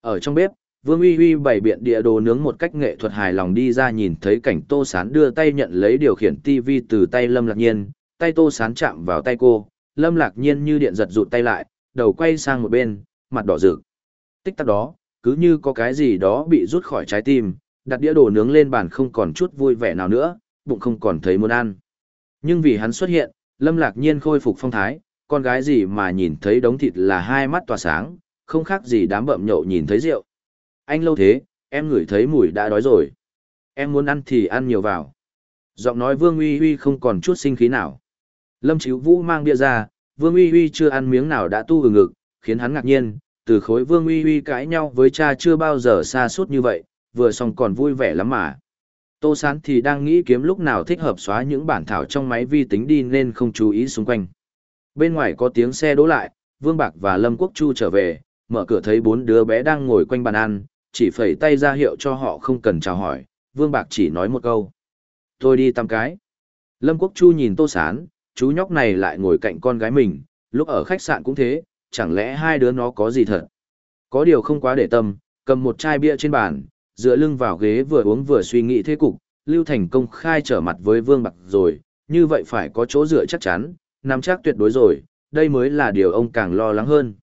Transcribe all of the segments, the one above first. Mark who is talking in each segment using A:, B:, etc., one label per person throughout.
A: Ở trong bếp, Vương Uy Uy bày biện địa đồ nướng một cách nghệ thuật hài lòng đi ra nhìn thấy cảnh Tô Sán đưa tay nhận lấy điều khiển TV từ tay Lâm Lạc Nhiên, tay Tô Sán chạm vào tay cô, Lâm Lạc Nhiên như điện giật rụt tay lại, đầu quay sang một bên, mặt đỏ rực. Tích tắc đó, cứ như có cái gì đó bị rút khỏi trái tim, đặt đĩa đồ nướng lên bàn không còn chút vui vẻ nào nữa, bụng không còn thấy muốn ăn. Nhưng vì hắn xuất hiện, Lâm Lạc Nhiên khôi phục phong thái, con gái gì mà nhìn thấy đống thịt là hai mắt tỏa sáng, không khác gì đám bậm nhậu nhìn thấy rượu. Anh lâu thế, em ngửi thấy mùi đã đói rồi. Em muốn ăn thì ăn nhiều vào. Giọng nói Vương Uy Uy không còn chút sinh khí nào. Lâm Chíu Vũ mang bia ra, Vương Uy Uy chưa ăn miếng nào đã tu ừ ngực, khiến hắn ngạc nhiên, từ khối Vương Uy Uy cãi nhau với cha chưa bao giờ xa suốt như vậy, vừa xong còn vui vẻ lắm mà. Tô Sán thì đang nghĩ kiếm lúc nào thích hợp xóa những bản thảo trong máy vi tính đi nên không chú ý xung quanh. Bên ngoài có tiếng xe đỗ lại, Vương Bạc và Lâm Quốc Chu trở về, mở cửa thấy bốn đứa bé đang ngồi quanh bàn ăn, chỉ phẩy tay ra hiệu cho họ không cần chào hỏi, Vương Bạc chỉ nói một câu. Tôi đi tăm cái. Lâm Quốc Chu nhìn Tô Sán, chú nhóc này lại ngồi cạnh con gái mình, lúc ở khách sạn cũng thế, chẳng lẽ hai đứa nó có gì thật? Có điều không quá để tâm, cầm một chai bia trên bàn, dựa lưng vào ghế vừa uống vừa suy nghĩ thế cục, Lưu Thành công khai trở mặt với Vương Bạc rồi, như vậy phải có chỗ dựa chắc chắn, nắm chắc tuyệt đối rồi, đây mới là điều ông càng lo lắng hơn.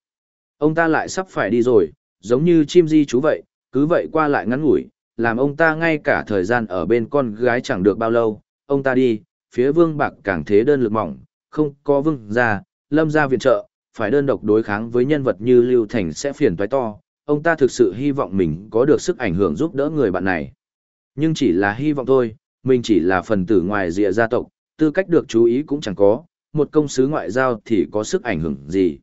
A: Ông ta lại sắp phải đi rồi, giống như chim di chú vậy, cứ vậy qua lại ngắn ngủi, làm ông ta ngay cả thời gian ở bên con gái chẳng được bao lâu, ông ta đi, phía Vương Bạc càng thế đơn lực mỏng, không có Vương ra, lâm ra viện trợ, phải đơn độc đối kháng với nhân vật như Lưu Thành sẽ phiền toái to, ông ta thực sự hy vọng mình có được sức ảnh hưởng giúp đỡ người bạn này. Nhưng chỉ là hy vọng thôi, mình chỉ là phần tử ngoài rìa gia tộc, tư cách được chú ý cũng chẳng có, một công sứ ngoại giao thì có sức ảnh hưởng gì.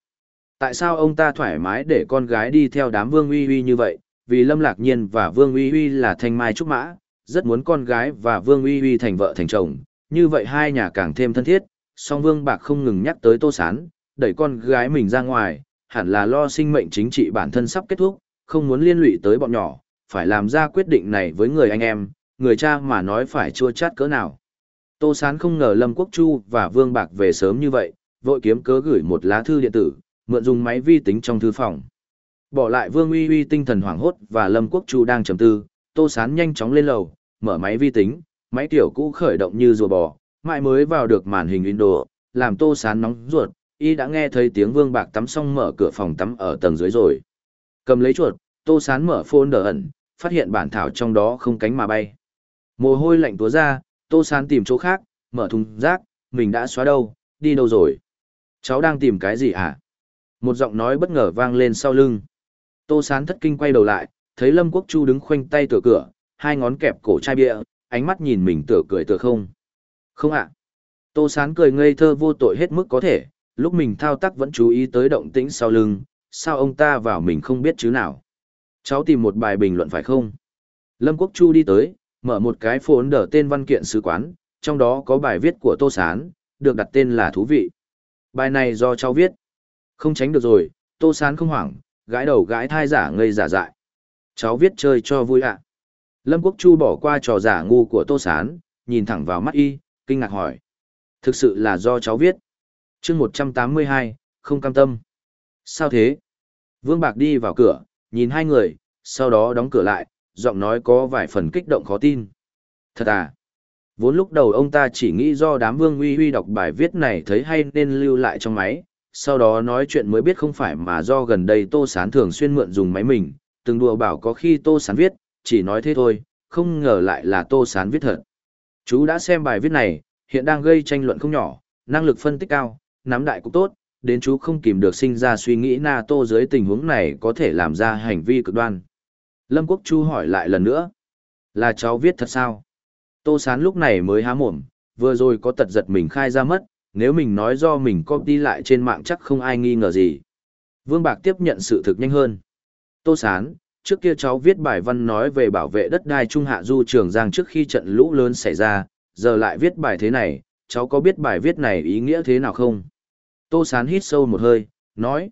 A: Tại sao ông ta thoải mái để con gái đi theo đám Vương Uy Uy như vậy? Vì Lâm Lạc Nhiên và Vương Uy Uy là thanh mai trúc mã, rất muốn con gái và Vương Uy Uy thành vợ thành chồng, như vậy hai nhà càng thêm thân thiết. Song Vương Bạc không ngừng nhắc tới Tô Sán, đẩy con gái mình ra ngoài, hẳn là lo sinh mệnh chính trị bản thân sắp kết thúc, không muốn liên lụy tới bọn nhỏ, phải làm ra quyết định này với người anh em, người cha mà nói phải chua chát cỡ nào. Tô Sán không ngờ Lâm Quốc Chu và Vương Bạc về sớm như vậy, vội kiếm cớ gửi một lá thư điện tử, mượn dùng máy vi tính trong thư phòng. Bỏ lại Vương Uy Uy tinh thần hoảng hốt và Lâm Quốc Chu đang trầm tư, Tô Sán nhanh chóng lên lầu, mở máy vi tính, máy tiểu cũ khởi động như rùa bò, mãi mới vào được màn hình Windows, làm Tô Sán nóng ruột, y đã nghe thấy tiếng Vương Bạc tắm xong mở cửa phòng tắm ở tầng dưới rồi. Cầm lấy chuột, Tô Sán mở folder ẩn, phát hiện bản thảo trong đó không cánh mà bay. Mồ hôi lạnh túa ra, Tô Sán tìm chỗ khác, mở thùng rác, mình đã xóa đâu, đi đâu rồi? Cháu đang tìm cái gì hả? Một giọng nói bất ngờ vang lên sau lưng. Tô Sán thất kinh quay đầu lại, thấy Lâm Quốc Chu đứng khoanh tay tựa cửa, hai ngón kẹp cổ chai bia, ánh mắt nhìn mình tựa cười tựa không. Không ạ. Tô Sán cười ngây thơ vô tội hết mức có thể, lúc mình thao tác vẫn chú ý tới động tĩnh sau lưng, sao ông ta vào mình không biết chứ nào. Cháu tìm một bài bình luận phải không? Lâm Quốc Chu đi tới, mở một cái phốn đỡ tên văn kiện sứ quán, trong đó có bài viết của Tô Sán, được đặt tên là thú vị. Bài này do cháu viết. Không tránh được rồi, Tô Sán không hoảng, gãi đầu gãi thai giả ngây giả dại. Cháu viết chơi cho vui ạ. Lâm Quốc Chu bỏ qua trò giả ngu của Tô Sán, nhìn thẳng vào mắt y, kinh ngạc hỏi. Thực sự là do cháu viết. chương 182, không cam tâm. Sao thế? Vương Bạc đi vào cửa, nhìn hai người, sau đó đóng cửa lại, giọng nói có vài phần kích động khó tin. Thật à? Vốn lúc đầu ông ta chỉ nghĩ do đám vương uy uy đọc bài viết này thấy hay nên lưu lại trong máy, sau đó nói chuyện mới biết không phải mà do gần đây Tô Sán thường xuyên mượn dùng máy mình, từng đùa bảo có khi Tô Sán viết, chỉ nói thế thôi, không ngờ lại là Tô Sán viết thật. Chú đã xem bài viết này, hiện đang gây tranh luận không nhỏ, năng lực phân tích cao, nắm đại cũng tốt, đến chú không kìm được sinh ra suy nghĩ na tô dưới tình huống này có thể làm ra hành vi cực đoan. Lâm Quốc Chu hỏi lại lần nữa. Là cháu viết thật sao? Tô Sán lúc này mới há mồm, vừa rồi có tật giật mình khai ra mất, nếu mình nói do mình copy lại trên mạng chắc không ai nghi ngờ gì. Vương Bạc tiếp nhận sự thực nhanh hơn. Tô Sán, trước kia cháu viết bài văn nói về bảo vệ đất đai Trung Hạ Du Trường Giang trước khi trận lũ lớn xảy ra, giờ lại viết bài thế này, cháu có biết bài viết này ý nghĩa thế nào không? Tô Sán hít sâu một hơi, nói.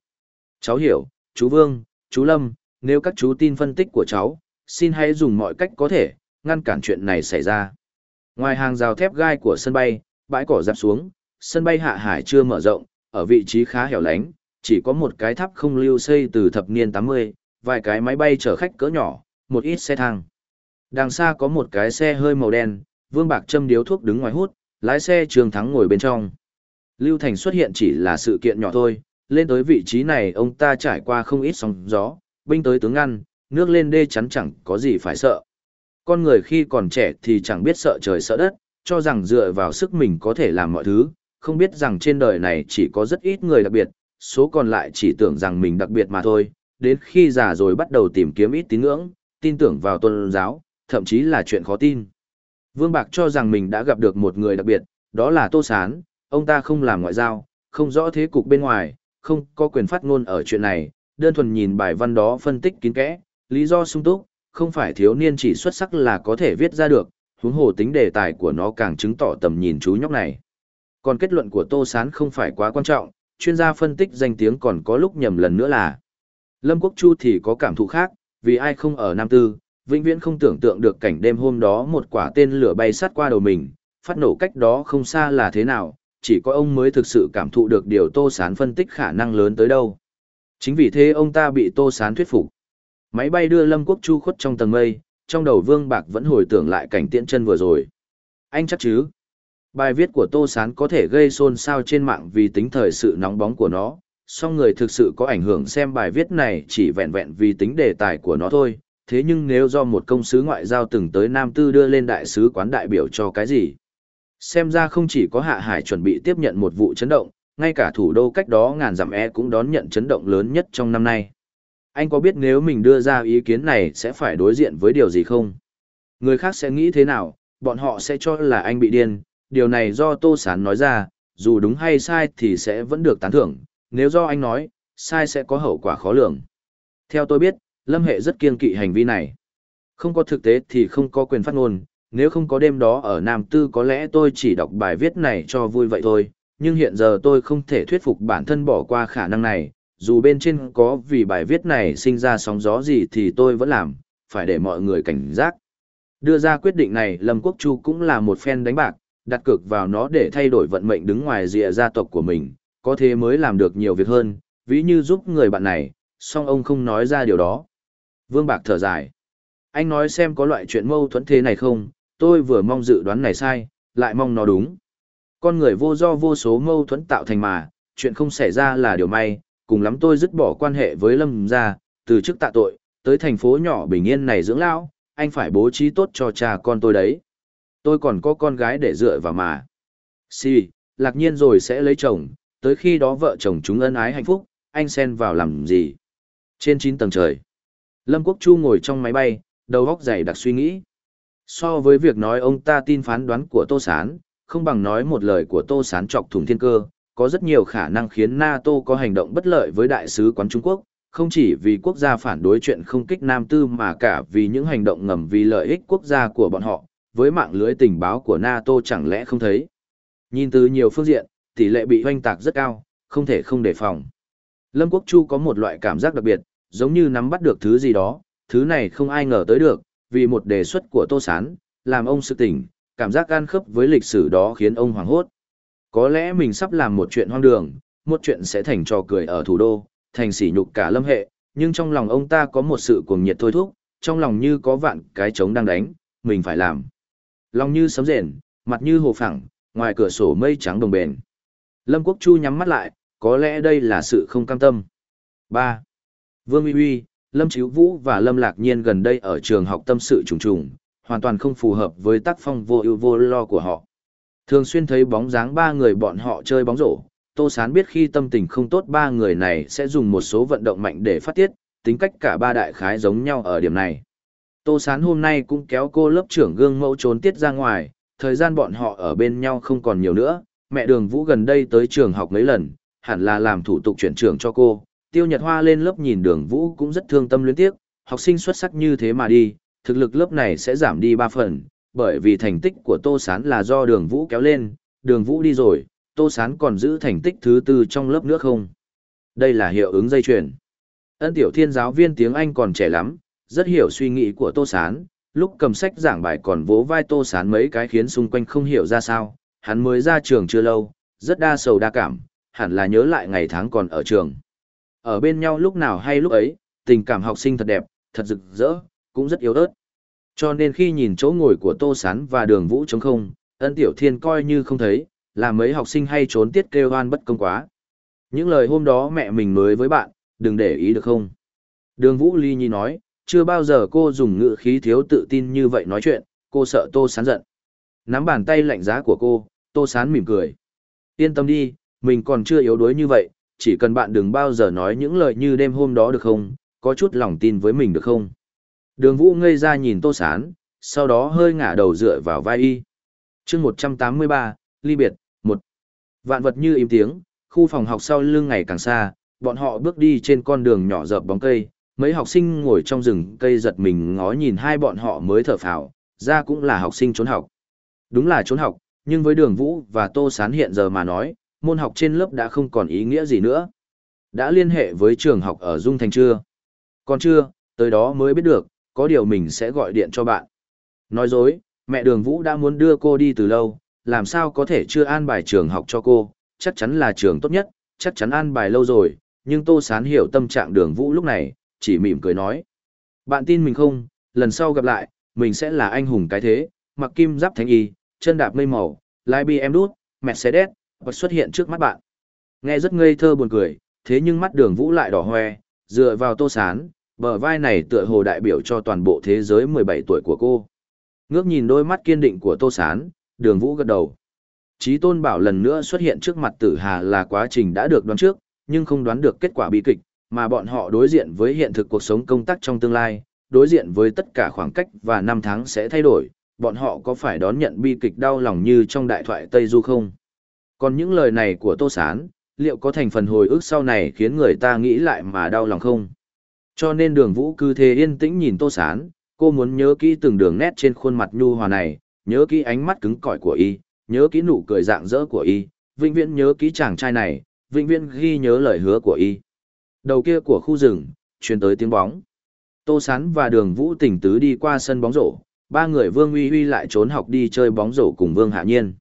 A: Cháu hiểu, chú Vương, chú Lâm, nếu các chú tin phân tích của cháu, xin hãy dùng mọi cách có thể, ngăn cản chuyện này xảy ra. Ngoài hàng rào thép gai của sân bay, bãi cỏ dạp xuống, sân bay hạ hải chưa mở rộng, ở vị trí khá hẻo lánh, chỉ có một cái tháp không lưu xây từ thập niên 80, vài cái máy bay chở khách cỡ nhỏ, một ít xe thang. Đằng xa có một cái xe hơi màu đen, Vương Bạc châm điếu thuốc đứng ngoài hút, lái xe Trường Thắng ngồi bên trong. Lưu Thành xuất hiện chỉ là sự kiện nhỏ thôi, lên tới vị trí này ông ta trải qua không ít sóng gió, binh tới tướng ngăn, nước lên đê chắn chẳng có gì phải sợ. Con người khi còn trẻ thì chẳng biết sợ trời sợ đất, cho rằng dựa vào sức mình có thể làm mọi thứ, không biết rằng trên đời này chỉ có rất ít người đặc biệt, số còn lại chỉ tưởng rằng mình đặc biệt mà thôi, đến khi già rồi bắt đầu tìm kiếm ít tín ngưỡng, tin tưởng vào tôn giáo, thậm chí là chuyện khó tin. Vương Bạc cho rằng mình đã gặp được một người đặc biệt, đó là Tô Sán, ông ta không làm ngoại giao, không rõ thế cục bên ngoài, không có quyền phát ngôn ở chuyện này, đơn thuần nhìn bài văn đó phân tích kín kẽ, lý do sung túc, không phải thiếu niên chỉ xuất sắc là có thể viết ra được, huống hồ tính đề tài của nó càng chứng tỏ tầm nhìn chú nhóc này. Còn kết luận của Tô Sán không phải quá quan trọng, chuyên gia phân tích danh tiếng còn có lúc nhầm lần nữa là Lâm Quốc Chu thì có cảm thụ khác, vì ai không ở Nam Tư, vĩnh viễn không tưởng tượng được cảnh đêm hôm đó một quả tên lửa bay sát qua đầu mình, phát nổ cách đó không xa là thế nào, chỉ có ông mới thực sự cảm thụ được điều Tô Sán phân tích khả năng lớn tới đâu. Chính vì thế ông ta bị Tô Sán thuyết phục. Máy bay đưa Lâm Quốc Chu khuất trong tầng mây, trong đầu Vương Bạc vẫn hồi tưởng lại cảnh tiễn chân vừa rồi. Anh chắc chứ? Bài viết của Tô Sán có thể gây xôn xao trên mạng vì tính thời sự nóng bóng của nó, song người thực sự có ảnh hưởng xem bài viết này chỉ vẹn vẹn vì tính đề tài của nó thôi, thế nhưng nếu do một công sứ ngoại giao từng tới Nam Tư đưa lên đại sứ quán đại biểu cho cái gì? Xem ra không chỉ có Hạ Hải chuẩn bị tiếp nhận một vụ chấn động, ngay cả thủ đô cách đó ngàn dặm e cũng đón nhận chấn động lớn nhất trong năm nay. Anh có biết nếu mình đưa ra ý kiến này sẽ phải đối diện với điều gì không? Người khác sẽ nghĩ thế nào, bọn họ sẽ cho là anh bị điên, điều này do Tô Sán nói ra, dù đúng hay sai thì sẽ vẫn được tán thưởng, nếu do anh nói, sai sẽ có hậu quả khó lường. Theo tôi biết, Lâm Hệ rất kiên kỵ hành vi này. Không có thực tế thì không có quyền phát ngôn, nếu không có đêm đó ở Nam Tư có lẽ tôi chỉ đọc bài viết này cho vui vậy thôi, nhưng hiện giờ tôi không thể thuyết phục bản thân bỏ qua khả năng này, dù bên trên có vì bài viết này sinh ra sóng gió gì thì tôi vẫn làm, phải để mọi người cảnh giác. Đưa ra quyết định này Lâm Quốc Chu cũng là một phen đánh bạc, đặt cược vào nó để thay đổi vận mệnh đứng ngoài rìa gia tộc của mình, có thế mới làm được nhiều việc hơn, ví như giúp người bạn này, song ông không nói ra điều đó. Vương Bạc thở dài. Anh nói xem có loại chuyện mâu thuẫn thế này không, tôi vừa mong dự đoán này sai, lại mong nó đúng. Con người vô do vô số mâu thuẫn tạo thành mà, chuyện không xảy ra là điều may, cùng lắm tôi dứt bỏ quan hệ với Lâm gia, từ chức tạ tội, tới thành phố nhỏ bình yên này dưỡng lão, anh phải bố trí tốt cho cha con tôi đấy. Tôi còn có con gái để dựa vào mà. Si, lạc nhiên rồi sẽ lấy chồng, tới khi đó vợ chồng chúng ân ái hạnh phúc, anh xen vào làm gì? Trên 9 tầng trời, Lâm Quốc Chu ngồi trong máy bay, đầu óc dày đặc suy nghĩ. So với việc nói ông ta tin phán đoán của Tô Sán, không bằng nói một lời của Tô Sán chọc thủng thiên cơ, có rất nhiều khả năng khiến NATO có hành động bất lợi với đại sứ quán Trung Quốc, không chỉ vì quốc gia phản đối chuyện không kích Nam Tư mà cả vì những hành động ngầm vì lợi ích quốc gia của bọn họ, với mạng lưới tình báo của NATO chẳng lẽ không thấy. Nhìn từ nhiều phương diện, tỷ lệ bị hoanh tạc rất cao, không thể không đề phòng. Lâm Quốc Chu có một loại cảm giác đặc biệt, giống như nắm bắt được thứ gì đó, thứ này không ai ngờ tới được, vì một đề xuất của Tô Sán, làm ông sự tỉnh, cảm giác gan khớp với lịch sử đó khiến ông hoảng hốt. Có lẽ mình sắp làm một chuyện hoang đường, một chuyện sẽ thành trò cười ở thủ đô, thành sỉ nhục cả lâm hệ, nhưng trong lòng ông ta có một sự cuồng nhiệt thôi thúc, trong lòng như có vạn cái trống đang đánh, mình phải làm. Lòng như sấm rền, mặt như hồ phẳng, ngoài cửa sổ mây trắng đồng bền. Lâm Quốc Chu nhắm mắt lại, có lẽ đây là sự không cam tâm. 3. Vương Uy Uy, Lâm Chíu Vũ và Lâm Lạc Nhiên gần đây ở trường học tâm sự trùng trùng, hoàn toàn không phù hợp với tác phong vô ưu vô lo của họ. Thường xuyên thấy bóng dáng ba người bọn họ chơi bóng rổ, Tô Sán biết khi tâm tình không tốt ba người này sẽ dùng một số vận động mạnh để phát tiết, tính cách cả ba đại khái giống nhau ở điểm này. Tô Sán hôm nay cũng kéo cô lớp trưởng gương mẫu trốn tiết ra ngoài, thời gian bọn họ ở bên nhau không còn nhiều nữa, mẹ đường Vũ gần đây tới trường học mấy lần, hẳn là làm thủ tục chuyển trường cho cô. Tiêu Nhật Hoa lên lớp nhìn đường Vũ cũng rất thương tâm luyến tiếc, học sinh xuất sắc như thế mà đi, thực lực lớp này sẽ giảm đi ba phần, bởi vì thành tích của Tô Sán là do đường Vũ kéo lên, đường Vũ đi rồi, Tô Sán còn giữ thành tích thứ tư trong lớp nữa không? Đây là hiệu ứng dây chuyền. Ân tiểu thiên giáo viên tiếng Anh còn trẻ lắm, rất hiểu suy nghĩ của Tô Sán, lúc cầm sách giảng bài còn vỗ vai Tô Sán mấy cái khiến xung quanh không hiểu ra sao, hắn mới ra trường chưa lâu, rất đa sầu đa cảm, hẳn là nhớ lại ngày tháng còn ở trường. Ở bên nhau lúc nào hay lúc ấy, tình cảm học sinh thật đẹp, thật rực rỡ, cũng rất yếu ớt. Cho nên khi nhìn chỗ ngồi của Tô Sán và đường vũ trống không, ân tiểu thiên coi như không thấy, là mấy học sinh hay trốn tiết kêu hoan bất công quá. Những lời hôm đó mẹ mình mới với bạn, đừng để ý được không? Đường vũ ly nhi nói, chưa bao giờ cô dùng ngữ khí thiếu tự tin như vậy nói chuyện, cô sợ Tô Sán giận. Nắm bàn tay lạnh giá của cô, Tô Sán mỉm cười. Yên tâm đi, mình còn chưa yếu đuối như vậy, chỉ cần bạn đừng bao giờ nói những lời như đêm hôm đó được không, có chút lòng tin với mình được không? Đường Vũ ngây ra nhìn Tô Sán, sau đó hơi ngả đầu dựa vào vai y. chương 183, ly biệt, một Vạn vật như im tiếng, khu phòng học sau lưng ngày càng xa, bọn họ bước đi trên con đường nhỏ dợp bóng cây, mấy học sinh ngồi trong rừng cây giật mình ngó nhìn hai bọn họ mới thở phào, ra cũng là học sinh trốn học. Đúng là trốn học, nhưng với đường Vũ và Tô Sán hiện giờ mà nói, môn học trên lớp đã không còn ý nghĩa gì nữa. Đã liên hệ với trường học ở Dung Thành chưa? Còn chưa, tới đó mới biết được, có điều mình sẽ gọi điện cho bạn. Nói dối, mẹ đường Vũ đã muốn đưa cô đi từ lâu, làm sao có thể chưa an bài trường học cho cô, chắc chắn là trường tốt nhất, chắc chắn an bài lâu rồi, nhưng Tô Sán hiểu tâm trạng đường Vũ lúc này, chỉ mỉm cười nói. Bạn tin mình không, lần sau gặp lại, mình sẽ là anh hùng cái thế, mặc kim giáp thánh y, chân đạp mây màu, lái bi em đút, Mercedes, và xuất hiện trước mắt bạn. Nghe rất ngây thơ buồn cười, thế nhưng mắt đường Vũ lại đỏ hoe, dựa vào Tô Sán, bờ vai này tựa hồ đại biểu cho toàn bộ thế giới 17 tuổi của cô. Ngước nhìn đôi mắt kiên định của Tô Sán, đường vũ gật đầu. Chí tôn bảo lần nữa xuất hiện trước mặt tử hà là quá trình đã được đoán trước, nhưng không đoán được kết quả bi kịch, mà bọn họ đối diện với hiện thực cuộc sống công tác trong tương lai, đối diện với tất cả khoảng cách và năm tháng sẽ thay đổi, bọn họ có phải đón nhận bi kịch đau lòng như trong đại thoại Tây Du không? Còn những lời này của Tô Sán, liệu có thành phần hồi ức sau này khiến người ta nghĩ lại mà đau lòng không? Cho nên đường vũ cứ thế yên tĩnh nhìn tô sán, cô muốn nhớ kỹ từng đường nét trên khuôn mặt nhu hòa này, nhớ kỹ ánh mắt cứng cỏi của y, nhớ kỹ nụ cười dạng dỡ của y, vĩnh viễn nhớ kỹ chàng trai này, vĩnh viễn ghi nhớ lời hứa của y. Đầu kia của khu rừng, truyền tới tiếng bóng. Tô Sán và Đường Vũ tỉnh tứ đi qua sân bóng rổ, ba người Vương Uy Uy lại trốn học đi chơi bóng rổ cùng Vương Hạ Nhiên.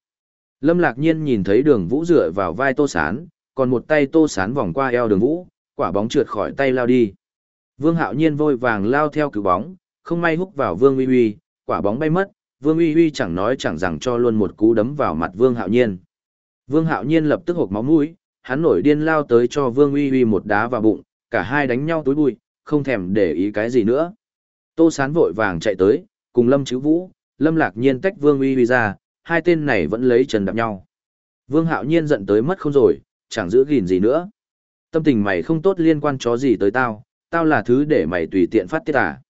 A: Lâm Lạc Nhiên nhìn thấy Đường Vũ dựa vào vai Tô Sán, còn một tay Tô Sán vòng qua eo Đường Vũ, quả bóng trượt khỏi tay lao đi. Vương Hạo Nhiên vội vàng lao theo cứu bóng, không may húc vào Vương Uy Uy, quả bóng bay mất, Vương Uy Uy chẳng nói chẳng rằng cho luôn một cú đấm vào mặt Vương Hạo Nhiên. Vương Hạo Nhiên lập tức hộc máu mũi, hắn nổi điên lao tới cho Vương Uy Uy một đá vào bụng, cả hai đánh nhau túi bụi, không thèm để ý cái gì nữa. Tô Sán vội vàng chạy tới, cùng Lâm Chữ Vũ, Lâm Lạc Nhiên tách Vương Uy Uy ra, hai tên này vẫn lấy trần đạp nhau. Vương Hạo Nhiên giận tới mất không rồi, chẳng giữ gìn gì nữa. Tâm tình mày không tốt liên quan chó gì tới tao, tao là thứ để mày tùy tiện phát tiết à.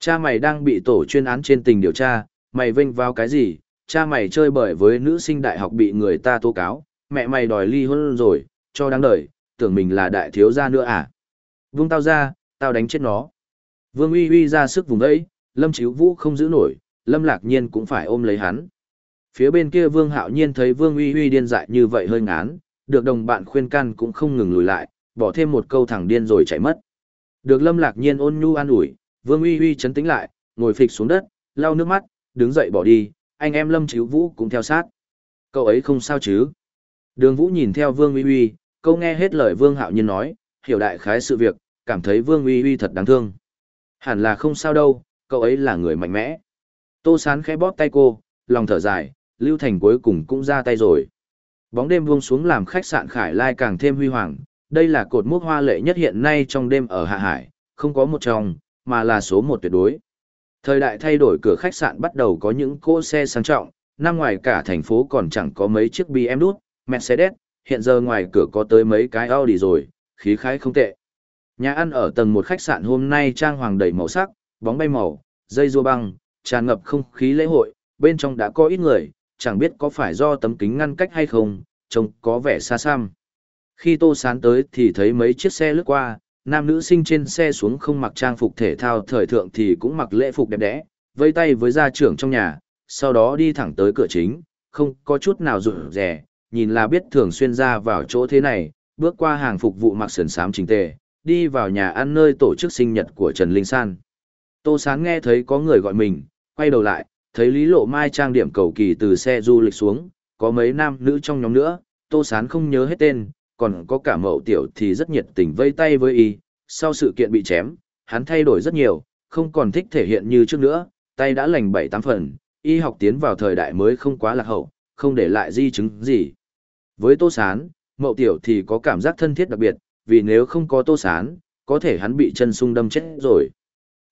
A: Cha mày đang bị tổ chuyên án trên tình điều tra, mày vênh vào cái gì, cha mày chơi bời với nữ sinh đại học bị người ta tố cáo, mẹ mày đòi ly hôn rồi, cho đáng đời, tưởng mình là đại thiếu gia nữa à. Vung tao ra, tao đánh chết nó. Vương uy uy ra sức vùng ấy, lâm chíu vũ không giữ nổi, lâm lạc nhiên cũng phải ôm lấy hắn. Phía bên kia vương hạo nhiên thấy vương uy uy điên dại như vậy hơi ngán, được đồng bạn khuyên can cũng không ngừng lùi lại, bỏ thêm một câu thẳng điên rồi chạy mất. Được Lâm Lạc Nhiên ôn nhu an ủi, Vương Uy Uy chấn tĩnh lại, ngồi phịch xuống đất, lau nước mắt, đứng dậy bỏ đi, anh em Lâm Chíu Vũ cũng theo sát. Cậu ấy không sao chứ? Đường Vũ nhìn theo Vương Uy Uy, câu nghe hết lời Vương Hạo Nhiên nói, hiểu đại khái sự việc, cảm thấy Vương Uy Uy thật đáng thương. Hẳn là không sao đâu, cậu ấy là người mạnh mẽ. Tô Sán khẽ bóp tay cô, lòng thở dài, Lưu Thành cuối cùng cũng ra tay rồi. Bóng đêm buông xuống làm khách sạn Khải Lai càng thêm huy hoàng, đây là cột mốc hoa lệ nhất hiện nay trong đêm ở Hạ Hải, không có một trong, mà là số một tuyệt đối. Thời đại thay đổi cửa khách sạn bắt đầu có những cỗ xe sang trọng, năm ngoài cả thành phố còn chẳng có mấy chiếc BMW, Mercedes, hiện giờ ngoài cửa có tới mấy cái Audi rồi, khí khái không tệ. Nhà ăn ở tầng một khách sạn hôm nay trang hoàng đầy màu sắc, bóng bay màu, dây rua băng, tràn ngập không khí lễ hội, bên trong đã có ít người, chẳng biết có phải do tấm kính ngăn cách hay không, trông có vẻ xa xăm. Khi Tô Sán tới thì thấy mấy chiếc xe lướt qua, nam nữ sinh trên xe xuống không mặc trang phục thể thao thời thượng thì cũng mặc lễ phục đẹp đẽ, vây tay với gia trưởng trong nhà, sau đó đi thẳng tới cửa chính, không có chút nào rụt rè, nhìn là biết thường xuyên ra vào chỗ thế này, bước qua hàng phục vụ mặc sườn sám chính tề, đi vào nhà ăn nơi tổ chức sinh nhật của Trần Linh San. Tô Sán nghe thấy có người gọi mình, quay đầu lại, thấy Lý Lộ Mai trang điểm cầu kỳ từ xe du lịch xuống, có mấy nam nữ trong nhóm nữa, Tô Sán không nhớ hết tên, còn có cả mậu tiểu thì rất nhiệt tình vây tay với y, sau sự kiện bị chém, hắn thay đổi rất nhiều, không còn thích thể hiện như trước nữa, tay đã lành bảy tám phần, y học tiến vào thời đại mới không quá lạc hậu, không để lại di chứng gì. Với Tô Sán, Mậu Tiểu thì có cảm giác thân thiết đặc biệt, vì nếu không có Tô Sán, có thể hắn bị chân sung đâm chết rồi.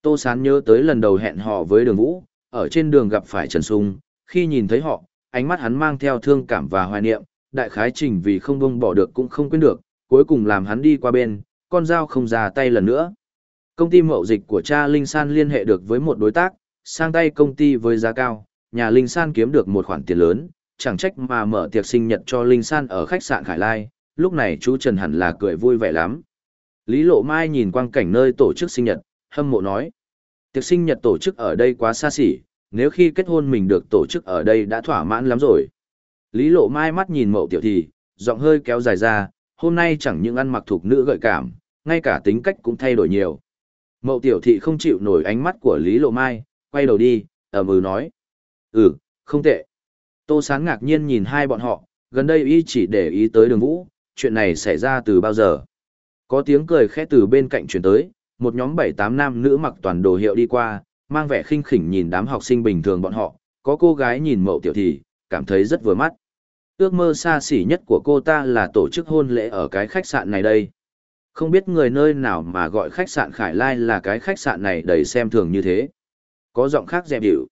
A: Tô Sán nhớ tới lần đầu hẹn họ với đường Vũ, ở trên đường gặp phải Trần Sung, khi nhìn thấy họ, ánh mắt hắn mang theo thương cảm và hoài niệm, đại khái trình vì không buông bỏ được cũng không quên được, cuối cùng làm hắn đi qua bên, con dao không ra tay lần nữa. Công ty mậu dịch của cha Linh San liên hệ được với một đối tác, sang tay công ty với giá cao, nhà Linh San kiếm được một khoản tiền lớn, chẳng trách mà mở tiệc sinh nhật cho Linh San ở khách sạn Khải Lai, lúc này chú Trần hẳn là cười vui vẻ lắm. Lý Lộ Mai nhìn quang cảnh nơi tổ chức sinh nhật, hâm mộ nói. Tiệc sinh nhật tổ chức ở đây quá xa xỉ, nếu khi kết hôn mình được tổ chức ở đây đã thỏa mãn lắm rồi. Lý Lộ Mai mắt nhìn mậu tiểu thì, giọng hơi kéo dài ra, hôm nay chẳng những ăn mặc thuộc nữ gợi cảm, ngay cả tính cách cũng thay đổi nhiều. Mậu tiểu thị không chịu nổi ánh mắt của Lý Lộ Mai, quay đầu đi, ẩm mừ nói. Ừ, không tệ. Tô Sáng ngạc nhiên nhìn hai bọn họ, gần đây y chỉ để ý tới đường vũ, chuyện này xảy ra từ bao giờ. Có tiếng cười khẽ từ bên cạnh chuyển tới, một nhóm bảy tám nam nữ mặc toàn đồ hiệu đi qua, mang vẻ khinh khỉnh nhìn đám học sinh bình thường bọn họ, có cô gái nhìn mậu tiểu thì, cảm thấy rất vừa mắt. Ước mơ xa xỉ nhất của cô ta là tổ chức hôn lễ ở cái khách sạn này đây. Không biết người nơi nào mà gọi khách sạn Khải Lai là cái khách sạn này đầy xem thường như thế. Có giọng khác dẹp điệu.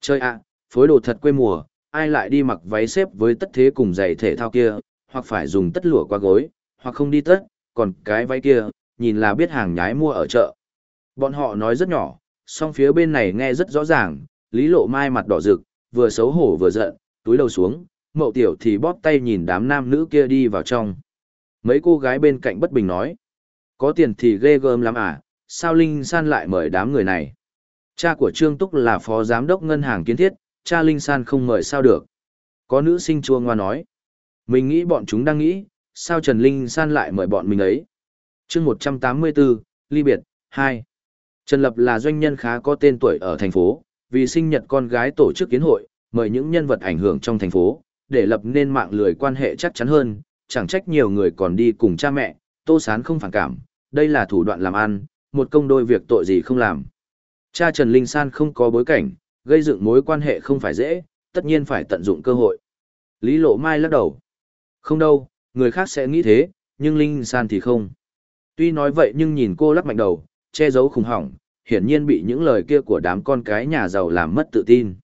A: Chơi ạ, phối đồ thật quê mùa, ai lại đi mặc váy xếp với tất thế cùng giày thể thao kia, hoặc phải dùng tất lụa qua gối, hoặc không đi tất, còn cái váy kia, nhìn là biết hàng nhái mua ở chợ. Bọn họ nói rất nhỏ, song phía bên này nghe rất rõ ràng, Lý Lộ Mai mặt đỏ rực, vừa xấu hổ vừa giận, túi đầu xuống, mậu tiểu thì bóp tay nhìn đám nam nữ kia đi vào trong. Mấy cô gái bên cạnh bất bình nói, có tiền thì ghê gớm lắm à, sao Linh San lại mời đám người này? Cha của Trương Túc là phó giám đốc ngân hàng kiến thiết, cha Linh San không mời sao được. Có nữ sinh chua ngoa nói, mình nghĩ bọn chúng đang nghĩ, sao Trần Linh San lại mời bọn mình ấy? chương 184, Ly Biệt, 2. Trần Lập là doanh nhân khá có tên tuổi ở thành phố, vì sinh nhật con gái tổ chức kiến hội, mời những nhân vật ảnh hưởng trong thành phố, để lập nên mạng lưới quan hệ chắc chắn hơn, chẳng trách nhiều người còn đi cùng cha mẹ, Tô Sán không phản cảm, đây là thủ đoạn làm ăn, một công đôi việc tội gì không làm. Cha Trần Linh San không có bối cảnh, gây dựng mối quan hệ không phải dễ, tất nhiên phải tận dụng cơ hội. Lý Lộ Mai lắc đầu. Không đâu, người khác sẽ nghĩ thế, nhưng Linh San thì không. Tuy nói vậy nhưng nhìn cô lắc mạnh đầu, che giấu khủng hoảng, hiển nhiên bị những lời kia của đám con cái nhà giàu làm mất tự tin.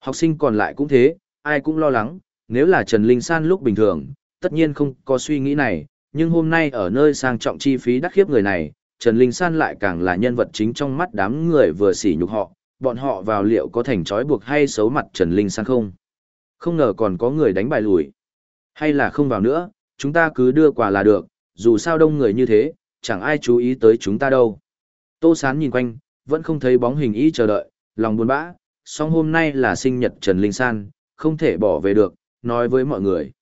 A: Học sinh còn lại cũng thế, ai cũng lo lắng, nếu là Trần Linh San lúc bình thường, tất nhiên không có suy nghĩ này, nhưng hôm nay ở nơi sang trọng chi phí đắt khiếp người này, Trần Linh San lại càng là nhân vật chính trong mắt đám người vừa sỉ nhục họ, bọn họ vào liệu có thành trói buộc hay xấu mặt Trần Linh San không? Không ngờ còn có người đánh bài lùi. Hay là không vào nữa, chúng ta cứ đưa quà là được, dù sao đông người như thế, chẳng ai chú ý tới chúng ta đâu. Tô Sán nhìn quanh, vẫn không thấy bóng hình ý chờ đợi, lòng buồn bã, song hôm nay là sinh nhật Trần Linh San, không thể bỏ về được, nói với mọi người.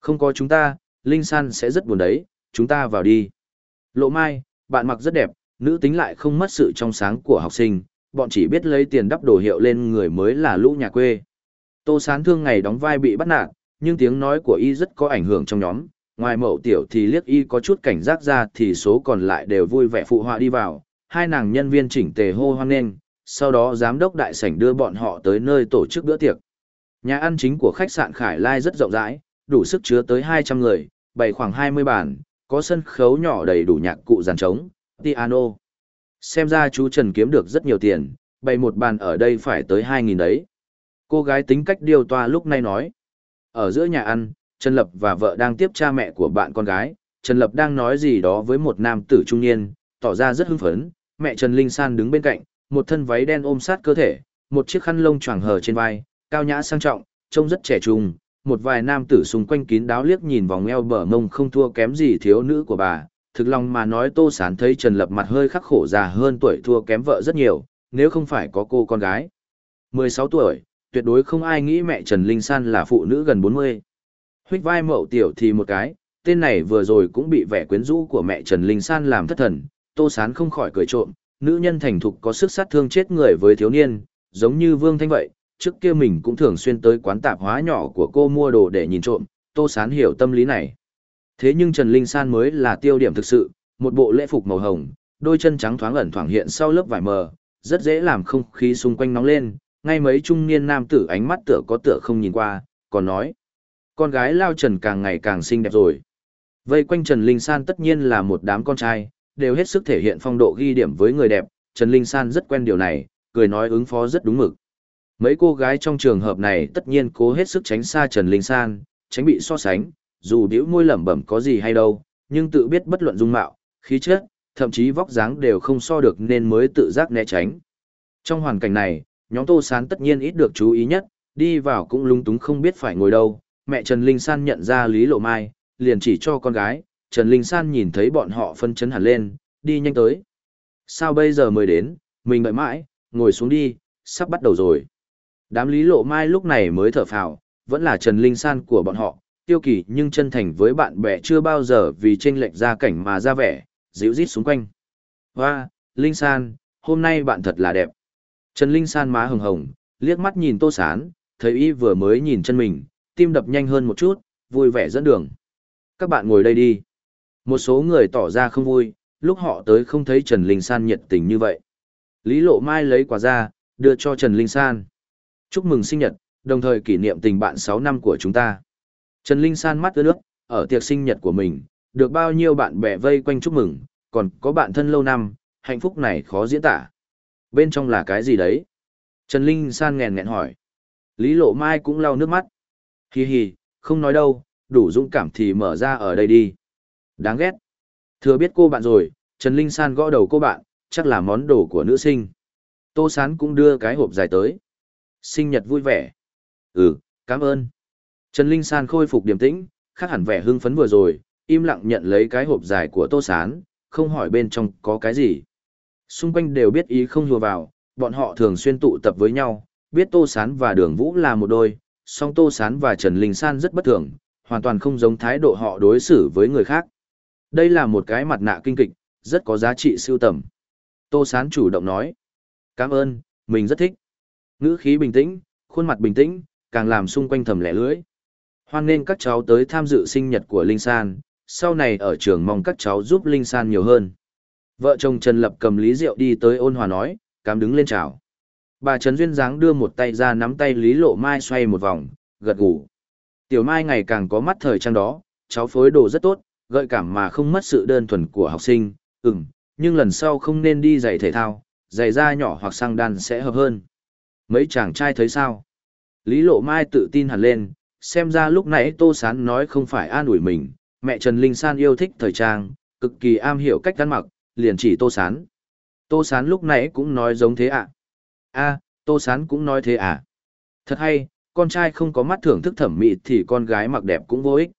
A: Không có chúng ta, Linh San sẽ rất buồn đấy, chúng ta vào đi. Lộ Mai, bạn mặc rất đẹp, nữ tính lại không mất sự trong sáng của học sinh, bọn chỉ biết lấy tiền đắp đồ hiệu lên người mới là lũ nhà quê. Tô Sán thương ngày đóng vai bị bắt nạt, nhưng tiếng nói của y rất có ảnh hưởng trong nhóm, ngoài mậu tiểu thì liếc y có chút cảnh giác ra thì số còn lại đều vui vẻ phụ họa đi vào, hai nàng nhân viên chỉnh tề hô hoan nên, sau đó giám đốc đại sảnh đưa bọn họ tới nơi tổ chức bữa tiệc. Nhà ăn chính của khách sạn Khải Lai rất rộng rãi, đủ sức chứa tới 200 người, bày khoảng 20 bàn, có sân khấu nhỏ đầy đủ nhạc cụ giàn trống, piano. Xem ra chú Trần kiếm được rất nhiều tiền, bày một bàn ở đây phải tới 2.000 đấy. Cô gái tính cách điều toa lúc này nói. Ở giữa nhà ăn, Trần Lập và vợ đang tiếp cha mẹ của bạn con gái, Trần Lập đang nói gì đó với một nam tử trung niên, tỏ ra rất hưng phấn, mẹ Trần Linh San đứng bên cạnh, một thân váy đen ôm sát cơ thể, một chiếc khăn lông choàng hờ trên vai, cao nhã sang trọng, trông rất trẻ trung, một vài nam tử xung quanh kín đáo liếc nhìn vòng eo bờ mông không thua kém gì thiếu nữ của bà. Thực lòng mà nói Tô Sán thấy Trần Lập mặt hơi khắc khổ già hơn tuổi thua kém vợ rất nhiều, nếu không phải có cô con gái. 16 tuổi, tuyệt đối không ai nghĩ mẹ Trần Linh San là phụ nữ gần 40. huých vai mậu tiểu thì một cái, tên này vừa rồi cũng bị vẻ quyến rũ của mẹ Trần Linh San làm thất thần, Tô Sán không khỏi cười trộm, nữ nhân thành thục có sức sát thương chết người với thiếu niên, giống như Vương Thanh vậy, trước kia mình cũng thường xuyên tới quán tạp hóa nhỏ của cô mua đồ để nhìn trộm, Tô Sán hiểu tâm lý này. Thế nhưng Trần Linh San mới là tiêu điểm thực sự, một bộ lễ phục màu hồng, đôi chân trắng thoáng ẩn thoảng hiện sau lớp vải mờ, rất dễ làm không khí xung quanh nóng lên, ngay mấy trung niên nam tử ánh mắt tựa có tựa không nhìn qua, còn nói. Con gái Lao Trần càng ngày càng xinh đẹp rồi. Vây quanh Trần Linh San tất nhiên là một đám con trai, đều hết sức thể hiện phong độ ghi điểm với người đẹp, Trần Linh San rất quen điều này, cười nói ứng phó rất đúng mực. Mấy cô gái trong trường hợp này tất nhiên cố hết sức tránh xa Trần Linh San, tránh bị so sánh, dù biểu môi lẩm bẩm có gì hay đâu, nhưng tự biết bất luận dung mạo, khí chất, thậm chí vóc dáng đều không so được nên mới tự giác né tránh. Trong hoàn cảnh này, nhóm Tô Sán tất nhiên ít được chú ý nhất, đi vào cũng lung túng không biết phải ngồi đâu, mẹ Trần Linh San nhận ra Lý Lộ Mai, liền chỉ cho con gái, Trần Linh San nhìn thấy bọn họ phân chấn hẳn lên, đi nhanh tới. Sao bây giờ mới đến, mình đợi mãi, ngồi xuống đi, sắp bắt đầu rồi. Đám Lý Lộ Mai lúc này mới thở phào, vẫn là Trần Linh San của bọn họ, tiêu kỳ nhưng chân thành với bạn bè chưa bao giờ vì tranh lệch ra cảnh mà ra vẻ, dịu rít xung quanh. Hoa, Linh San, hôm nay bạn thật là đẹp. Trần Linh San má hồng hồng, liếc mắt nhìn Tô Sán, thấy y vừa mới nhìn chân mình, tim đập nhanh hơn một chút, vui vẻ dẫn đường. Các bạn ngồi đây đi. Một số người tỏ ra không vui, lúc họ tới không thấy Trần Linh San nhiệt tình như vậy. Lý Lộ Mai lấy quà ra, đưa cho Trần Linh San. Chúc mừng sinh nhật, đồng thời kỷ niệm tình bạn 6 năm của chúng ta. Trần Linh San mắt ướt nước, ở tiệc sinh nhật của mình, được bao nhiêu bạn bè vây quanh chúc mừng, còn có bạn thân lâu năm, hạnh phúc này khó diễn tả. Bên trong là cái gì đấy? Trần Linh San nghèn nghẹn hỏi. Lý Lộ Mai cũng lau nước mắt. Hi hi, không nói đâu, đủ dũng cảm thì mở ra ở đây đi. Đáng ghét. Thừa biết cô bạn rồi, Trần Linh San gõ đầu cô bạn, chắc là món đồ của nữ sinh. Tô Sán cũng đưa cái hộp dài tới. Sinh nhật vui vẻ. Ừ, cảm ơn. Trần Linh San khôi phục điềm tĩnh, khác hẳn vẻ hưng phấn vừa rồi, im lặng nhận lấy cái hộp dài của Tô Sán, không hỏi bên trong có cái gì. Xung quanh đều biết ý không hùa vào, bọn họ thường xuyên tụ tập với nhau, biết Tô Sán và Đường Vũ là một đôi, song Tô Sán và Trần Linh San rất bất thường, hoàn toàn không giống thái độ họ đối xử với người khác. Đây là một cái mặt nạ kinh kịch, rất có giá trị siêu tầm. Tô Sán chủ động nói. Cảm ơn, mình rất thích. Ngữ khí bình tĩnh, khuôn mặt bình tĩnh, càng làm xung quanh thầm lẻ lưỡi. Hoan nên các cháu tới tham dự sinh nhật của Linh San, sau này ở trường mong các cháu giúp Linh San nhiều hơn. Vợ chồng Trần Lập cầm lý Diệu đi tới ôn hòa nói, cám đứng lên chào. Bà Trần Duyên Giáng đưa một tay ra nắm tay Lý Lộ Mai xoay một vòng, gật gù. Tiểu Mai ngày càng có mắt thời trang đó, cháu phối đồ rất tốt, gợi cảm mà không mất sự đơn thuần của học sinh, ừm, nhưng lần sau không nên đi giày thể thao, giày da nhỏ hoặc sang đan sẽ hợp hơn. Mấy chàng trai thấy sao? Lý Lộ Mai tự tin hẳn lên, xem ra lúc nãy Tô Sán nói không phải an ủi mình, mẹ Trần Linh San yêu thích thời trang, cực kỳ am hiểu cách ăn mặc, liền chỉ Tô Sán. Tô Sán lúc nãy cũng nói giống thế ạ. À? a Tô Sán cũng nói thế à? Thật hay, con trai không có mắt thưởng thức thẩm mỹ thì con gái mặc đẹp cũng vô ích.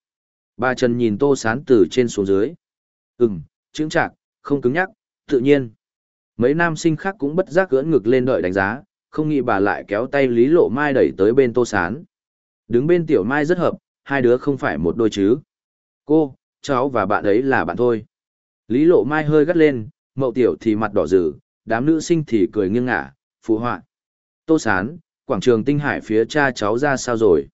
A: Bà Trần nhìn Tô Sán từ trên xuống dưới. Ừm, chứng chạc, không cứng nhắc, tự nhiên. Mấy nam sinh khác cũng bất giác gỡn ngực lên đợi đánh giá, không nghĩ bà lại kéo tay Lý Lộ Mai đẩy tới bên Tô Sán. Đứng bên Tiểu Mai rất hợp, hai đứa không phải một đôi chứ. Cô, cháu và bạn ấy là bạn thôi. Lý Lộ Mai hơi gắt lên, mậu tiểu thì mặt đỏ rử, đám nữ sinh thì cười nghiêng ngả, phụ họa. Tô Sán, quảng trường tinh hải phía cha cháu ra sao rồi?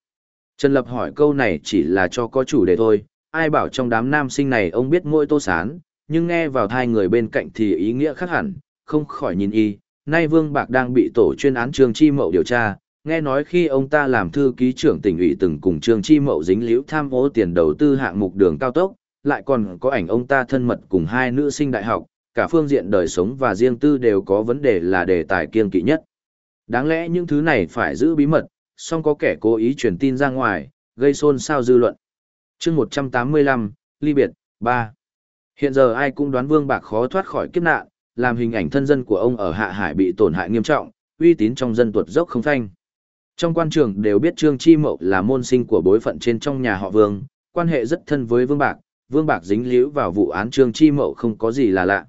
A: Trần Lập hỏi câu này chỉ là cho có chủ đề thôi, ai bảo trong đám nam sinh này ông biết mỗi Tô Sán, nhưng nghe vào hai người bên cạnh thì ý nghĩa khác hẳn, không khỏi nhìn y. Nay Vương Bạc đang bị tổ chuyên án Trường Chi Mậu điều tra, nghe nói khi ông ta làm thư ký trưởng tỉnh ủy từng cùng Trương Chi Mậu dính liễu tham ô tiền đầu tư hạng mục đường cao tốc, lại còn có ảnh ông ta thân mật cùng hai nữ sinh đại học, cả phương diện đời sống và riêng tư đều có vấn đề là đề tài kiên kỵ nhất. Đáng lẽ những thứ này phải giữ bí mật, song có kẻ cố ý truyền tin ra ngoài, gây xôn xao dư luận. chương 185, Ly Biệt, 3. Hiện giờ ai cũng đoán Vương Bạc khó thoát khỏi kiếp nạn, làm hình ảnh thân dân của ông ở Hạ Hải bị tổn hại nghiêm trọng, uy tín trong dân tuột dốc không phanh. Trong quan trường đều biết Trương Chi Mậu là môn sinh của bối phận trên trong nhà họ Vương, quan hệ rất thân với Vương Bạc, Vương Bạc dính líu vào vụ án Trương Chi Mậu không có gì là lạ.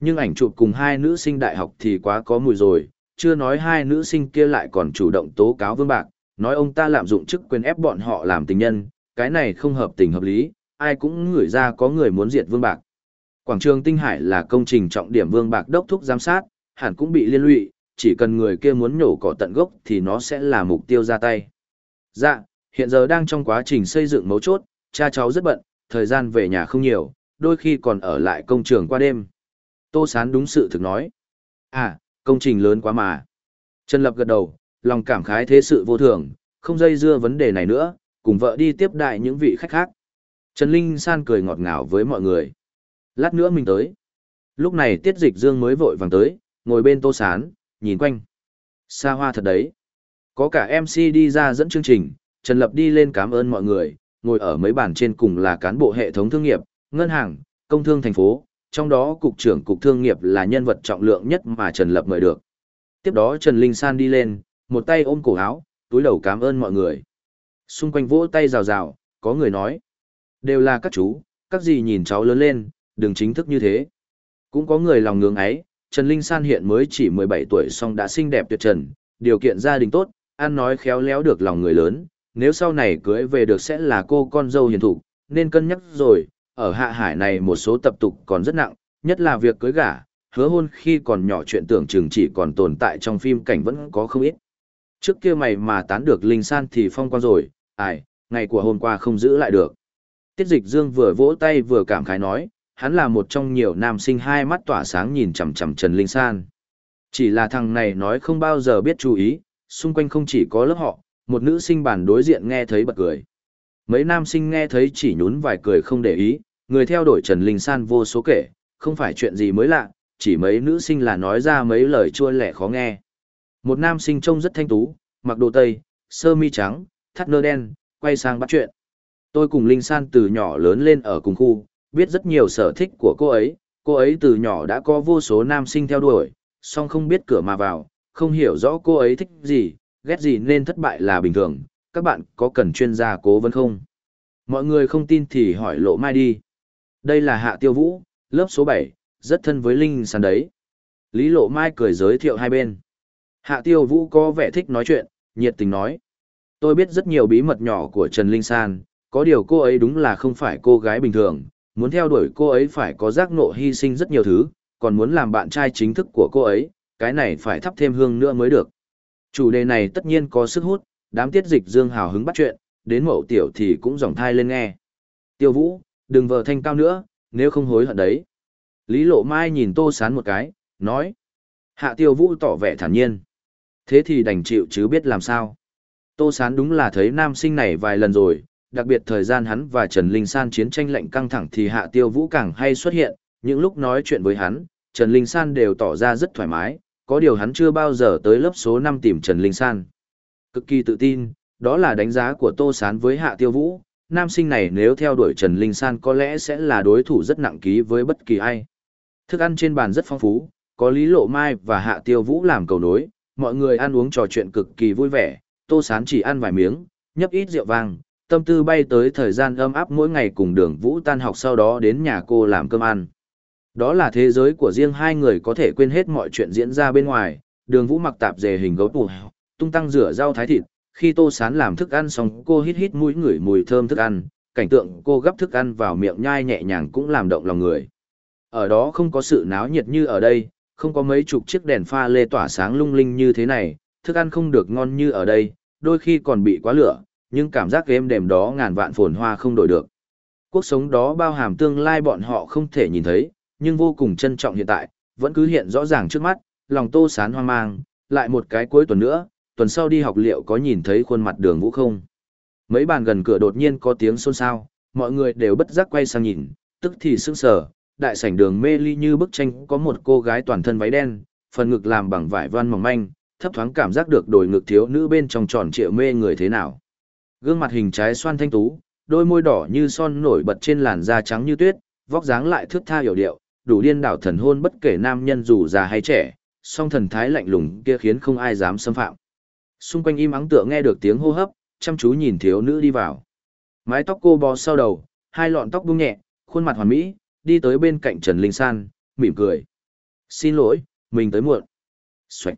A: Nhưng ảnh chụp cùng hai nữ sinh đại học thì quá có mùi rồi, chưa nói hai nữ sinh kia lại còn chủ động tố cáo Vương Bạc, nói ông ta lạm dụng chức quyền ép bọn họ làm tình nhân, cái này không hợp tình hợp lý, ai cũng ngửi ra có người muốn diệt Vương Bạc. Quảng trường Tinh Hải là công trình trọng điểm Vương Bạc đốc thúc giám sát, hẳn cũng bị liên lụy, chỉ cần người kia muốn nhổ cỏ tận gốc thì nó sẽ là mục tiêu ra tay. Dạ, hiện giờ đang trong quá trình xây dựng mấu chốt, cha cháu rất bận, thời gian về nhà không nhiều, đôi khi còn ở lại công trường qua đêm. Tô Sán đúng sự thực nói. À, công trình lớn quá mà. Trần Lập gật đầu, lòng cảm khái thế sự vô thường, không dây dưa vấn đề này nữa, cùng vợ đi tiếp đại những vị khách khác. Trần Linh San cười ngọt ngào với mọi người. Lát nữa mình tới. Lúc này Tiết Dịch Dương mới vội vàng tới, ngồi bên Tô Sán, nhìn quanh. Xa hoa thật đấy. Có cả MC đi ra dẫn chương trình, Trần Lập đi lên cảm ơn mọi người, ngồi ở mấy bàn trên cùng là cán bộ hệ thống thương nghiệp, ngân hàng, công thương thành phố, trong đó cục trưởng cục thương nghiệp là nhân vật trọng lượng nhất mà Trần Lập mời được. Tiếp đó Trần Linh San đi lên, một tay ôm cổ áo, túi đầu cảm ơn mọi người. Xung quanh vỗ tay rào rào, có người nói. Đều là các chú, các gì nhìn cháu lớn lên, đừng chính thức như thế. Cũng có người lòng ngưỡng ấy, Trần Linh San hiện mới chỉ 17 tuổi song đã xinh đẹp tuyệt trần, điều kiện gia đình tốt, ăn nói khéo léo được lòng người lớn, nếu sau này cưới về được sẽ là cô con dâu hiền thục, nên cân nhắc rồi, ở hạ hải này một số tập tục còn rất nặng, nhất là việc cưới gả, hứa hôn khi còn nhỏ chuyện tưởng chừng chỉ còn tồn tại trong phim cảnh vẫn có không ít. Trước kia mày mà tán được Linh San thì phong quan rồi, ai, ngày của hôm qua không giữ lại được. Tiết dịch dương vừa vỗ tay vừa cảm khái nói, hắn là một trong nhiều nam sinh hai mắt tỏa sáng nhìn chằm chằm Trần Linh San. Chỉ là thằng này nói không bao giờ biết chú ý, xung quanh không chỉ có lớp họ, một nữ sinh bản đối diện nghe thấy bật cười. Mấy nam sinh nghe thấy chỉ nhún vài cười không để ý, người theo đuổi Trần Linh San vô số kể, không phải chuyện gì mới lạ, chỉ mấy nữ sinh là nói ra mấy lời chua lẻ khó nghe. Một nam sinh trông rất thanh tú, mặc đồ tây, sơ mi trắng, thắt nơ đen, quay sang bắt chuyện. Tôi cùng Linh San từ nhỏ lớn lên ở cùng khu, biết rất nhiều sở thích của cô ấy, cô ấy từ nhỏ đã có vô số nam sinh theo đuổi, song không biết cửa mà vào, không hiểu rõ cô ấy thích gì, ghét gì nên thất bại là bình thường, các bạn có cần chuyên gia cố vấn không? Mọi người không tin thì hỏi lộ mai đi. Đây là Hạ Tiêu Vũ, lớp số 7, rất thân với Linh San đấy. Lý lộ mai cười giới thiệu hai bên. Hạ Tiêu Vũ có vẻ thích nói chuyện, nhiệt tình nói. Tôi biết rất nhiều bí mật nhỏ của Trần Linh San, có điều cô ấy đúng là không phải cô gái bình thường, muốn theo đuổi cô ấy phải có giác ngộ hy sinh rất nhiều thứ, còn muốn làm bạn trai chính thức của cô ấy, cái này phải thắp thêm hương nữa mới được. Chủ đề này tất nhiên có sức hút, đám tiết dịch dương hào hứng bắt chuyện, đến mậu tiểu thì cũng dòng thai lên nghe. Tiêu vũ, đừng vờ thanh cao nữa, nếu không hối hận đấy. Lý lộ mai nhìn tô sán một cái, nói. Hạ tiêu vũ tỏ vẻ thản nhiên. Thế thì đành chịu chứ biết làm sao. Tô sán đúng là thấy nam sinh này vài lần rồi, đặc biệt thời gian hắn và Trần Linh San chiến tranh lạnh căng thẳng thì Hạ Tiêu Vũ càng hay xuất hiện, những lúc nói chuyện với hắn, Trần Linh San đều tỏ ra rất thoải mái, có điều hắn chưa bao giờ tới lớp số 5 tìm Trần Linh San. Cực kỳ tự tin, đó là đánh giá của Tô Sán với Hạ Tiêu Vũ, nam sinh này nếu theo đuổi Trần Linh San có lẽ sẽ là đối thủ rất nặng ký với bất kỳ ai. Thức ăn trên bàn rất phong phú, có Lý Lộ Mai và Hạ Tiêu Vũ làm cầu nối, mọi người ăn uống trò chuyện cực kỳ vui vẻ, Tô Sán chỉ ăn vài miếng, nhấp ít rượu vang, tâm tư bay tới thời gian ấm áp mỗi ngày cùng đường Vũ tan học sau đó đến nhà cô làm cơm ăn. Đó là thế giới của riêng hai người có thể quên hết mọi chuyện diễn ra bên ngoài, đường Vũ mặc tạp dề hình gấu tủ, tung tăng rửa rau thái thịt, khi tô sán làm thức ăn xong cô hít hít mũi ngửi mùi thơm thức ăn, cảnh tượng cô gắp thức ăn vào miệng nhai nhẹ nhàng cũng làm động lòng người. Ở đó không có sự náo nhiệt như ở đây, không có mấy chục chiếc đèn pha lê tỏa sáng lung linh như thế này, thức ăn không được ngon như ở đây, đôi khi còn bị quá lửa, nhưng cảm giác êm đềm đó ngàn vạn phồn hoa không đổi được. Cuộc sống đó bao hàm tương lai bọn họ không thể nhìn thấy, nhưng vô cùng trân trọng hiện tại, vẫn cứ hiện rõ ràng trước mắt, lòng tô sán hoang mang, lại một cái cuối tuần nữa, tuần sau đi học liệu có nhìn thấy khuôn mặt đường vũ không? Mấy bàn gần cửa đột nhiên có tiếng xôn xao, mọi người đều bất giác quay sang nhìn, tức thì sững sờ, đại sảnh đường mê ly như bức tranh có một cô gái toàn thân váy đen, phần ngực làm bằng vải voan mỏng manh, thấp thoáng cảm giác được đổi ngực thiếu nữ bên trong tròn trịa mê người thế nào. Gương mặt hình trái xoan thanh tú, đôi môi đỏ như son nổi bật trên làn da trắng như tuyết, vóc dáng lại thướt tha hiểu điệu, đủ điên đảo thần hôn bất kể nam nhân dù già hay trẻ, song thần thái lạnh lùng kia khiến không ai dám xâm phạm. Xung quanh im ắng tựa nghe được tiếng hô hấp, chăm chú nhìn thiếu nữ đi vào. Mái tóc cô bó sau đầu, hai lọn tóc bung nhẹ, khuôn mặt hoàn mỹ, đi tới bên cạnh Trần Linh San, mỉm cười. Xin lỗi, mình tới muộn. Xoạch.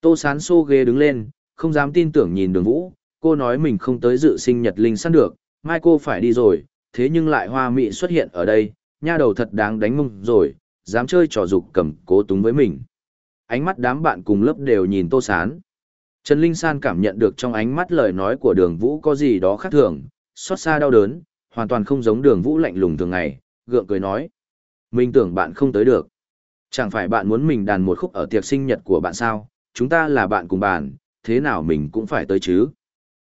A: Tô sán xô ghê đứng lên, không dám tin tưởng nhìn đường vũ, cô nói mình không tới dự sinh nhật Linh San được, mai cô phải đi rồi, thế nhưng lại hoa mị xuất hiện ở đây, nha đầu thật đáng đánh mông rồi, dám chơi trò dục cầm cố túng với mình. Ánh mắt đám bạn cùng lớp đều nhìn Tô Sán. Trần Linh San cảm nhận được trong ánh mắt lời nói của đường vũ có gì đó khác thường, xót xa đau đớn, hoàn toàn không giống đường vũ lạnh lùng thường ngày, gượng cười nói. Mình tưởng bạn không tới được. Chẳng phải bạn muốn mình đàn một khúc ở tiệc sinh nhật của bạn sao, chúng ta là bạn cùng bàn, thế nào mình cũng phải tới chứ.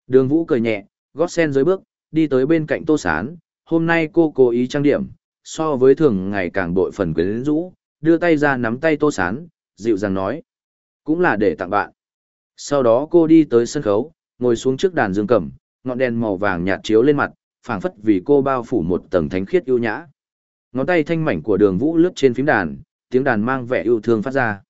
A: Đường Vũ cười nhẹ, gót sen dưới bước, đi tới bên cạnh Tô Sán, hôm nay cô cố ý trang điểm, so với thường ngày càng bội phần quyến rũ, đưa tay ra nắm tay Tô Sán, dịu dàng nói. Cũng là để tặng bạn. Sau đó cô đi tới sân khấu, ngồi xuống trước đàn dương cầm, ngọn đèn màu vàng nhạt chiếu lên mặt, phảng phất vì cô bao phủ một tầng thánh khiết yêu nhã. Ngón tay thanh mảnh của đường vũ lướt trên phím đàn, tiếng đàn mang vẻ yêu thương phát ra.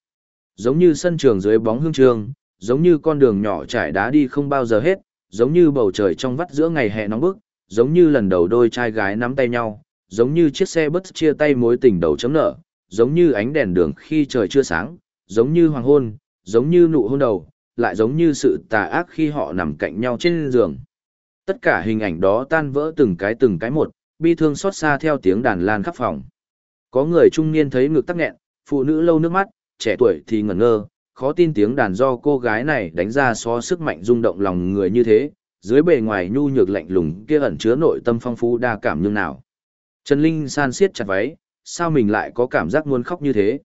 A: Giống như sân trường dưới bóng hương trường, giống như con đường nhỏ trải đá đi không bao giờ hết, giống như bầu trời trong vắt giữa ngày hè nóng bức, giống như lần đầu đôi trai gái nắm tay nhau, giống như chiếc xe bus chia tay mối tình đầu chấm nở, giống như ánh đèn đường khi trời chưa sáng, giống như hoàng hôn, giống như nụ hôn đầu, lại giống như sự tà ác khi họ nằm cạnh nhau trên giường. Tất cả hình ảnh đó tan vỡ từng cái từng cái một, bi thương xót xa theo tiếng đàn lan khắp phòng. Có người trung niên thấy ngực tắc nghẹn, phụ nữ lâu nước mắt, trẻ tuổi thì ngẩn ngơ, khó tin tiếng đàn do cô gái này đánh ra so sức mạnh rung động lòng người như thế, dưới bề ngoài nhu nhược lạnh lùng kia ẩn chứa nội tâm phong phú đa cảm như nào. Trần Linh san siết chặt váy, sao mình lại có cảm giác muốn khóc như thế?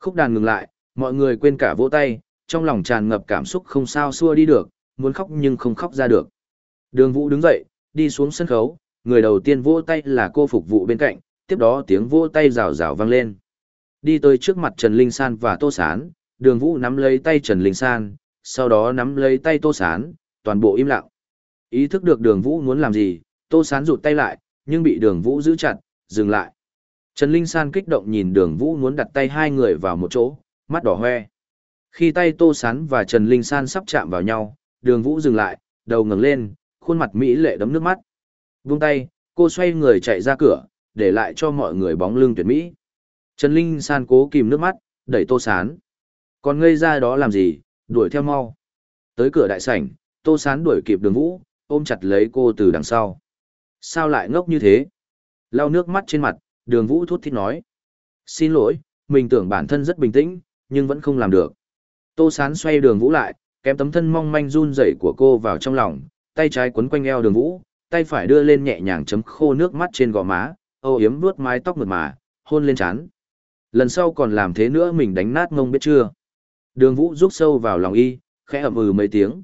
A: Khúc đàn ngừng lại, mọi người quên cả vỗ tay, trong lòng tràn ngập cảm xúc không sao xua đi được, muốn khóc nhưng không khóc ra được. Đường Vũ đứng dậy, đi xuống sân khấu, người đầu tiên vỗ tay là cô phục vụ bên cạnh, tiếp đó tiếng vỗ tay rào rào vang lên. Đi tới trước mặt Trần Linh San và Tô Sán, đường Vũ nắm lấy tay Trần Linh San, sau đó nắm lấy tay Tô Sán, toàn bộ im lặng. Ý thức được đường Vũ muốn làm gì, Tô Sán rụt tay lại, nhưng bị đường Vũ giữ chặt, dừng lại. Trần Linh San kích động nhìn đường Vũ muốn đặt tay hai người vào một chỗ, mắt đỏ hoe. Khi tay Tô Sán và Trần Linh San sắp chạm vào nhau, đường Vũ dừng lại, đầu ngẩng lên, khuôn mặt Mỹ lệ đấm nước mắt. Vung tay, cô xoay người chạy ra cửa, để lại cho mọi người bóng lưng tuyệt mỹ. Trần Linh San cố kìm nước mắt, đẩy Tô Sán. Còn ngây ra đó làm gì, đuổi theo mau. Tới cửa đại sảnh, Tô Sán đuổi kịp đường Vũ, ôm chặt lấy cô từ đằng sau. Sao lại ngốc như thế? Lau nước mắt trên mặt, đường Vũ thút thít nói. Xin lỗi, mình tưởng bản thân rất bình tĩnh, nhưng vẫn không làm được. Tô Sán xoay đường Vũ lại, kém tấm thân mong manh run rẩy của cô vào trong lòng, tay trái quấn quanh eo đường Vũ, tay phải đưa lên nhẹ nhàng chấm khô nước mắt trên gò má, âu yếm vuốt mái tóc mượt mà, hôn lên trán. Lần sau còn làm thế nữa mình đánh nát ngông biết chưa? Đường Vũ rút sâu vào lòng y, khẽ ậm ừ mấy tiếng.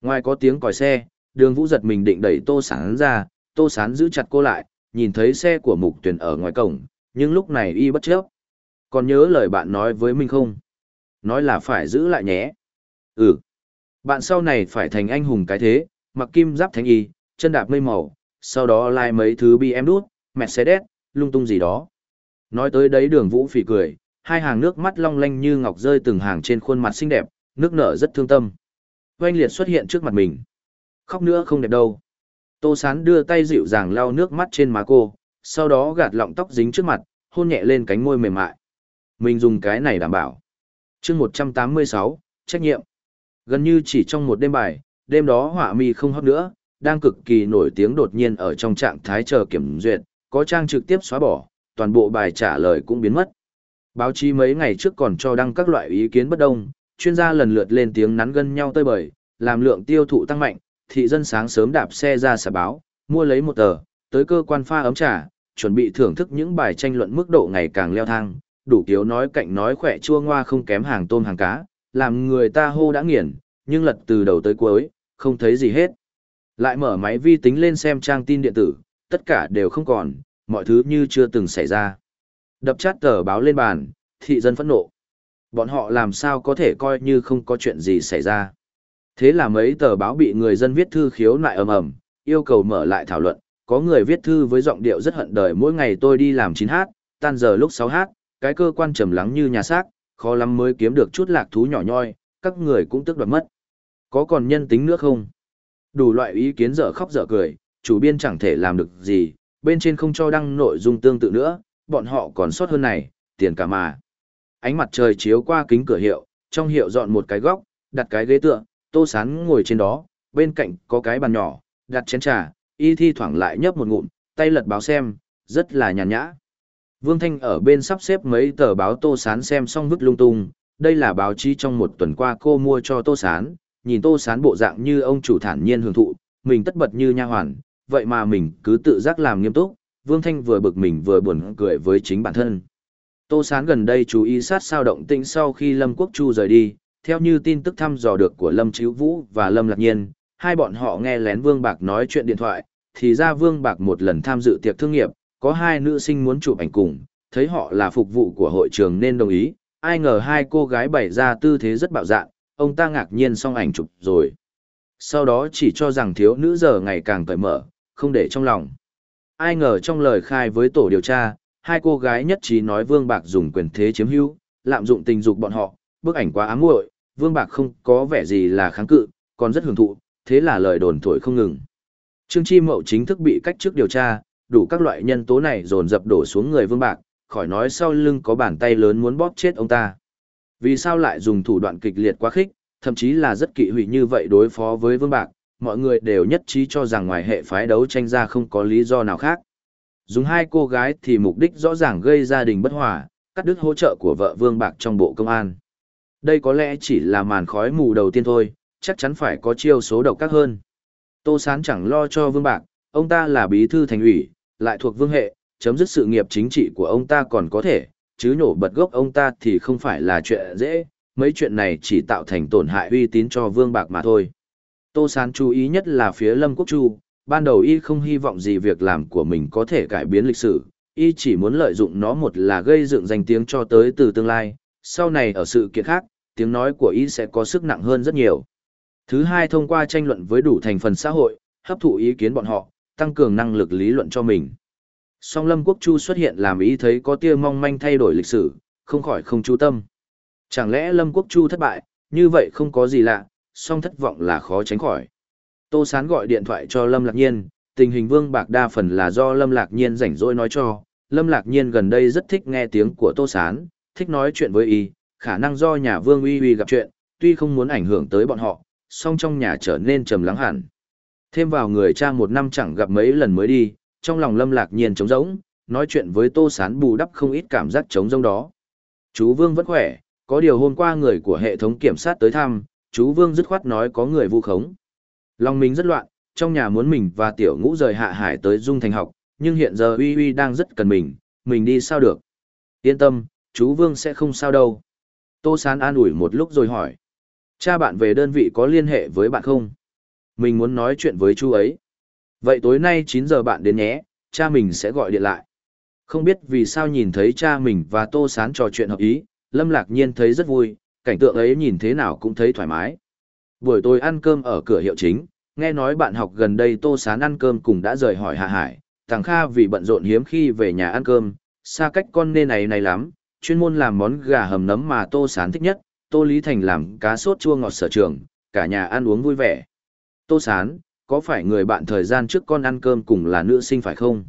A: Ngoài có tiếng còi xe, đường Vũ giật mình định đẩy Tô Sán ra, Tô Sán giữ chặt cô lại, nhìn thấy xe của mục tuyển ở ngoài cổng, nhưng lúc này y bất chấp. Còn nhớ lời bạn nói với mình không? Nói là phải giữ lại nhé. Ừ. Bạn sau này phải thành anh hùng cái thế, mặc kim giáp thánh y, chân đạp mây màu, sau đó lai mấy thứ BMW em đút, Mercedes, lung tung gì đó. Nói tới đấy đường vũ phỉ cười, hai hàng nước mắt long lanh như ngọc rơi từng hàng trên khuôn mặt xinh đẹp, nước nở rất thương tâm. Oanh liệt xuất hiện trước mặt mình. Khóc nữa không đẹp đâu. Tô Sán đưa tay dịu dàng lau nước mắt trên má cô, sau đó gạt lọng tóc dính trước mặt, hôn nhẹ lên cánh môi mềm mại. Mình dùng cái này đảm bảo. chương 186, trách nhiệm. Gần như chỉ trong một đêm bài, đêm đó họa mi không hấp nữa, đang cực kỳ nổi tiếng đột nhiên ở trong trạng thái chờ kiểm duyệt, có trang trực tiếp xóa bỏ, toàn bộ bài trả lời cũng biến mất. Báo chí mấy ngày trước còn cho đăng các loại ý kiến bất đồng, chuyên gia lần lượt lên tiếng nắn gân nhau tơi bời, làm lượng tiêu thụ tăng mạnh, thị dân sáng sớm đạp xe ra xả báo, mua lấy một tờ, tới cơ quan pha ấm trà, chuẩn bị thưởng thức những bài tranh luận mức độ ngày càng leo thang, đủ kiểu nói cạnh nói khỏe chua ngoa không kém hàng tôm hàng cá, làm người ta hô đã nghiền, nhưng lật từ đầu tới cuối, không thấy gì hết. Lại mở máy vi tính lên xem trang tin điện tử, tất cả đều không còn, mọi thứ như chưa từng xảy ra. Đập chát tờ báo lên bàn, thị dân phẫn nộ. Bọn họ làm sao có thể coi như không có chuyện gì xảy ra. Thế là mấy tờ báo bị người dân viết thư khiếu nại ầm ầm, yêu cầu mở lại thảo luận, có người viết thư với giọng điệu rất hận đời mỗi ngày tôi đi làm 9h, tan giờ lúc 6h, cái cơ quan trầm lắng như nhà xác, khó lắm mới kiếm được chút lạc thú nhỏ nhoi, các người cũng tức đoạt mất. Có còn nhân tính nữa không? Đủ loại ý kiến dở khóc dở cười, chủ biên chẳng thể làm được gì, bên trên không cho đăng nội dung tương tự nữa, bọn họ còn sót hơn này, tiền cả mà. Ánh mặt trời chiếu qua kính cửa hiệu, trong hiệu dọn một cái góc, đặt cái ghế tựa, tô sán ngồi trên đó, bên cạnh có cái bàn nhỏ, đặt chén trà, y thi thoảng lại nhấp một ngụm, tay lật báo xem, rất là nhàn nhã. Vương Thanh ở bên sắp xếp mấy tờ báo tô sán xem xong vứt lung tung, đây là báo chí trong một tuần qua cô mua cho tô sán, nhìn tô sán bộ dạng như ông chủ thản nhiên hưởng thụ, mình tất bật như nha hoàn, vậy mà mình cứ tự giác làm nghiêm túc, Vương Thanh vừa bực mình vừa buồn cười với chính bản thân. Tô Sán gần đây chú ý sát sao động tĩnh sau khi Lâm Quốc Chu rời đi, theo như tin tức thăm dò được của Lâm Chíu Vũ và Lâm Lạc Nhiên, hai bọn họ nghe lén Vương Bạc nói chuyện điện thoại, thì ra Vương Bạc một lần tham dự tiệc thương nghiệp, có hai nữ sinh muốn chụp ảnh cùng, thấy họ là phục vụ của hội trường nên đồng ý, ai ngờ hai cô gái bày ra tư thế rất bạo dạn, ông ta ngạc nhiên xong ảnh chụp rồi. Sau đó chỉ cho rằng thiếu nữ giờ ngày càng cởi mở, không để trong lòng. Ai ngờ trong lời khai với tổ điều tra, hai cô gái nhất trí nói Vương Bạc dùng quyền thế chiếm hữu, lạm dụng tình dục bọn họ, bức ảnh quá ám muội, Vương Bạc không có vẻ gì là kháng cự, còn rất hưởng thụ, thế là lời đồn thổi không ngừng. Trương Chi Mậu chính thức bị cách chức điều tra, đủ các loại nhân tố này dồn dập đổ xuống người Vương Bạc, khỏi nói sau lưng có bàn tay lớn muốn bóp chết ông ta. Vì sao lại dùng thủ đoạn kịch liệt quá khích, thậm chí là rất kỵ hủy như vậy đối phó với Vương Bạc, mọi người đều nhất trí cho rằng ngoài hệ phái đấu tranh ra không có lý do nào khác. Dùng hai cô gái thì mục đích rõ ràng gây gia đình bất hòa, cắt đứt hỗ trợ của vợ Vương Bạc trong bộ công an. Đây có lẽ chỉ là màn khói mù đầu tiên thôi, chắc chắn phải có chiêu số độc các hơn. Tô Sán chẳng lo cho Vương Bạc, ông ta là bí thư thành ủy, lại thuộc vương hệ, chấm dứt sự nghiệp chính trị của ông ta còn có thể, chứ nổ bật gốc ông ta thì không phải là chuyện dễ, mấy chuyện này chỉ tạo thành tổn hại uy tín cho Vương Bạc mà thôi. Tô Sán chú ý nhất là phía Lâm Quốc Chu, ban đầu y không hy vọng gì việc làm của mình có thể cải biến lịch sử, y chỉ muốn lợi dụng nó một là gây dựng danh tiếng cho tới từ tương lai, sau này ở sự kiện khác, tiếng nói của y sẽ có sức nặng hơn rất nhiều. Thứ hai thông qua tranh luận với đủ thành phần xã hội, hấp thụ ý kiến bọn họ, tăng cường năng lực lý luận cho mình. Song Lâm Quốc Chu xuất hiện làm ý thấy có tia mong manh thay đổi lịch sử, không khỏi không chú tâm. Chẳng lẽ Lâm Quốc Chu thất bại, như vậy không có gì lạ, song thất vọng là khó tránh khỏi. Tô Sán gọi điện thoại cho Lâm Lạc Nhiên, tình hình Vương Bạc đa phần là do Lâm Lạc Nhiên rảnh rỗi nói cho. Lâm Lạc Nhiên gần đây rất thích nghe tiếng của Tô Sán, thích nói chuyện với y, khả năng do nhà Vương Uy Uy gặp chuyện, tuy không muốn ảnh hưởng tới bọn họ, song trong nhà trở nên trầm lắng hẳn. Thêm vào người cha một năm chẳng gặp mấy lần mới đi, trong lòng Lâm Lạc Nhiên trống rỗng, nói chuyện với Tô Sán bù đắp không ít cảm giác trống rỗng đó. Chú Vương vẫn khỏe, có điều hôm qua người của hệ thống kiểm sát tới thăm, chú Vương dứt khoát nói có người vu khống. Lòng mình rất loạn, trong nhà muốn mình và tiểu ngũ rời hạ hải tới Dung Thành học, nhưng hiện giờ Uy Uy đang rất cần mình, mình đi sao được. Yên tâm, chú Vương sẽ không sao đâu. Tô Sán an ủi một lúc rồi hỏi. Cha bạn về đơn vị có liên hệ với bạn không? Mình muốn nói chuyện với chú ấy. Vậy tối nay 9 giờ bạn đến nhé, cha mình sẽ gọi điện lại. Không biết vì sao nhìn thấy cha mình và Tô Sán trò chuyện hợp ý, Lâm Lạc Nhiên thấy rất vui, cảnh tượng ấy nhìn thế nào cũng thấy thoải mái. Buổi tối ăn cơm ở cửa hiệu chính, nghe nói bạn học gần đây Tô Sán ăn cơm cùng đã rời hỏi Hạ Hải, Thằng Kha vì bận rộn hiếm khi về nhà ăn cơm, xa cách con nê này này lắm, chuyên môn làm món gà hầm nấm mà Tô Sán thích nhất, Tô Lý Thành làm cá sốt chua ngọt sở trường, cả nhà ăn uống vui vẻ. Tô Sán, có phải người bạn thời gian trước con ăn cơm cùng là nữ sinh phải không?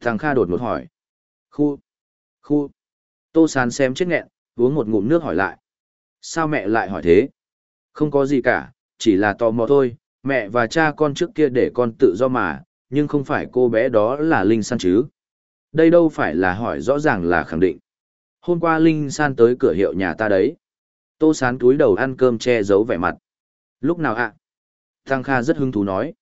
A: Thằng Kha đột ngột hỏi. Khu, khu. Tô Sán xem chết nghẹn, uống một ngụm nước hỏi lại. Sao mẹ lại hỏi thế? Không có gì cả, chỉ là tò mò thôi, mẹ và cha con trước kia để con tự do mà, nhưng không phải cô bé đó là Linh San chứ. Đây đâu phải là hỏi rõ ràng là khẳng định. Hôm qua Linh San tới cửa hiệu nhà ta đấy. Tô sán túi đầu ăn cơm che giấu vẻ mặt. Lúc nào ạ? À? Thăng Kha rất hứng thú nói.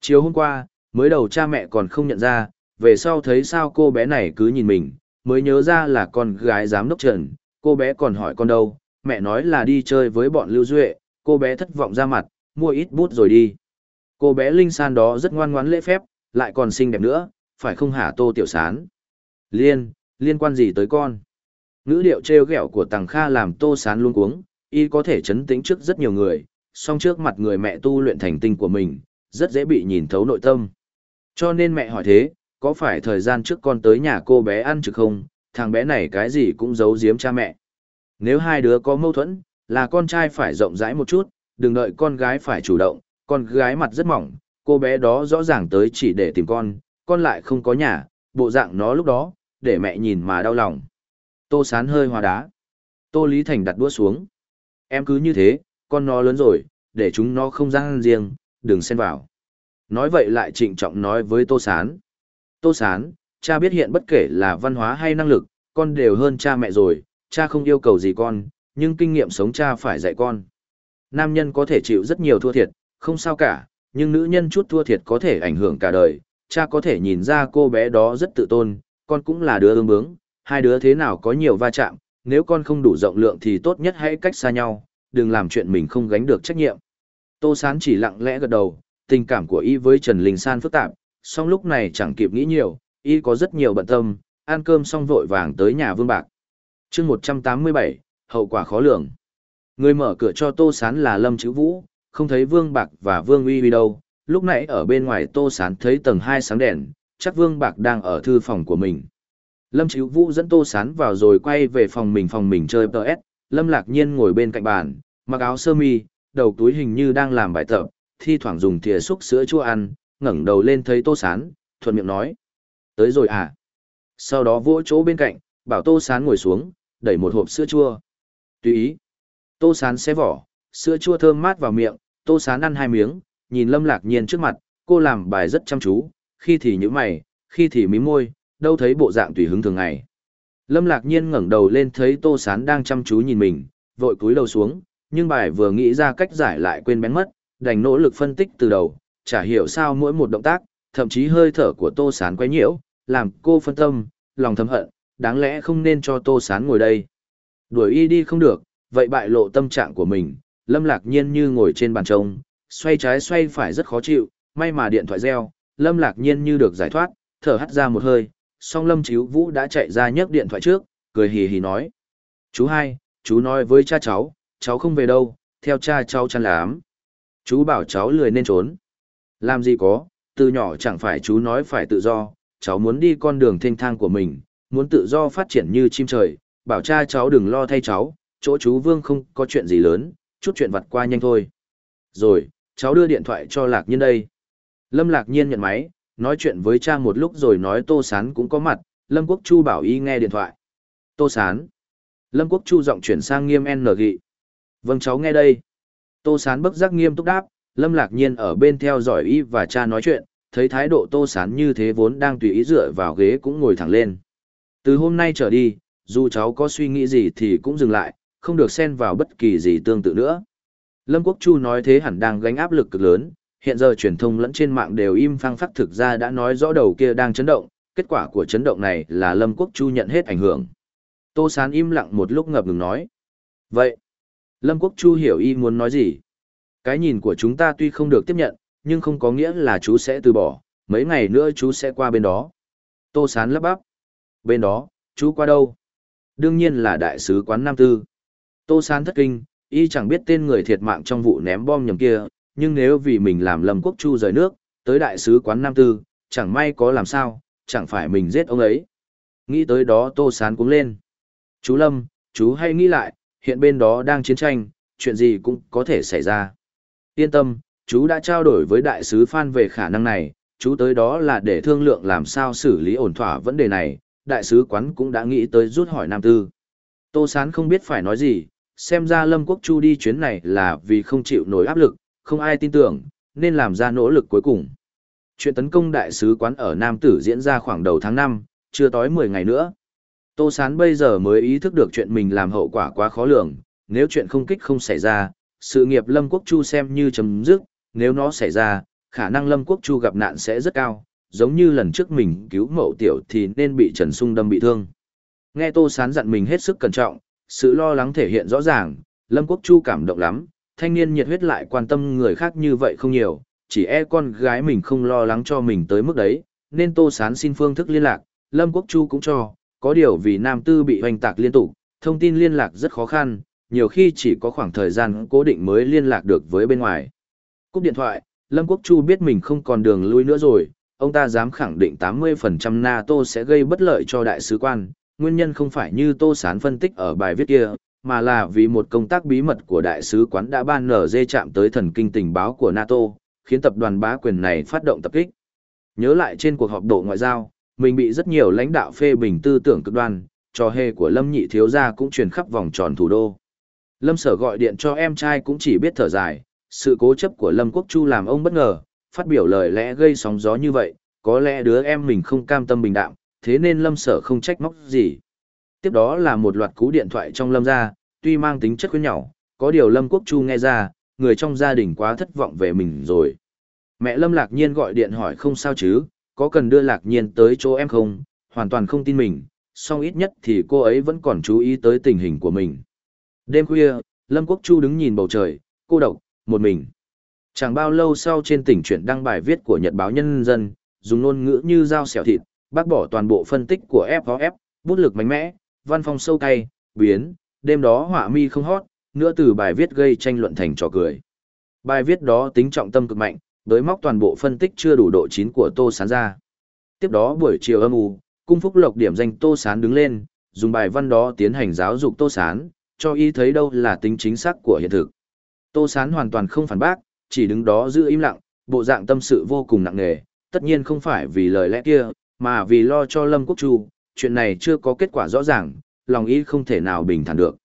A: Chiều hôm qua, mới đầu cha mẹ còn không nhận ra, về sau thấy sao cô bé này cứ nhìn mình, mới nhớ ra là con gái giám đốc trần, cô bé còn hỏi con đâu, mẹ nói là đi chơi với bọn Lưu Duệ, cô bé thất vọng ra mặt, mua ít bút rồi đi. Cô bé Linh San đó rất ngoan ngoãn lễ phép, lại còn xinh đẹp nữa, phải không hả Tô Tiểu Sán? Liên, liên quan gì tới con? Ngữ điệu trêu ghẹo của Tằng Kha làm Tô Sán luôn cuống, y có thể chấn tĩnh trước rất nhiều người, song trước mặt người mẹ tu luyện thành tinh của mình, rất dễ bị nhìn thấu nội tâm. Cho nên mẹ hỏi thế, có phải thời gian trước con tới nhà cô bé ăn trực không, thằng bé này cái gì cũng giấu giếm cha mẹ. Nếu hai đứa có mâu thuẫn, là con trai phải rộng rãi một chút, đừng đợi con gái phải chủ động, con gái mặt rất mỏng, cô bé đó rõ ràng tới chỉ để tìm con, con lại không có nhà, bộ dạng nó lúc đó, để mẹ nhìn mà đau lòng. Tô sán hơi hòa đá. Tô Lý Thành đặt đũa xuống. Em cứ như thế, con nó lớn rồi, để chúng nó không gian riêng, đừng xen vào. Nói vậy lại trịnh trọng nói với Tô Sán. Tô Sán, cha biết hiện bất kể là văn hóa hay năng lực, con đều hơn cha mẹ rồi, cha không yêu cầu gì con, nhưng kinh nghiệm sống cha phải dạy con. Nam nhân có thể chịu rất nhiều thua thiệt, không sao cả, nhưng nữ nhân chút thua thiệt có thể ảnh hưởng cả đời. Cha có thể nhìn ra cô bé đó rất tự tôn, con cũng là đứa ương bướng, hai đứa thế nào có nhiều va chạm, nếu con không đủ rộng lượng thì tốt nhất hãy cách xa nhau, đừng làm chuyện mình không gánh được trách nhiệm. Tô Sán chỉ lặng lẽ gật đầu, tình cảm của y với Trần Linh San phức tạp, song lúc này chẳng kịp nghĩ nhiều, y có rất nhiều bận tâm, ăn cơm xong vội vàng tới nhà Vương Bạc chương 187, hậu quả khó lường. Người mở cửa cho Tô Sán là Lâm Chữ Vũ, không thấy Vương Bạc và Vương Uy Uy đâu, lúc nãy ở bên ngoài Tô Sán thấy tầng 2 sáng đèn, chắc Vương Bạc đang ở thư phòng của mình. Lâm chữ Vũ dẫn Tô Sán vào rồi quay về phòng mình phòng mình chơi PS, Lâm Lạc Nhiên ngồi bên cạnh bàn, mặc áo sơ mi, đầu túi hình như đang làm bài tập, thi thoảng dùng thìa xúc sữa chua ăn, ngẩng đầu lên thấy Tô Sán, thuận miệng nói. Tới rồi à? Sau đó vỗ chỗ bên cạnh, bảo Tô Sán ngồi xuống, đẩy một hộp sữa chua. Tùy ý. Tô Sán xé vỏ, sữa chua thơm mát vào miệng, Tô Sán ăn hai miếng, nhìn Lâm Lạc Nhiên trước mặt, cô làm bài rất chăm chú, khi thì nhíu mày, khi thì mím môi, đâu thấy bộ dạng tùy hứng thường ngày. Lâm Lạc Nhiên ngẩng đầu lên thấy Tô Sán đang chăm chú nhìn mình, vội cúi đầu xuống, nhưng bài vừa nghĩ ra cách giải lại quên bén mất, đành nỗ lực phân tích từ đầu, chả hiểu sao mỗi một động tác, thậm chí hơi thở của Tô Sán quấy nhiễu, làm cô phân tâm, lòng thầm hận, đáng lẽ không nên cho Tô Sán ngồi đây. Đuổi y đi không được, vậy bại lộ tâm trạng của mình, Lâm Lạc Nhiên như ngồi trên bàn trông, xoay trái xoay phải rất khó chịu, may mà điện thoại reo, Lâm Lạc Nhiên như được giải thoát, thở hắt ra một hơi, song Lâm Chíu Vũ đã chạy ra nhấc điện thoại trước, cười hì hì nói. Chú hai, chú nói với cha cháu, cháu không về đâu, theo cha cháu chăn lám. Chú bảo cháu lười nên trốn. Làm gì có, từ nhỏ chẳng phải chú nói phải tự do, cháu muốn đi con đường thanh thang của mình, muốn tự do phát triển như chim trời, bảo cha cháu đừng lo thay cháu, chỗ chú Vương không có chuyện gì lớn, chút chuyện vặt qua nhanh thôi. Rồi, cháu đưa điện thoại cho Lạc Nhiên đây. Lâm Lạc Nhiên nhận máy, nói chuyện với cha một lúc rồi nói Tô Sán cũng có mặt, Lâm Quốc Chu bảo y nghe điện thoại. Tô Sán. Lâm Quốc Chu giọng chuyển sang nghiêm N gị. Vâng cháu nghe đây. Tô Sán bất giác nghiêm túc đáp, Lâm Lạc Nhiên ở bên theo dõi y và cha nói chuyện, thấy thái độ Tô Sán như thế vốn đang tùy ý dựa vào ghế cũng ngồi thẳng lên. Từ hôm nay trở đi, dù cháu có suy nghĩ gì thì cũng dừng lại, không được xen vào bất kỳ gì tương tự nữa. Lâm Quốc Chu nói thế hẳn đang gánh áp lực cực lớn, hiện giờ truyền thông lẫn trên mạng đều im phăng phắc thực ra đã nói rõ đầu kia đang chấn động, kết quả của chấn động này là Lâm Quốc Chu nhận hết ảnh hưởng. Tô Sán im lặng một lúc ngập ngừng nói. Vậy, Lâm Quốc Chu hiểu y muốn nói gì? Cái nhìn của chúng ta tuy không được tiếp nhận, nhưng không có nghĩa là chú sẽ từ bỏ, mấy ngày nữa chú sẽ qua bên đó. Tô Sán lắp bắp. Bên đó, chú qua đâu? Đương nhiên là đại sứ quán Nam Tư. Tô Sán thất kinh, y chẳng biết tên người thiệt mạng trong vụ ném bom nhầm kia, nhưng nếu vì mình làm lầm Quốc Chu rời nước, tới đại sứ quán Nam Tư, chẳng may có làm sao, chẳng phải mình giết ông ấy. Nghĩ tới đó Tô Sán cũng lên. Chú Lâm, chú hay nghĩ lại, hiện bên đó đang chiến tranh, chuyện gì cũng có thể xảy ra. Yên tâm, chú đã trao đổi với đại sứ Phan về khả năng này, chú tới đó là để thương lượng làm sao xử lý ổn thỏa vấn đề này, đại sứ quán cũng đã nghĩ tới rút hỏi Nam Tư. Tô Sán không biết phải nói gì, xem ra Lâm Quốc Chu đi chuyến này là vì không chịu nổi áp lực, không ai tin tưởng, nên làm ra nỗ lực cuối cùng. Chuyện tấn công đại sứ quán ở Nam Tử diễn ra khoảng đầu tháng 5, chưa tối 10 ngày nữa. Tô Sán bây giờ mới ý thức được chuyện mình làm hậu quả quá khó lường, nếu chuyện không kích không xảy ra, sự nghiệp Lâm Quốc Chu xem như chấm dứt, nếu nó xảy ra, khả năng Lâm Quốc Chu gặp nạn sẽ rất cao, giống như lần trước mình cứu mậu tiểu thì nên bị Trần Sung đâm bị thương. Nghe Tô Sán dặn mình hết sức cẩn trọng, sự lo lắng thể hiện rõ ràng, Lâm Quốc Chu cảm động lắm, thanh niên nhiệt huyết lại quan tâm người khác như vậy không nhiều, chỉ e con gái mình không lo lắng cho mình tới mức đấy, nên Tô Sán xin phương thức liên lạc, Lâm Quốc Chu cũng cho, có điều vì Nam Tư bị hoành tạc liên tục, thông tin liên lạc rất khó khăn, nhiều khi chỉ có khoảng thời gian cố định mới liên lạc được với bên ngoài. Cúp điện thoại, Lâm Quốc Chu biết mình không còn đường lui nữa rồi, ông ta dám khẳng định 80% NATO sẽ gây bất lợi cho đại sứ quan, nguyên nhân không phải như Tô Sán phân tích ở bài viết kia, mà là vì một công tác bí mật của đại sứ quán đã ban nở dê chạm tới thần kinh tình báo của NATO, khiến tập đoàn bá quyền này phát động tập kích. Nhớ lại trên cuộc họp độ ngoại giao, mình bị rất nhiều lãnh đạo phê bình tư tưởng cực đoan, trò hề của Lâm Nhị thiếu gia cũng truyền khắp vòng tròn thủ đô. Lâm Sở gọi điện cho em trai cũng chỉ biết thở dài, sự cố chấp của Lâm Quốc Chu làm ông bất ngờ, phát biểu lời lẽ gây sóng gió như vậy, có lẽ đứa em mình không cam tâm bình đạm, thế nên Lâm Sở không trách móc gì. Tiếp đó là một loạt cú điện thoại trong Lâm gia, tuy mang tính chất khuyến nhỏ, có điều Lâm Quốc Chu nghe ra, người trong gia đình quá thất vọng về mình rồi. Mẹ Lâm Lạc Nhiên gọi điện hỏi không sao chứ, có cần đưa Lạc Nhiên tới chỗ em không, hoàn toàn không tin mình, song ít nhất thì cô ấy vẫn còn chú ý tới tình hình của mình. Đêm khuya, Lâm Quốc Chu đứng nhìn bầu trời, cô độc, một mình. Chẳng bao lâu sau trên tỉnh chuyển đăng bài viết của Nhật báo Nhân dân, dùng ngôn ngữ như dao xẻo thịt, bác bỏ toàn bộ phân tích của FOF, bút lực mạnh mẽ, văn phong sâu cay, biến, đêm đó họa mi không hót, nữa từ bài viết gây tranh luận thành trò cười. Bài viết đó tính trọng tâm cực mạnh, đối móc toàn bộ phân tích chưa đủ độ chín của Tô Sán ra. Tiếp đó buổi chiều âm u, cung phúc lộc điểm danh Tô Sán đứng lên, dùng bài văn đó tiến hành giáo dục Tô Sán, cho y thấy đâu là tính chính xác của hiện thực. Tô Sán hoàn toàn không phản bác, chỉ đứng đó giữ im lặng, bộ dạng tâm sự vô cùng nặng nề, tất nhiên không phải vì lời lẽ kia, mà vì lo cho Lâm Quốc Chu, chuyện này chưa có kết quả rõ ràng, lòng y không thể nào bình thản được.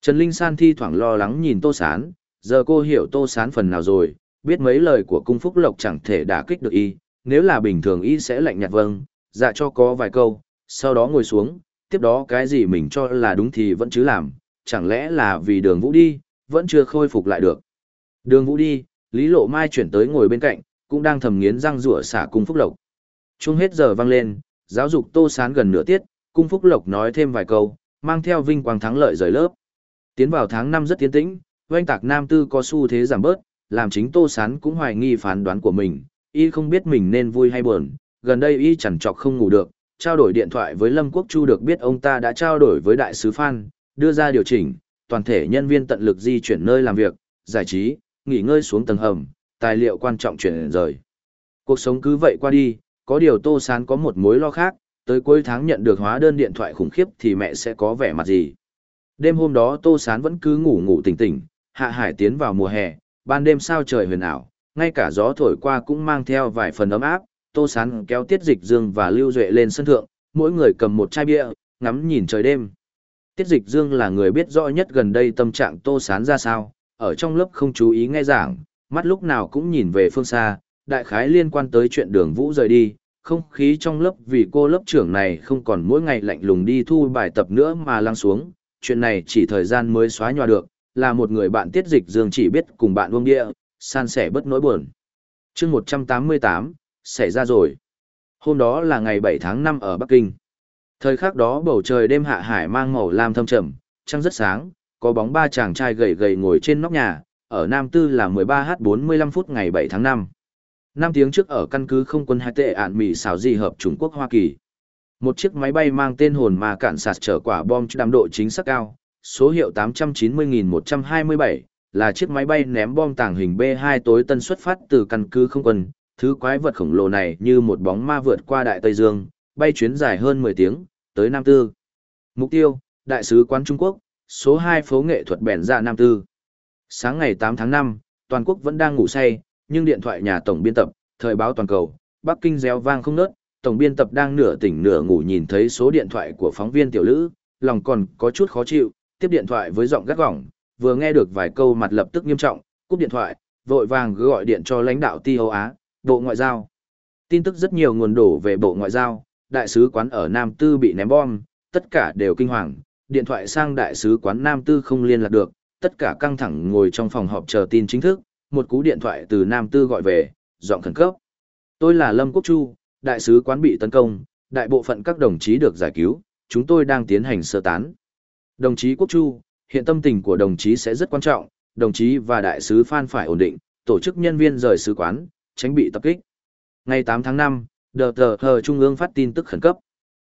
A: Trần Linh San thi thoảng lo lắng nhìn Tô Sán, giờ cô hiểu Tô Sán phần nào rồi, biết mấy lời của cung phúc lộc chẳng thể đả kích được y, nếu là bình thường y sẽ lạnh nhạt vâng, dạ cho có vài câu, sau đó ngồi xuống, tiếp đó cái gì mình cho là đúng thì vẫn chứ làm, chẳng lẽ là vì đường vũ đi, vẫn chưa khôi phục lại được. Đường vũ đi, Lý Lộ Mai chuyển tới ngồi bên cạnh, cũng đang thầm nghiến răng rủa xả cung phúc lộc. Chung hết giờ vang lên, giáo dục tô sán gần nửa tiết, cung phúc lộc nói thêm vài câu, mang theo vinh quang thắng lợi rời lớp. Tiến vào tháng năm rất tiến tĩnh, oanh tạc nam tư có xu thế giảm bớt, làm chính tô sán cũng hoài nghi phán đoán của mình, y không biết mình nên vui hay buồn, gần đây y chẳng chọc không ngủ được, trao đổi điện thoại với Lâm Quốc Chu được biết ông ta đã trao đổi với đại sứ Phan, đưa ra điều chỉnh, toàn thể nhân viên tận lực di chuyển nơi làm việc, giải trí, nghỉ ngơi xuống tầng hầm, tài liệu quan trọng chuyển rời. Cuộc sống cứ vậy qua đi, có điều Tô Sán có một mối lo khác, tới cuối tháng nhận được hóa đơn điện thoại khủng khiếp thì mẹ sẽ có vẻ mặt gì. Đêm hôm đó Tô Sán vẫn cứ ngủ ngủ tỉnh tỉnh, hạ hải tiến vào mùa hè, ban đêm sao trời huyền ảo, ngay cả gió thổi qua cũng mang theo vài phần ấm áp, Tô Sán kéo Tiết Dịch Dương và Lưu Duệ lên sân thượng, mỗi người cầm một chai bia, ngắm nhìn trời đêm. Tiết Dịch Dương là người biết rõ nhất gần đây tâm trạng Tô Sán ra sao, ở trong lớp không chú ý nghe giảng, mắt lúc nào cũng nhìn về phương xa, đại khái liên quan tới chuyện đường vũ rời đi, không khí trong lớp vì cô lớp trưởng này không còn mỗi ngày lạnh lùng đi thu bài tập nữa mà lăng xuống, chuyện này chỉ thời gian mới xóa nhòa được, là một người bạn tiết dịch dương chỉ biết cùng bạn uông địa, san sẻ bất nỗi buồn. chương 188, xảy ra rồi. Hôm đó là ngày 7 tháng 5 ở Bắc Kinh. Thời khắc đó bầu trời đêm hạ hải mang màu lam thâm trầm, trăng rất sáng, có bóng ba chàng trai gầy gầy ngồi trên nóc nhà, ở Nam Tư là 13h45 phút ngày 7 tháng 5. Năm tiếng trước ở căn cứ không quân hai tệ ạn Mỹ xảo di hợp Trung Quốc Hoa Kỳ. Một chiếc máy bay mang tên hồn mà cạn sạt chở quả bom đám độ chính xác cao, số hiệu 890.127, là chiếc máy bay ném bom tàng hình B-2 tối tân xuất phát từ căn cứ không quân. Thứ quái vật khổng lồ này như một bóng ma vượt qua Đại Tây Dương, bay chuyến dài hơn 10 tiếng, tới Nam Tư. Mục tiêu, Đại sứ quán Trung Quốc, số 2 phố nghệ thuật bèn dạ Nam Tư. Sáng ngày 8 tháng 5, toàn quốc vẫn đang ngủ say, nhưng điện thoại nhà tổng biên tập, thời báo toàn cầu, Bắc Kinh réo vang không nớt, tổng biên tập đang nửa tỉnh nửa ngủ nhìn thấy số điện thoại của phóng viên tiểu lữ, lòng còn có chút khó chịu, tiếp điện thoại với giọng gắt gỏng, vừa nghe được vài câu mặt lập tức nghiêm trọng, cúp điện thoại, vội vàng gọi điện cho lãnh đạo Ti Âu Á, Bộ Ngoại giao. Tin tức rất nhiều nguồn đổ về Bộ Ngoại giao, đại sứ quán ở Nam Tư bị ném bom, tất cả đều kinh hoàng, điện thoại sang đại sứ quán Nam Tư không liên lạc được, tất cả căng thẳng ngồi trong phòng họp chờ tin chính thức, một cú điện thoại từ Nam Tư gọi về, giọng khẩn cấp. Tôi là Lâm Quốc Chu, đại sứ quán bị tấn công, đại bộ phận các đồng chí được giải cứu, chúng tôi đang tiến hành sơ tán. Đồng chí Quốc Chu, hiện tâm tình của đồng chí sẽ rất quan trọng, đồng chí và đại sứ Phan phải ổn định, tổ chức nhân viên rời sứ quán, tránh bị tập kích. Ngày 8 tháng 5, đờ tờ hờ Trung ương phát tin tức khẩn cấp.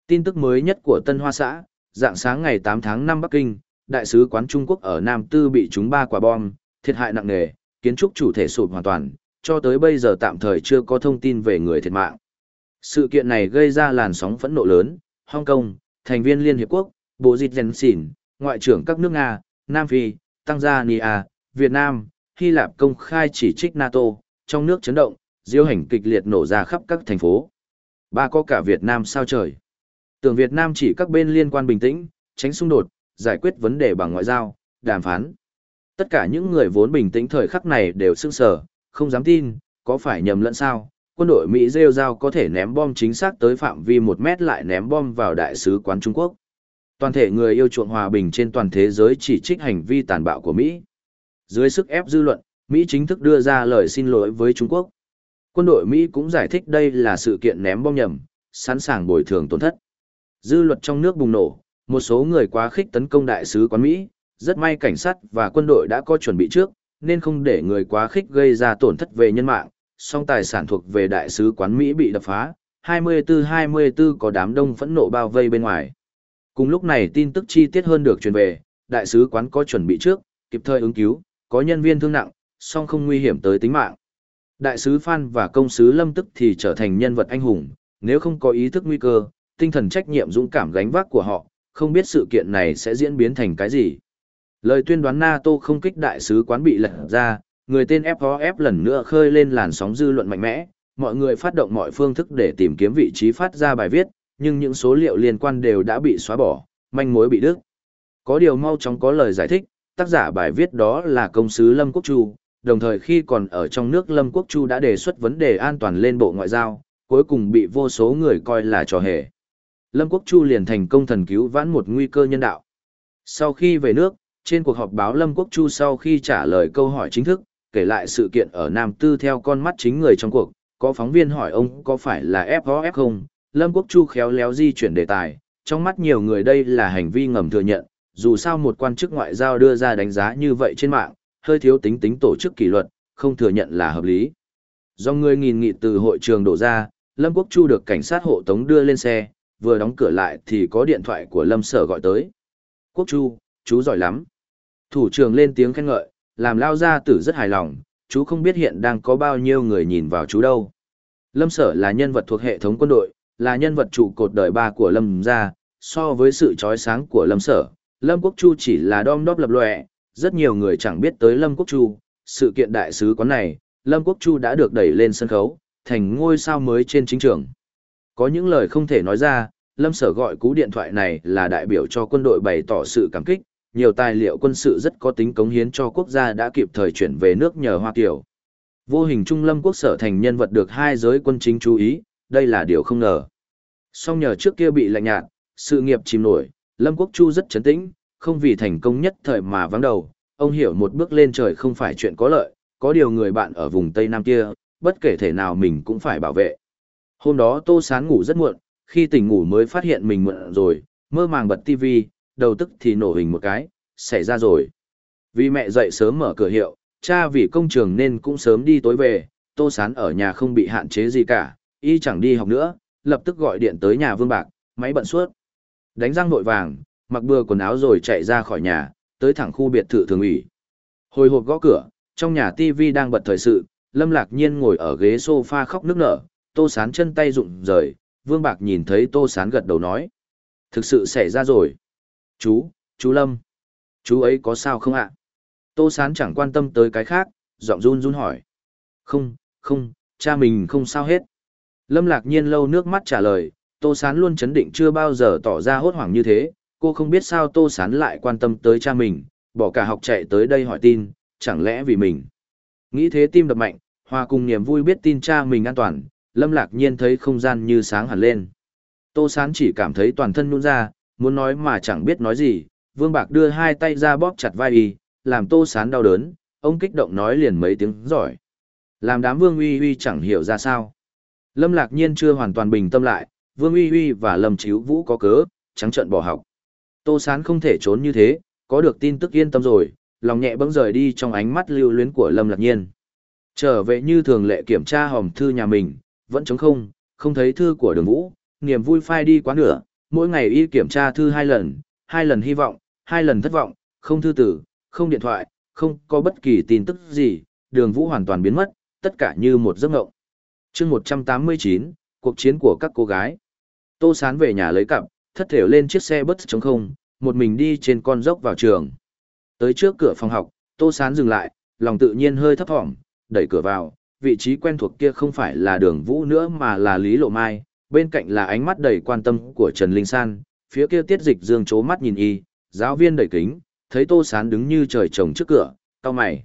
A: Tin tức mới nhất của Tân Hoa xã, dạng sáng ngày 8 tháng 5 Bắc Kinh, đại sứ quán Trung Quốc ở Nam Tư bị trúng ba quả bom, thiệt hại nặng nề, kiến trúc chủ thể sụp hoàn toàn, cho tới bây giờ tạm thời chưa có thông tin về người thiệt mạng. Sự kiện này gây ra làn sóng phẫn nộ lớn, Hong Kong, thành viên Liên Hiệp Quốc, Bộ Dịch Dân Xỉn, Ngoại trưởng các nước Nga, Nam Phi, Tanzania, Việt Nam, Hy Lạp công khai chỉ trích NATO, trong nước chấn động, diêu hành kịch liệt nổ ra khắp các thành phố. Ba có cả Việt Nam sao trời. Tưởng Việt Nam chỉ các bên liên quan bình tĩnh, tránh xung đột, giải quyết vấn đề bằng ngoại giao, đàm phán. Tất cả những người vốn bình tĩnh thời khắc này đều sững sờ, không dám tin, có phải nhầm lẫn sao? Quân đội Mỹ rêu rao có thể ném bom chính xác tới phạm vi một mét lại ném bom vào đại sứ quán Trung Quốc. Toàn thể người yêu chuộng hòa bình trên toàn thế giới chỉ trích hành vi tàn bạo của Mỹ. Dưới sức ép dư luận, Mỹ chính thức đưa ra lời xin lỗi với Trung Quốc. Quân đội Mỹ cũng giải thích đây là sự kiện ném bom nhầm, sẵn sàng bồi thường tổn thất. Dư luật trong nước bùng nổ, một số người quá khích tấn công đại sứ quán Mỹ, rất may cảnh sát và quân đội đã có chuẩn bị trước, nên không để người quá khích gây ra tổn thất về nhân mạng, song tài sản thuộc về đại sứ quán Mỹ bị đập phá, 24-24 có đám đông phẫn nộ bao vây bên ngoài. Cùng lúc này tin tức chi tiết hơn được truyền về, đại sứ quán có chuẩn bị trước, kịp thời ứng cứu, có nhân viên thương nặng, song không nguy hiểm tới tính mạng. Đại sứ Phan và công sứ Lâm tức thì trở thành nhân vật anh hùng, nếu không có ý thức nguy cơ, tinh thần trách nhiệm dũng cảm gánh vác của họ, không biết sự kiện này sẽ diễn biến thành cái gì. Lời tuyên đoán NATO không kích đại sứ quán bị lật ra, người tên FOF lần nữa khơi lên làn sóng dư luận mạnh mẽ, mọi người phát động mọi phương thức để tìm kiếm vị trí phát ra bài viết, nhưng những số liệu liên quan đều đã bị xóa bỏ, manh mối bị đứt. Có điều mau chóng có lời giải thích, tác giả bài viết đó là công sứ Lâm Quốc Chu, đồng thời khi còn ở trong nước Lâm Quốc Chu đã đề xuất vấn đề an toàn lên Bộ Ngoại giao, cuối cùng bị vô số người coi là trò hề. Lâm Quốc Chu liền thành công thần cứu vãn một nguy cơ nhân đạo. Sau khi về nước, trên cuộc họp báo Lâm Quốc Chu sau khi trả lời câu hỏi chính thức, kể lại sự kiện ở Nam Tư theo con mắt chính người trong cuộc, có phóng viên hỏi ông có phải là FOF không, Lâm Quốc Chu khéo léo di chuyển đề tài, trong mắt nhiều người đây là hành vi ngầm thừa nhận, dù sao một quan chức ngoại giao đưa ra đánh giá như vậy trên mạng, hơi thiếu tính tính tổ chức kỷ luật, không thừa nhận là hợp lý. Do người nghìn nghị từ hội trường đổ ra, Lâm Quốc Chu được cảnh sát hộ tống đưa lên xe, vừa đóng cửa lại thì có điện thoại của Lâm Sở gọi tới. Quốc Chu, chú giỏi lắm. Thủ trưởng lên tiếng khen ngợi, làm lao gia tử rất hài lòng, chú không biết hiện đang có bao nhiêu người nhìn vào chú đâu. Lâm Sở là nhân vật thuộc hệ thống quân đội, là nhân vật trụ cột đời ba của Lâm gia, so với sự trói sáng của Lâm Sở, Lâm Quốc Chu chỉ là đom đóp lập lòe, rất nhiều người chẳng biết tới Lâm Quốc Chu, sự kiện đại sứ quán này, Lâm Quốc Chu đã được đẩy lên sân khấu, thành ngôi sao mới trên chính trường. Có những lời không thể nói ra, Lâm Sở gọi cú điện thoại này là đại biểu cho quân đội bày tỏ sự cảm kích, nhiều tài liệu quân sự rất có tính cống hiến cho quốc gia đã kịp thời chuyển về nước nhờ Hoa Kiều. Vô hình trung Lâm Quốc Sở thành nhân vật được hai giới quân chính chú ý, đây là điều không ngờ. Song nhờ trước kia bị lạnh nhạt, sự nghiệp chìm nổi, Lâm Quốc Chu rất chấn tĩnh, không vì thành công nhất thời mà vắng đầu, ông hiểu một bước lên trời không phải chuyện có lợi, có điều người bạn ở vùng Tây Nam kia, bất kể thể nào mình cũng phải bảo vệ. Hôm đó Tô Sán ngủ rất muộn, khi tỉnh ngủ mới phát hiện mình mượn rồi, mơ màng bật tivi, đầu tức thì nổ hình một cái, xảy ra rồi. Vì mẹ dậy sớm mở cửa hiệu, cha vì công trường nên cũng sớm đi tối về, Tô Sán ở nhà không bị hạn chế gì cả, y chẳng đi học nữa, lập tức gọi điện tới nhà Vương Bạc, máy bận suốt. Đánh răng nội vàng, mặc bừa quần áo rồi chạy ra khỏi nhà, tới thẳng khu biệt thự thường ủy. Hồi hộp gõ cửa, trong nhà TV đang bật thời sự, Lâm Lạc Nhiên ngồi ở ghế sofa khóc nức nở, Tô Sán chân tay rụng rời, Vương Bạc nhìn thấy Tô Sán gật đầu nói. Thực sự xảy ra rồi. Chú, chú Lâm. Chú ấy có sao không ạ? Tô Sán chẳng quan tâm tới cái khác, giọng run run hỏi. Không, không, cha mình không sao hết. Lâm Lạc Nhiên lâu nước mắt trả lời, Tô Sán luôn chấn định chưa bao giờ tỏ ra hốt hoảng như thế, cô không biết sao Tô Sán lại quan tâm tới cha mình, bỏ cả học chạy tới đây hỏi tin, chẳng lẽ vì mình. Nghĩ thế tim đập mạnh, hòa cùng niềm vui biết tin cha mình an toàn, Lâm Lạc Nhiên thấy không gian như sáng hẳn lên. Tô Sán chỉ cảm thấy toàn thân nhún ra, muốn nói mà chẳng biết nói gì, Vương Bạc đưa hai tay ra bóp chặt vai y, làm Tô Sán đau đớn, ông kích động nói liền mấy tiếng giỏi. Làm đám Vương Uy Uy chẳng hiểu ra sao. Lâm Lạc Nhiên chưa hoàn toàn bình tâm lại, Vương Uy Uy và Lâm Chíu Vũ có cớ, trắng trợn bỏ học. Tô Sán không thể trốn như thế, có được tin tức yên tâm rồi, lòng nhẹ bỗng rời đi trong ánh mắt lưu luyến của Lâm Lạc Nhiên. Trở về như thường lệ kiểm tra hòm thư nhà mình, vẫn trống không, không thấy thư của đường vũ, niềm vui phai đi quá nửa, mỗi ngày y kiểm tra thư hai lần, hai lần hy vọng, hai lần thất vọng, không thư tử, không điện thoại, không có bất kỳ tin tức gì, đường vũ hoàn toàn biến mất, tất cả như một giấc ngộng. chương 189, cuộc chiến của các cô gái. Tô Sán về nhà lấy cặp, thất thểu lên chiếc xe bất trống không, một mình đi trên con dốc vào trường. Tới trước cửa phòng học, Tô Sán dừng lại, lòng tự nhiên hơi thấp thỏm, đẩy cửa vào, vị trí quen thuộc kia không phải là đường vũ nữa mà là Lý Lộ Mai, bên cạnh là ánh mắt đầy quan tâm của Trần Linh San, phía kia tiết dịch dương chố mắt nhìn y, giáo viên đẩy kính, thấy Tô Sán đứng như trời trồng trước cửa, cao mày.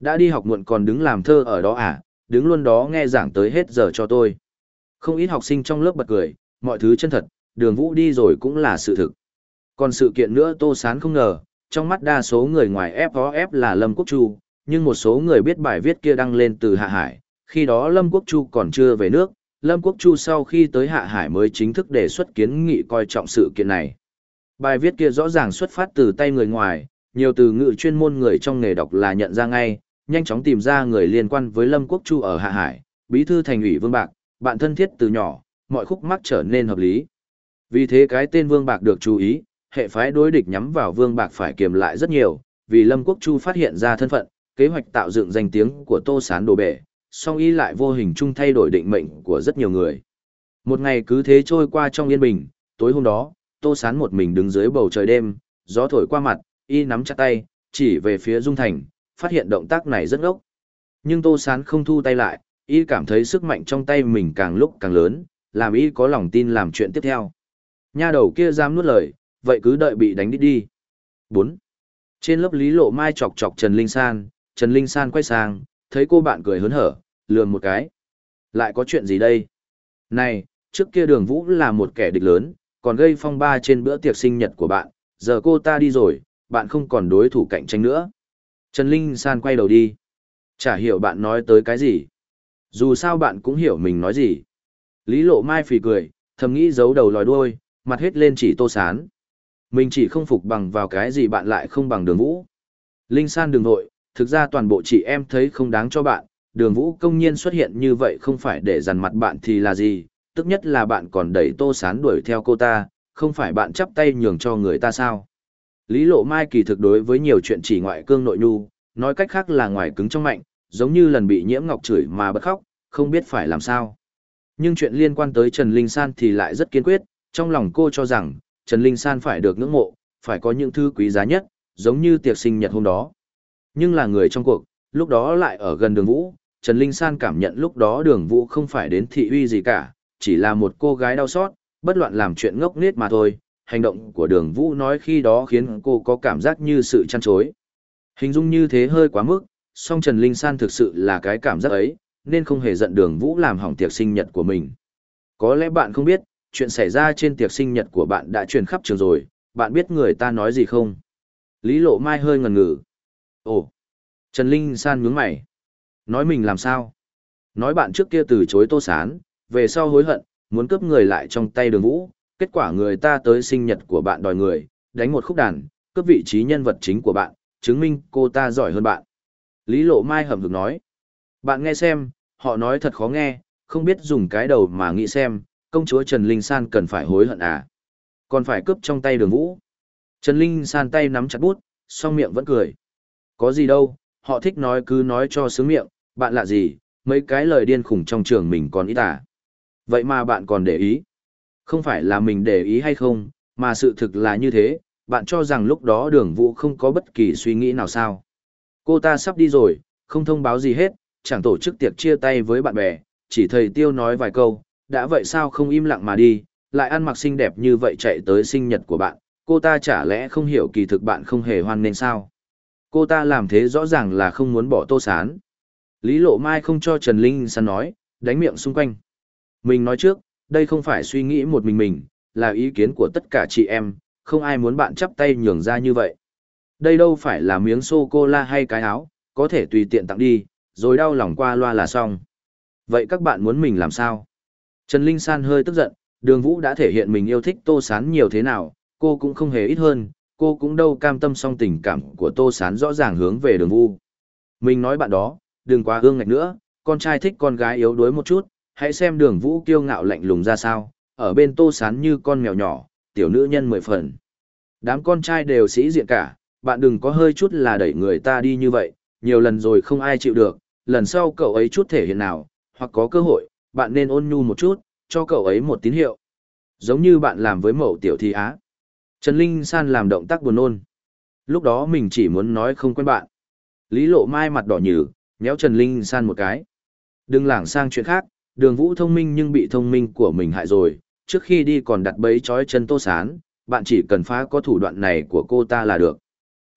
A: Đã đi học muộn còn đứng làm thơ ở đó à, đứng luôn đó nghe giảng tới hết giờ cho tôi. Không ít học sinh trong lớp bật cười, mọi thứ chân thật, đường vũ đi rồi cũng là sự thực. Còn sự kiện nữa Tô Sán không ngờ, trong mắt đa số người ngoài FOF là Lâm Quốc Chu, nhưng một số người biết bài viết kia đăng lên từ Hạ Hải, khi đó Lâm Quốc Chu còn chưa về nước, Lâm Quốc Chu sau khi tới Hạ Hải mới chính thức đề xuất kiến nghị coi trọng sự kiện này. Bài viết kia rõ ràng xuất phát từ tay người ngoài, nhiều từ ngữ chuyên môn người trong nghề đọc là nhận ra ngay, nhanh chóng tìm ra người liên quan với Lâm Quốc Chu ở Hạ Hải, bí thư thành ủy Vương Bạc, bạn thân thiết từ nhỏ, mọi khúc mắc trở nên hợp lý. Vì thế cái tên Vương Bạc được chú ý, hệ phái đối địch nhắm vào Vương Bạc phải kiềm lại rất nhiều, vì Lâm Quốc Chu phát hiện ra thân phận, kế hoạch tạo dựng danh tiếng của Tô Sán đồ bể, song y lại vô hình chung thay đổi định mệnh của rất nhiều người. Một ngày cứ thế trôi qua trong yên bình, tối hôm đó, Tô Sán một mình đứng dưới bầu trời đêm, gió thổi qua mặt, y nắm chặt tay, chỉ về phía Dung Thành, phát hiện động tác này rất ngốc. Nhưng Tô Sán không thu tay lại, y cảm thấy sức mạnh trong tay mình càng lúc càng lớn, làm y có lòng tin làm chuyện tiếp theo. Nha đầu kia dám nuốt lời, vậy cứ đợi bị đánh đi đi. 4. Trên lớp Lý Lộ Mai chọc chọc Trần Linh San, Trần Linh San quay sang, thấy cô bạn cười hớn hở, lườm một cái. Lại có chuyện gì đây? Này, trước kia đường vũ là một kẻ địch lớn, còn gây phong ba trên bữa tiệc sinh nhật của bạn, giờ cô ta đi rồi, bạn không còn đối thủ cạnh tranh nữa. Trần Linh San quay đầu đi. Chả hiểu bạn nói tới cái gì. Dù sao bạn cũng hiểu mình nói gì. Lý Lộ Mai phì cười, thầm nghĩ giấu đầu lòi đuôi, mặt hết lên chỉ tô sán. Mình chỉ không phục bằng vào cái gì bạn lại không bằng đường vũ. Linh San đừng nội, thực ra toàn bộ chị em thấy không đáng cho bạn, đường vũ công nhiên xuất hiện như vậy không phải để dằn mặt bạn thì là gì, tức nhất là bạn còn đẩy tô sán đuổi theo cô ta, không phải bạn chắp tay nhường cho người ta sao. Lý Lộ Mai kỳ thực đối với nhiều chuyện chỉ ngoại cương nội nhu, nói cách khác là ngoài cứng trong mạnh, giống như lần bị nhiễm ngọc chửi mà bật khóc, không biết phải làm sao. Nhưng chuyện liên quan tới Trần Linh San thì lại rất kiên quyết, trong lòng cô cho rằng, Trần Linh San phải được ngưỡng mộ, phải có những thứ quý giá nhất, giống như tiệc sinh nhật hôm đó. Nhưng là người trong cuộc, lúc đó lại ở gần đường Vũ, Trần Linh San cảm nhận lúc đó đường Vũ không phải đến thị uy gì cả, chỉ là một cô gái đau xót, bất loạn làm chuyện ngốc nghếch mà thôi. Hành động của đường Vũ nói khi đó khiến cô có cảm giác như sự chăn chối. Hình dung như thế hơi quá mức, song Trần Linh San thực sự là cái cảm giác ấy, nên không hề giận đường Vũ làm hỏng tiệc sinh nhật của mình. Có lẽ bạn không biết, chuyện xảy ra trên tiệc sinh nhật của bạn đã truyền khắp trường rồi, bạn biết người ta nói gì không? Lý Lộ Mai hơi ngần ngừ. Ồ! Trần Linh San nhướng mày. Nói mình làm sao? Nói bạn trước kia từ chối tô sán, về sau hối hận, muốn cướp người lại trong tay đường vũ, kết quả người ta tới sinh nhật của bạn đòi người, đánh một khúc đàn, cướp vị trí nhân vật chính của bạn, chứng minh cô ta giỏi hơn bạn. Lý Lộ Mai hầm hực nói. Bạn nghe xem, họ nói thật khó nghe, không biết dùng cái đầu mà nghĩ xem, công chúa Trần Linh San cần phải hối hận à. Còn phải cướp trong tay đường vũ. Trần Linh San tay nắm chặt bút, song miệng vẫn cười. Có gì đâu, họ thích nói cứ nói cho sướng miệng, bạn lạ gì, mấy cái lời điên khủng trong trường mình còn ít à. Vậy mà bạn còn để ý. Không phải là mình để ý hay không, mà sự thực là như thế, bạn cho rằng lúc đó đường vũ không có bất kỳ suy nghĩ nào sao. Cô ta sắp đi rồi, không thông báo gì hết, chẳng tổ chức tiệc chia tay với bạn bè, chỉ thầy tiêu nói vài câu, đã vậy sao không im lặng mà đi, lại ăn mặc xinh đẹp như vậy chạy tới sinh nhật của bạn, cô ta chả lẽ không hiểu kỳ thực bạn không hề hoan nên sao. Cô ta làm thế rõ ràng là không muốn bỏ tô sán. Lý Lộ Mai không cho Trần Linh San nói, đánh miệng xung quanh. Mình nói trước, đây không phải suy nghĩ một mình mình, là ý kiến của tất cả chị em, không ai muốn bạn chắp tay nhường ra như vậy. Đây đâu phải là miếng sô-cô-la hay cái áo, có thể tùy tiện tặng đi, rồi đau lòng qua loa là xong. Vậy các bạn muốn mình làm sao? Trần Linh San hơi tức giận, đường vũ đã thể hiện mình yêu thích Tô Sán nhiều thế nào, cô cũng không hề ít hơn, cô cũng đâu cam tâm song tình cảm của Tô Sán rõ ràng hướng về đường vu. Mình nói bạn đó, đừng quá hương ngạch nữa, con trai thích con gái yếu đuối một chút, hãy xem đường vũ kiêu ngạo lạnh lùng ra sao, ở bên Tô Sán như con mèo nhỏ, tiểu nữ nhân mười phần. Đám con trai đều sĩ diện cả, bạn đừng có hơi chút là đẩy người ta đi như vậy, nhiều lần rồi không ai chịu được, lần sau cậu ấy chút thể hiện nào, hoặc có cơ hội, bạn nên ôn nhu một chút, cho cậu ấy một tín hiệu. Giống như bạn làm với mẫu tiểu thi á. Trần Linh San làm động tác buồn nôn. Lúc đó mình chỉ muốn nói không quen bạn. Lý lộ mai mặt đỏ nhừ, nhéo Trần Linh San một cái. Đừng lảng sang chuyện khác, đường vũ thông minh nhưng bị thông minh của mình hại rồi. Trước khi đi còn đặt bấy chói chân tô sán, bạn chỉ cần phá có thủ đoạn này của cô ta là được.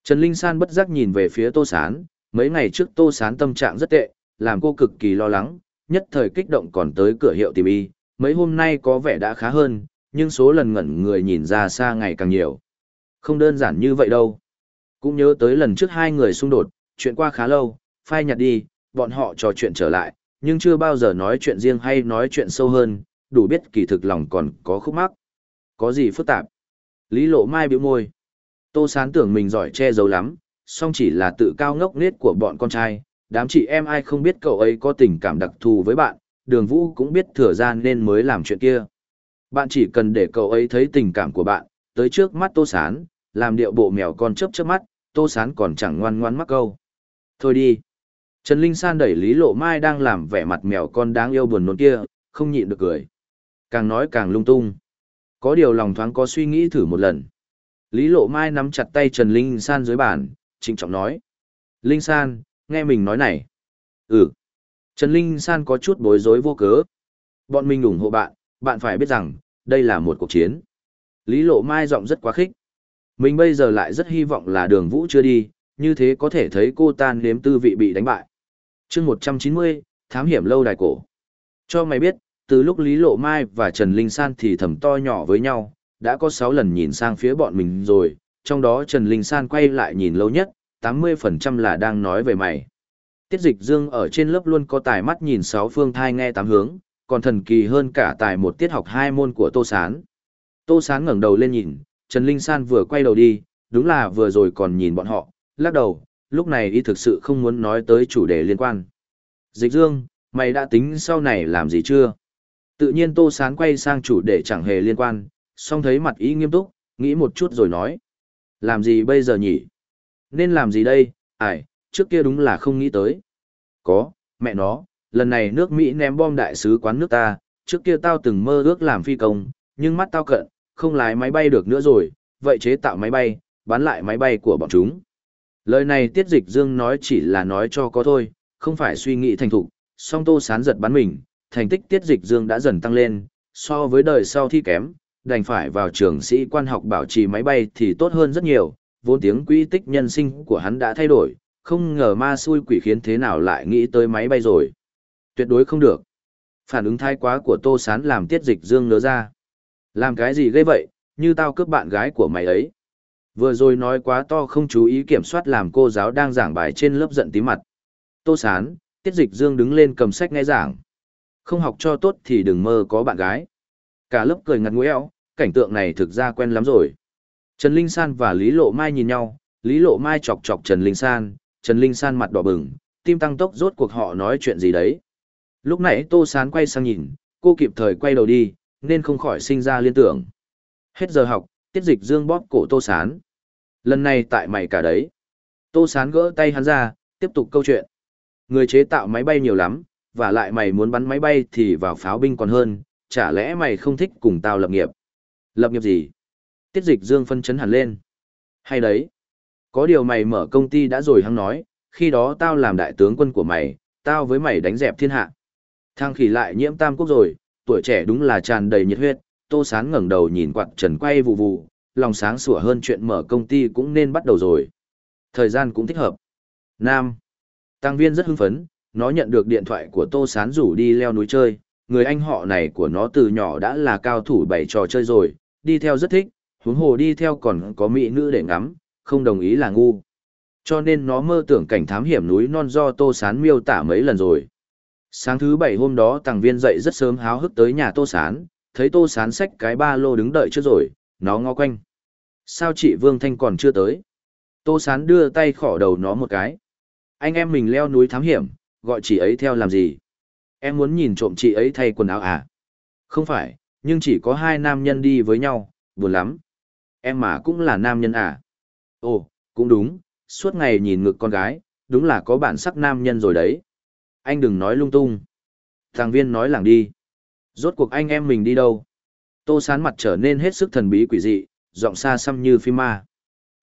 A: Trần Linh San bất giác nhìn về phía tô sán, mấy ngày trước tô sán tâm trạng rất tệ, làm cô cực kỳ lo lắng, nhất thời kích động còn tới cửa hiệu tìm y, mấy hôm nay có vẻ đã khá hơn, nhưng số lần ngẩn người nhìn ra xa ngày càng nhiều. Không đơn giản như vậy đâu. Cũng nhớ tới lần trước hai người xung đột, chuyện qua khá lâu, phai nhạt đi, bọn họ trò chuyện trở lại, nhưng chưa bao giờ nói chuyện riêng hay nói chuyện sâu hơn, đủ biết kỳ thực lòng còn có khúc mắc. Có gì phức tạp? Lý lộ mai biểu môi. Tô sán tưởng mình giỏi che giấu lắm, song chỉ là tự cao ngốc nết của bọn con trai, đám chị em ai không biết cậu ấy có tình cảm đặc thù với bạn, đường vũ cũng biết thừa ra nên mới làm chuyện kia. Bạn chỉ cần để cậu ấy thấy tình cảm của bạn, tới trước mắt tô sán, làm điệu bộ mèo con chớp chớp mắt, tô sán còn chẳng ngoan ngoan mắc câu. Thôi đi. Trần Linh San đẩy Lý Lộ Mai đang làm vẻ mặt mèo con đáng yêu buồn nôn kia, không nhịn được cười. Càng nói càng lung tung. Có điều lòng thoáng có suy nghĩ thử một lần. Lý Lộ Mai nắm chặt tay Trần Linh San dưới bàn, trịnh trọng nói. Linh San, nghe mình nói này. Ừ. Trần Linh San có chút bối rối vô cớ. Bọn mình ủng hộ bạn, bạn phải biết rằng, đây là một cuộc chiến. Lý Lộ Mai giọng rất quá khích. Mình bây giờ lại rất hy vọng là đường vũ chưa đi, như thế có thể thấy cô tan nếm tư vị bị đánh bại. chương 190, thám hiểm lâu đài cổ. Cho mày biết, từ lúc Lý Lộ Mai và Trần Linh San thì thầm to nhỏ với nhau, đã có 6 lần nhìn sang phía bọn mình rồi, trong đó Trần Linh San quay lại nhìn lâu nhất, 80% là đang nói về mày. Tiết dịch dương ở trên lớp luôn có tài mắt nhìn sáu phương thai nghe tám hướng, còn thần kỳ hơn cả tại một tiết học hai môn của Tô Sán. Tô Sán ngẩng đầu lên nhìn, Trần Linh San vừa quay đầu đi, đúng là vừa rồi còn nhìn bọn họ, lắc đầu, lúc này y thực sự không muốn nói tới chủ đề liên quan. Dịch dương, mày đã tính sau này làm gì chưa? Tự nhiên Tô Sán quay sang chủ đề chẳng hề liên quan, song thấy mặt ý nghiêm túc, nghĩ một chút rồi nói. Làm gì bây giờ nhỉ? Nên làm gì đây? Ải, trước kia đúng là không nghĩ tới. Có, mẹ nó, lần này nước Mỹ ném bom đại sứ quán nước ta, trước kia tao từng mơ ước làm phi công, nhưng mắt tao cận, không lái máy bay được nữa rồi, vậy chế tạo máy bay, bán lại máy bay của bọn chúng. Lời này Tiết Dịch Dương nói chỉ là nói cho có thôi, không phải suy nghĩ thành thục, song tô sán giật bắn mình, thành tích Tiết Dịch Dương đã dần tăng lên, so với đời sau thi kém, đành phải vào trường sĩ quan học bảo trì máy bay thì tốt hơn rất nhiều, vốn tiếng quỹ tích nhân sinh của hắn đã thay đổi, không ngờ ma xui quỷ khiến thế nào lại nghĩ tới máy bay rồi. Tuyệt đối không được. Phản ứng thái quá của Tô Sán làm tiết dịch dương nỡ ra. Làm cái gì gây vậy, như tao cướp bạn gái của mày ấy. Vừa rồi nói quá to không chú ý kiểm soát làm cô giáo đang giảng bài trên lớp giận tí mặt. Tô Sán, tiết dịch dương đứng lên cầm sách nghe giảng. Không học cho tốt thì đừng mơ có bạn gái. Cả lớp cười ngặt nguẽo, cảnh tượng này thực ra quen lắm rồi. Trần Linh San và Lý Lộ Mai nhìn nhau, Lý Lộ Mai chọc chọc Trần Linh San, Trần Linh San mặt đỏ bừng, tim tăng tốc rốt cuộc họ nói chuyện gì đấy. Lúc nãy Tô Sán quay sang nhìn, cô kịp thời quay đầu đi, nên không khỏi sinh ra liên tưởng. Hết giờ học, tiết dịch dương bóp cổ Tô Sán. Lần này tại mày cả đấy. Tô Sán gỡ tay hắn ra, tiếp tục câu chuyện. Người chế tạo máy bay nhiều lắm, và lại mày muốn bắn máy bay thì vào pháo binh còn hơn, chả lẽ mày không thích cùng tao lập nghiệp? Lập nghiệp gì? Tiết dịch dương phân chấn hẳn lên. Hay đấy. Có điều mày mở công ty đã rồi hắn nói, khi đó tao làm đại tướng quân của mày, tao với mày đánh dẹp thiên hạ. Thang khỉ lại nhiễm tam quốc rồi, tuổi trẻ đúng là tràn đầy nhiệt huyết, tô sán ngẩng đầu nhìn quạt trần quay vụ vụ, lòng sáng sủa hơn chuyện mở công ty cũng nên bắt đầu rồi. Thời gian cũng thích hợp. Nam. Tăng viên rất hưng phấn, nó nhận được điện thoại của tô sán rủ đi leo núi chơi, người anh họ này của nó từ nhỏ đã là cao thủ bảy trò chơi rồi, đi theo rất thích, huống hồ đi theo còn có mỹ nữ để ngắm, không đồng ý là ngu. Cho nên nó mơ tưởng cảnh thám hiểm núi non do Tô Sán miêu tả mấy lần rồi. Sáng thứ bảy hôm đó tàng viên dậy rất sớm háo hức tới nhà Tô Sán, thấy Tô Sán xách cái ba lô đứng đợi trước rồi, nó ngó quanh. Sao chị Vương Thanh còn chưa tới? Tô Sán đưa tay khỏ đầu nó một cái. Anh em mình leo núi thám hiểm, gọi chị ấy theo làm gì? Em muốn nhìn trộm chị ấy thay quần áo à? Không phải, nhưng chỉ có hai nam nhân đi với nhau, buồn lắm. Em mà cũng là nam nhân à? Ồ, cũng đúng, suốt ngày nhìn ngực con gái, đúng là có bản sắc nam nhân rồi đấy. Anh đừng nói lung tung. Thằng viên nói làng đi. Rốt cuộc anh em mình đi đâu? Tô sán mặt trở nên hết sức thần bí quỷ dị, giọng xa xăm như phim ma.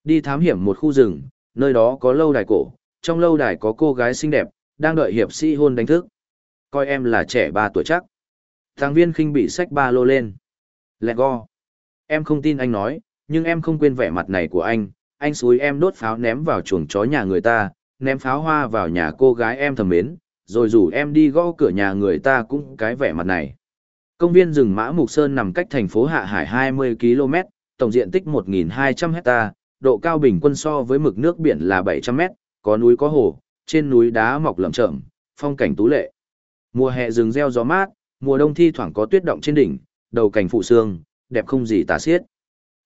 A: Đi thám hiểm một khu rừng, nơi đó có lâu đài cổ, trong lâu đài có cô gái xinh đẹp, đang đợi hiệp sĩ hôn đánh thức. Coi em là trẻ ba tuổi chắc. Thằng viên khinh bị sách ba lô lên. Lẹ go. Em không tin anh nói, nhưng em không quên vẻ mặt này của anh, anh xúi em đốt pháo ném vào chuồng chó nhà người ta, ném pháo hoa vào nhà cô gái em thầm mến, rồi rủ em đi gõ cửa nhà người ta cũng cái vẻ mặt này. Công viên rừng Mã Mục Sơn nằm cách thành phố Hạ Hải 20 km, tổng diện tích 1.200 hecta, độ cao bình quân so với mực nước biển là 700 m, có núi có hồ, trên núi đá mọc lởm chởm, phong cảnh tú lệ. Mùa hè rừng reo gió mát, mùa đông thi thoảng có tuyết động trên đỉnh, đầu cảnh phụ sương, đẹp không gì tả xiết.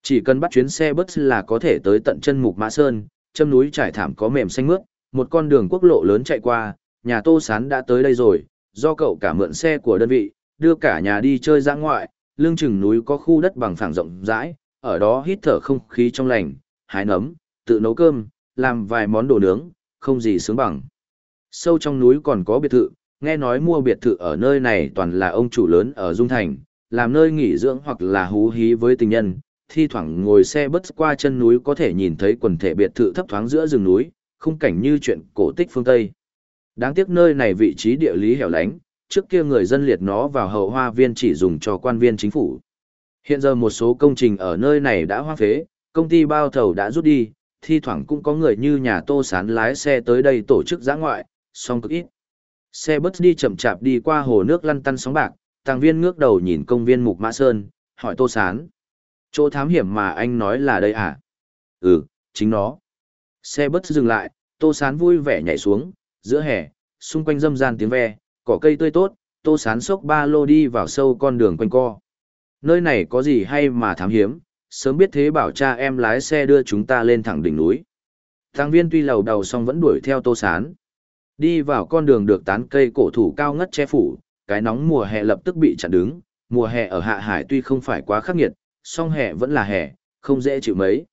A: Chỉ cần bắt chuyến xe bus là có thể tới tận chân mục mã sơn, chân núi trải thảm có mềm xanh mướt, một con đường quốc lộ lớn chạy qua, nhà Tô Sán đã tới đây rồi, do cậu cả mượn xe của đơn vị, đưa cả nhà đi chơi ra ngoại, lương chừng núi có khu đất bằng phẳng rộng rãi, ở đó hít thở không khí trong lành, hái nấm, tự nấu cơm, làm vài món đồ nướng, không gì sướng bằng. Sâu trong núi còn có biệt thự, nghe nói mua biệt thự ở nơi này toàn là ông chủ lớn ở Dung Thành, làm nơi nghỉ dưỡng hoặc là hú hí với tình nhân, thi thoảng ngồi xe bất qua chân núi có thể nhìn thấy quần thể biệt thự thấp thoáng giữa rừng núi, khung cảnh như chuyện cổ tích phương Tây. Đáng tiếc nơi này vị trí địa lý hẻo lánh, trước kia người dân liệt nó vào hậu hoa viên chỉ dùng cho quan viên chính phủ. Hiện giờ một số công trình ở nơi này đã hoang phế, công ty bao thầu đã rút đi, thi thoảng cũng có người như nhà tô sán lái xe tới đây tổ chức giã ngoại, song cực ít. Xe bus đi chậm chạp đi qua hồ nước lăn tăn sóng bạc, tàng viên ngước đầu nhìn công viên Mục Mã Sơn, hỏi tô sán. Chỗ thám hiểm mà anh nói là đây à? Ừ, chính nó. Xe bus dừng lại, tô sán vui vẻ nhảy xuống, giữa hè, xung quanh râm gian tiếng ve, cỏ cây tươi tốt, tô sán xốc ba lô đi vào sâu con đường quanh co. Nơi này có gì hay mà thám hiếm, sớm biết thế bảo cha em lái xe đưa chúng ta lên thẳng đỉnh núi. Thang viên tuy lầu đầu xong vẫn đuổi theo tô sán. Đi vào con đường được tán cây cổ thủ cao ngất che phủ, cái nóng mùa hè lập tức bị chặn đứng, mùa hè ở hạ hải tuy không phải quá khắc nghiệt, song hè vẫn là hè, không dễ chịu mấy.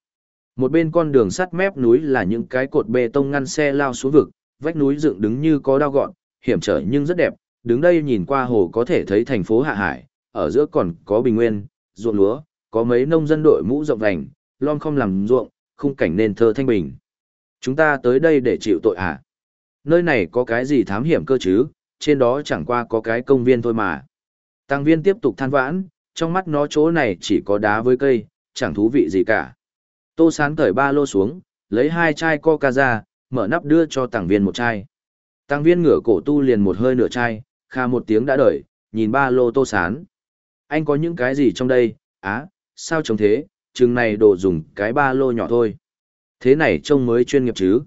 A: Một bên con đường sắt mép núi là những cái cột bê tông ngăn xe lao xuống vực, vách núi dựng đứng như có đao gọn, hiểm trở nhưng rất đẹp, đứng đây nhìn qua hồ có thể thấy thành phố Hạ Hải, ở giữa còn có bình nguyên, ruộng lúa, có mấy nông dân đội mũ rộng vành, lon không làm ruộng, khung cảnh nên thơ thanh bình. Chúng ta tới đây để chịu tội à? Nơi này có cái gì thám hiểm cơ chứ, trên đó chẳng qua có cái công viên thôi mà. Tăng viên tiếp tục than vãn, trong mắt nó chỗ này chỉ có đá với cây, chẳng thú vị gì cả. Tô sán cởi ba lô xuống, lấy hai chai coca ra, mở nắp đưa cho tàng viên một chai. Tàng viên ngửa cổ tu liền một hơi nửa chai, kha một tiếng đã đợi, nhìn ba lô tô sán. Anh có những cái gì trong đây, á, sao trông thế, chừng này đồ dùng cái ba lô nhỏ thôi. Thế này trông mới chuyên nghiệp chứ.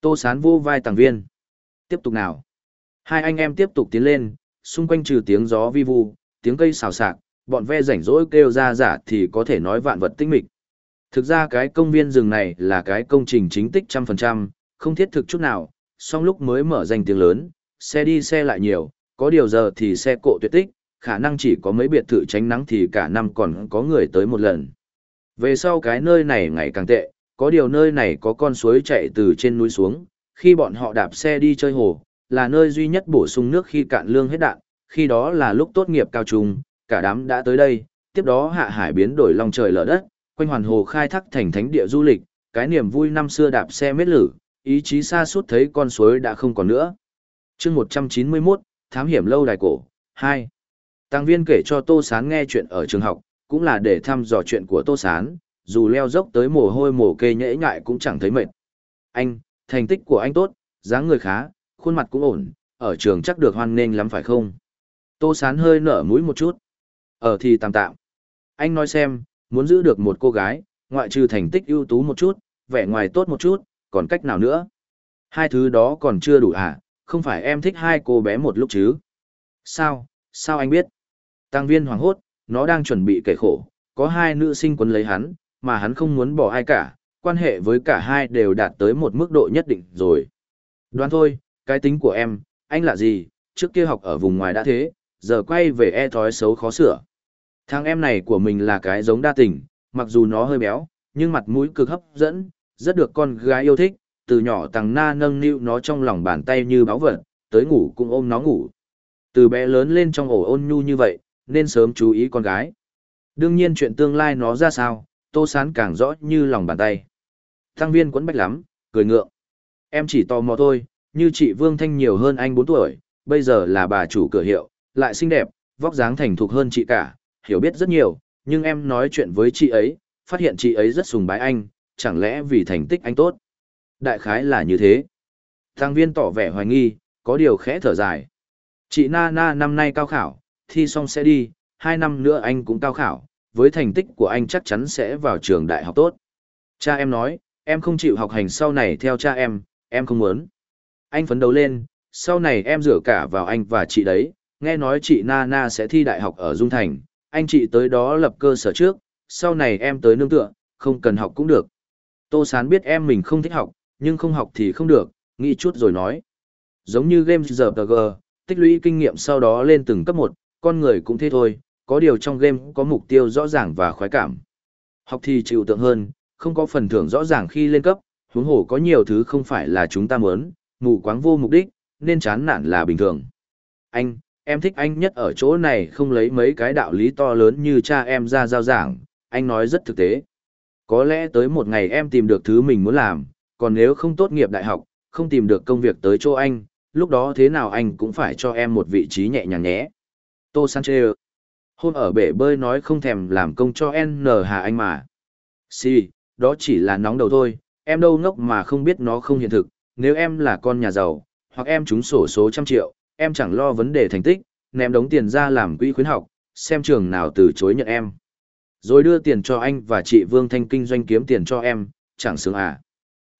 A: Tô sán vô vai tàng viên. Tiếp tục nào. Hai anh em tiếp tục tiến lên, xung quanh trừ tiếng gió vi vu, tiếng cây xào xạc, bọn ve rảnh rỗi kêu ra giả thì có thể nói vạn vật tinh mịch. Thực ra cái công viên rừng này là cái công trình chính tích trăm phần trăm, không thiết thực chút nào, song lúc mới mở danh tiếng lớn, xe đi xe lại nhiều, có điều giờ thì xe cộ tuyệt tích, khả năng chỉ có mấy biệt thự tránh nắng thì cả năm còn có người tới một lần. Về sau cái nơi này ngày càng tệ, có điều nơi này có con suối chạy từ trên núi xuống, khi bọn họ đạp xe đi chơi hồ, là nơi duy nhất bổ sung nước khi cạn lương hết đạn, khi đó là lúc tốt nghiệp cao trung, cả đám đã tới đây, tiếp đó hạ hải biến đổi lòng trời lở đất, quanh hoàn hồ khai thác thành thánh địa du lịch, cái niềm vui năm xưa đạp xe mết lử, ý chí xa suốt thấy con suối đã không còn nữa. chương 191, Thám hiểm lâu đài cổ, 2. Tăng viên kể cho Tô Sán nghe chuyện ở trường học, cũng là để thăm dò chuyện của Tô Sán, dù leo dốc tới mồ hôi mồ kê nhễ ngại cũng chẳng thấy mệt. Anh, thành tích của anh tốt, dáng người khá, khuôn mặt cũng ổn, ở trường chắc được hoan nghênh lắm phải không? Tô Sán hơi nở mũi một chút. Ở thì tạm tạm. Anh nói xem, muốn giữ được một cô gái, ngoại trừ thành tích ưu tú một chút, vẻ ngoài tốt một chút, còn cách nào nữa? Hai thứ đó còn chưa đủ à, không phải em thích hai cô bé một lúc chứ? Sao, sao anh biết? Tăng viên hoảng hốt, nó đang chuẩn bị kể khổ, có hai nữ sinh quấn lấy hắn, mà hắn không muốn bỏ ai cả, quan hệ với cả hai đều đạt tới một mức độ nhất định rồi. Đoán thôi, cái tính của em, anh là gì, trước kia học ở vùng ngoài đã thế, giờ quay về e thói xấu khó sửa. Thằng em này của mình là cái giống đa tình, mặc dù nó hơi béo, nhưng mặt mũi cực hấp dẫn, rất được con gái yêu thích, từ nhỏ tàng na nâng niu nó trong lòng bàn tay như báo vật, tới ngủ cũng ôm nó ngủ. Từ bé lớn lên trong ổ ôn nhu như vậy, nên sớm chú ý con gái. Đương nhiên chuyện tương lai nó ra sao, tô sán càng rõ như lòng bàn tay. Tăng viên quấn bách lắm, cười ngượng. Em chỉ tò mò thôi, như chị Vương Thanh nhiều hơn anh 4 tuổi, bây giờ là bà chủ cửa hiệu, lại xinh đẹp, vóc dáng thành thục hơn chị cả, hiểu biết rất nhiều, nhưng em nói chuyện với chị ấy, phát hiện chị ấy rất sùng bái anh, chẳng lẽ vì thành tích anh tốt? Đại khái là như thế. Tăng viên tỏ vẻ hoài nghi, có điều khẽ thở dài. Chị Na Na năm nay cao khảo, thi xong sẽ đi, hai năm nữa anh cũng cao khảo, với thành tích của anh chắc chắn sẽ vào trường đại học tốt. Cha em nói, em không chịu học hành sau này theo cha em, em không muốn. Anh phấn đấu lên, sau này em rửa cả vào anh và chị đấy, nghe nói chị Nana sẽ thi đại học ở Dung Thành, anh chị tới đó lập cơ sở trước, sau này em tới nương tựa, không cần học cũng được. Tô Sán biết em mình không thích học, nhưng không học thì không được, nghĩ chút rồi nói. Giống như game RPG, tích lũy kinh nghiệm sau đó lên từng cấp một, con người cũng thế thôi, có điều trong game có mục tiêu rõ ràng và khoái cảm. Học thì chịu tượng hơn, không có phần thưởng rõ ràng khi lên cấp, huống hồ có nhiều thứ không phải là chúng ta muốn, mù quáng vô mục đích, nên chán nản là bình thường. Anh, em thích anh nhất ở chỗ này không lấy mấy cái đạo lý to lớn như cha em ra giao giảng, anh nói rất thực tế. Có lẽ tới một ngày em tìm được thứ mình muốn làm, còn nếu không tốt nghiệp đại học, không tìm được công việc tới chỗ anh, lúc đó thế nào anh cũng phải cho em một vị trí nhẹ nhàng nhé. Tô Sanchez. Hôm ở bể bơi nói không thèm làm công cho N Hà Anh mà. Si, đó chỉ là nóng đầu thôi, em đâu ngốc mà không biết nó không hiện thực, nếu em là con nhà giàu, hoặc em trúng sổ số trăm triệu, em chẳng lo vấn đề thành tích, ném đống tiền ra làm quỹ khuyến học, xem trường nào từ chối nhận em. Rồi đưa tiền cho anh và chị Vương Thanh kinh doanh kiếm tiền cho em, chẳng sướng à.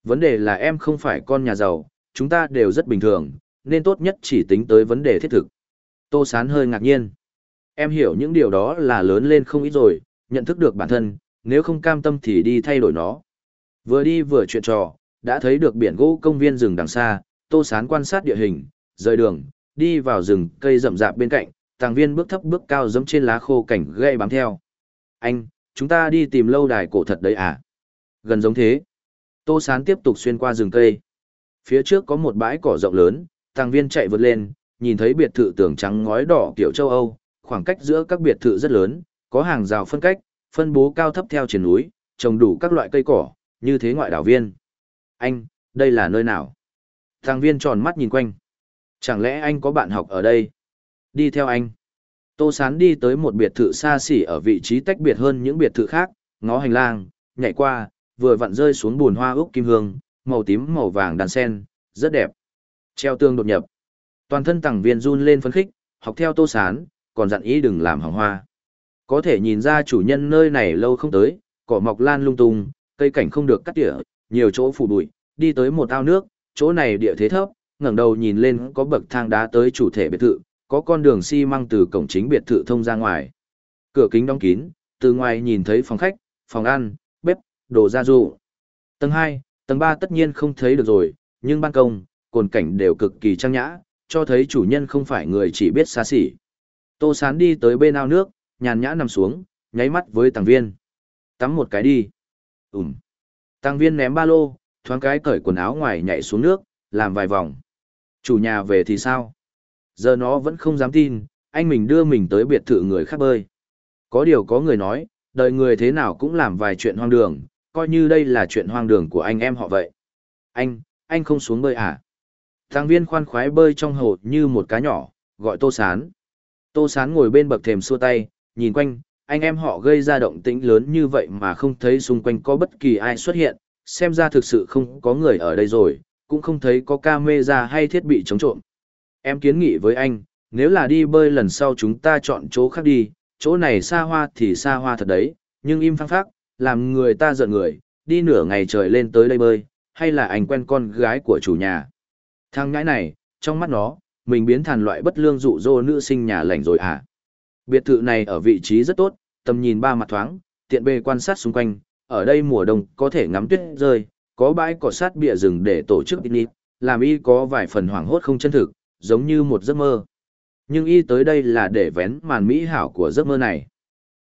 A: Vấn đề là em không phải con nhà giàu, chúng ta đều rất bình thường, nên tốt nhất chỉ tính tới vấn đề thiết thực. Tô Sán hơi ngạc nhiên. Em hiểu những điều đó là lớn lên không ít rồi, nhận thức được bản thân, nếu không cam tâm thì đi thay đổi nó. Vừa đi vừa chuyện trò, đã thấy được biển gỗ công viên rừng đằng xa, Tô Sán quan sát địa hình, rời đường, đi vào rừng cây rậm rạp bên cạnh, tàng viên bước thấp bước cao dẫm trên lá khô cảnh gây bám theo. Anh, chúng ta đi tìm lâu đài cổ thật đấy à? Gần giống thế. Tô Sán tiếp tục xuyên qua rừng cây. Phía trước có một bãi cỏ rộng lớn, tàng viên chạy vượt lên, nhìn thấy biệt thự tường trắng ngói đỏ kiểu châu Âu, khoảng cách giữa các biệt thự rất lớn, có hàng rào phân cách, phân bố cao thấp theo triển núi, trồng đủ các loại cây cỏ, như thế ngoại đảo viên. Anh, đây là nơi nào? Tàng viên tròn mắt nhìn quanh. Chẳng lẽ anh có bạn học ở đây? Đi theo anh. Tô Sán đi tới một biệt thự xa xỉ ở vị trí tách biệt hơn những biệt thự khác, ngó hành lang, nhảy qua, vừa vặn rơi xuống bùn hoa úc kim hương, màu tím màu vàng đàn sen, rất đẹp. Treo tương đột nhập. Toàn thân tàng viên run lên phấn khích, học theo Tô Sán, còn dặn ý đừng làm hỏng hoa. Có thể nhìn ra chủ nhân nơi này lâu không tới, cỏ mọc lan lung tung, cây cảnh không được cắt tỉa, nhiều chỗ phủ bụi, đi tới một ao nước, chỗ này địa thế thấp, ngẩng đầu nhìn lên có bậc thang đá tới chủ thể biệt thự, có con đường xi măng từ cổng chính biệt thự thông ra ngoài. Cửa kính đóng kín, từ ngoài nhìn thấy phòng khách, phòng ăn, bếp, đồ gia dụng. Tầng 2, tầng 3 tất nhiên không thấy được rồi, nhưng ban công, cồn cảnh đều cực kỳ trang nhã, cho thấy chủ nhân không phải người chỉ biết xa xỉ. Tô Sán đi tới bên ao nước, nhàn nhã nằm xuống, nháy mắt với tàng viên. Tắm một cái đi. Ừm. Tàng viên ném ba lô, thoáng cái cởi quần áo ngoài nhảy xuống nước, làm vài vòng. Chủ nhà về thì sao? Giờ nó vẫn không dám tin, anh mình đưa mình tới biệt thự người khác bơi. Có điều có người nói, đời người thế nào cũng làm vài chuyện hoang đường, coi như đây là chuyện hoang đường của anh em họ vậy. Anh, anh không xuống bơi à? Thằng viên khoan khoái bơi trong hồ như một cá nhỏ, gọi Tô Sán. Tô Sán ngồi bên bậc thềm xua tay, nhìn quanh, anh em họ gây ra động tĩnh lớn như vậy mà không thấy xung quanh có bất kỳ ai xuất hiện, xem ra thực sự không có người ở đây rồi, cũng không thấy có camera hay thiết bị chống trộm. Em kiến nghị với anh, nếu là đi bơi lần sau chúng ta chọn chỗ khác đi, chỗ này xa hoa thì xa hoa thật đấy, nhưng im phăng phắc, làm người ta giận người, đi nửa ngày trời lên tới đây bơi, hay là anh quen con gái của chủ nhà. Thằng ngãi này, trong mắt nó, mình biến thành loại bất lương dụ dỗ nữ sinh nhà lành rồi à? Biệt thự này ở vị trí rất tốt, tầm nhìn ba mặt thoáng, tiện bề quan sát xung quanh, ở đây mùa đông có thể ngắm tuyết rơi, có bãi cỏ sát bìa rừng để tổ chức picnic, làm y có vài phần hoảng hốt không chân thực, giống như một giấc mơ. Nhưng y tới đây là để vén màn mỹ hảo của giấc mơ này.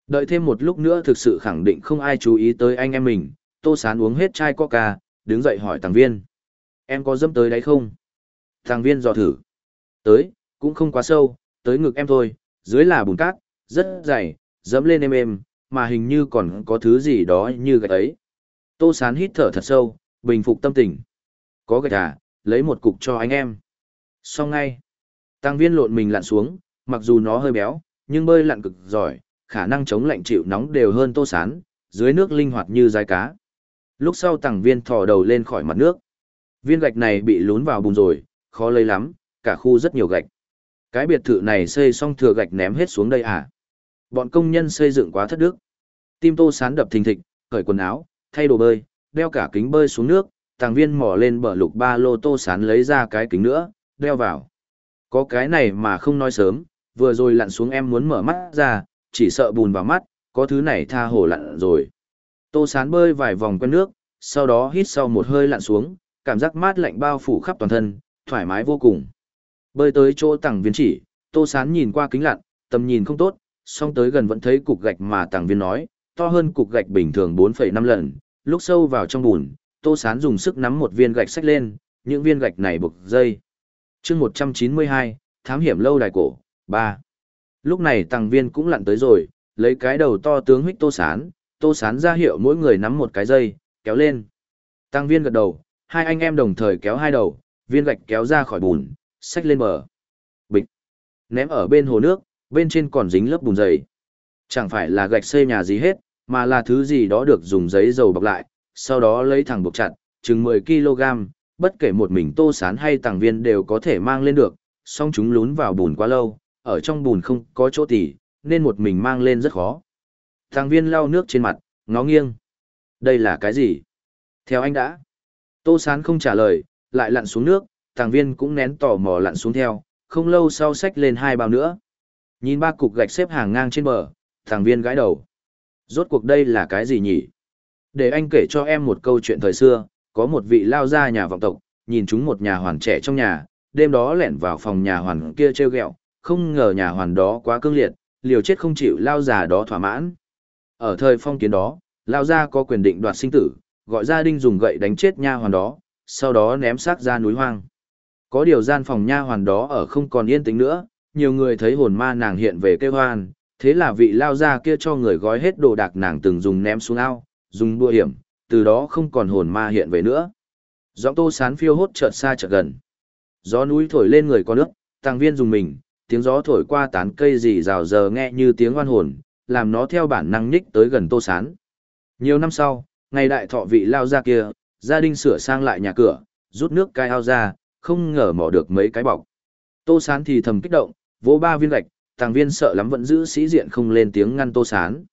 A: Đợi thêm một lúc nữa thực sự khẳng định không ai chú ý tới anh em mình, Tô Sán uống hết chai coca, đứng dậy hỏi Tàng Viên. Em có dâm tới đấy không? Tàng Viên dò thử. Tới, cũng không quá sâu, tới ngực em thôi, dưới là bùn cát, rất dày, dẫm lên em em, mà hình như còn có thứ gì đó như gạch ấy. Tô Sán hít thở thật sâu, bình phục tâm tình. Có gạch à, lấy một cục cho anh em. Xong ngay. Tăng viên lộn mình lặn xuống, mặc dù nó hơi béo, nhưng bơi lặn cực giỏi, khả năng chống lạnh chịu nóng đều hơn Tô Sán, dưới nước linh hoạt như dài cá. Lúc sau tăng viên thò đầu lên khỏi mặt nước. Viên gạch này bị lún vào bùn rồi, khó lấy lắm, cả khu rất nhiều gạch. Cái biệt thự này xây xong thừa gạch ném hết xuống đây à? Bọn công nhân xây dựng quá thất đức. Tim Tô Sán đập thình thịch, cởi quần áo, thay đồ bơi, đeo cả kính bơi xuống nước, tàng viên mò lên bờ lục ba lô Tô Sán lấy ra cái kính nữa, đeo vào. Có cái này mà không nói sớm, vừa rồi lặn xuống em muốn mở mắt ra, chỉ sợ bùn vào mắt, có thứ này tha hồ lặn rồi. Tô sán bơi vài vòng quen nước, sau đó hít sau một hơi lặn xuống, cảm giác mát lạnh bao phủ khắp toàn thân, thoải mái vô cùng. Bơi tới chỗ tảng viên chỉ, tô sán nhìn qua kính lặn, tầm nhìn không tốt, song tới gần vẫn thấy cục gạch mà tảng viên nói, to hơn cục gạch bình thường 4,5 lần, lúc sâu vào trong bùn, tô sán dùng sức nắm một viên gạch sách lên, những viên gạch này buộc dây chương 192, thám hiểm lâu đài cổ, 3. Lúc này tăng viên cũng lặn tới rồi, lấy cái đầu to tướng hích tô sán, tô sán ra hiệu mỗi người nắm một cái dây, kéo lên. Tăng viên gật đầu, hai anh em đồng thời kéo hai đầu, viên gạch kéo ra khỏi bùn, xách lên bờ. Bịch. Ném ở bên hồ nước, bên trên còn dính lớp bùn dày. Chẳng phải là gạch xây nhà gì hết, mà là thứ gì đó được dùng giấy dầu bọc lại, sau đó lấy thẳng buộc chặt, chừng 10kg, bất kể một mình tô sán hay tàng viên đều có thể mang lên được, song chúng lún vào bùn quá lâu, ở trong bùn không có chỗ tỉ, nên một mình mang lên rất khó. Tàng viên lau nước trên mặt, ngó nghiêng. Đây là cái gì? Theo anh đã. Tô Sán không trả lời, lại lặn xuống nước, tàng viên cũng nén tò mò lặn xuống theo, không lâu sau xách lên hai bao nữa. Nhìn ba cục gạch xếp hàng ngang trên bờ, tàng viên gãi đầu. Rốt cuộc đây là cái gì nhỉ? Để anh kể cho em một câu chuyện thời xưa, có một vị lao ra nhà vọng tộc, nhìn chúng một nhà hoàn trẻ trong nhà, đêm đó lẻn vào phòng nhà hoàn kia treo gẹo, không ngờ nhà hoàn đó quá cương liệt, liều chết không chịu lao già đó thỏa mãn. Ở thời phong kiến đó, lao gia có quyền định đoạt sinh tử, gọi gia đình dùng gậy đánh chết nha hoàn đó, sau đó ném xác ra núi hoang. Có điều gian phòng nha hoàn đó ở không còn yên tĩnh nữa, nhiều người thấy hồn ma nàng hiện về kêu hoan, thế là vị lao gia kia cho người gói hết đồ đạc nàng từng dùng ném xuống ao, dùng đua hiểm, từ đó không còn hồn ma hiện về nữa. Giọng tô sán phiêu hốt chợt xa chợt gần. Gió núi thổi lên người con nước, tàng viên dùng mình, tiếng gió thổi qua tán cây rì rào giờ nghe như tiếng oan hồn, làm nó theo bản năng nhích tới gần tô sán. Nhiều năm sau, ngày đại thọ vị lao ra kia, gia đình sửa sang lại nhà cửa, rút nước cai ao ra, không ngờ mỏ được mấy cái bọc. Tô sán thì thầm kích động, vỗ ba viên gạch, tàng viên sợ lắm vẫn giữ sĩ diện không lên tiếng ngăn tô sán.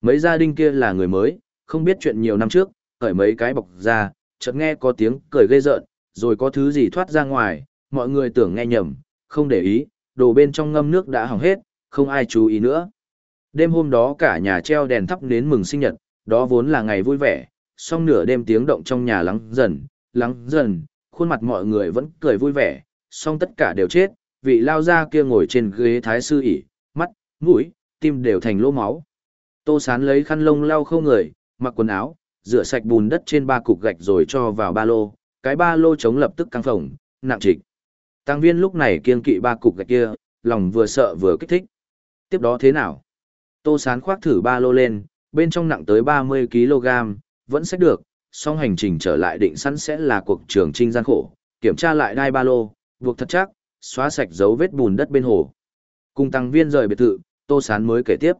A: Mấy gia đình kia là người mới, không biết chuyện nhiều năm trước, khởi mấy cái bọc ra, chợt nghe có tiếng cười ghê rợn, rồi có thứ gì thoát ra ngoài, mọi người tưởng nghe nhầm, không để ý, đồ bên trong ngâm nước đã hỏng hết, không ai chú ý nữa. Đêm hôm đó cả nhà treo đèn thắp nến mừng sinh nhật, đó vốn là ngày vui vẻ, song nửa đêm tiếng động trong nhà lắng dần, lắng dần, khuôn mặt mọi người vẫn cười vui vẻ, song tất cả đều chết, vị lao ra kia ngồi trên ghế thái sư ỉ, mắt, mũi, tim đều thành lỗ máu. Tô sán lấy khăn lông lau khâu người, mặc quần áo, rửa sạch bùn đất trên ba cục gạch rồi cho vào ba lô, cái ba lô chống lập tức căng phồng, nặng trịch. Tăng viên lúc này kiên kỵ ba cục gạch kia, lòng vừa sợ vừa kích thích. Tiếp đó thế nào? Tô sán khoác thử ba lô lên, bên trong nặng tới 30kg, vẫn sách được, song hành trình trở lại định sẵn sẽ là cuộc trường trinh gian khổ, kiểm tra lại đai ba lô, buộc thật chắc, xóa sạch dấu vết bùn đất bên hồ. Cùng tăng viên rời biệt thự, Tô Sán mới kể tiếp.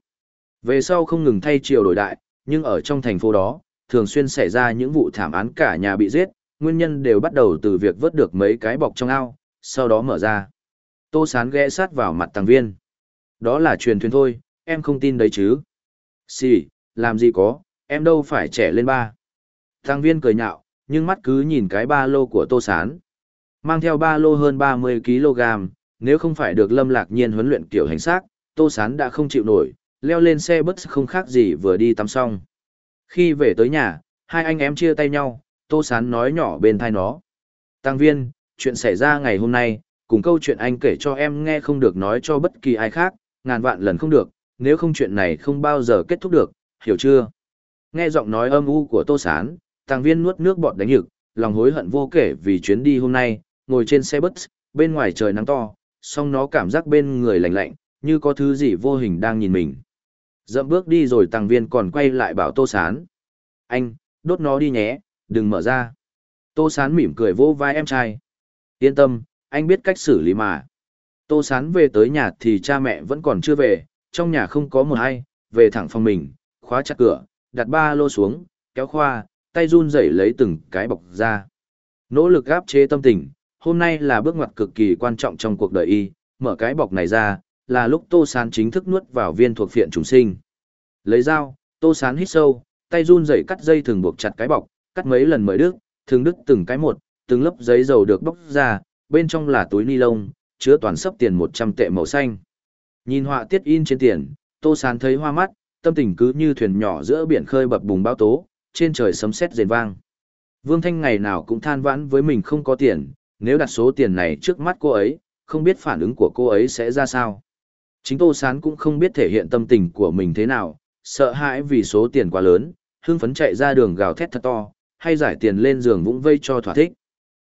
A: Về sau không ngừng thay chiều đổi đại, nhưng ở trong thành phố đó, thường xuyên xảy ra những vụ thảm án cả nhà bị giết, nguyên nhân đều bắt đầu từ việc vớt được mấy cái bọc trong ao, sau đó mở ra. Tô Sán ghé sát vào mặt tăng viên. Đó là truyền thuyền thôi, em không tin đấy chứ. Xì, làm gì có, em đâu phải trẻ lên ba. Tăng viên cười nhạo, nhưng mắt cứ nhìn cái ba lô của Tô Sán. Mang theo ba lô hơn 30kg, nếu không phải được lâm lạc nhiên huấn luyện kiểu hành xác, Tô Sán đã không chịu nổi, leo lên xe bus không khác gì vừa đi tắm xong. Khi về tới nhà, hai anh em chia tay nhau, Tô Sán nói nhỏ bên thai nó. Tăng viên, chuyện xảy ra ngày hôm nay, cùng câu chuyện anh kể cho em nghe không được nói cho bất kỳ ai khác, ngàn vạn lần không được, nếu không chuyện này không bao giờ kết thúc được, hiểu chưa? Nghe giọng nói âm u của Tô Sán, tăng viên nuốt nước bọt đánh nhực, lòng hối hận vô kể vì chuyến đi hôm nay, ngồi trên xe bus, bên ngoài trời nắng to, song nó cảm giác bên người lạnh lạnh, như có thứ gì vô hình đang nhìn mình. Dậm bước đi rồi tàng viên còn quay lại bảo Tô Sán. Anh, đốt nó đi nhé, đừng mở ra. Tô Sán mỉm cười vỗ vai em trai. Yên tâm, anh biết cách xử lý mà. Tô Sán về tới nhà thì cha mẹ vẫn còn chưa về, trong nhà không có một ai, về thẳng phòng mình, khóa chặt cửa, đặt ba lô xuống, kéo khoa, tay run rẩy lấy từng cái bọc ra. Nỗ lực gáp chế tâm tình, hôm nay là bước ngoặt cực kỳ quan trọng trong cuộc đời y, mở cái bọc này ra, là lúc Tô Sán chính thức nuốt vào viên thuộc phiện trùng sinh. Lấy dao, Tô Sán hít sâu, tay run rẩy cắt dây thường buộc chặt cái bọc, cắt mấy lần mới đứt, thường đứt từng cái một, từng lớp giấy dầu được bóc ra, bên trong là túi ni lông, chứa toàn sấp tiền 100 tệ màu xanh. Nhìn họa tiết in trên tiền, Tô Sán thấy hoa mắt, tâm tình cứ như thuyền nhỏ giữa biển khơi bập bùng bão tố, trên trời sấm sét rền vang. Vương Thanh ngày nào cũng than vãn với mình không có tiền, nếu đặt số tiền này trước mắt cô ấy, không biết phản ứng của cô ấy sẽ ra sao. Chính Tô Sán cũng không biết thể hiện tâm tình của mình thế nào, sợ hãi vì số tiền quá lớn, hưng phấn chạy ra đường gào thét thật to, hay giải tiền lên giường vũng vây cho thỏa thích.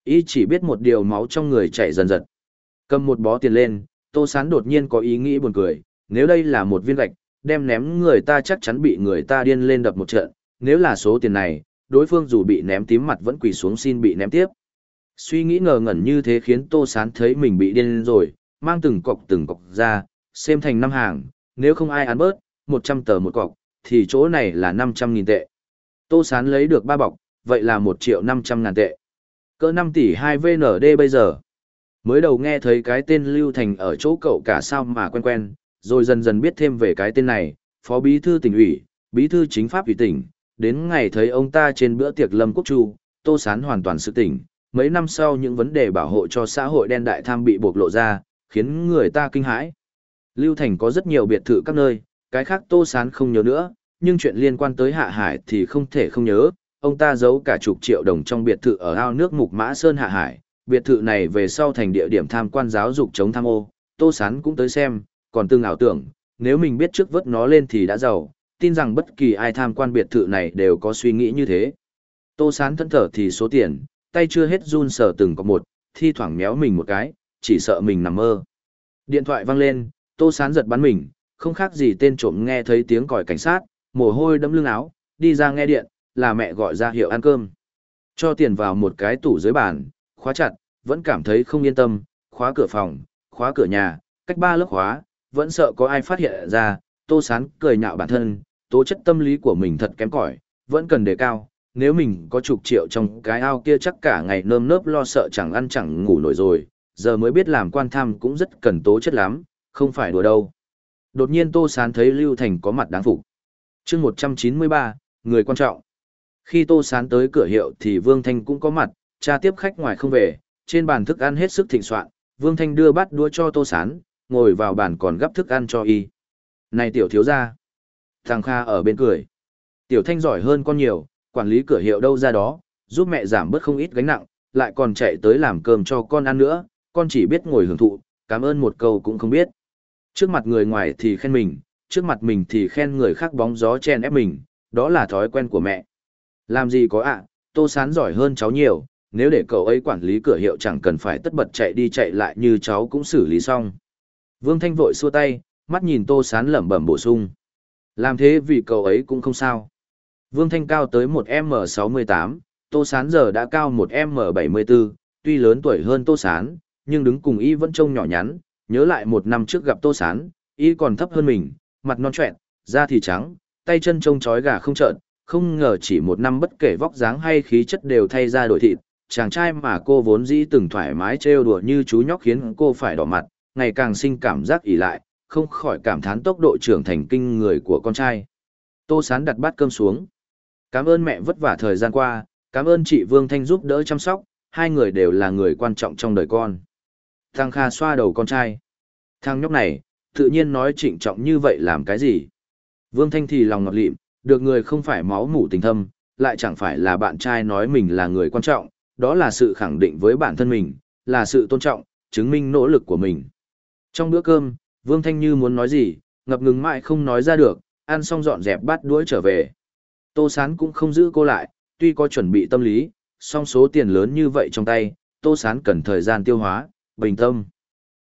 A: Ý chỉ biết một điều máu trong người chạy dần dần. Cầm một bó tiền lên, Tô Sán đột nhiên có ý nghĩ buồn cười, nếu đây là một viên gạch, đem ném người ta chắc chắn bị người ta điên lên đập một trận, nếu là số tiền này, đối phương dù bị ném tím mặt vẫn quỳ xuống xin bị ném tiếp. Suy nghĩ ngờ ngẩn như thế khiến Tô Sán thấy mình bị điên rồi, mang từng cọc từng cọc ra, xem thành năm hàng, nếu không ai ăn bớt, 100 tờ một cọc, thì chỗ này là 500 nghìn tệ. Tô Sán lấy được ba bọc, vậy là 1 triệu 500 ngàn tệ. Cỡ 5 tỷ 2 VND bây giờ. Mới đầu nghe thấy cái tên Lưu Thành ở chỗ cậu cả sao mà quen quen, rồi dần dần biết thêm về cái tên này, Phó Bí Thư tỉnh ủy, Bí Thư Chính pháp ủy tỉnh, đến ngày thấy ông ta trên bữa tiệc Lâm Quốc Chu, Tô Sán hoàn toàn sự tỉnh, mấy năm sau những vấn đề bảo hộ cho xã hội đen đại tham bị bộc lộ ra, khiến người ta kinh hãi. Lưu Thành có rất nhiều biệt thự các nơi, cái khác Tô Sán không nhớ nữa, nhưng chuyện liên quan tới Hạ Hải thì không thể không nhớ, ông ta giấu cả chục triệu đồng trong biệt thự ở ao nước Mục Mã Sơn Hạ Hải, biệt thự này về sau thành địa điểm tham quan giáo dục chống tham ô, Tô Sán cũng tới xem, còn từng ảo tưởng, nếu mình biết trước vớt nó lên thì đã giàu, tin rằng bất kỳ ai tham quan biệt thự này đều có suy nghĩ như thế. Tô Sán thân thở thì số tiền, tay chưa hết run sờ từng có một, thi thoảng méo mình một cái, chỉ sợ mình nằm mơ. Điện thoại vang lên, Tô Sán giật bắn mình, không khác gì tên trộm nghe thấy tiếng còi cảnh sát, mồ hôi đẫm lưng áo, đi ra nghe điện, là mẹ gọi ra hiệu ăn cơm. Cho tiền vào một cái tủ dưới bàn, khóa chặt, vẫn cảm thấy không yên tâm, khóa cửa phòng, khóa cửa nhà, cách ba lớp khóa, vẫn sợ có ai phát hiện ra, Tô Sán cười nhạo bản thân, tố chất tâm lý của mình thật kém cỏi, vẫn cần đề cao, nếu mình có chục triệu trong cái ao kia chắc cả ngày nơm nớp lo sợ chẳng ăn chẳng ngủ nổi rồi, giờ mới biết làm quan tham cũng rất cần tố chất lắm, không phải đùa đâu. Đột nhiên Tô Sán thấy Lưu Thành có mặt đáng phục. chương 193, người quan trọng. Khi Tô Sán tới cửa hiệu thì Vương Thanh cũng có mặt, cha tiếp khách ngoài không về, trên bàn thức ăn hết sức thịnh soạn, Vương Thanh đưa bát đũa cho Tô Sán, ngồi vào bàn còn gấp thức ăn cho y. Này tiểu thiếu gia. Thằng Kha ở bên cười. Tiểu Thanh giỏi hơn con nhiều, quản lý cửa hiệu đâu ra đó, giúp mẹ giảm bớt không ít gánh nặng, lại còn chạy tới làm cơm cho con ăn nữa, con chỉ biết ngồi hưởng thụ, cảm ơn một câu cũng không biết. Trước mặt người ngoài thì khen mình, trước mặt mình thì khen người khác bóng gió chen ép mình, đó là thói quen của mẹ. Làm gì có ạ, Tô Sán giỏi hơn cháu nhiều, nếu để cậu ấy quản lý cửa hiệu chẳng cần phải tất bật chạy đi chạy lại như cháu cũng xử lý xong. Vương Thanh vội xua tay, mắt nhìn Tô Sán lẩm bẩm bổ sung. Làm thế vì cậu ấy cũng không sao. Vương Thanh cao tới một m 68 Tô Sán giờ đã cao một m 74 tuy lớn tuổi hơn Tô Sán, nhưng đứng cùng y vẫn trông nhỏ nhắn, nhớ lại một năm trước gặp Tô Sán, y còn thấp hơn mình, mặt non trẹn, da thì trắng, tay chân trông chói gà không trợn, không ngờ chỉ một năm bất kể vóc dáng hay khí chất đều thay ra đổi thịt, chàng trai mà cô vốn dĩ từng thoải mái trêu đùa như chú nhóc khiến cô phải đỏ mặt, ngày càng sinh cảm giác ỉ lại, không khỏi cảm thán tốc độ trưởng thành kinh người của con trai. Tô Sán đặt bát cơm xuống. Cảm ơn mẹ vất vả thời gian qua, cảm ơn chị Vương Thanh giúp đỡ chăm sóc, hai người đều là người quan trọng trong đời con. Thằng Kha xoa đầu con trai. Thằng nhóc này, tự nhiên nói trịnh trọng như vậy làm cái gì? Vương Thanh thì lòng ngọt lịm, được người không phải máu mủ tình thâm, lại chẳng phải là bạn trai nói mình là người quan trọng, đó là sự khẳng định với bản thân mình, là sự tôn trọng, chứng minh nỗ lực của mình. Trong bữa cơm, Vương Thanh Như muốn nói gì, ngập ngừng mãi không nói ra được, ăn xong dọn dẹp bát đuối trở về. Tô Sán cũng không giữ cô lại, tuy có chuẩn bị tâm lý, song số tiền lớn như vậy trong tay, Tô Sán cần thời gian tiêu hóa, bình tâm.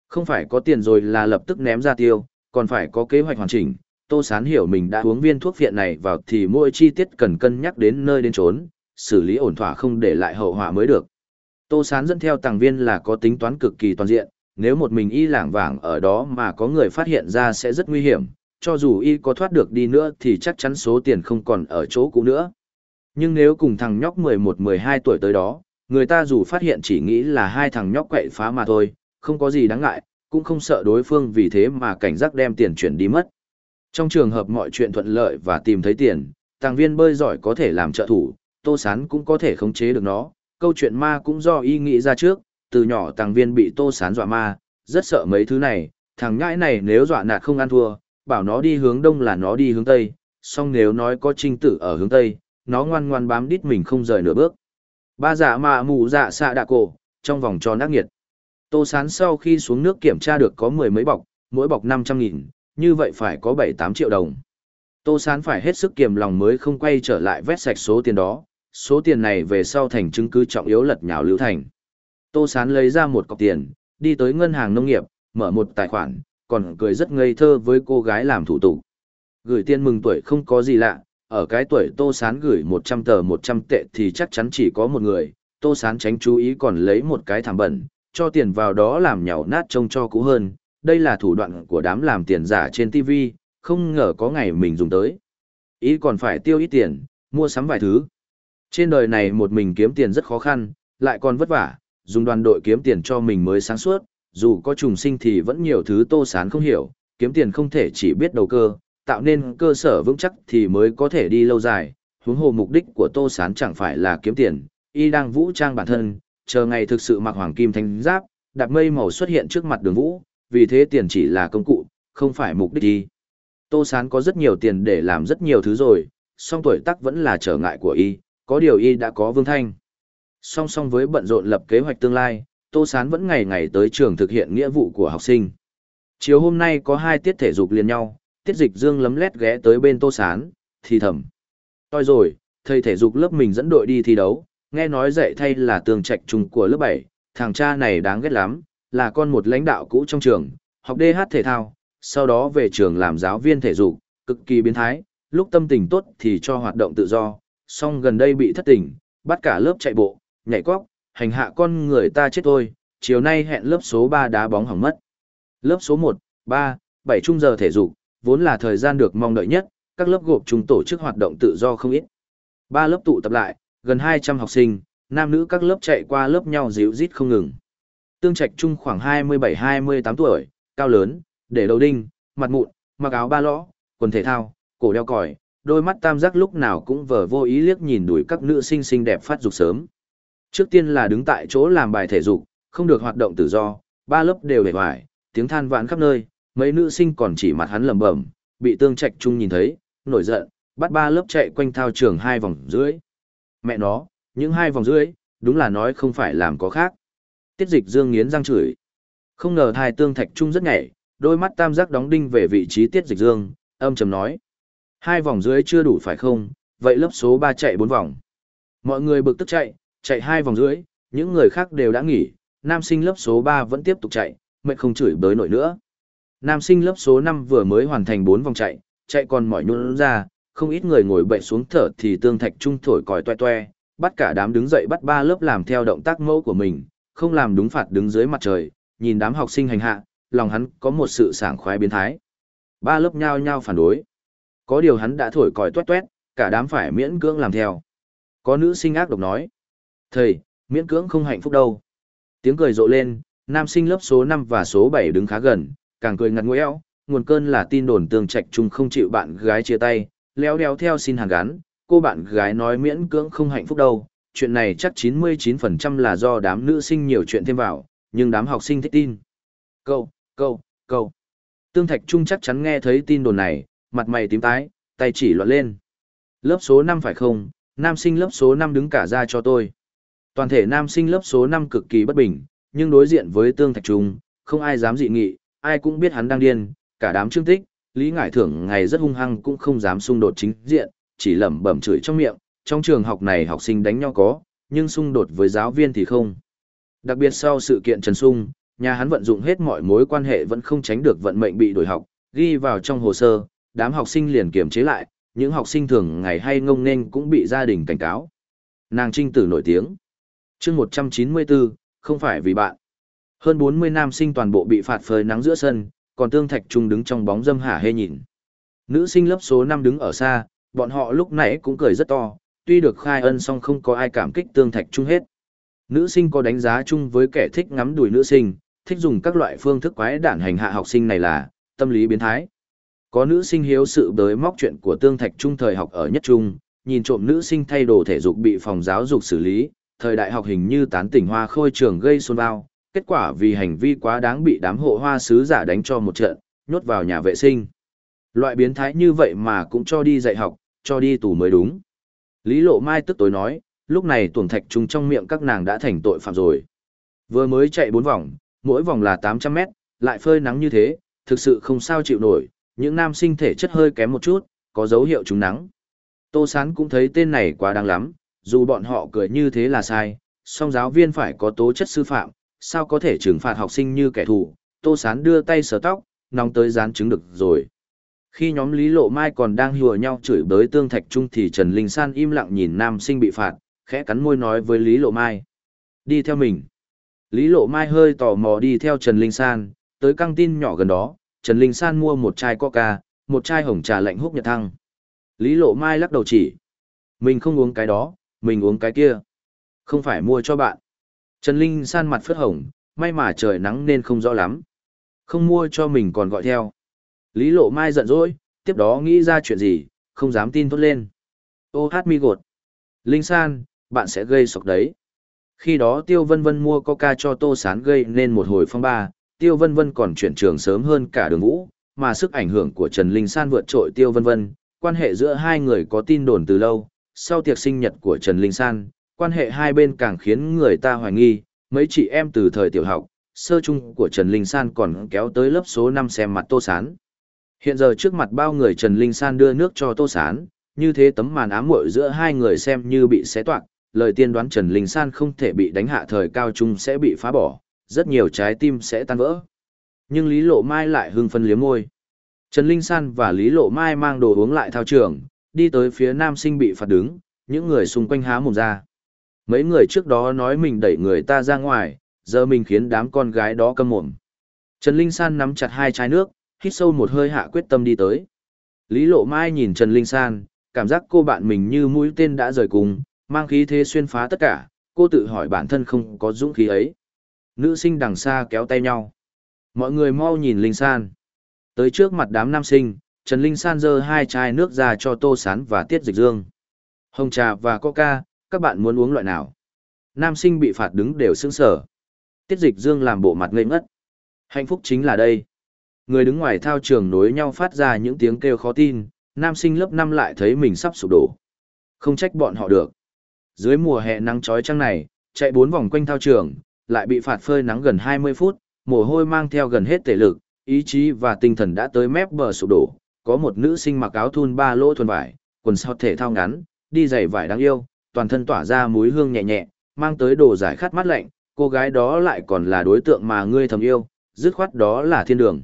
A: Không phải có tiền rồi là lập tức ném ra tiêu, còn phải có kế hoạch hoàn chỉnh. Tô Sán hiểu mình đã uống viên thuốc viện này vào thì mỗi chi tiết cần cân nhắc đến nơi đến trốn, xử lý ổn thỏa không để lại hậu họa mới được. Tô Sán dẫn theo tàng viên là có tính toán cực kỳ toàn diện, nếu một mình y lảng vảng ở đó mà có người phát hiện ra sẽ rất nguy hiểm, cho dù y có thoát được đi nữa thì chắc chắn số tiền không còn ở chỗ cũ nữa. Nhưng nếu cùng thằng nhóc 11-12 tuổi tới đó, người ta dù phát hiện chỉ nghĩ là hai thằng nhóc quậy phá mà thôi, không có gì đáng ngại, cũng không sợ đối phương vì thế mà cảnh giác đem tiền chuyển đi mất. Trong trường hợp mọi chuyện thuận lợi và tìm thấy tiền, tàng viên bơi giỏi có thể làm trợ thủ, Tô Sán cũng có thể khống chế được nó, câu chuyện ma cũng do y nghĩ ra trước, từ nhỏ tàng viên bị tô sán dọa ma, rất sợ mấy thứ này, thằng nhãi này nếu dọa nạt không ăn thua, bảo nó đi hướng đông là nó đi hướng tây, song nếu nói có trinh tử ở hướng tây, nó ngoan ngoan bám đít mình không rời nửa bước. Ba giả dạ mạ mù dạ xạ đạ cổ, trong vòng tròn ác nghiệt. Tô sán sau khi xuống nước kiểm tra được có mười mấy bọc, mỗi bọc năm trăm nghìn, như vậy phải có bảy tám triệu đồng. Tô sán phải hết sức kiềm lòng mới không quay trở lại vét sạch số tiền đó, số tiền này về sau thành chứng cứ trọng yếu lật nhào lưu thành. Tô sán lấy ra một cọc tiền, đi tới ngân hàng nông nghiệp, mở một tài khoản, còn cười rất ngây thơ với cô gái làm thủ tục. Gửi tiền mừng tuổi không có gì lạ, ở cái tuổi Tô Sán gửi 100 tờ 100 tệ thì chắc chắn chỉ có một người, Tô Sán tránh chú ý còn lấy một cái thảm bẩn, cho tiền vào đó làm nhàu nát trông cho cũ hơn, đây là thủ đoạn của đám làm tiền giả trên TV, không ngờ có ngày mình dùng tới. Ý còn phải tiêu ít tiền, mua sắm vài thứ. Trên đời này một mình kiếm tiền rất khó khăn, lại còn vất vả, dùng đoàn đội kiếm tiền cho mình mới sáng suốt, dù có trùng sinh thì vẫn nhiều thứ tô sán không hiểu, kiếm tiền không thể chỉ biết đầu cơ, tạo nên cơ sở vững chắc thì mới có thể đi lâu dài. Huống hồ mục đích của tô sán chẳng phải là kiếm tiền, y đang vũ trang bản thân, chờ ngày thực sự mặc hoàng kim thanh giáp, đạp mây màu xuất hiện trước mặt đường vũ, vì thế tiền chỉ là công cụ, không phải mục đích đi. Tô sán có rất nhiều tiền để làm rất nhiều thứ rồi, song tuổi tác vẫn là trở ngại của y, có điều y đã có vương thanh. Song song với bận rộn lập kế hoạch tương lai, Tô Sán vẫn ngày ngày tới trường thực hiện nghĩa vụ của học sinh. Chiều hôm nay có hai tiết thể dục liền nhau, tiết dịch dương lấm lét ghé tới bên Tô Sán, thì thầm. Toi rồi, thầy thể dục lớp mình dẫn đội đi thi đấu, nghe nói dạy thay là tường trạch trùng của lớp bảy. thằng cha này đáng ghét lắm, là con một lãnh đạo cũ trong trường, học DH thể thao, sau đó về trường làm giáo viên thể dục, cực kỳ biến thái, lúc tâm tình tốt thì cho hoạt động tự do, song gần đây bị thất tình, bắt cả lớp chạy bộ, nhảy cóc hành hạ con người ta chết thôi, chiều nay hẹn lớp số ba đá bóng hỏng mất. Lớp số 1, 3, 7 trung giờ thể dục, vốn là thời gian được mong đợi nhất, các lớp gộp chúng tổ chức hoạt động tự do không ít. Ba lớp tụ tập lại, gần 200 học sinh, nam nữ các lớp chạy qua lớp nhau díu rít không ngừng. Tương Trạch Trung khoảng 27-28 tuổi, cao lớn, để đầu đinh, mặt mụn, mặc áo ba lõ, quần thể thao, cổ đeo còi, đôi mắt tam giác lúc nào cũng vờ vô ý liếc nhìn đuổi các nữ sinh xinh đẹp phát dục sớm. Trước tiên là đứng tại chỗ làm bài thể dục, không được hoạt động tự do, ba lớp đều bề hoài, tiếng than vãn khắp nơi, mấy nữ sinh còn chỉ mặt hắn lẩm bẩm, bị tương trạch trung nhìn thấy, nổi giận, bắt ba lớp chạy quanh thao trường hai vòng dưới. Mẹ nó, những hai vòng dưới, đúng là nói không phải làm có khác. Tiết dịch dương nghiến răng chửi. Không ngờ thai tương thạch trung rất nhảy, đôi mắt tam giác đóng đinh về vị trí tiết dịch dương, âm trầm nói. Hai vòng dưới chưa đủ phải không, vậy lớp số ba chạy bốn vòng. Mọi người bực tức chạy, chạy hai vòng rưỡi, những người khác đều đã nghỉ, nam sinh lớp số 3 vẫn tiếp tục chạy, mệt không chửi bới nổi nữa. Nam sinh lớp số 5 vừa mới hoàn thành 4 vòng chạy, chạy còn mỏi nhũn ra, không ít người ngồi bệ xuống thở thì tương thạch trung thổi còi toe toe, bắt cả đám đứng dậy bắt ba lớp làm theo động tác mẫu của mình, không làm đúng phạt đứng dưới mặt trời, nhìn đám học sinh hành hạ, lòng hắn có một sự sảng khoái biến thái. Ba lớp nhao nhao phản đối. Có điều hắn đã thổi còi toét toét, cả đám phải miễn cưỡng làm theo. Có nữ sinh ác độc nói. Thầy, miễn cưỡng không hạnh phúc đâu. Tiếng cười rộ lên, nam sinh lớp số 5 và số 7 đứng khá gần, càng cười ngặt eo. nguồn cơn là tin đồn tương trạch chung không chịu bạn gái chia tay, leo đeo theo xin hàng gắn, cô bạn gái nói miễn cưỡng không hạnh phúc đâu. Chuyện này chắc 99% là do đám nữ sinh nhiều chuyện thêm vào, nhưng đám học sinh thích tin. Câu, câu, câu. Tương Thạch Trung chắc chắn nghe thấy tin đồn này, mặt mày tím tái, tay chỉ loạn lên. Lớp số 5 phải không, nam sinh lớp số 5 đứng cả ra cho tôi. Toàn thể nam sinh lớp số 5 cực kỳ bất bình, nhưng đối diện với Tương Thạch Trung, không ai dám dị nghị, ai cũng biết hắn đang điên, cả đám trương tích, Lý Ngải Thưởng ngày rất hung hăng cũng không dám xung đột chính diện, chỉ lẩm bẩm chửi trong miệng, trong trường học này học sinh đánh nhau có, nhưng xung đột với giáo viên thì không. Đặc biệt sau sự kiện Trần Sung, nhà hắn vận dụng hết mọi mối quan hệ vẫn không tránh được vận mệnh bị đổi học, ghi vào trong hồ sơ, đám học sinh liền kiểm chế lại, những học sinh thường ngày hay ngông nên cũng bị gia đình cảnh cáo. Nàng trinh tử nổi tiếng chương 194, không phải vì bạn. Hơn 40 nam sinh toàn bộ bị phạt phơi nắng giữa sân, còn Tương Thạch Trung đứng trong bóng dâm hả hê nhìn. Nữ sinh lớp số 5 đứng ở xa, bọn họ lúc nãy cũng cười rất to, tuy được khai ân song không có ai cảm kích Tương Thạch Trung hết. Nữ sinh có đánh giá chung với kẻ thích ngắm đùi nữ sinh, thích dùng các loại phương thức quái đản hành hạ học sinh này là tâm lý biến thái. Có nữ sinh hiếu sự bới móc chuyện của Tương Thạch Trung thời học ở nhất trung, nhìn trộm nữ sinh thay đồ thể dục bị phòng giáo dục xử lý, thời đại học hình như tán tỉnh hoa khôi trường gây xôn bao, kết quả vì hành vi quá đáng bị đám hộ hoa sứ giả đánh cho một trận, nhốt vào nhà vệ sinh. Loại biến thái như vậy mà cũng cho đi dạy học, cho đi tù mới đúng. Lý Lộ Mai tức tối nói, lúc này tuồng thạch trùng trong miệng các nàng đã thành tội phạm rồi. Vừa mới chạy bốn vòng, mỗi vòng là 800 mét, lại phơi nắng như thế, thực sự không sao chịu nổi, những nam sinh thể chất hơi kém một chút, có dấu hiệu trúng nắng. Tô Sán cũng thấy tên này quá đáng lắm, dù bọn họ cười như thế là sai, song giáo viên phải có tố chất sư phạm, sao có thể trừng phạt học sinh như kẻ thù, Tô Sán đưa tay sờ tóc, nóng tới dán chứng được rồi. Khi nhóm Lý Lộ Mai còn đang hùa nhau chửi bới tương thạch trung thì Trần Linh San im lặng nhìn nam sinh bị phạt, khẽ cắn môi nói với Lý Lộ Mai. Đi theo mình. Lý Lộ Mai hơi tò mò đi theo Trần Linh San, tới căng tin nhỏ gần đó, Trần Linh San mua một chai coca, một chai hồng trà lạnh húc nhật thăng. Lý Lộ Mai lắc đầu chỉ. Mình không uống cái đó, mình uống cái kia. Không phải mua cho bạn. Trần Linh San mặt phớt hồng, may mà trời nắng nên không rõ lắm. Không mua cho mình còn gọi theo. Lý Lộ Mai giận dỗi, tiếp đó nghĩ ra chuyện gì, không dám tin tốt lên. Ô hát mi gột. Linh San, bạn sẽ gây sọc đấy. Khi đó Tiêu Vân Vân mua coca cho Tô Sán gây nên một hồi phong ba, Tiêu Vân Vân còn chuyển trường sớm hơn cả đường vũ, mà sức ảnh hưởng của Trần Linh San vượt trội Tiêu Vân Vân, quan hệ giữa hai người có tin đồn từ lâu, sau tiệc sinh nhật của Trần Linh San, quan hệ hai bên càng khiến người ta hoài nghi, mấy chị em từ thời tiểu học, sơ chung của Trần Linh San còn kéo tới lớp số 5 xem mặt Tô Sán. Hiện giờ trước mặt bao người Trần Linh San đưa nước cho Tô Sán, như thế tấm màn ám muội giữa hai người xem như bị xé toạc, lời tiên đoán Trần Linh San không thể bị đánh hạ thời cao trung sẽ bị phá bỏ, rất nhiều trái tim sẽ tan vỡ. Nhưng Lý Lộ Mai lại hưng phân liếm môi. Trần Linh San và Lý Lộ Mai mang đồ uống lại thao trường, đi tới phía nam sinh bị phạt đứng, những người xung quanh há mồm ra. Mấy người trước đó nói mình đẩy người ta ra ngoài, giờ mình khiến đám con gái đó câm mồm. Trần Linh San nắm chặt hai chai nước, hít sâu một hơi hạ quyết tâm đi tới. Lý Lộ Mai nhìn Trần Linh San, cảm giác cô bạn mình như mũi tên đã rời cùng, mang khí thế xuyên phá tất cả, cô tự hỏi bản thân không có dũng khí ấy. Nữ sinh đằng xa kéo tay nhau. Mọi người mau nhìn Linh San. Tới trước mặt đám nam sinh, Trần Linh San giơ hai chai nước ra cho Tô Sán và Tiết Dịch Dương. Hồng trà và coca, các bạn muốn uống loại nào? Nam sinh bị phạt đứng đều sững sở. Tiết Dịch Dương làm bộ mặt ngây ngất. Hạnh phúc chính là đây. Người đứng ngoài thao trường nối nhau phát ra những tiếng kêu khó tin, nam sinh lớp 5 lại thấy mình sắp sụp đổ. Không trách bọn họ được. Dưới mùa hè nắng chói chang này, chạy bốn vòng quanh thao trường, lại bị phạt phơi nắng gần 20 phút, mồ hôi mang theo gần hết thể lực, ý chí và tinh thần đã tới mép bờ sụp đổ. Có một nữ sinh mặc áo thun ba lỗ thuần vải, quần sọt thể thao ngắn, đi giày vải đáng yêu, toàn thân tỏa ra mùi hương nhẹ nhẹ, mang tới đồ giải khát mát lạnh, cô gái đó lại còn là đối tượng mà ngươi thầm yêu, dứt khoát đó là thiên đường.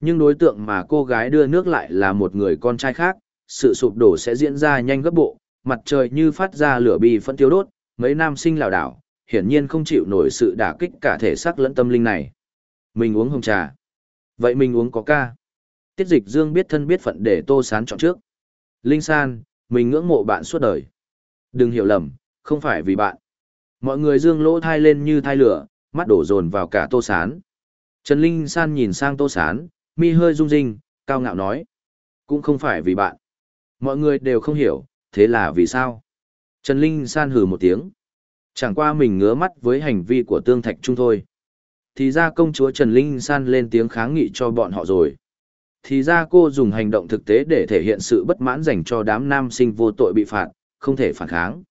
A: Nhưng đối tượng mà cô gái đưa nước lại là một người con trai khác, sự sụp đổ sẽ diễn ra nhanh gấp bộ, mặt trời như phát ra lửa bì phân tiêu đốt, mấy nam sinh lảo đảo, hiển nhiên không chịu nổi sự đả kích cả thể xác lẫn tâm linh này. Mình uống hồng trà. Vậy mình uống có ca. Tiết dịch dương biết thân biết phận để tô sán chọn trước. Linh san, mình ngưỡng mộ bạn suốt đời. Đừng hiểu lầm, không phải vì bạn. Mọi người dương lỗ thai lên như thai lửa, mắt đổ dồn vào cả tô sán. Trần Linh san nhìn sang tô sán, mi hơi rung rinh, cao ngạo nói. Cũng không phải vì bạn. Mọi người đều không hiểu, thế là vì sao? Trần Linh san hừ một tiếng. Chẳng qua mình ngứa mắt với hành vi của tương thạch trung thôi. Thì ra công chúa Trần Linh san lên tiếng kháng nghị cho bọn họ rồi. Thì ra cô dùng hành động thực tế để thể hiện sự bất mãn dành cho đám nam sinh vô tội bị phạt, không thể phản kháng.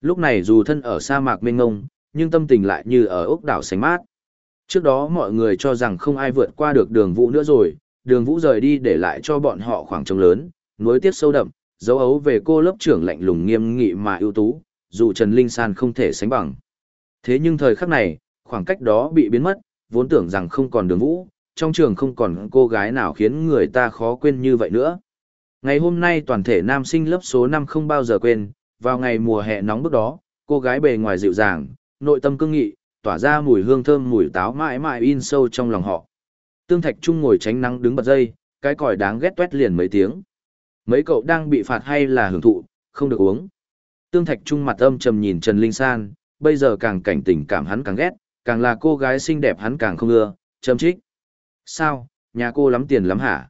A: Lúc này dù thân ở sa mạc mênh ngông, nhưng tâm tình lại như ở ốc đảo sánh mát. Trước đó mọi người cho rằng không ai vượt qua được đường vũ nữa rồi, đường vũ rời đi để lại cho bọn họ khoảng trống lớn, nối tiếc sâu đậm, dấu ấu về cô lớp trưởng lạnh lùng nghiêm nghị mà ưu tú, dù Trần Linh San không thể sánh bằng. Thế nhưng thời khắc này, khoảng cách đó bị biến mất, vốn tưởng rằng không còn đường vũ, trong trường không còn cô gái nào khiến người ta khó quên như vậy nữa. Ngày hôm nay toàn thể nam sinh lớp số 5 không bao giờ quên, vào ngày mùa hè nóng bức đó, cô gái bề ngoài dịu dàng, nội tâm cương nghị, tỏa ra mùi hương thơm mùi táo mãi mãi in sâu trong lòng họ. Tương Thạch Trung ngồi tránh nắng đứng bật dây, cái còi đáng ghét tuét liền mấy tiếng. Mấy cậu đang bị phạt hay là hưởng thụ, không được uống. Tương Thạch Trung mặt âm trầm nhìn Trần Linh San, bây giờ càng cảnh tình cảm hắn càng ghét, càng là cô gái xinh đẹp hắn càng không ưa, châm trích. Sao, nhà cô lắm tiền lắm hả?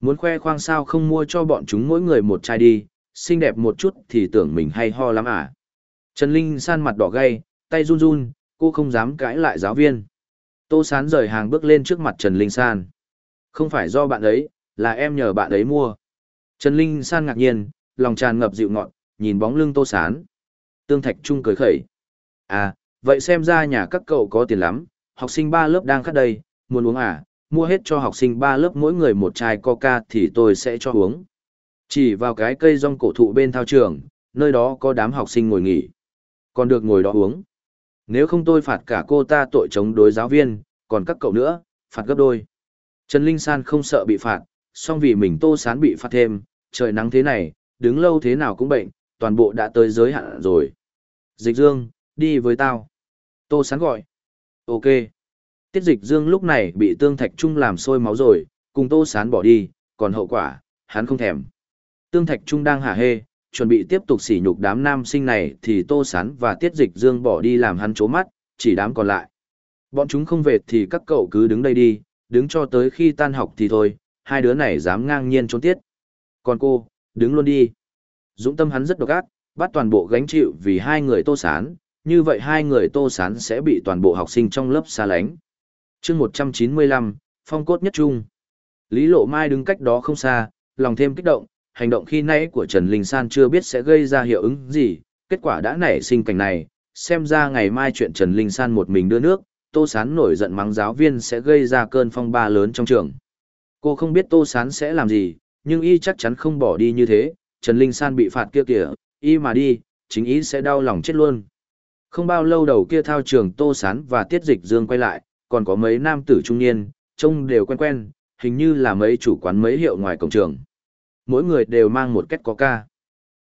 A: Muốn khoe khoang sao không mua cho bọn chúng mỗi người một chai đi, xinh đẹp một chút thì tưởng mình hay ho lắm à? Trần Linh san mặt đỏ gay, tay run run, cô không dám cãi lại giáo viên. Tô Sán rời hàng bước lên trước mặt Trần Linh san. Không phải do bạn ấy, là em nhờ bạn ấy mua. Trần Linh san ngạc nhiên, lòng tràn ngập dịu ngọt, nhìn bóng lưng Tô Sán. Tương Thạch Trung cười khẩy. À, vậy xem ra nhà các cậu có tiền lắm, học sinh ba lớp đang khát đây, muốn uống à, mua hết cho học sinh ba lớp mỗi người một chai coca thì tôi sẽ cho uống. Chỉ vào cái cây rong cổ thụ bên thao trường, nơi đó có đám học sinh ngồi nghỉ. Còn được ngồi đó uống. Nếu không tôi phạt cả cô ta tội chống đối giáo viên, còn các cậu nữa, phạt gấp đôi. Trần Linh San không sợ bị phạt, song vì mình tô sán bị phạt thêm, trời nắng thế này, đứng lâu thế nào cũng bệnh, toàn bộ đã tới giới hạn rồi. Dịch Dương, đi với tao. Tô sán gọi. Ok. Tiết dịch Dương lúc này bị tương thạch trung làm sôi máu rồi, cùng tô sán bỏ đi, còn hậu quả, hắn không thèm. Tương thạch trung đang hả hê, chuẩn bị tiếp tục sỉ nhục đám nam sinh này thì tô sán và tiết dịch Dương bỏ đi làm hắn chố mắt, chỉ đám còn lại. Bọn chúng không về thì các cậu cứ đứng đây đi, đứng cho tới khi tan học thì thôi, hai đứa này dám ngang nhiên trốn tiết. Còn cô, đứng luôn đi. Dũng tâm hắn rất độc ác, bắt toàn bộ gánh chịu vì hai người tô sán, như vậy hai người tô sán sẽ bị toàn bộ học sinh trong lớp xa lánh chương 195, phong cốt nhất trung. Lý Lộ Mai đứng cách đó không xa, lòng thêm kích động, hành động khi nãy của Trần Linh San chưa biết sẽ gây ra hiệu ứng gì, kết quả đã nảy sinh cảnh này, xem ra ngày mai chuyện Trần Linh San một mình đưa nước, Tô Sán nổi giận mắng giáo viên sẽ gây ra cơn phong ba lớn trong trường. Cô không biết Tô Sán sẽ làm gì, nhưng y chắc chắn không bỏ đi như thế, Trần Linh San bị phạt kia kìa, y mà đi, chính y sẽ đau lòng chết luôn. Không bao lâu đầu kia thao trường Tô Sán và Tiết Dịch Dương quay lại, còn có mấy nam tử trung niên, trông đều quen quen, hình như là mấy chủ quán mấy hiệu ngoài cổng trường. Mỗi người đều mang một kết có ca.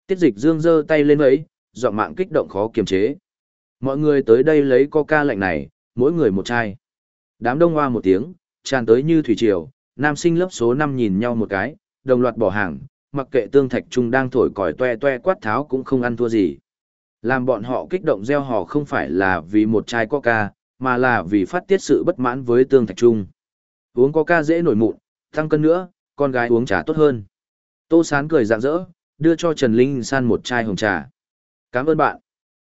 A: Tiết Dịch Dương giơ tay lên ấy, giọng mạng kích động khó kiềm chế. Mọi người tới đây lấy coca lạnh này, mỗi người một chai. Đám đông hoa một tiếng, tràn tới như thủy triều, nam sinh lớp số 5 nhìn nhau một cái, đồng loạt bỏ hàng, mặc kệ tương thạch trung đang thổi còi toe toe quát tháo cũng không ăn thua gì. Làm bọn họ kích động gieo hò không phải là vì một chai coca, mà là vì phát tiết sự bất mãn với tương thạch trung. Uống coca dễ nổi mụn, tăng cân nữa, con gái uống trà tốt hơn. Tô Sán cười rạng rỡ, đưa cho Trần Linh San một chai hồng trà. Cảm ơn bạn.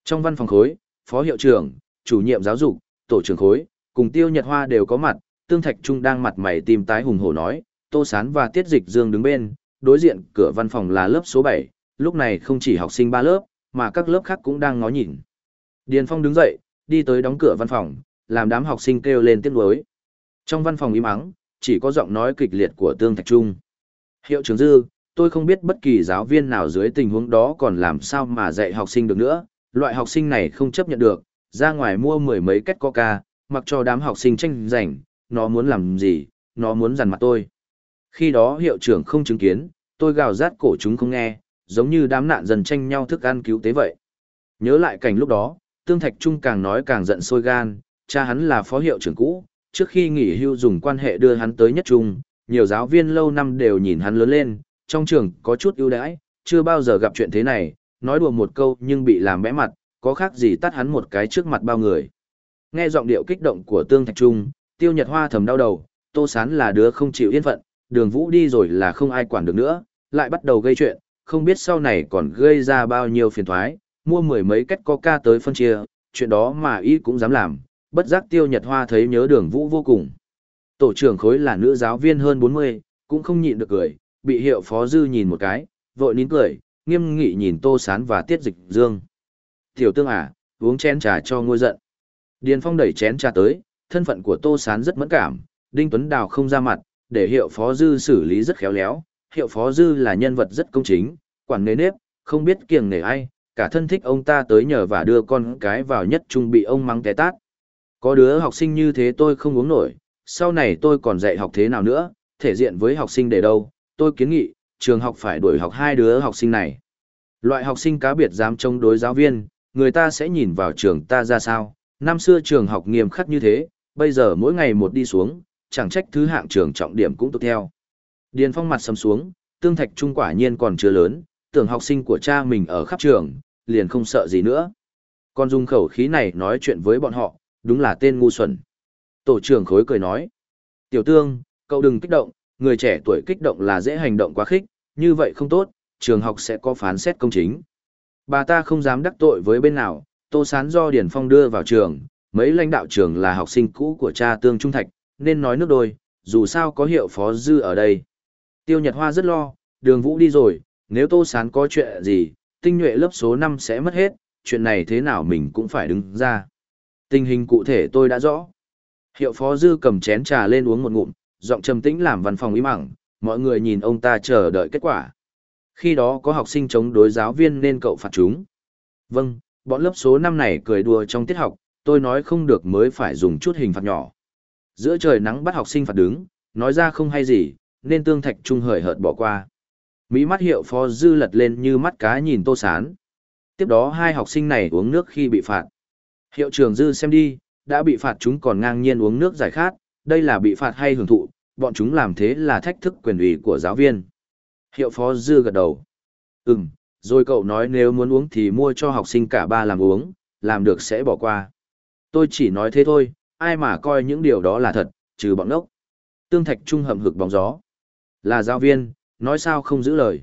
A: Trong văn phòng khối, phó hiệu trưởng, chủ nhiệm giáo dục, tổ trưởng khối, cùng Tiêu Nhật Hoa đều có mặt, Tương Thạch Trung đang mặt mày tìm tái hùng hổ nói, Tô Sán và Tiết Dịch Dương đứng bên, đối diện cửa văn phòng là lớp số 7, lúc này không chỉ học sinh ba lớp, mà các lớp khác cũng đang ngó nhìn. Điền Phong đứng dậy, đi tới đóng cửa văn phòng, làm đám học sinh kêu lên tiếng đối. Trong văn phòng im ắng, chỉ có giọng nói kịch liệt của Tương Thạch Trung. Hiệu trưởng Dư, tôi không biết bất kỳ giáo viên nào dưới tình huống đó còn làm sao mà dạy học sinh được nữa, loại học sinh này không chấp nhận được, ra ngoài mua mười mấy két coca, mặc cho đám học sinh tranh giành, nó muốn làm gì, nó muốn dằn mặt tôi. Khi đó hiệu trưởng không chứng kiến, tôi gào rát cổ chúng không nghe, giống như đám nạn dần tranh nhau thức ăn cứu tế vậy. Nhớ lại cảnh lúc đó, Tương Thạch Trung càng nói càng giận sôi gan, cha hắn là phó hiệu trưởng cũ, trước khi nghỉ hưu dùng quan hệ đưa hắn tới nhất trung, nhiều giáo viên lâu năm đều nhìn hắn lớn lên, trong trường có chút ưu đãi, chưa bao giờ gặp chuyện thế này, nói đùa một câu nhưng bị làm bẽ mặt, có khác gì tắt hắn một cái trước mặt bao người. Nghe giọng điệu kích động của Tương Thạch Trung, Tiêu Nhật Hoa thầm đau đầu, Tô Sán là đứa không chịu yên phận, đường vũ đi rồi là không ai quản được nữa, lại bắt đầu gây chuyện, không biết sau này còn gây ra bao nhiêu phiền thoái, mua mười mấy cách coca tới phân chia, chuyện đó mà y cũng dám làm, bất giác Tiêu Nhật Hoa thấy nhớ đường vũ vô cùng. Tổ trưởng khối là nữ giáo viên hơn 40, cũng không nhịn được cười, bị hiệu phó dư nhìn một cái, vội nín cười, nghiêm nghị nhìn Tô Sán và Tiết Dịch Dương. Tiểu tương à, uống chén trà cho ngôi giận. Điền Phong đẩy chén trà tới, thân phận của Tô Sán rất mẫn cảm, Đinh Tuấn Đào không ra mặt, để hiệu phó dư xử lý rất khéo léo. Hiệu phó dư là nhân vật rất công chính, quản nề nếp, không biết kiêng nể ai, cả thân thích ông ta tới nhờ và đưa con cái vào nhất trung bị ông mắng té tát. Có đứa học sinh như thế tôi không uống nổi, sau này tôi còn dạy học thế nào nữa, thể diện với học sinh để đâu, tôi kiến nghị, trường học phải đuổi học hai đứa học sinh này. Loại học sinh cá biệt dám chống đối giáo viên, người ta sẽ nhìn vào trường ta ra sao. Năm xưa trường học nghiêm khắc như thế, bây giờ mỗi ngày một đi xuống, chẳng trách thứ hạng trường trọng điểm cũng tốt theo. Điền phong mặt sầm xuống, tương thạch trung quả nhiên còn chưa lớn, tưởng học sinh của cha mình ở khắp trường, liền không sợ gì nữa. Còn dùng khẩu khí này nói chuyện với bọn họ, đúng là tên ngu xuẩn. Tổ trưởng khối cười nói, tiểu tương, cậu đừng kích động, người trẻ tuổi kích động là dễ hành động quá khích, như vậy không tốt, trường học sẽ có phán xét công chính. Bà ta không dám đắc tội với bên nào, Tô Sán do Điển Phong đưa vào trường, mấy lãnh đạo trường là học sinh cũ của cha Tương Trung Thạch, nên nói nước đôi, dù sao có hiệu phó dư ở đây. Tiêu Nhật Hoa rất lo, đường vũ đi rồi, nếu Tô Sán có chuyện gì, tinh nhuệ lớp số 5 sẽ mất hết, chuyện này thế nào mình cũng phải đứng ra. Tình hình cụ thể tôi đã rõ. Hiệu phó dư cầm chén trà lên uống một ngụm, giọng trầm tĩnh làm văn phòng im ẳng, mọi người nhìn ông ta chờ đợi kết quả. Khi đó có học sinh chống đối giáo viên nên cậu phạt chúng. Vâng, bọn lớp số 5 này cười đùa trong tiết học, tôi nói không được mới phải dùng chút hình phạt nhỏ. Giữa trời nắng bắt học sinh phạt đứng, nói ra không hay gì, nên tương thạch trung hời hợt bỏ qua. Mỹ mắt hiệu phó dư lật lên như mắt cá nhìn tô sán. Tiếp đó hai học sinh này uống nước khi bị phạt. Hiệu trưởng dư xem đi, đã bị phạt chúng còn ngang nhiên uống nước giải khát, đây là bị phạt hay hưởng thụ, bọn chúng làm thế là thách thức quyền ủy của giáo viên. Hiệu phó dư gật đầu. Ừm, rồi cậu nói nếu muốn uống thì mua cho học sinh cả ba làm uống, làm được sẽ bỏ qua. Tôi chỉ nói thế thôi, ai mà coi những điều đó là thật, trừ bọn ngốc. Tương Thạch Trung hậm hực bóng gió. Là giáo viên, nói sao không giữ lời.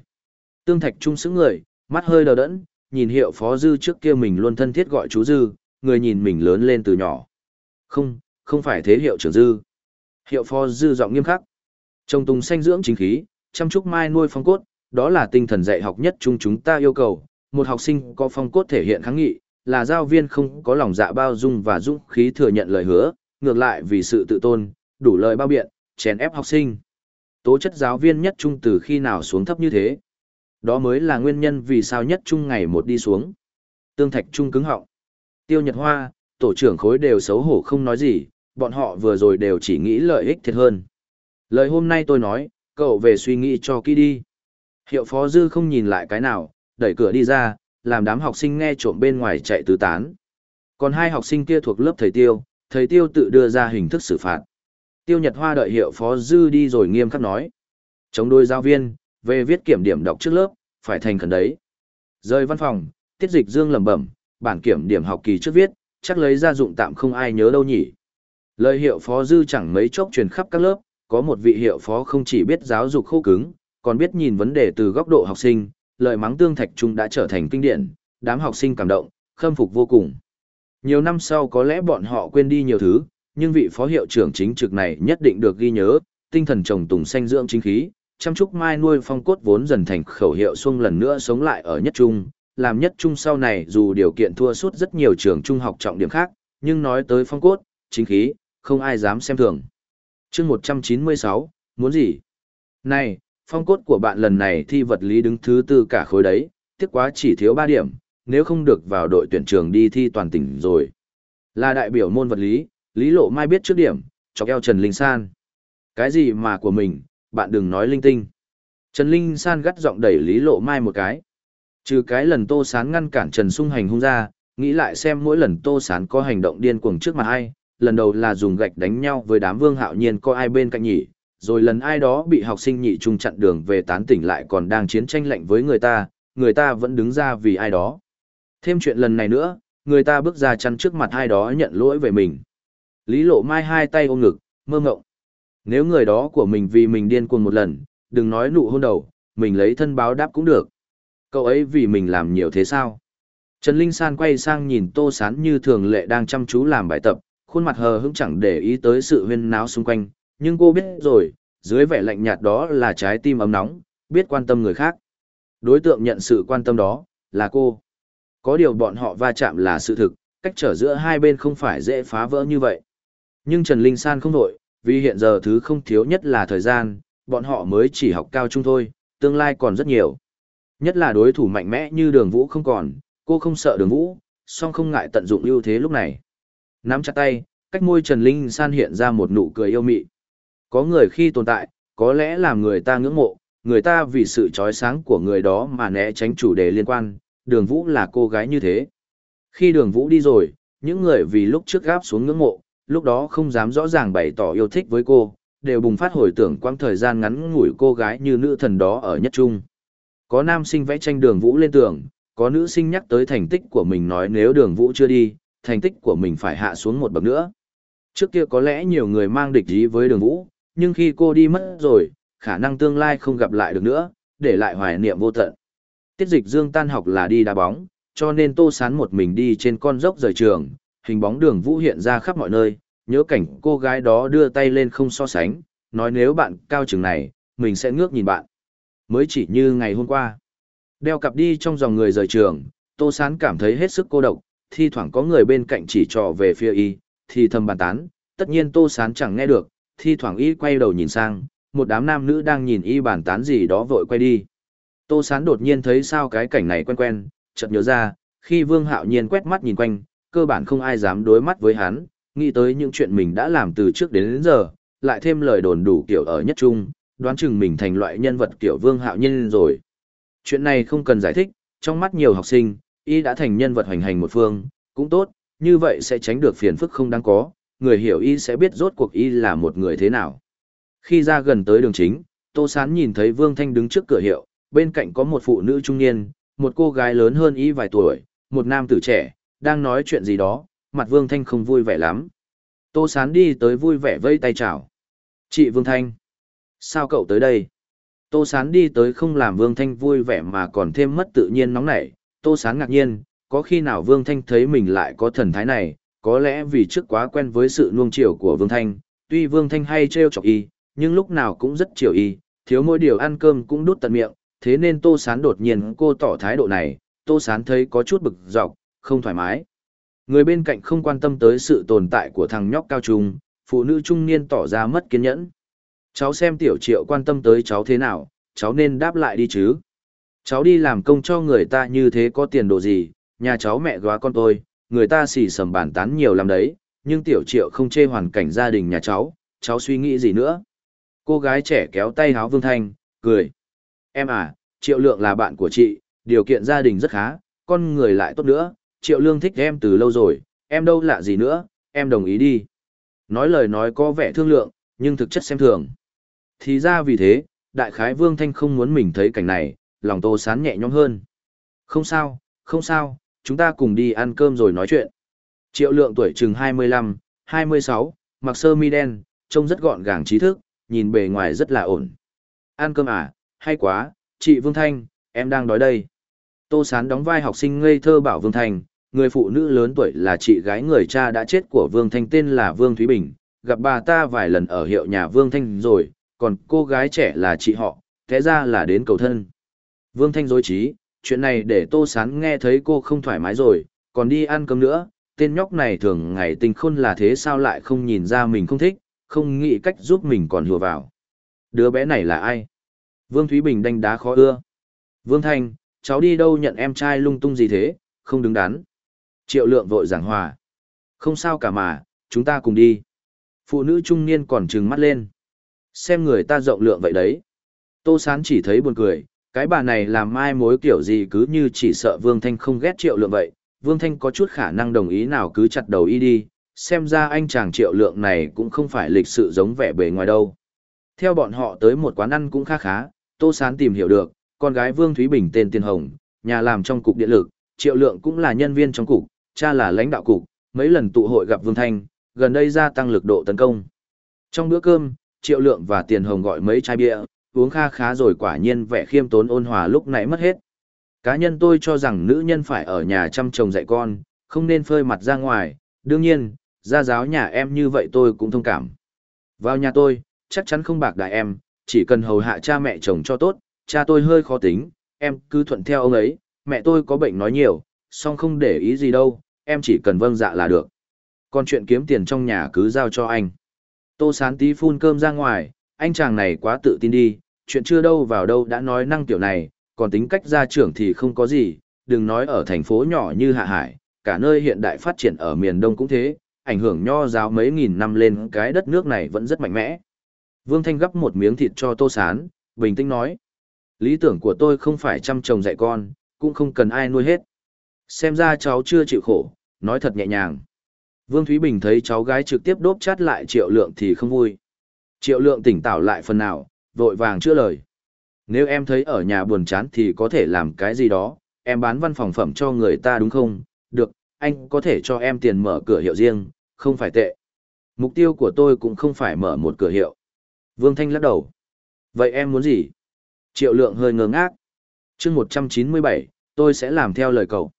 A: Tương Thạch Trung sững người, mắt hơi đờ đẫn, nhìn hiệu phó dư trước kia mình luôn thân thiết gọi chú dư, người nhìn mình lớn lên từ nhỏ. Không, không phải thế hiệu trưởng dư. Hiệu phó dư giọng nghiêm khắc. Trồng tùng xanh dưỡng chính khí, chăm chúc mai nuôi phong cốt, đó là tinh thần dạy học nhất chúng chúng ta yêu cầu. Một học sinh có phong cốt thể hiện kháng nghị, là giáo viên không có lòng dạ bao dung và dũng khí thừa nhận lời hứa, ngược lại vì sự tự tôn, đủ lời bao biện, chèn ép học sinh. Tố chất giáo viên nhất trung từ khi nào xuống thấp như thế? Đó mới là nguyên nhân vì sao nhất trung ngày một đi xuống. Tương thạch trung cứng họng. Tiêu Nhật Hoa, tổ trưởng khối đều xấu hổ không nói gì, bọn họ vừa rồi đều chỉ nghĩ lợi ích thiệt hơn. Lời hôm nay tôi nói, cậu về suy nghĩ cho kỹ đi. Hiệu phó dư không nhìn lại cái nào, đẩy cửa đi ra, làm đám học sinh nghe trộm bên ngoài chạy tứ tán. Còn hai học sinh kia thuộc lớp thầy Tiêu, thầy Tiêu tự đưa ra hình thức xử phạt. Tiêu Nhật Hoa đợi hiệu phó dư đi rồi nghiêm khắc nói. Chống đôi giáo viên, về viết kiểm điểm đọc trước lớp, phải thành khẩn đấy. Rời văn phòng, tiết dịch dương lẩm bẩm, bản kiểm điểm học kỳ trước viết, chắc lấy ra dụng tạm không ai nhớ đâu nhỉ. Lời hiệu phó dư chẳng mấy chốc truyền khắp các lớp, có một vị hiệu phó không chỉ biết giáo dục khô cứng, còn biết nhìn vấn đề từ góc độ học sinh, lời mắng tương thạch trung đã trở thành kinh điển, đám học sinh cảm động, khâm phục vô cùng. Nhiều năm sau có lẽ bọn họ quên đi nhiều thứ, nhưng vị phó hiệu trưởng chính trực này nhất định được ghi nhớ, tinh thần trồng tùng xanh dưỡng chính khí, chăm chúc mai nuôi phong cốt vốn dần thành khẩu hiệu xuông lần nữa sống lại ở nhất trung, làm nhất trung sau này dù điều kiện thua suốt rất nhiều trường trung học trọng điểm khác, nhưng nói tới phong cốt, chính khí, không ai dám xem thường. chương 196, muốn gì? Này, phong cốt của bạn lần này thi vật lý đứng thứ tư cả khối đấy, tiếc quá chỉ thiếu 3 điểm, nếu không được vào đội tuyển trường đi thi toàn tỉnh rồi. Là đại biểu môn vật lý, Lý Lộ Mai biết trước điểm, chọc eo Trần Linh San. Cái gì mà của mình, bạn đừng nói linh tinh. Trần Linh San gắt giọng đẩy Lý Lộ Mai một cái. Trừ cái lần Tô Sán ngăn cản Trần Sung Hành hung ra, nghĩ lại xem mỗi lần Tô Sán có hành động điên cuồng trước mặt ai, lần đầu là dùng gạch đánh nhau với đám vương hạo nhiên có ai bên cạnh nhỉ, rồi lần ai đó bị học sinh nhị trung chặn đường về tán tỉnh lại còn đang chiến tranh lạnh với người ta, người ta vẫn đứng ra vì ai đó. Thêm chuyện lần này nữa, người ta bước ra chắn trước mặt ai đó nhận lỗi về mình. Lý lộ mai hai tay ôm ngực, mơ ngộng. Nếu người đó của mình vì mình điên cuồng một lần, đừng nói nụ hôn đầu, mình lấy thân báo đáp cũng được. Cậu ấy vì mình làm nhiều thế sao? Trần Linh San quay sang nhìn Tô Sán như thường lệ đang chăm chú làm bài tập, khuôn mặt hờ hững chẳng để ý tới sự huyên náo xung quanh, nhưng cô biết rồi, dưới vẻ lạnh nhạt đó là trái tim ấm nóng, biết quan tâm người khác. Đối tượng nhận sự quan tâm đó, là cô. Có điều bọn họ va chạm là sự thực, cách trở giữa hai bên không phải dễ phá vỡ như vậy. Nhưng Trần Linh San không đổi, vì hiện giờ thứ không thiếu nhất là thời gian, bọn họ mới chỉ học cao trung thôi, tương lai còn rất nhiều. Nhất là đối thủ mạnh mẽ như đường vũ không còn, cô không sợ đường vũ, song không ngại tận dụng ưu thế lúc này. Nắm chặt tay, cách môi Trần Linh San hiện ra một nụ cười yêu mị. Có người khi tồn tại, có lẽ làm người ta ngưỡng mộ, người ta vì sự trói sáng của người đó mà né tránh chủ đề liên quan, đường vũ là cô gái như thế. Khi đường vũ đi rồi, những người vì lúc trước gáp xuống ngưỡng mộ, lúc đó không dám rõ ràng bày tỏ yêu thích với cô, đều bùng phát hồi tưởng quãng thời gian ngắn ngủi cô gái như nữ thần đó ở nhất trung. Có nam sinh vẽ tranh đường vũ lên tường, có nữ sinh nhắc tới thành tích của mình nói nếu đường vũ chưa đi, thành tích của mình phải hạ xuống một bậc nữa. Trước kia có lẽ nhiều người mang địch ý với đường vũ, nhưng khi cô đi mất rồi, khả năng tương lai không gặp lại được nữa, để lại hoài niệm vô tận. Tiết dịch dương tan học là đi đá bóng, cho nên Tô Sán một mình đi trên con dốc rời trường, hình bóng đường vũ hiện ra khắp mọi nơi, nhớ cảnh cô gái đó đưa tay lên không so sánh, nói nếu bạn cao chừng này, mình sẽ ngước nhìn bạn. Mới chỉ như ngày hôm qua. Đeo cặp đi trong dòng người rời trường, Tô Sán cảm thấy hết sức cô độc, thi thoảng có người bên cạnh chỉ trò về phía y, thì thầm bàn tán, tất nhiên Tô Sán chẳng nghe được, thi thoảng y quay đầu nhìn sang, một đám nam nữ đang nhìn y bàn tán gì đó vội quay đi. Tô Sán đột nhiên thấy sao cái cảnh này quen quen, chợt nhớ ra, khi Vương Hạo Nhiên quét mắt nhìn quanh, cơ bản không ai dám đối mắt với hắn, nghĩ tới những chuyện mình đã làm từ trước đến, đến giờ, lại thêm lời đồn đủ kiểu ở nhất trung, đoán chừng mình thành loại nhân vật kiểu Vương Hạo Nhiên rồi. Chuyện này không cần giải thích, trong mắt nhiều học sinh, y đã thành nhân vật hoành hành một phương, cũng tốt, như vậy sẽ tránh được phiền phức không đáng có, người hiểu y sẽ biết rốt cuộc y là một người thế nào. Khi ra gần tới đường chính, Tô Sán nhìn thấy Vương Thanh đứng trước cửa hiệu, bên cạnh có một phụ nữ trung niên, một cô gái lớn hơn y vài tuổi, một nam tử trẻ, đang nói chuyện gì đó, mặt Vương Thanh không vui vẻ lắm. Tô Sán đi tới vui vẻ vây tay chào. Chị Vương Thanh, sao cậu tới đây? Tô Sán đi tới không làm Vương Thanh vui vẻ mà còn thêm mất tự nhiên nóng nảy. Tô Sán ngạc nhiên, có khi nào Vương Thanh thấy mình lại có thần thái này, có lẽ vì trước quá quen với sự nuông chiều của Vương Thanh, tuy Vương Thanh hay trêu chọc y, nhưng lúc nào cũng rất chiều y, thiếu mỗi điều ăn cơm cũng đút tận miệng, thế nên Tô Sán đột nhiên cô tỏ thái độ này, Tô Sán thấy có chút bực dọc, không thoải mái. Người bên cạnh không quan tâm tới sự tồn tại của thằng nhóc cao trung, phụ nữ trung niên tỏ ra mất kiên nhẫn. Cháu xem tiểu triệu quan tâm tới cháu thế nào, cháu nên đáp lại đi chứ. Cháu đi làm công cho người ta như thế có tiền đồ gì, nhà cháu mẹ góa con tôi, người ta xỉ sầm bàn tán nhiều lắm đấy, nhưng tiểu triệu không chê hoàn cảnh gia đình nhà cháu, cháu suy nghĩ gì nữa. Cô gái trẻ kéo tay háo Vương Thanh, cười. Em à, triệu lượng là bạn của chị, điều kiện gia đình rất khá, con người lại tốt nữa, triệu lương thích em từ lâu rồi, em đâu lạ gì nữa, em đồng ý đi. Nói lời nói có vẻ thương lượng, nhưng thực chất xem thường. Thì ra vì thế, đại khái Vương Thanh không muốn mình thấy cảnh này, lòng tô sán nhẹ nhõm hơn. Không sao, không sao, chúng ta cùng đi ăn cơm rồi nói chuyện. Triệu lượng tuổi chừng 25, 26, mặc sơ mi đen, trông rất gọn gàng trí thức, nhìn bề ngoài rất là ổn. Ăn cơm à, hay quá, chị Vương Thanh, em đang đói đây. Tô Sán đóng vai học sinh ngây thơ bảo Vương Thanh, người phụ nữ lớn tuổi là chị gái người cha đã chết của Vương Thanh tên là Vương Thúy Bình, gặp bà ta vài lần ở hiệu nhà Vương Thanh rồi, còn cô gái trẻ là chị họ, thế ra là đến cầu thân. Vương Thanh dối trí, chuyện này để Tô Sán nghe thấy cô không thoải mái rồi, còn đi ăn cơm nữa, tên nhóc này thường ngày tình khôn là thế sao lại không nhìn ra mình không thích, không nghĩ cách giúp mình còn hùa vào. Đứa bé này là ai? Vương Thúy Bình đánh đá khó ưa. Vương Thanh, cháu đi đâu nhận em trai lung tung gì thế, không đứng đắn. Triệu lượng vội giảng hòa. Không sao cả mà, chúng ta cùng đi. Phụ nữ trung niên còn trừng mắt lên. Xem người ta rộng lượng vậy đấy. Tô Sán chỉ thấy buồn cười, cái bà này làm mai mối kiểu gì cứ như chỉ sợ Vương Thanh không ghét triệu lượng vậy. Vương Thanh có chút khả năng đồng ý nào cứ chặt đầu y đi, xem ra anh chàng triệu lượng này cũng không phải lịch sự giống vẻ bề ngoài đâu. Theo bọn họ tới một quán ăn cũng khá khá, Tô Sán tìm hiểu được, con gái Vương Thúy Bình tên Tiền Hồng, nhà làm trong cục điện lực, triệu lượng cũng là nhân viên trong cục, cha là lãnh đạo cục, mấy lần tụ hội gặp Vương Thanh, gần đây gia tăng lực độ tấn công. Trong bữa cơm, triệu lượng và Tiền Hồng gọi mấy chai bia, uống kha khá rồi quả nhiên vẻ khiêm tốn ôn hòa lúc nãy mất hết. Cá nhân tôi cho rằng nữ nhân phải ở nhà chăm chồng dạy con, không nên phơi mặt ra ngoài, đương nhiên, gia giáo nhà em như vậy tôi cũng thông cảm. Vào nhà tôi, chắc chắn không bạc đại em, chỉ cần hầu hạ cha mẹ chồng cho tốt, cha tôi hơi khó tính, em cứ thuận theo ông ấy, mẹ tôi có bệnh nói nhiều, song không để ý gì đâu, em chỉ cần vâng dạ là được. Còn chuyện kiếm tiền trong nhà cứ giao cho anh. Tô sán tí phun cơm ra ngoài, anh chàng này quá tự tin đi, chuyện chưa đâu vào đâu đã nói năng tiểu này, còn tính cách gia trưởng thì không có gì, đừng nói ở thành phố nhỏ như Hạ Hải, cả nơi hiện đại phát triển ở miền Đông cũng thế, ảnh hưởng nho giáo mấy nghìn năm lên cái đất nước này vẫn rất mạnh mẽ. Vương Thanh gấp một miếng thịt cho Tô Sán, bình tĩnh nói. Lý tưởng của tôi không phải chăm chồng dạy con, cũng không cần ai nuôi hết. Xem ra cháu chưa chịu khổ, nói thật nhẹ nhàng. Vương Thúy Bình thấy cháu gái trực tiếp đốp chát lại triệu lượng thì không vui. Triệu lượng tỉnh táo lại phần nào, vội vàng chữa lời. Nếu em thấy ở nhà buồn chán thì có thể làm cái gì đó, em bán văn phòng phẩm cho người ta đúng không? Được, anh có thể cho em tiền mở cửa hiệu riêng, không phải tệ. Mục tiêu của tôi cũng không phải mở một cửa hiệu. Vương Thanh lắc đầu. Vậy em muốn gì? Triệu lượng hơi ngơ ngác. chương 197, tôi sẽ làm theo lời cậu.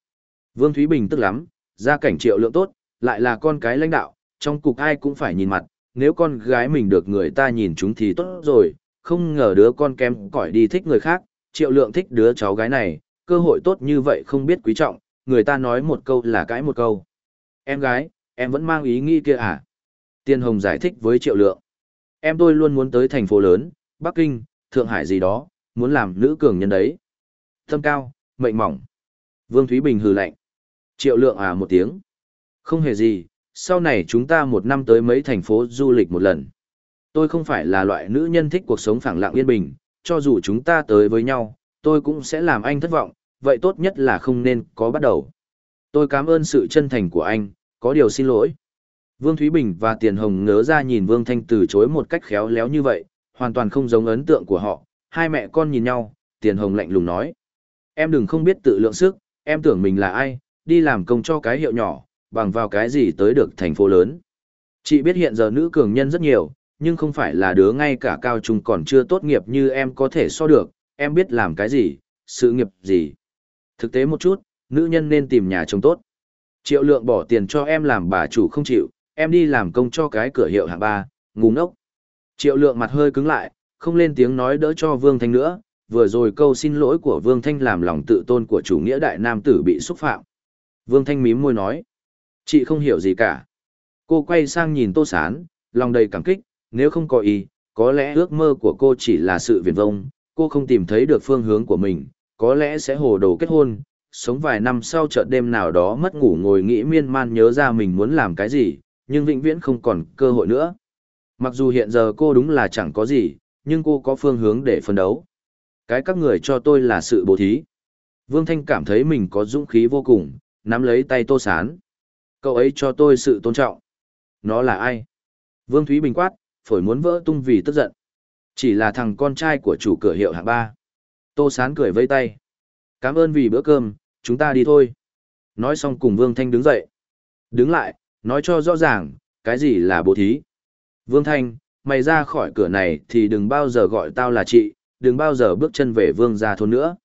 A: Vương Thúy Bình tức lắm, gia cảnh triệu lượng tốt, lại là con cái lãnh đạo, trong cục ai cũng phải nhìn mặt, nếu con gái mình được người ta nhìn chúng thì tốt rồi, không ngờ đứa con kém cỏi đi thích người khác, triệu lượng thích đứa cháu gái này, cơ hội tốt như vậy không biết quý trọng, người ta nói một câu là cãi một câu. Em gái, em vẫn mang ý nghĩ kia à? Tiên Hồng giải thích với triệu lượng. Em tôi luôn muốn tới thành phố lớn, Bắc Kinh, Thượng Hải gì đó, muốn làm nữ cường nhân đấy. tâm cao, mệnh mỏng. Vương Thúy Bình hừ lạnh. Triệu lượng à một tiếng. Không hề gì, sau này chúng ta một năm tới mấy thành phố du lịch một lần. Tôi không phải là loại nữ nhân thích cuộc sống phẳng lặng yên bình, cho dù chúng ta tới với nhau, tôi cũng sẽ làm anh thất vọng, vậy tốt nhất là không nên có bắt đầu. Tôi cảm ơn sự chân thành của anh, có điều xin lỗi. Vương Thúy Bình và Tiền Hồng ngớ ra nhìn Vương Thanh từ chối một cách khéo léo như vậy, hoàn toàn không giống ấn tượng của họ. Hai mẹ con nhìn nhau, Tiền Hồng lạnh lùng nói. Em đừng không biết tự lượng sức, em tưởng mình là ai, đi làm công cho cái hiệu nhỏ, bằng vào cái gì tới được thành phố lớn. Chị biết hiện giờ nữ cường nhân rất nhiều, nhưng không phải là đứa ngay cả cao trung còn chưa tốt nghiệp như em có thể so được, em biết làm cái gì, sự nghiệp gì. Thực tế một chút, nữ nhân nên tìm nhà chồng tốt. Triệu lượng bỏ tiền cho em làm bà chủ không chịu, em đi làm công cho cái cửa hiệu hạng ba, ngu ngốc. Triệu lượng mặt hơi cứng lại, không lên tiếng nói đỡ cho Vương Thanh nữa, vừa rồi câu xin lỗi của Vương Thanh làm lòng tự tôn của chủ nghĩa đại nam tử bị xúc phạm. Vương Thanh mím môi nói, chị không hiểu gì cả. Cô quay sang nhìn Tô Sán, lòng đầy cảm kích, nếu không có ý, có lẽ ước mơ của cô chỉ là sự viển vông, cô không tìm thấy được phương hướng của mình, có lẽ sẽ hồ đồ kết hôn, sống vài năm sau chợt đêm nào đó mất ngủ ngồi nghĩ miên man nhớ ra mình muốn làm cái gì, nhưng vĩnh viễn không còn cơ hội nữa. Mặc dù hiện giờ cô đúng là chẳng có gì, nhưng cô có phương hướng để phấn đấu. Cái các người cho tôi là sự bố thí. Vương Thanh cảm thấy mình có dũng khí vô cùng, nắm lấy tay Tô Sán. Cậu ấy cho tôi sự tôn trọng. Nó là ai? Vương Thúy Bình quát, phổi muốn vỡ tung vì tức giận. Chỉ là thằng con trai của chủ cửa hiệu hạng ba. Tô Sán cười vây tay. Cảm ơn vì bữa cơm, chúng ta đi thôi. Nói xong cùng Vương Thanh đứng dậy. Đứng lại, nói cho rõ ràng, cái gì là bố thí. Vương Thanh, mày ra khỏi cửa này thì đừng bao giờ gọi tao là chị, đừng bao giờ bước chân về Vương gia thôn nữa.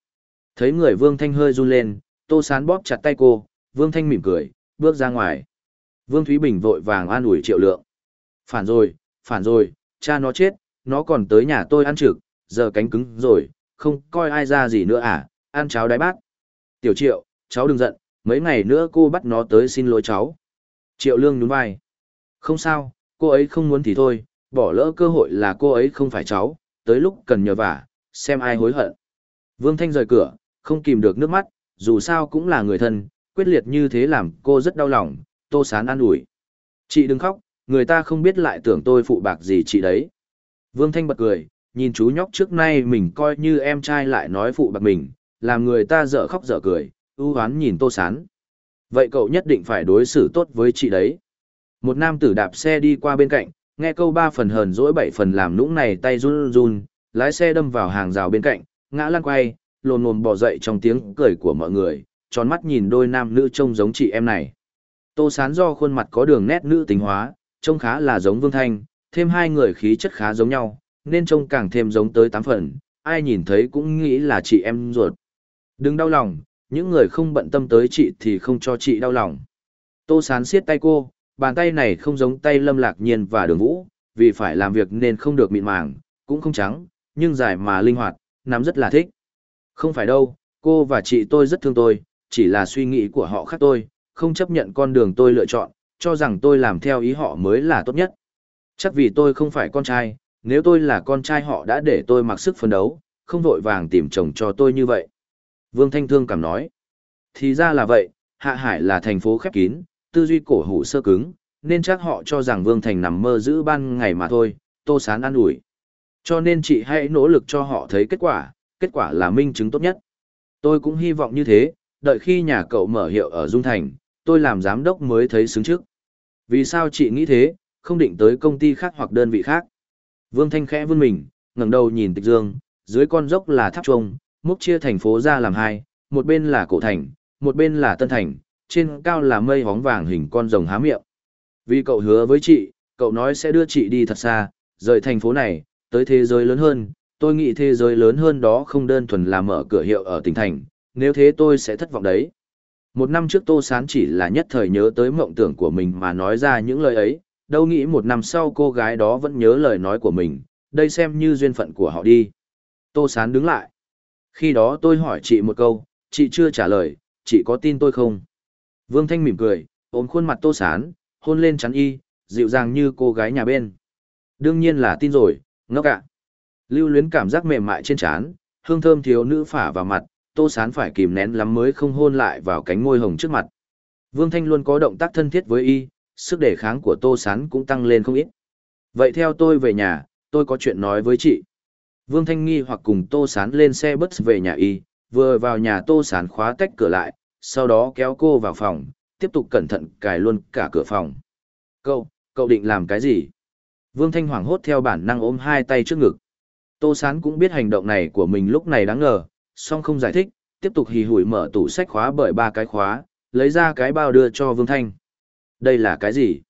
A: Thấy người Vương Thanh hơi run lên, Tô Sán bóp chặt tay cô, Vương Thanh mỉm cười, bước ra ngoài. Vương Thúy Bình vội vàng an ủi triệu lượng. Phản rồi, phản rồi, cha nó chết, nó còn tới nhà tôi ăn trực, giờ cánh cứng rồi, không coi ai ra gì nữa à, ăn cháo đáy bát. Tiểu triệu, cháu đừng giận, mấy ngày nữa cô bắt nó tới xin lỗi cháu. Triệu lương nhún vai. Không sao, cô ấy không muốn thì thôi, bỏ lỡ cơ hội là cô ấy không phải cháu, tới lúc cần nhờ vả, xem ai hối hận. Vương Thanh rời cửa, không kìm được nước mắt, dù sao cũng là người thân, quyết liệt như thế làm cô rất đau lòng, tô sán an ủi. Chị đừng khóc, người ta không biết lại tưởng tôi phụ bạc gì chị đấy. Vương Thanh bật cười, nhìn chú nhóc trước nay mình coi như em trai lại nói phụ bạc mình, làm người ta dở khóc dở cười, ưu hoán nhìn tô sán. Vậy cậu nhất định phải đối xử tốt với chị đấy. Một nam tử đạp xe đi qua bên cạnh, nghe câu ba phần hờn dỗi bảy phần làm nũng này tay run run, lái xe đâm vào hàng rào bên cạnh, ngã lăn quay, lồn lồn bò dậy trong tiếng cười của mọi người, tròn mắt nhìn đôi nam nữ trông giống chị em này. Tô sán do khuôn mặt có đường nét nữ tính hóa, trông khá là giống Vương Thanh, thêm hai người khí chất khá giống nhau, nên trông càng thêm giống tới tám phần, ai nhìn thấy cũng nghĩ là chị em ruột. Đừng đau lòng, những người không bận tâm tới chị thì không cho chị đau lòng. Tô sán siết tay cô, bàn tay này không giống tay lâm lạc nhiên và đường vũ, vì phải làm việc nên không được mịn màng, cũng không trắng, nhưng dài mà linh hoạt, nắm rất là thích. Không phải đâu, cô và chị tôi rất thương tôi, chỉ là suy nghĩ của họ khác tôi, không chấp nhận con đường tôi lựa chọn, cho rằng tôi làm theo ý họ mới là tốt nhất. Chắc vì tôi không phải con trai, nếu tôi là con trai họ đã để tôi mặc sức phấn đấu, không vội vàng tìm chồng cho tôi như vậy. Vương Thanh Thương cảm nói. Thì ra là vậy, Hạ Hải là thành phố khép kín, tư duy cổ hủ sơ cứng, nên chắc họ cho rằng Vương Thành nằm mơ giữ ban ngày mà thôi, tô sán an ủi. Cho nên chị hãy nỗ lực cho họ thấy kết quả, kết quả là minh chứng tốt nhất. Tôi cũng hy vọng như thế, đợi khi nhà cậu mở hiệu ở Dung Thành, tôi làm giám đốc mới thấy xứng trước. Vì sao chị nghĩ thế, không định tới công ty khác hoặc đơn vị khác? Vương Thanh khẽ vươn mình, ngẩng đầu nhìn Tịch Dương, dưới con dốc là tháp trông, múc chia thành phố ra làm hai, một bên là cổ thành, một bên là tân thành, trên cao là mây hóng vàng hình con rồng há miệng. Vì cậu hứa với chị, cậu nói sẽ đưa chị đi thật xa, rời thành phố này, tới thế giới lớn hơn, tôi nghĩ thế giới lớn hơn đó không đơn thuần là mở cửa hiệu ở tỉnh thành, nếu thế tôi sẽ thất vọng đấy. Một năm trước Tô Sán chỉ là nhất thời nhớ tới mộng tưởng của mình mà nói ra những lời ấy, đâu nghĩ một năm sau cô gái đó vẫn nhớ lời nói của mình, đây xem như duyên phận của họ đi. Tô Sán đứng lại. Khi đó tôi hỏi chị một câu, chị chưa trả lời, chị có tin tôi không? Vương Thanh mỉm cười, ôm khuôn mặt Tô Sán, hôn lên chắn y, dịu dàng như cô gái nhà bên. Đương nhiên là tin rồi, ngốc ạ. Lưu luyến cảm giác mềm mại trên trán, hương thơm thiếu nữ phả vào mặt, Tô Sán phải kìm nén lắm mới không hôn lại vào cánh môi hồng trước mặt. Vương Thanh luôn có động tác thân thiết với y, sức đề kháng của Tô Sán cũng tăng lên không ít. Vậy theo tôi về nhà, tôi có chuyện nói với chị. Vương Thanh nghi hoặc cùng Tô Sán lên xe bus về nhà y, vừa vào nhà Tô Sán khóa tách cửa lại, sau đó kéo cô vào phòng, tiếp tục cẩn thận cài luôn cả cửa phòng. Cậu, cậu định làm cái gì? Vương Thanh hoảng hốt theo bản năng ôm hai tay trước ngực. Tô Sán cũng biết hành động này của mình lúc này đáng ngờ, song không giải thích, tiếp tục hì hủi mở tủ sách khóa bởi ba cái khóa, lấy ra cái bao đưa cho Vương Thanh. Đây là cái gì?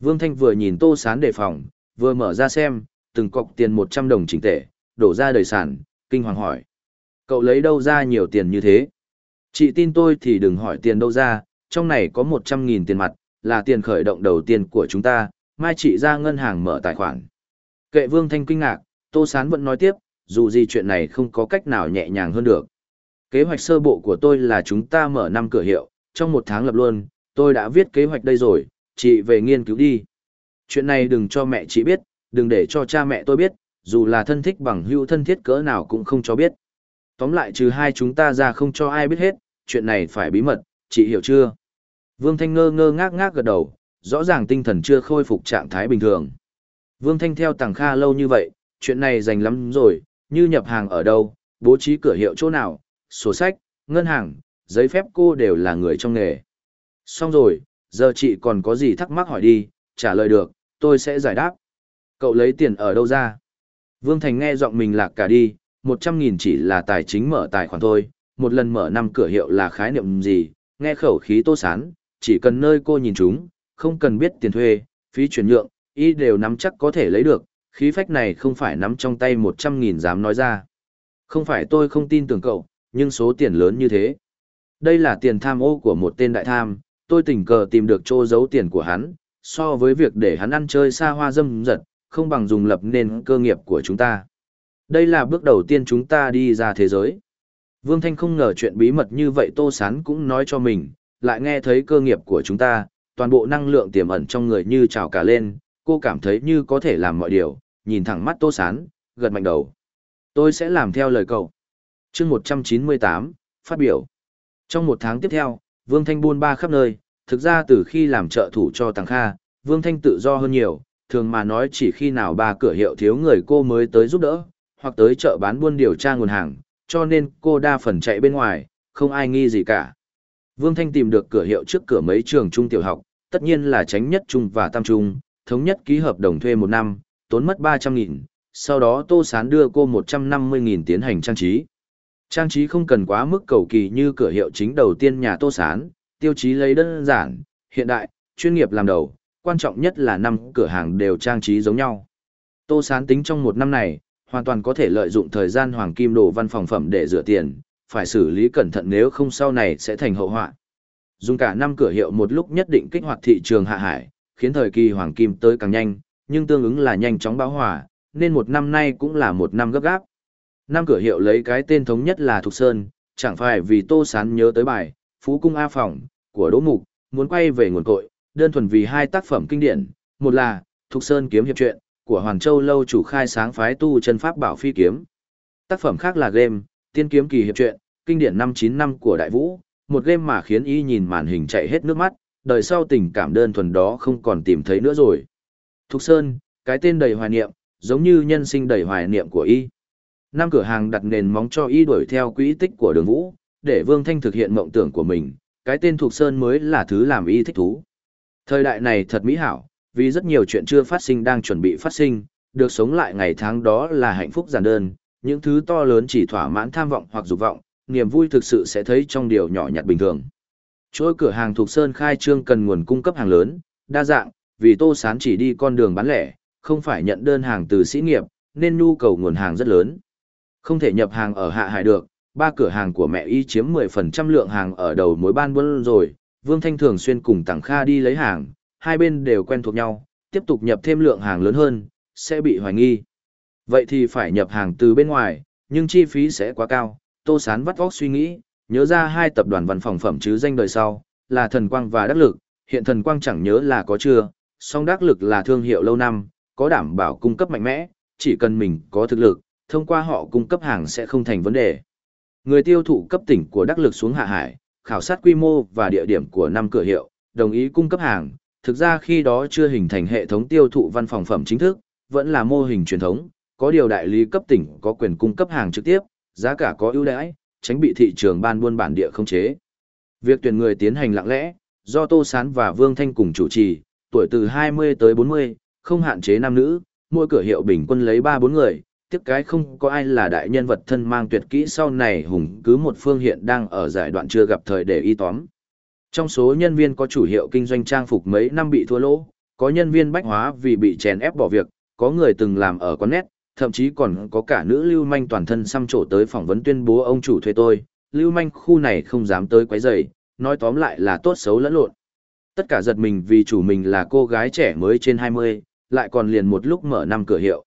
A: Vương Thanh vừa nhìn Tô Sán đề phòng, vừa mở ra xem, từng cọc tiền 100 đồng chỉnh tệ, đổ ra đầy sản, kinh hoàng hỏi. Cậu lấy đâu ra nhiều tiền như thế? Chị tin tôi thì đừng hỏi tiền đâu ra, trong này có 100.000 tiền mặt, là tiền khởi động đầu tiên của chúng ta, mai chị ra ngân hàng mở tài khoản. Kệ Vương Thanh kinh ngạc, Tô Sán vẫn nói tiếp, dù gì chuyện này không có cách nào nhẹ nhàng hơn được. Kế hoạch sơ bộ của tôi là chúng ta mở năm cửa hiệu, trong một tháng lập luôn, tôi đã viết kế hoạch đây rồi, chị về nghiên cứu đi. Chuyện này đừng cho mẹ chị biết, đừng để cho cha mẹ tôi biết, dù là thân thích bằng hữu thân thiết cỡ nào cũng không cho biết. Tóm lại trừ hai chúng ta ra không cho ai biết hết, chuyện này phải bí mật, chị hiểu chưa? Vương Thanh ngơ ngơ ngác ngác gật đầu, rõ ràng tinh thần chưa khôi phục trạng thái bình thường. Vương Thanh theo Tàng Kha lâu như vậy, chuyện này dành lắm rồi, như nhập hàng ở đâu, bố trí cửa hiệu chỗ nào, sổ sách, ngân hàng, giấy phép cô đều là người trong nghề. Xong rồi, giờ chị còn có gì thắc mắc hỏi đi, trả lời được, tôi sẽ giải đáp. Cậu lấy tiền ở đâu ra? Vương Thành nghe giọng mình lạc cả đi, một trăm nghìn chỉ là tài chính mở tài khoản thôi, một lần mở năm cửa hiệu là khái niệm gì, nghe khẩu khí tô sán, chỉ cần nơi cô nhìn chúng, không cần biết tiền thuê, phí chuyển nhượng, y đều nắm chắc có thể lấy được, khí phách này không phải nắm trong tay một trăm nghìn dám nói ra. Không phải tôi không tin tưởng cậu, nhưng số tiền lớn như thế. Đây là tiền tham ô của một tên đại tham, tôi tình cờ tìm được chỗ giấu tiền của hắn, so với việc để hắn ăn chơi xa hoa dâm dật, không bằng dùng lập nên cơ nghiệp của chúng ta. Đây là bước đầu tiên chúng ta đi ra thế giới. Vương Thanh không ngờ chuyện bí mật như vậy Tô Sán cũng nói cho mình, lại nghe thấy cơ nghiệp của chúng ta, toàn bộ năng lượng tiềm ẩn trong người như trào cả lên, cô cảm thấy như có thể làm mọi điều, nhìn thẳng mắt Tô Sán, gật mạnh đầu. Tôi sẽ làm theo lời cậu. chương 198, phát biểu. Trong một tháng tiếp theo, Vương Thanh buôn ba khắp nơi, thực ra từ khi làm trợ thủ cho Tăng Kha, Vương Thanh tự do hơn nhiều, thường mà nói chỉ khi nào ba cửa hiệu thiếu người cô mới tới giúp đỡ, hoặc tới chợ bán buôn điều tra nguồn hàng, cho nên cô đa phần chạy bên ngoài, không ai nghi gì cả. Vương Thanh tìm được cửa hiệu trước cửa mấy trường trung tiểu học, tất nhiên là tránh nhất trung và tam trung, thống nhất ký hợp đồng thuê một năm, tốn mất 300.000, sau đó Tô Sán đưa cô 150.000 tiến hành trang trí. Trang trí không cần quá mức cầu kỳ như cửa hiệu chính đầu tiên nhà Tô Sán, tiêu chí lấy đơn giản, hiện đại, chuyên nghiệp làm đầu, quan trọng nhất là năm cửa hàng đều trang trí giống nhau. Tô Sán tính trong một năm này, hoàn toàn có thể lợi dụng thời gian hoàng kim đồ văn phòng phẩm để rửa tiền, phải xử lý cẩn thận nếu không sau này sẽ thành hậu họa. Dùng cả năm cửa hiệu một lúc nhất định kích hoạt thị trường hạ hải, khiến thời kỳ hoàng kim tới càng nhanh, nhưng tương ứng là nhanh chóng bão hòa, nên một năm nay cũng là một năm gấp gáp. Năm cửa hiệu lấy cái tên thống nhất là Thục Sơn, chẳng phải vì Tô Sán nhớ tới bài, Phú Cung A Phòng, của Đỗ Mục, muốn quay về nguồn cội, đơn thuần vì hai tác phẩm kinh điển, một là Thục Sơn Kiếm Hiệp Truyện, của Hoàn Châu Lâu chủ khai sáng phái tu chân pháp bảo phi kiếm. Tác phẩm khác là game, Tiên Kiếm Kỳ Hiệp Truyện, kinh điển năm chín năm của Đại Vũ, một game mà khiến y nhìn màn hình chạy hết nước mắt, đời sau tình cảm đơn thuần đó không còn tìm thấy nữa rồi. Thục Sơn, cái tên đầy hoài niệm, giống như nhân sinh đầy hoài niệm của y. Năm cửa hàng đặt nền móng cho y đuổi theo quỹ tích của đường vũ, để Vương Thanh thực hiện mộng tưởng của mình, cái tên Thục Sơn mới là thứ làm y thích thú. Thời đại này thật mỹ hảo, vì rất nhiều chuyện chưa phát sinh đang chuẩn bị phát sinh, được sống lại ngày tháng đó là hạnh phúc giản đơn, những thứ to lớn chỉ thỏa mãn tham vọng hoặc dục vọng, niềm vui thực sự sẽ thấy trong điều nhỏ nhặt bình thường. Chuỗi cửa hàng thuộc Sơn khai trương cần nguồn cung cấp hàng lớn, đa dạng, vì Tô Sán chỉ đi con đường bán lẻ, không phải nhận đơn hàng từ sĩ nghiệp, nên nhu cầu nguồn hàng rất lớn. Không thể nhập hàng ở hạ hải được, ba cửa hàng của mẹ y chiếm 10% lượng hàng ở đầu mối ban buôn rồi, Vương Thanh thường xuyên cùng Tằng Kha đi lấy hàng, hai bên đều quen thuộc nhau, tiếp tục nhập thêm lượng hàng lớn hơn, sẽ bị hoài nghi. Vậy thì phải nhập hàng từ bên ngoài, nhưng chi phí sẽ quá cao. Tô Sán vắt vóc suy nghĩ, nhớ ra hai tập đoàn văn phòng phẩm chứ danh đời sau, là Thần Quang và Đắc Lực, hiện Thần Quang chẳng nhớ là có chưa, song Đắc Lực là thương hiệu lâu năm, có đảm bảo cung cấp mạnh mẽ, chỉ cần mình có thực lực, thông qua họ cung cấp hàng sẽ không thành vấn đề. Người tiêu thụ cấp tỉnh của Đắc Lực xuống Hạ Hải, khảo sát quy mô và địa điểm của năm cửa hiệu, đồng ý cung cấp hàng, thực ra khi đó chưa hình thành hệ thống tiêu thụ văn phòng phẩm chính thức, vẫn là mô hình truyền thống, có điều đại lý cấp tỉnh có quyền cung cấp hàng trực tiếp, giá cả có ưu đãi, tránh bị thị trường ban buôn bản địa không chế. Việc tuyển người tiến hành lặng lẽ, do Tô Sán và Vương Thanh cùng chủ trì, tuổi từ 20 tới 40, không hạn chế nam nữ, mỗi cửa hiệu bình quân lấy 3-4 người, tiếc cái không có ai là đại nhân vật thân mang tuyệt kỹ sau này hùng cứ một phương hiện đang ở giải đoạn chưa gặp thời để y tóm. Trong số nhân viên có chủ hiệu kinh doanh trang phục mấy năm bị thua lỗ, có nhân viên bách hóa vì bị chèn ép bỏ việc, có người từng làm ở quán nét, thậm chí còn có cả nữ lưu manh toàn thân xăm trổ tới phỏng vấn tuyên bố ông chủ thuê tôi, lưu manh khu này không dám tới quấy rầy, nói tóm lại là tốt xấu lẫn lộn. Tất cả giật mình vì chủ mình là cô gái trẻ mới trên 20, lại còn liền một lúc mở năm cửa hiệu.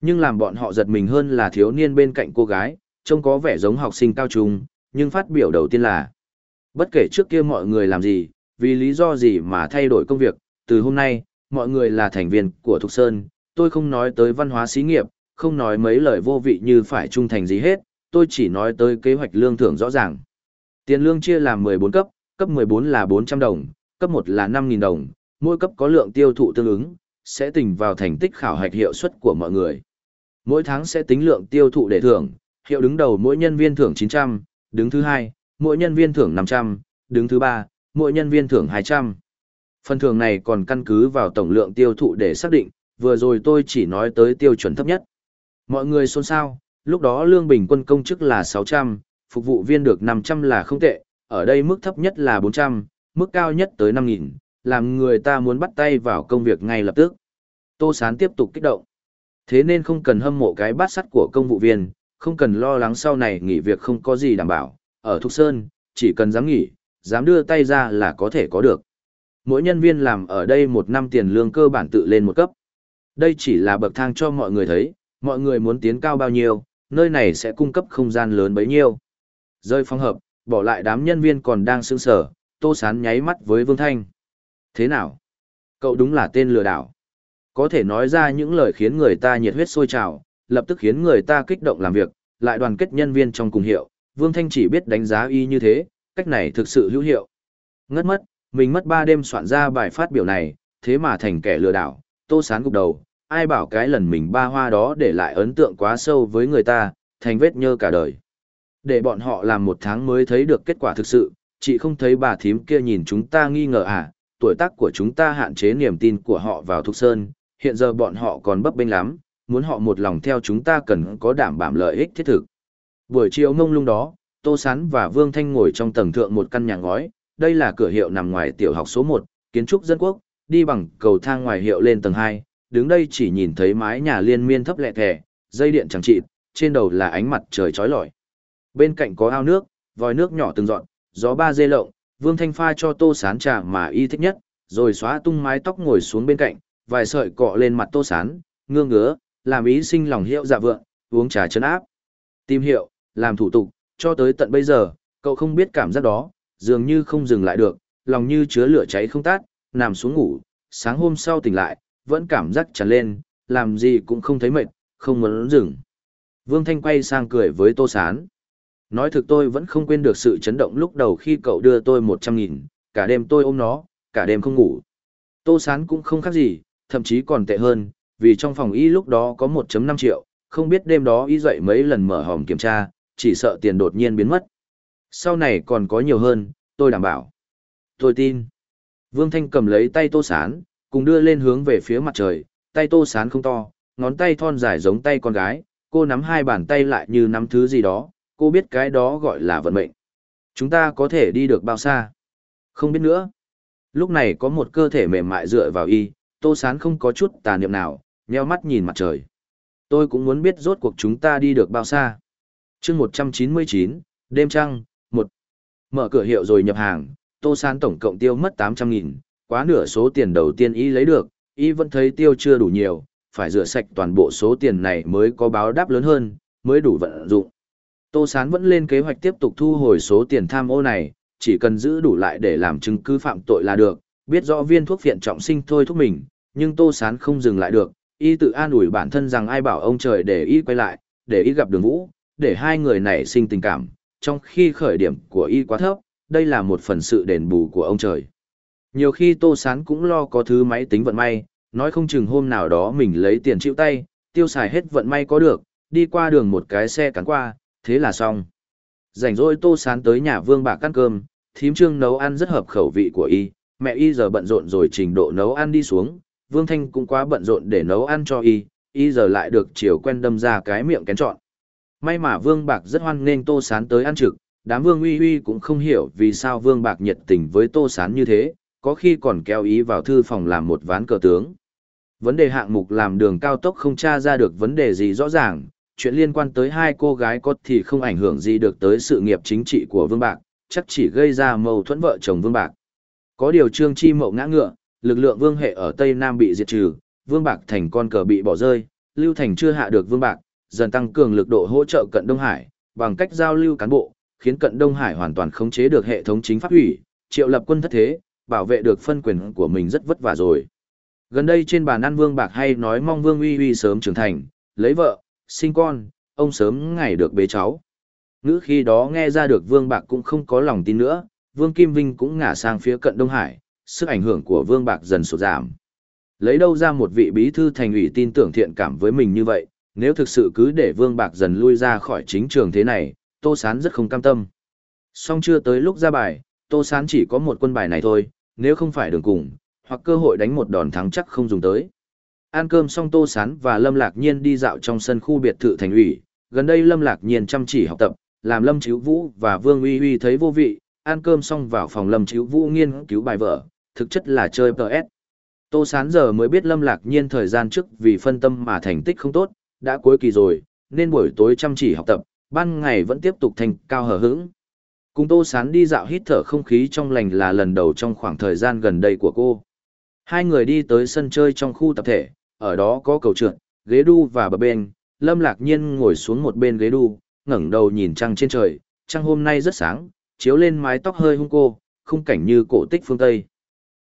A: Nhưng làm bọn họ giật mình hơn là thiếu niên bên cạnh cô gái, trông có vẻ giống học sinh cao trung, nhưng phát biểu đầu tiên là Bất kể trước kia mọi người làm gì, vì lý do gì mà thay đổi công việc, từ hôm nay, mọi người là thành viên của Thục Sơn, tôi không nói tới văn hóa xí nghiệp, không nói mấy lời vô vị như phải trung thành gì hết, tôi chỉ nói tới kế hoạch lương thưởng rõ ràng. Tiền lương chia làm 14 cấp, cấp 14 là 400 đồng, cấp 1 là 5.000 đồng, mỗi cấp có lượng tiêu thụ tương ứng, sẽ tính vào thành tích khảo hạch hiệu suất của mọi người. Mỗi tháng sẽ tính lượng tiêu thụ để thưởng, hiệu đứng đầu mỗi nhân viên thưởng 900, đứng thứ hai, mỗi nhân viên thưởng 500, đứng thứ ba, mỗi nhân viên thưởng 200. Phần thưởng này còn căn cứ vào tổng lượng tiêu thụ để xác định, vừa rồi tôi chỉ nói tới tiêu chuẩn thấp nhất. Mọi người xôn xao, lúc đó lương bình quân công chức là 600, phục vụ viên được 500 là không tệ, ở đây mức thấp nhất là 400, mức cao nhất tới 5.000, làm người ta muốn bắt tay vào công việc ngay lập tức. Tô Sán tiếp tục kích động. Thế nên không cần hâm mộ cái bát sắt của công vụ viên, không cần lo lắng sau này nghỉ việc không có gì đảm bảo, ở Thục Sơn, chỉ cần dám nghỉ, dám đưa tay ra là có thể có được. Mỗi nhân viên làm ở đây một năm tiền lương cơ bản tự lên một cấp. Đây chỉ là bậc thang cho mọi người thấy, mọi người muốn tiến cao bao nhiêu, nơi này sẽ cung cấp không gian lớn bấy nhiêu. Rơi phong hợp, bỏ lại đám nhân viên còn đang sững sở, Tô Sán nháy mắt với Vương Thanh. Thế nào? Cậu đúng là tên lừa đảo. Có thể nói ra những lời khiến người ta nhiệt huyết sôi trào, lập tức khiến người ta kích động làm việc, lại đoàn kết nhân viên trong cùng hiệu. Vương Thanh chỉ biết đánh giá y như thế, cách này thực sự hữu hiệu. Ngất mất, mình mất 3 đêm soạn ra bài phát biểu này, thế mà thành kẻ lừa đảo, Tô Sán gục đầu, ai bảo cái lần mình ba hoa đó để lại ấn tượng quá sâu với người ta, thành vết nhơ cả đời. Để bọn họ làm một tháng mới thấy được kết quả thực sự, chị không thấy bà thím kia nhìn chúng ta nghi ngờ à, tuổi tác của chúng ta hạn chế niềm tin của họ vào Thục Sơn, hiện giờ bọn họ còn bấp bênh lắm, muốn họ một lòng theo chúng ta cần có đảm bảo lợi ích thiết thực. Buổi chiều ngông lung đó, Tô Sán và Vương Thanh ngồi trong tầng thượng một căn nhà ngói, đây là cửa hiệu nằm ngoài tiểu học số 1, kiến trúc dân quốc, đi bằng cầu thang ngoài hiệu lên tầng 2, đứng đây chỉ nhìn thấy mái nhà liên miên thấp lẹ thẻ, dây điện chẳng chịt, trên đầu là ánh mặt trời chói lọi. Bên cạnh có ao nước, vòi nước nhỏ từng dọn, gió ba dê lộng, Vương Thanh pha cho Tô Sán trà mà y thích nhất, rồi xóa tung mái tóc ngồi xuống bên cạnh, vài sợi cọ lên mặt Tô Sán, ngương ngứa, làm ý sinh lòng hiệu dạ vượng, uống trà chấn áp. Tìm hiệu, làm thủ tục, cho tới tận bây giờ, cậu không biết cảm giác đó, dường như không dừng lại được, lòng như chứa lửa cháy không tát, nằm xuống ngủ, sáng hôm sau tỉnh lại, vẫn cảm giác tràn lên, làm gì cũng không thấy mệt, không muốn dừng. Vương Thanh quay sang cười với Tô Sán. Nói thực tôi vẫn không quên được sự chấn động lúc đầu khi cậu đưa tôi một trăm nghìn, cả đêm tôi ôm nó, cả đêm không ngủ. Tô Sán cũng không khác gì, thậm chí còn tệ hơn, vì trong phòng y lúc đó có 1.5 triệu, không biết đêm đó y dậy mấy lần mở hòm kiểm tra, chỉ sợ tiền đột nhiên biến mất. Sau này còn có nhiều hơn, tôi đảm bảo. Tôi tin. Vương Thanh cầm lấy tay Tô Sán, cùng đưa lên hướng về phía mặt trời, tay Tô Sán không to, ngón tay thon dài giống tay con gái, cô nắm hai bàn tay lại như nắm thứ gì đó, cô biết cái đó gọi là vận mệnh. Chúng ta có thể đi được bao xa? Không biết nữa. Lúc này có một cơ thể mềm mại dựa vào y, Tô Sán không có chút tà niệm nào, nheo mắt nhìn mặt trời. Tôi cũng muốn biết rốt cuộc chúng ta đi được bao xa chương 199, đêm trăng, một Mở cửa hiệu rồi nhập hàng, Tô Sán tổng cộng tiêu mất 800.000, quá nửa số tiền đầu tiên y lấy được, y vẫn thấy tiêu chưa đủ nhiều, phải rửa sạch toàn bộ số tiền này mới có báo đáp lớn hơn, mới đủ vận dụng. Tô Sán vẫn lên kế hoạch tiếp tục thu hồi số tiền tham ô này, chỉ cần giữ đủ lại để làm chứng cứ phạm tội là được, biết rõ viên thuốc phiện trọng sinh thôi thúc mình, nhưng Tô Sán không dừng lại được, y tự an ủi bản thân rằng ai bảo ông trời để y quay lại, để y gặp đường vũ, để hai người này sinh tình cảm, trong khi khởi điểm của y quá thấp, đây là một phần sự đền bù của ông trời. Nhiều khi Tô Sán cũng lo có thứ máy tính vận may, nói không chừng hôm nào đó mình lấy tiền chịu tay, tiêu xài hết vận may có được, đi qua đường một cái xe cắn qua, thế là xong. Rảnh rỗi Tô Sán tới nhà Vương Bạc ăn cơm, thím trương nấu ăn rất hợp khẩu vị của y, mẹ y giờ bận rộn rồi trình độ nấu ăn đi xuống, Vương Thanh cũng quá bận rộn để nấu ăn cho y, y giờ lại được chiều quen đâm ra cái miệng kén trọn. May mà Vương Bạc rất hoan nghênh Tô Sán tới ăn trực, đám Vương Uy Uy cũng không hiểu vì sao Vương Bạc nhiệt tình với Tô Sán như thế, có khi còn kéo ý vào thư phòng làm một ván cờ tướng. Vấn đề hạng mục làm đường cao tốc không tra ra được vấn đề gì rõ ràng, chuyện liên quan tới hai cô gái có thì không ảnh hưởng gì được tới sự nghiệp chính trị của Vương Bạc, chắc chỉ gây ra mâu thuẫn vợ chồng Vương Bạc. Có điều Trương Chi Mậu ngã ngựa, lực lượng Vương hệ ở Tây Nam bị diệt trừ, Vương Bạc thành con cờ bị bỏ rơi, Lưu Thành chưa hạ được Vương Bạc, dần tăng cường lực độ hỗ trợ cận Đông Hải, bằng cách giao lưu cán bộ, khiến cận Đông Hải hoàn toàn khống chế được hệ thống chính pháp ủy, triệu lập quân thất thế, bảo vệ được phân quyền của mình rất vất vả rồi. Gần đây trên bàn ăn Vương Bạc hay nói mong Vương Uy Uy sớm trưởng thành, lấy vợ, sinh con, ông sớm ngày được bế cháu. Ngữ khi đó nghe ra được Vương Bạc cũng không có lòng tin nữa, Vương Kim Vinh cũng ngả sang phía cận Đông Hải, sức ảnh hưởng của Vương Bạc dần sụt giảm. Lấy đâu ra một vị bí thư thành ủy tin tưởng thiện cảm với mình như vậy, nếu thực sự cứ để Vương Bạc dần lui ra khỏi chính trường thế này, Tô Sán rất không cam tâm. Song chưa tới lúc ra bài, Tô Sán chỉ có một quân bài này thôi, nếu không phải đường cùng, hoặc cơ hội đánh một đòn thắng chắc không dùng tới. Ăn cơm xong Tô Sán và Lâm Lạc Nhiên đi dạo trong sân khu biệt thự thành ủy, gần đây Lâm Lạc Nhiên chăm chỉ học tập, làm Lâm Chíu Vũ và Vương Uy Uy thấy vô vị, ăn cơm xong vào phòng Lâm Chíu Vũ nghiên cứu bài vở, thực chất là chơi PS. Tô Sán giờ mới biết Lâm Lạc Nhiên thời gian trước vì phân tâm mà thành tích không tốt, đã cuối kỳ rồi, nên buổi tối chăm chỉ học tập, ban ngày vẫn tiếp tục thành cao hở hững. Cùng Tô Sán đi dạo hít thở không khí trong lành là lần đầu trong khoảng thời gian gần đây của cô. Hai người đi tới sân chơi trong khu tập thể, ở đó có cầu trượt, ghế đu và bờ bên, Lâm Lạc Nhiên ngồi xuống một bên ghế đu, ngẩng đầu nhìn trăng trên trời, trăng hôm nay rất sáng, chiếu lên mái tóc hơi hung cô, khung cảnh như cổ tích phương Tây.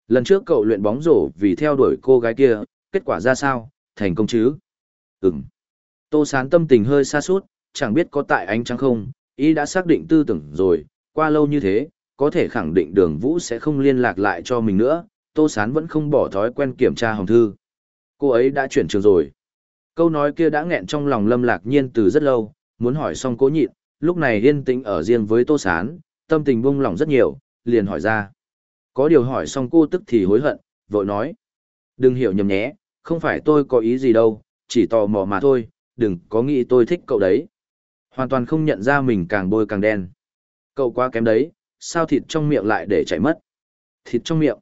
A: Lần trước cậu luyện bóng rổ vì theo đuổi cô gái kia, kết quả ra sao, thành công chứ? Ừm. Tô Sán tâm tình hơi xa suốt, chẳng biết có tại ánh trăng không, ý đã xác định tư tưởng rồi, qua lâu như thế, có thể khẳng định đường vũ sẽ không liên lạc lại cho mình nữa, Tô Sán vẫn không bỏ thói quen kiểm tra hồng thư. Cô ấy đã chuyển trường rồi. Câu nói kia đã nghẹn trong lòng Lâm Lạc Nhiên từ rất lâu, muốn hỏi xong cố nhịn, lúc này yên tĩnh ở riêng với Tô Sán, tâm tình buông lỏng rất nhiều, liền hỏi ra. Có điều hỏi xong cô tức thì hối hận, vội nói. Đừng hiểu nhầm nhé, không phải tôi có ý gì đâu, chỉ tò mò mà thôi, đừng có nghĩ tôi thích cậu đấy. Hoàn toàn không nhận ra mình càng bôi càng đen. Cậu quá kém đấy, sao thịt trong miệng lại để chảy mất? Thịt trong miệng.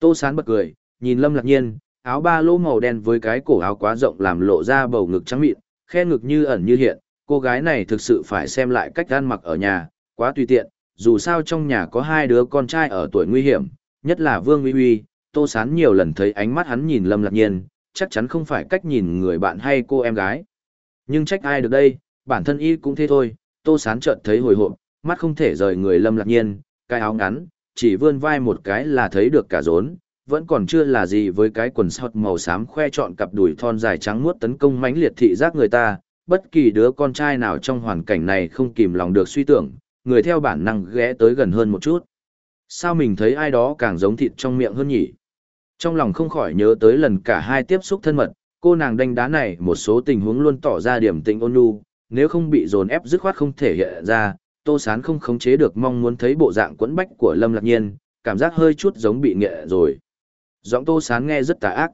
A: Tô Sán bật cười, nhìn Lâm Lạc Nhiên, áo ba lỗ màu đen với cái cổ áo quá rộng làm lộ ra bầu ngực trắng mịn, khe ngực như ẩn như hiện, cô gái này thực sự phải xem lại cách ăn mặc ở nhà, quá tùy tiện, dù sao trong nhà có hai đứa con trai ở tuổi nguy hiểm, nhất là Vương Uy Uy, Tô Sán nhiều lần thấy ánh mắt hắn nhìn Lâm Lạc Nhiên, chắc chắn không phải cách nhìn người bạn hay cô em gái. Nhưng trách ai được đây, bản thân y cũng thế thôi, Tô Sán chợt thấy hồi hộp, mắt không thể rời người Lâm Lạc Nhiên, cái áo ngắn, chỉ vươn vai một cái là thấy được cả rốn, vẫn còn chưa là gì với cái quần sọt màu xám khoe trọn cặp đùi thon dài trắng muốt tấn công mãnh liệt thị giác người ta, bất kỳ đứa con trai nào trong hoàn cảnh này không kìm lòng được suy tưởng, người theo bản năng ghé tới gần hơn một chút. Sao mình thấy ai đó càng giống thịt trong miệng hơn nhỉ? Trong lòng không khỏi nhớ tới lần cả hai tiếp xúc thân mật, cô nàng đánh đá này một số tình huống luôn tỏ ra điểm tĩnh ôn nhu, nếu không bị dồn ép dứt khoát không thể hiện ra, Tô Sán không khống chế được mong muốn thấy bộ dạng quẫn bách của Lâm Lạc Nhiên, cảm giác hơi chút giống bị nghệ rồi. Giọng Tô Sán nghe rất tà ác.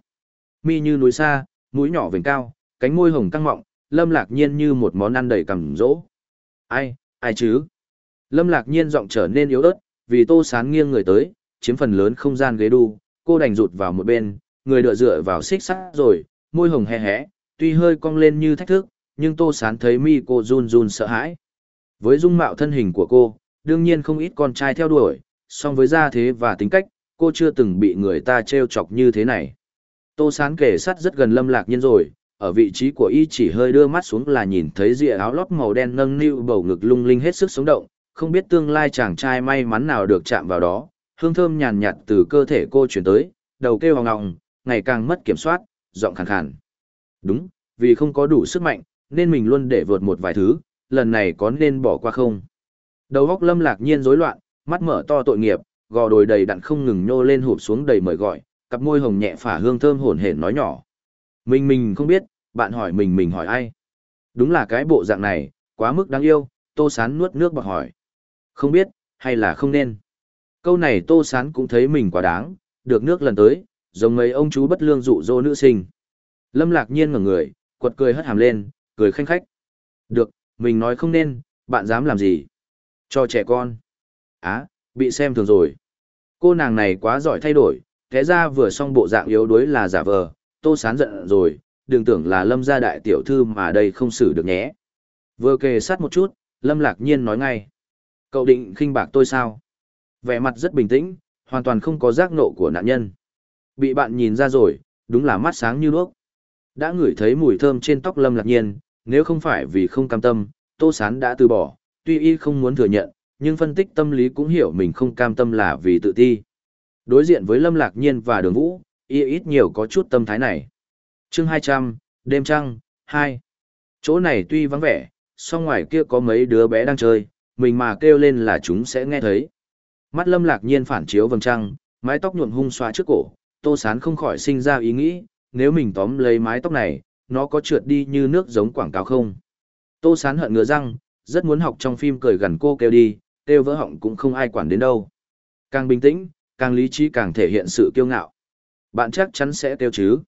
A: Mi như núi xa, mũi nhỏ vành cao, cánh môi hồng căng mọng, Lâm Lạc Nhiên như một món ăn đầy cằm rỗ. Ai, ai chứ? Lâm Lạc Nhiên giọng trở nên yếu ớt, vì Tô Sán nghiêng người tới, chiếm phần lớn không gian ghế đu, cô đành rụt vào một bên, người đựa dựa vào xích sắt rồi, môi hồng hé hé, tuy hơi cong lên như thách thức, nhưng Tô Sán thấy mi cô run run sợ hãi. Với dung mạo thân hình của cô, đương nhiên không ít con trai theo đuổi, song với gia thế và tính cách, cô chưa từng bị người ta trêu chọc như thế này. Tô Sán kể sát rất gần Lâm Lạc Nhiên rồi, ở vị trí của y chỉ hơi đưa mắt xuống là nhìn thấy rìa áo lót màu đen nâng niu bầu ngực lung linh hết sức sống động, không biết tương lai chàng trai may mắn nào được chạm vào đó, hương thơm nhàn nhạt từ cơ thể cô chuyển tới, đầu kêu hoàng ngọng, ngày càng mất kiểm soát, giọng khàn khàn. Đúng, vì không có đủ sức mạnh, nên mình luôn để vượt một vài thứ, lần này có nên bỏ qua không? Đầu óc lâm lạc nhiên rối loạn, mắt mở to tội nghiệp, gò đồi đầy đặn không ngừng nhô lên hụp xuống đầy mời gọi, cặp môi hồng nhẹ phả hương thơm hồn hển nói nhỏ. Mình mình không biết, bạn hỏi mình mình hỏi ai? Đúng là cái bộ dạng này, quá mức đáng yêu, tô sán nuốt nước bọt hỏi. Không biết, hay là không nên? Câu này tô sán cũng thấy mình quá đáng, được nước lần tới, giống mấy ông chú bất lương dụ dỗ nữ sinh. Lâm lạc nhiên ngẩng người, quật cười hất hàm lên, cười khanh khách. Được, mình nói không nên, bạn dám làm gì? Cho trẻ con. Á, bị xem thường rồi. Cô nàng này quá giỏi thay đổi, thế ra vừa xong bộ dạng yếu đuối là giả vờ, tô sán giận rồi, đừng tưởng là lâm gia đại tiểu thư mà đây không xử được nhé. Vừa kề sát một chút, lâm lạc nhiên nói ngay. Cậu định khinh bạc tôi sao? Vẻ mặt rất bình tĩnh, hoàn toàn không có giác nộ của nạn nhân. Bị bạn nhìn ra rồi, đúng là mắt sáng như đuốc. Đã ngửi thấy mùi thơm trên tóc lâm lạc nhiên, nếu không phải vì không cam tâm, tô sán đã từ bỏ, tuy y không muốn thừa nhận, nhưng phân tích tâm lý cũng hiểu mình không cam tâm là vì tự ti. Đối diện với lâm lạc nhiên và đường vũ, y ít nhiều có chút tâm thái này. chương 200, đêm trăng, 2. Chỗ này tuy vắng vẻ, song ngoài kia có mấy đứa bé đang chơi, mình mà kêu lên là chúng sẽ nghe thấy. Mắt lâm lạc nhiên phản chiếu vầng trăng, mái tóc nhuộm hung xoa trước cổ, tô sán không khỏi sinh ra ý nghĩ, nếu mình tóm lấy mái tóc này, nó có trượt đi như nước giống quảng cáo không? Tô sán hận ngứa răng, rất muốn học trong phim cười gần cô kêu đi, kêu vỡ họng cũng không ai quản đến đâu. Càng bình tĩnh, càng lý trí càng thể hiện sự kiêu ngạo. Bạn chắc chắn sẽ kêu chứ.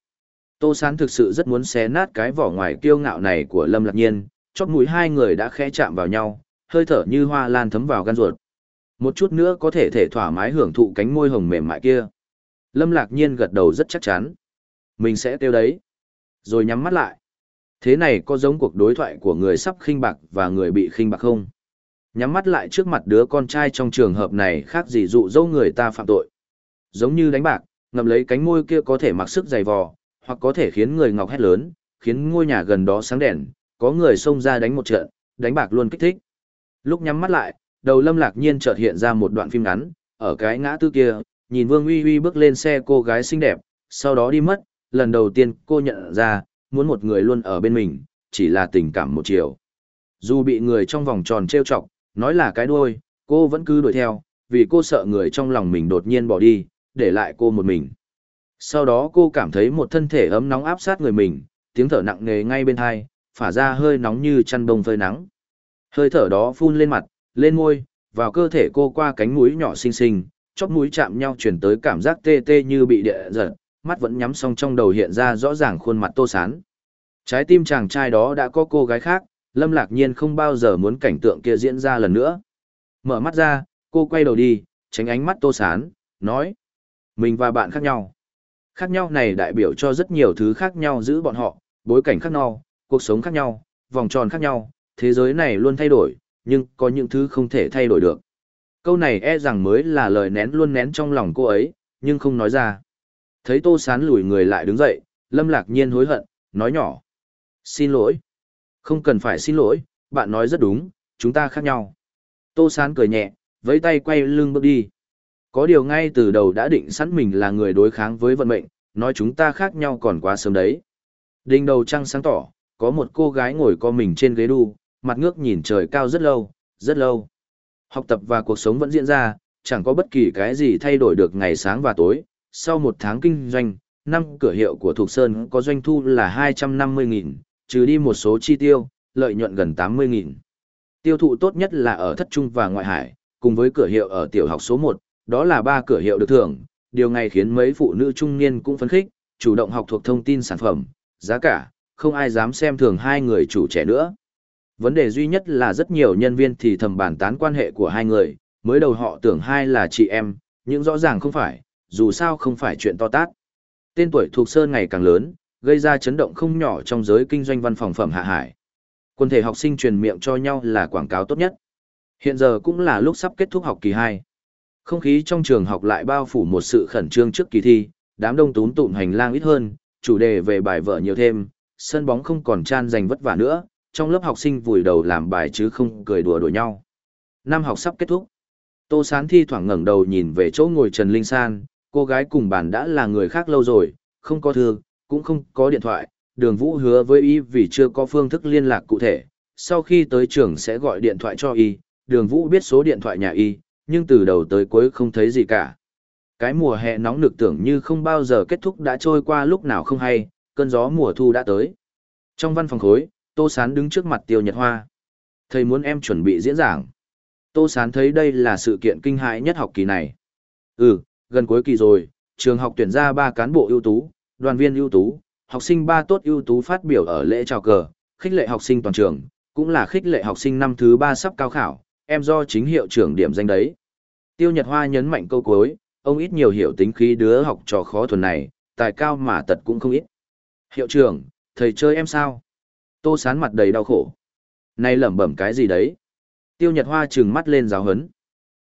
A: Tô sán thực sự rất muốn xé nát cái vỏ ngoài kiêu ngạo này của Lâm Lạc Nhiên, chóp mũi hai người đã khẽ chạm vào nhau, hơi thở như hoa lan thấm vào gan ruột. Một chút nữa có thể thể thoải mái hưởng thụ cánh môi hồng mềm mại kia. Lâm Lạc Nhiên gật đầu rất chắc chắn. Mình sẽ tiêu đấy. Rồi nhắm mắt lại. Thế này có giống cuộc đối thoại của người sắp khinh bạc và người bị khinh bạc không? Nhắm mắt lại trước mặt đứa con trai trong trường hợp này khác gì dụ dỗ người ta phạm tội. Giống như đánh bạc, ngậm lấy cánh môi kia có thể mặc sức dày vò, hoặc có thể khiến người ngọc hét lớn, khiến ngôi nhà gần đó sáng đèn, có người xông ra đánh một trận, đánh bạc luôn kích thích. Lúc nhắm mắt lại, đầu lâm lạc nhiên chợt hiện ra một đoạn phim ngắn, ở cái ngã tư kia, nhìn Vương Uy Uy bước lên xe cô gái xinh đẹp, sau đó đi mất, lần đầu tiên cô nhận ra, muốn một người luôn ở bên mình, chỉ là tình cảm một chiều. Dù bị người trong vòng tròn trêu chọc, nói là cái đuôi, cô vẫn cứ đuổi theo, vì cô sợ người trong lòng mình đột nhiên bỏ đi, để lại cô một mình. Sau đó cô cảm thấy một thân thể ấm nóng áp sát người mình, tiếng thở nặng nề ngay bên tai, phả ra hơi nóng như chăn bông phơi nắng. Hơi thở đó phun lên mặt, lên môi, vào cơ thể cô qua cánh mũi nhỏ xinh xinh, chóp mũi chạm nhau chuyển tới cảm giác tê tê như bị địa giật, mắt vẫn nhắm xong trong đầu hiện ra rõ ràng khuôn mặt tô sán. Trái tim chàng trai đó đã có cô gái khác, Lâm Lạc Nhiên không bao giờ muốn cảnh tượng kia diễn ra lần nữa. Mở mắt ra, cô quay đầu đi, tránh ánh mắt tô sán, nói. Mình và bạn khác nhau. Khác nhau này đại biểu cho rất nhiều thứ khác nhau giữ bọn họ, bối cảnh khác nhau, cuộc sống khác nhau, vòng tròn khác nhau, thế giới này luôn thay đổi, nhưng có những thứ không thể thay đổi được. Câu này e rằng mới là lời nén luôn nén trong lòng cô ấy, nhưng không nói ra. Thấy tô sán lùi người lại đứng dậy, lâm lạc nhiên hối hận, nói nhỏ. Xin lỗi. Không cần phải xin lỗi, bạn nói rất đúng, chúng ta khác nhau. Tô sán cười nhẹ, với tay quay lưng bước đi. Có điều ngay từ đầu đã định sẵn mình là người đối kháng với vận mệnh, nói chúng ta khác nhau còn quá sớm đấy. Đinh đầu trăng sáng tỏ, có một cô gái ngồi co mình trên ghế đu, mặt ngước nhìn trời cao rất lâu, rất lâu. Học tập và cuộc sống vẫn diễn ra, chẳng có bất kỳ cái gì thay đổi được ngày sáng và tối. Sau một tháng kinh doanh, năm cửa hiệu của Thục Sơn có doanh thu là 250.000, trừ đi một số chi tiêu, lợi nhuận gần 80.000. Tiêu thụ tốt nhất là ở Thất Trung và Ngoại Hải, cùng với cửa hiệu ở tiểu học số 1, đó là ba cửa hiệu được thưởng. Điều này khiến mấy phụ nữ trung niên cũng phấn khích, chủ động học thuộc thông tin sản phẩm, giá cả, không ai dám xem thường hai người chủ trẻ nữa. Vấn đề duy nhất là rất nhiều nhân viên thì thầm bàn tán quan hệ của hai người, mới đầu họ tưởng hai là chị em, nhưng rõ ràng không phải, dù sao không phải chuyện to tát. Tên tuổi thuộc Sơn ngày càng lớn, gây ra chấn động không nhỏ trong giới kinh doanh văn phòng phẩm hạ hải. Quân thể học sinh truyền miệng cho nhau là quảng cáo tốt nhất. Hiện giờ cũng là lúc sắp kết thúc học kỳ 2. Không khí trong trường học lại bao phủ một sự khẩn trương trước kỳ thi, đám đông túm tụm hành lang ít hơn, chủ đề về bài vở nhiều thêm, sân bóng không còn chan dành vất vả nữa, trong lớp học sinh vùi đầu làm bài chứ không cười đùa đùa nhau. Năm học sắp kết thúc. Tô Sán thi thoảng ngẩng đầu nhìn về chỗ ngồi Trần Linh San, cô gái cùng bàn đã là người khác lâu rồi, không có thư, cũng không có điện thoại, đường vũ hứa với y vì chưa có phương thức liên lạc cụ thể, sau khi tới trường sẽ gọi điện thoại cho y, đường vũ biết số điện thoại nhà y, nhưng từ đầu tới cuối không thấy gì cả. Cái mùa hè nóng nực tưởng như không bao giờ kết thúc đã trôi qua lúc nào không hay, cơn gió mùa thu đã tới. Trong văn phòng khối, Tô Sán đứng trước mặt Tiêu Nhật Hoa. Thầy muốn em chuẩn bị diễn giảng. Tô Sán thấy đây là sự kiện kinh hãi nhất học kỳ này. Ừ, gần cuối kỳ rồi, trường học tuyển ra ba cán bộ ưu tú, đoàn viên ưu tú, học sinh ba tốt ưu tú phát biểu ở lễ chào cờ, khích lệ học sinh toàn trường, cũng là khích lệ học sinh năm thứ ba sắp cao khảo, em do chính hiệu trưởng điểm danh đấy. Tiêu Nhật Hoa nhấn mạnh câu cuối, ông ít nhiều hiểu tính khí đứa học trò khó thuần này, tài cao mà tật cũng không ít. Hiệu trưởng, thầy chơi em sao? Tô sán mặt đầy đau khổ. Này lẩm bẩm cái gì đấy? Tiêu Nhật Hoa trừng mắt lên giáo hấn.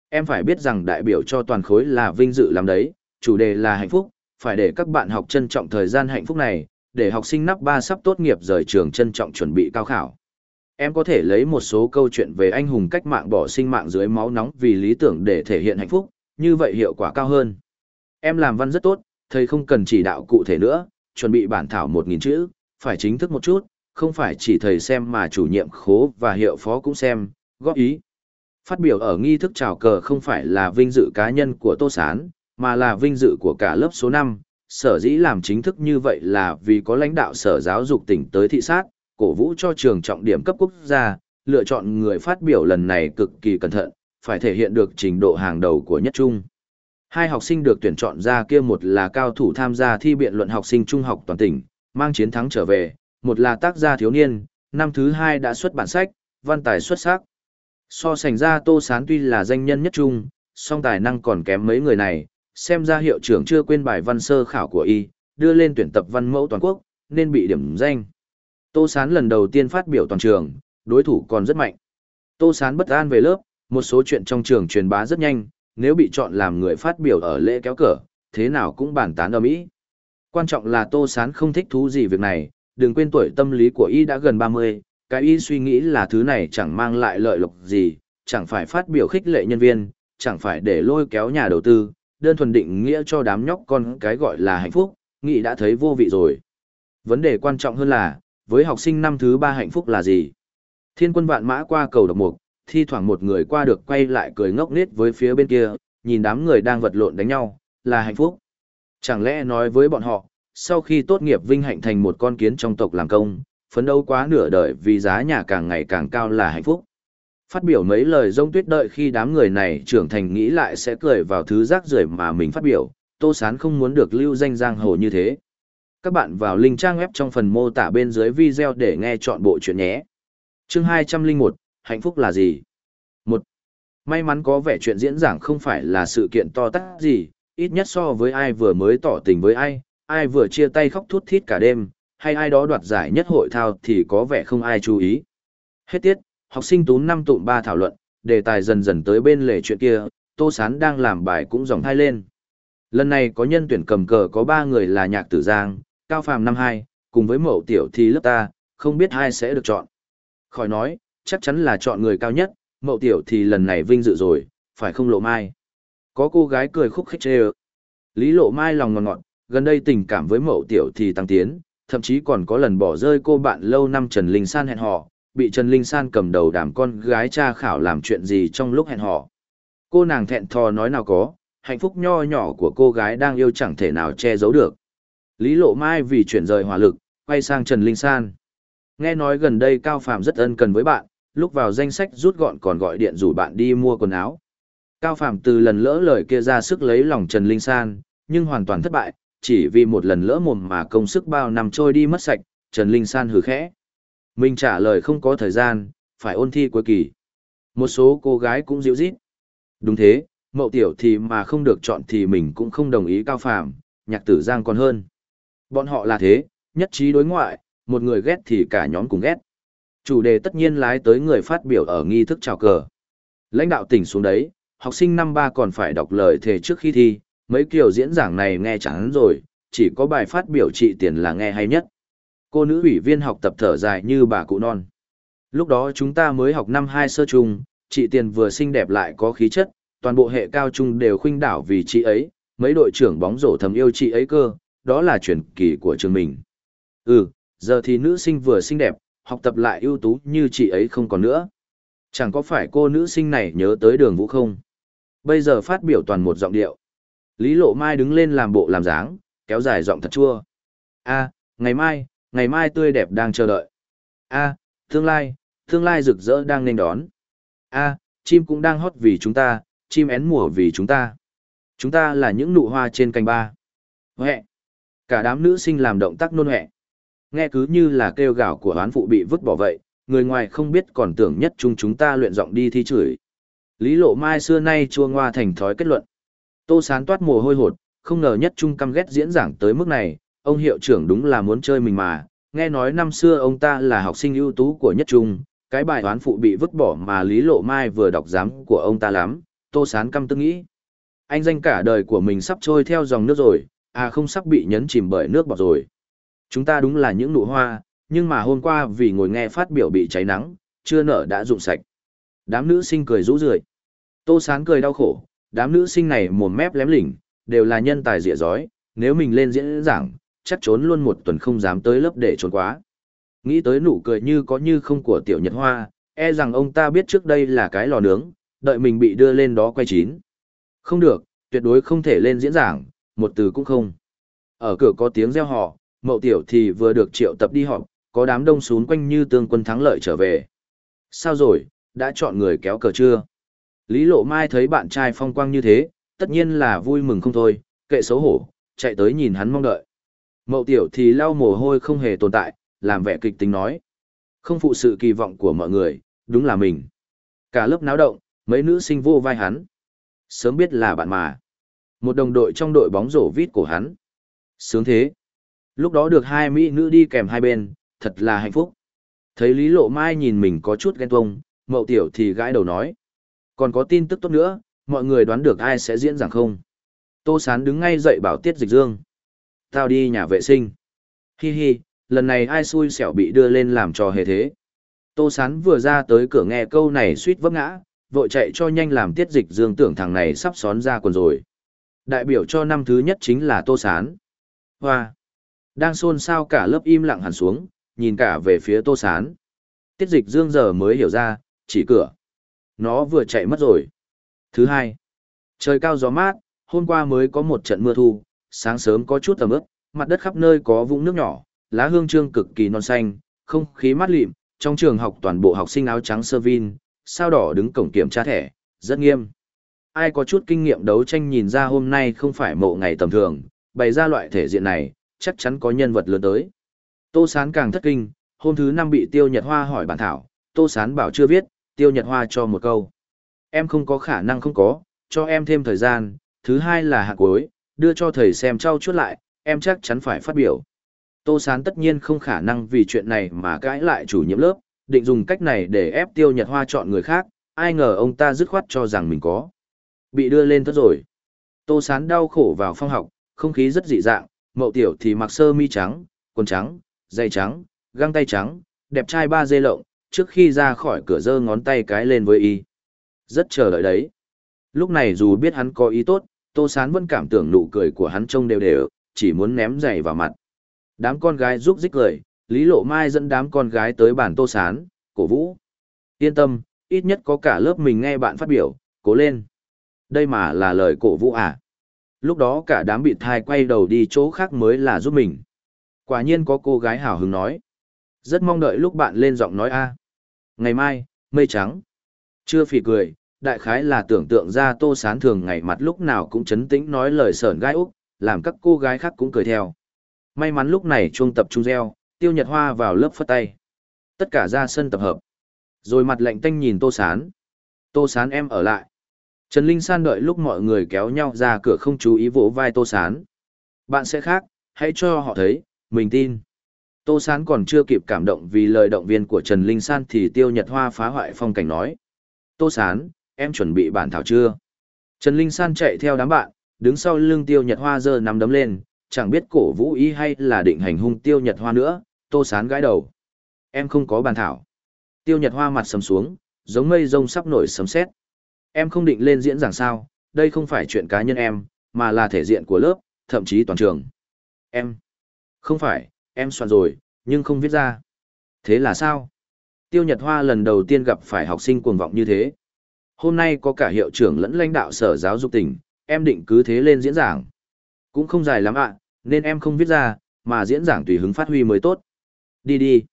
A: Em phải biết rằng đại biểu cho toàn khối là vinh dự lắm đấy, chủ đề là hạnh phúc, phải để các bạn học trân trọng thời gian hạnh phúc này, để học sinh nắp ba sắp tốt nghiệp rời trường trân trọng chuẩn bị cao khảo. Em có thể lấy một số câu chuyện về anh hùng cách mạng bỏ sinh mạng dưới máu nóng vì lý tưởng để thể hiện hạnh phúc, như vậy hiệu quả cao hơn. Em làm văn rất tốt, thầy không cần chỉ đạo cụ thể nữa, chuẩn bị bản thảo 1.000 chữ, phải chính thức một chút, không phải chỉ thầy xem mà chủ nhiệm khố và hiệu phó cũng xem, góp ý. Phát biểu ở nghi thức chào cờ không phải là vinh dự cá nhân của Tô Sán, mà là vinh dự của cả lớp số 5. Sở dĩ làm chính thức như vậy là vì có lãnh đạo sở giáo dục tỉnh tới thị sát, cổ vũ cho trường trọng điểm cấp quốc gia, lựa chọn người phát biểu lần này cực kỳ cẩn thận, phải thể hiện được trình độ hàng đầu của nhất trung. Hai học sinh được tuyển chọn ra kia một là cao thủ tham gia thi biện luận học sinh trung học toàn tỉnh, mang chiến thắng trở về, một là tác gia thiếu niên, năm thứ hai đã xuất bản sách, văn tài xuất sắc. So sánh ra Tô Sán tuy là danh nhân nhất trung, song tài năng còn kém mấy người này, xem ra hiệu trưởng chưa quên bài văn sơ khảo của y, đưa lên tuyển tập văn mẫu toàn quốc, nên bị điểm danh. Tô Sán lần đầu tiên phát biểu toàn trường, đối thủ còn rất mạnh. Tô Sán bất an về lớp, một số chuyện trong trường truyền bá rất nhanh, nếu bị chọn làm người phát biểu ở lễ kéo cờ, thế nào cũng bàn tán ở Mỹ. Quan trọng là Tô Sán không thích thú gì việc này, đừng quên tuổi tâm lý của y đã gần 30, cái y suy nghĩ là thứ này chẳng mang lại lợi lộc gì, chẳng phải phát biểu khích lệ nhân viên, chẳng phải để lôi kéo nhà đầu tư, đơn thuần định nghĩa cho đám nhóc con cái gọi là hạnh phúc, nghĩ đã thấy vô vị rồi. Vấn đề quan trọng hơn là, với học sinh năm thứ ba hạnh phúc là gì? Thiên quân vạn mã qua cầu độc mục, thi thoảng một người qua được quay lại cười ngốc nghếch với phía bên kia, nhìn đám người đang vật lộn đánh nhau, là hạnh phúc. Chẳng lẽ nói với bọn họ, sau khi tốt nghiệp vinh hạnh thành một con kiến trong tộc làm công, phấn đấu quá nửa đời vì giá nhà càng ngày càng cao là hạnh phúc. Phát biểu mấy lời rông tuyết đợi khi đám người này trưởng thành nghĩ lại sẽ cười vào thứ rác rưởi mà mình phát biểu, Tô Sán không muốn được lưu danh giang hồ như thế. Các bạn vào link trang web trong phần mô tả bên dưới video để nghe chọn bộ chuyện nhé. Chương 201, hạnh phúc là gì? 1. May mắn có vẻ chuyện diễn giảng không phải là sự kiện to tát gì, ít nhất so với ai vừa mới tỏ tình với ai, ai vừa chia tay khóc thút thít cả đêm, hay ai đó đoạt giải nhất hội thao thì có vẻ không ai chú ý. Hết tiết, học sinh tú năm tụm ba thảo luận, đề tài dần dần tới bên lề chuyện kia, Tô Sán đang làm bài cũng dòng thai lên. Lần này có nhân tuyển cầm cờ có ba người là Nhạc Tử Giang, Cao Phàm năm hai, cùng với Mậu tiểu thì lớp ta, không biết ai sẽ được chọn. Khỏi nói, chắc chắn là chọn người cao nhất, Mậu tiểu thì lần này vinh dự rồi, phải không lộ mai. Có cô gái cười khúc khích chê Lý lộ mai lòng ngọt ngọt, gần đây tình cảm với Mậu tiểu thì tăng tiến, thậm chí còn có lần bỏ rơi cô bạn lâu năm Trần Linh San hẹn hò, bị Trần Linh San cầm đầu đảm con gái cha khảo làm chuyện gì trong lúc hẹn hò. Cô nàng thẹn thò nói nào có, hạnh phúc nho nhỏ của cô gái đang yêu chẳng thể nào che giấu được. Lý Lộ Mai vì chuyển rời hỏa lực, quay sang Trần Linh San. Nghe nói gần đây Cao Phạm rất ân cần với bạn, lúc vào danh sách rút gọn còn gọi điện rủ bạn đi mua quần áo. Cao Phạm từ lần lỡ lời kia ra sức lấy lòng Trần Linh San, nhưng hoàn toàn thất bại, chỉ vì một lần lỡ mồm mà công sức bao năm trôi đi mất sạch, Trần Linh San hừ khẽ. Mình trả lời không có thời gian, phải ôn thi cuối kỳ. Một số cô gái cũng dịu dít. Đúng thế, mậu tiểu thì mà không được chọn thì mình cũng không đồng ý cao phàm, nhạc tử giang còn hơn. Bọn họ là thế, nhất trí đối ngoại, một người ghét thì cả nhóm cùng ghét. Chủ đề tất nhiên lái tới người phát biểu ở nghi thức chào cờ. Lãnh đạo tỉnh xuống đấy, học sinh năm ba còn phải đọc lời thề trước khi thi, mấy kiểu diễn giảng này nghe chẳng rồi, chỉ có bài phát biểu trị tiền là nghe hay nhất. Cô nữ ủy viên học tập thở dài như bà cụ non. Lúc đó chúng ta mới học năm hai sơ trung, chị tiền vừa xinh đẹp lại có khí chất, toàn bộ hệ cao trung đều khuynh đảo vì chị ấy, mấy đội trưởng bóng rổ thầm yêu chị ấy cơ, đó là truyền kỳ của trường mình. Ừ, giờ thì nữ sinh vừa xinh đẹp, học tập lại ưu tú như chị ấy không còn nữa. Chẳng có phải cô nữ sinh này nhớ tới đường vũ không? Bây giờ phát biểu toàn một giọng điệu. Lý Lộ Mai đứng lên làm bộ làm dáng, kéo dài giọng thật chua. A, ngày mai, ngày mai tươi đẹp đang chờ đợi. A, tương lai, tương lai rực rỡ đang nên đón. A, chim cũng đang hót vì chúng ta, chim én mùa vì chúng ta. Chúng ta là những nụ hoa trên cành ba. Huệ. Cả đám nữ sinh làm động tác nôn huệ. Nghe cứ như là kêu gào của hoán phụ bị vứt bỏ vậy, người ngoài không biết còn tưởng nhất chung chúng ta luyện giọng đi thi chửi. Lý lộ mai xưa nay chua ngoa thành thói kết luận. Tô sán toát mồ hôi hột, không ngờ nhất trung căm ghét diễn giảng tới mức này, ông hiệu trưởng đúng là muốn chơi mình mà, nghe nói năm xưa ông ta là học sinh ưu tú của nhất trung, cái bài toán phụ bị vứt bỏ mà Lý Lộ Mai vừa đọc giám của ông ta lắm, Tô Sán căm tức nghĩ. Anh danh cả đời của mình sắp trôi theo dòng nước rồi, à không sắp bị nhấn chìm bởi nước bọt rồi. Chúng ta đúng là những nụ hoa, nhưng mà hôm qua vì ngồi nghe phát biểu bị cháy nắng, chưa nở đã rụng sạch. Đám nữ sinh cười rũ rượi. Tô Sán cười đau khổ, đám nữ sinh này mồm mép lém lỉnh, đều là nhân tài dịa dói, nếu mình lên diễn giảng, chắc trốn luôn một tuần không dám tới lớp để trốn quá. Nghĩ tới nụ cười như có như không của tiểu nhật hoa, e rằng ông ta biết trước đây là cái lò nướng, đợi mình bị đưa lên đó quay chín. Không được, tuyệt đối không thể lên diễn giảng, một từ cũng không. Ở cửa có tiếng reo hò, mậu tiểu thì vừa được triệu tập đi họp, có đám đông xuống quanh như tương quân thắng lợi trở về. Sao rồi, đã chọn người kéo cờ chưa? Lý Lộ Mai thấy bạn trai phong quang như thế, tất nhiên là vui mừng không thôi, kệ xấu hổ, chạy tới nhìn hắn mong đợi. Mậu tiểu thì lau mồ hôi không hề tồn tại, làm vẻ kịch tính nói. Không phụ sự kỳ vọng của mọi người, đúng là mình. Cả lớp náo động, mấy nữ sinh vô vai hắn. Sớm biết là bạn mà. Một đồng đội trong đội bóng rổ vít cổ hắn. Sướng thế. Lúc đó được hai mỹ nữ đi kèm hai bên, thật là hạnh phúc. Thấy Lý Lộ Mai nhìn mình có chút ghen tuông, mậu tiểu thì gãi đầu nói. Còn có tin tức tốt nữa, mọi người đoán được ai sẽ diễn giảng không? Tô Sán đứng ngay dậy bảo Tiết Dịch Dương. Tao đi nhà vệ sinh. Hi hi, lần này ai xui xẻo bị đưa lên làm trò hề thế. Tô Sán vừa ra tới cửa nghe câu này suýt vấp ngã, vội chạy cho nhanh làm Tiết Dịch Dương tưởng thằng này sắp xón ra quần rồi. Đại biểu cho năm thứ nhất chính là Tô Sán. Hoa! Đang xôn xao cả lớp im lặng hẳn xuống, nhìn cả về phía Tô Sán. Tiết Dịch Dương giờ mới hiểu ra, chỉ cửa. Nó vừa chạy mất rồi. Thứ hai, trời cao gió mát, hôm qua mới có một trận mưa thu, sáng sớm có chút tầm ướp, mặt đất khắp nơi có vũng nước nhỏ, lá hương trương cực kỳ non xanh, không khí mát lịm, trong trường học toàn bộ học sinh áo trắng sơ vin, sao đỏ đứng cổng kiểm tra thẻ, rất nghiêm. Ai có chút kinh nghiệm đấu tranh nhìn ra hôm nay không phải mộ ngày tầm thường, bày ra loại thể diện này, chắc chắn có nhân vật lớn tới. Tô Sán càng thất kinh, hôm thứ năm bị Tiêu Nhật Hoa hỏi bản thảo, Tô Sán bảo chưa viết, Tiêu Nhật Hoa cho một câu. Em không có khả năng không có, cho em thêm thời gian, thứ hai là hạ cuối, đưa cho thầy xem trao chuốt lại, em chắc chắn phải phát biểu. Tô Sán tất nhiên không khả năng vì chuyện này mà cãi lại chủ nhiệm lớp, định dùng cách này để ép Tiêu Nhật Hoa chọn người khác, ai ngờ ông ta dứt khoát cho rằng mình có. Bị đưa lên tất rồi. Tô Sán đau khổ vào phòng học, không khí rất dị dạng, mậu tiểu thì mặc sơ mi trắng, quần trắng, giày trắng, găng tay trắng, đẹp trai ba dê lộng, trước khi ra khỏi cửa giơ ngón tay cái lên với y. Rất chờ đợi đấy. Lúc này dù biết hắn có ý tốt, Tô Sán vẫn cảm tưởng nụ cười của hắn trông đều đều, chỉ muốn ném giày vào mặt. Đám con gái rúc rích cười, Lý Lộ Mai dẫn đám con gái tới bàn Tô Sán, cổ vũ. Yên tâm, ít nhất có cả lớp mình nghe bạn phát biểu, cố lên. Đây mà là lời cổ vũ à. Lúc đó cả đám bị thai quay đầu đi chỗ khác mới là giúp mình. Quả nhiên có cô gái hào hứng nói. Rất mong đợi lúc bạn lên giọng nói a. Ngày mai, mây trắng. Chưa phì cười, đại khái là tưởng tượng ra tô sán thường ngày mặt lúc nào cũng chấn tĩnh nói lời sởn gai úc, làm các cô gái khác cũng cười theo. May mắn lúc này chuông tập trung reo, tiêu nhật hoa vào lớp phất tay. Tất cả ra sân tập hợp. Rồi mặt lạnh tanh nhìn tô sán. Tô sán em ở lại. Trần Linh San đợi lúc mọi người kéo nhau ra cửa không chú ý vỗ vai tô sán. Bạn sẽ khác, hãy cho họ thấy, mình tin. Tô Sán còn chưa kịp cảm động vì lời động viên của Trần Linh San thì Tiêu Nhật Hoa phá hoại phong cảnh nói. Tô Sán, em chuẩn bị bản thảo chưa? Trần Linh San chạy theo đám bạn, đứng sau lưng Tiêu Nhật Hoa giơ nắm đấm lên, chẳng biết cổ vũ ý hay là định hành hung Tiêu Nhật Hoa nữa, Tô Sán gãi đầu. Em không có bản thảo. Tiêu Nhật Hoa mặt sầm xuống, giống mây rông sắp nổi sấm sét. Em không định lên diễn giảng sao, đây không phải chuyện cá nhân em, mà là thể diện của lớp, thậm chí toàn trường. Em. Không phải, em soạn rồi, nhưng không viết ra. Thế là sao? Tiêu Nhật Hoa lần đầu tiên gặp phải học sinh cuồng vọng như thế. Hôm nay có cả hiệu trưởng lẫn lãnh đạo sở giáo dục tỉnh, em định cứ thế lên diễn giảng. Cũng không dài lắm ạ, nên em không viết ra, mà diễn giảng tùy hứng phát huy mới tốt. Đi đi.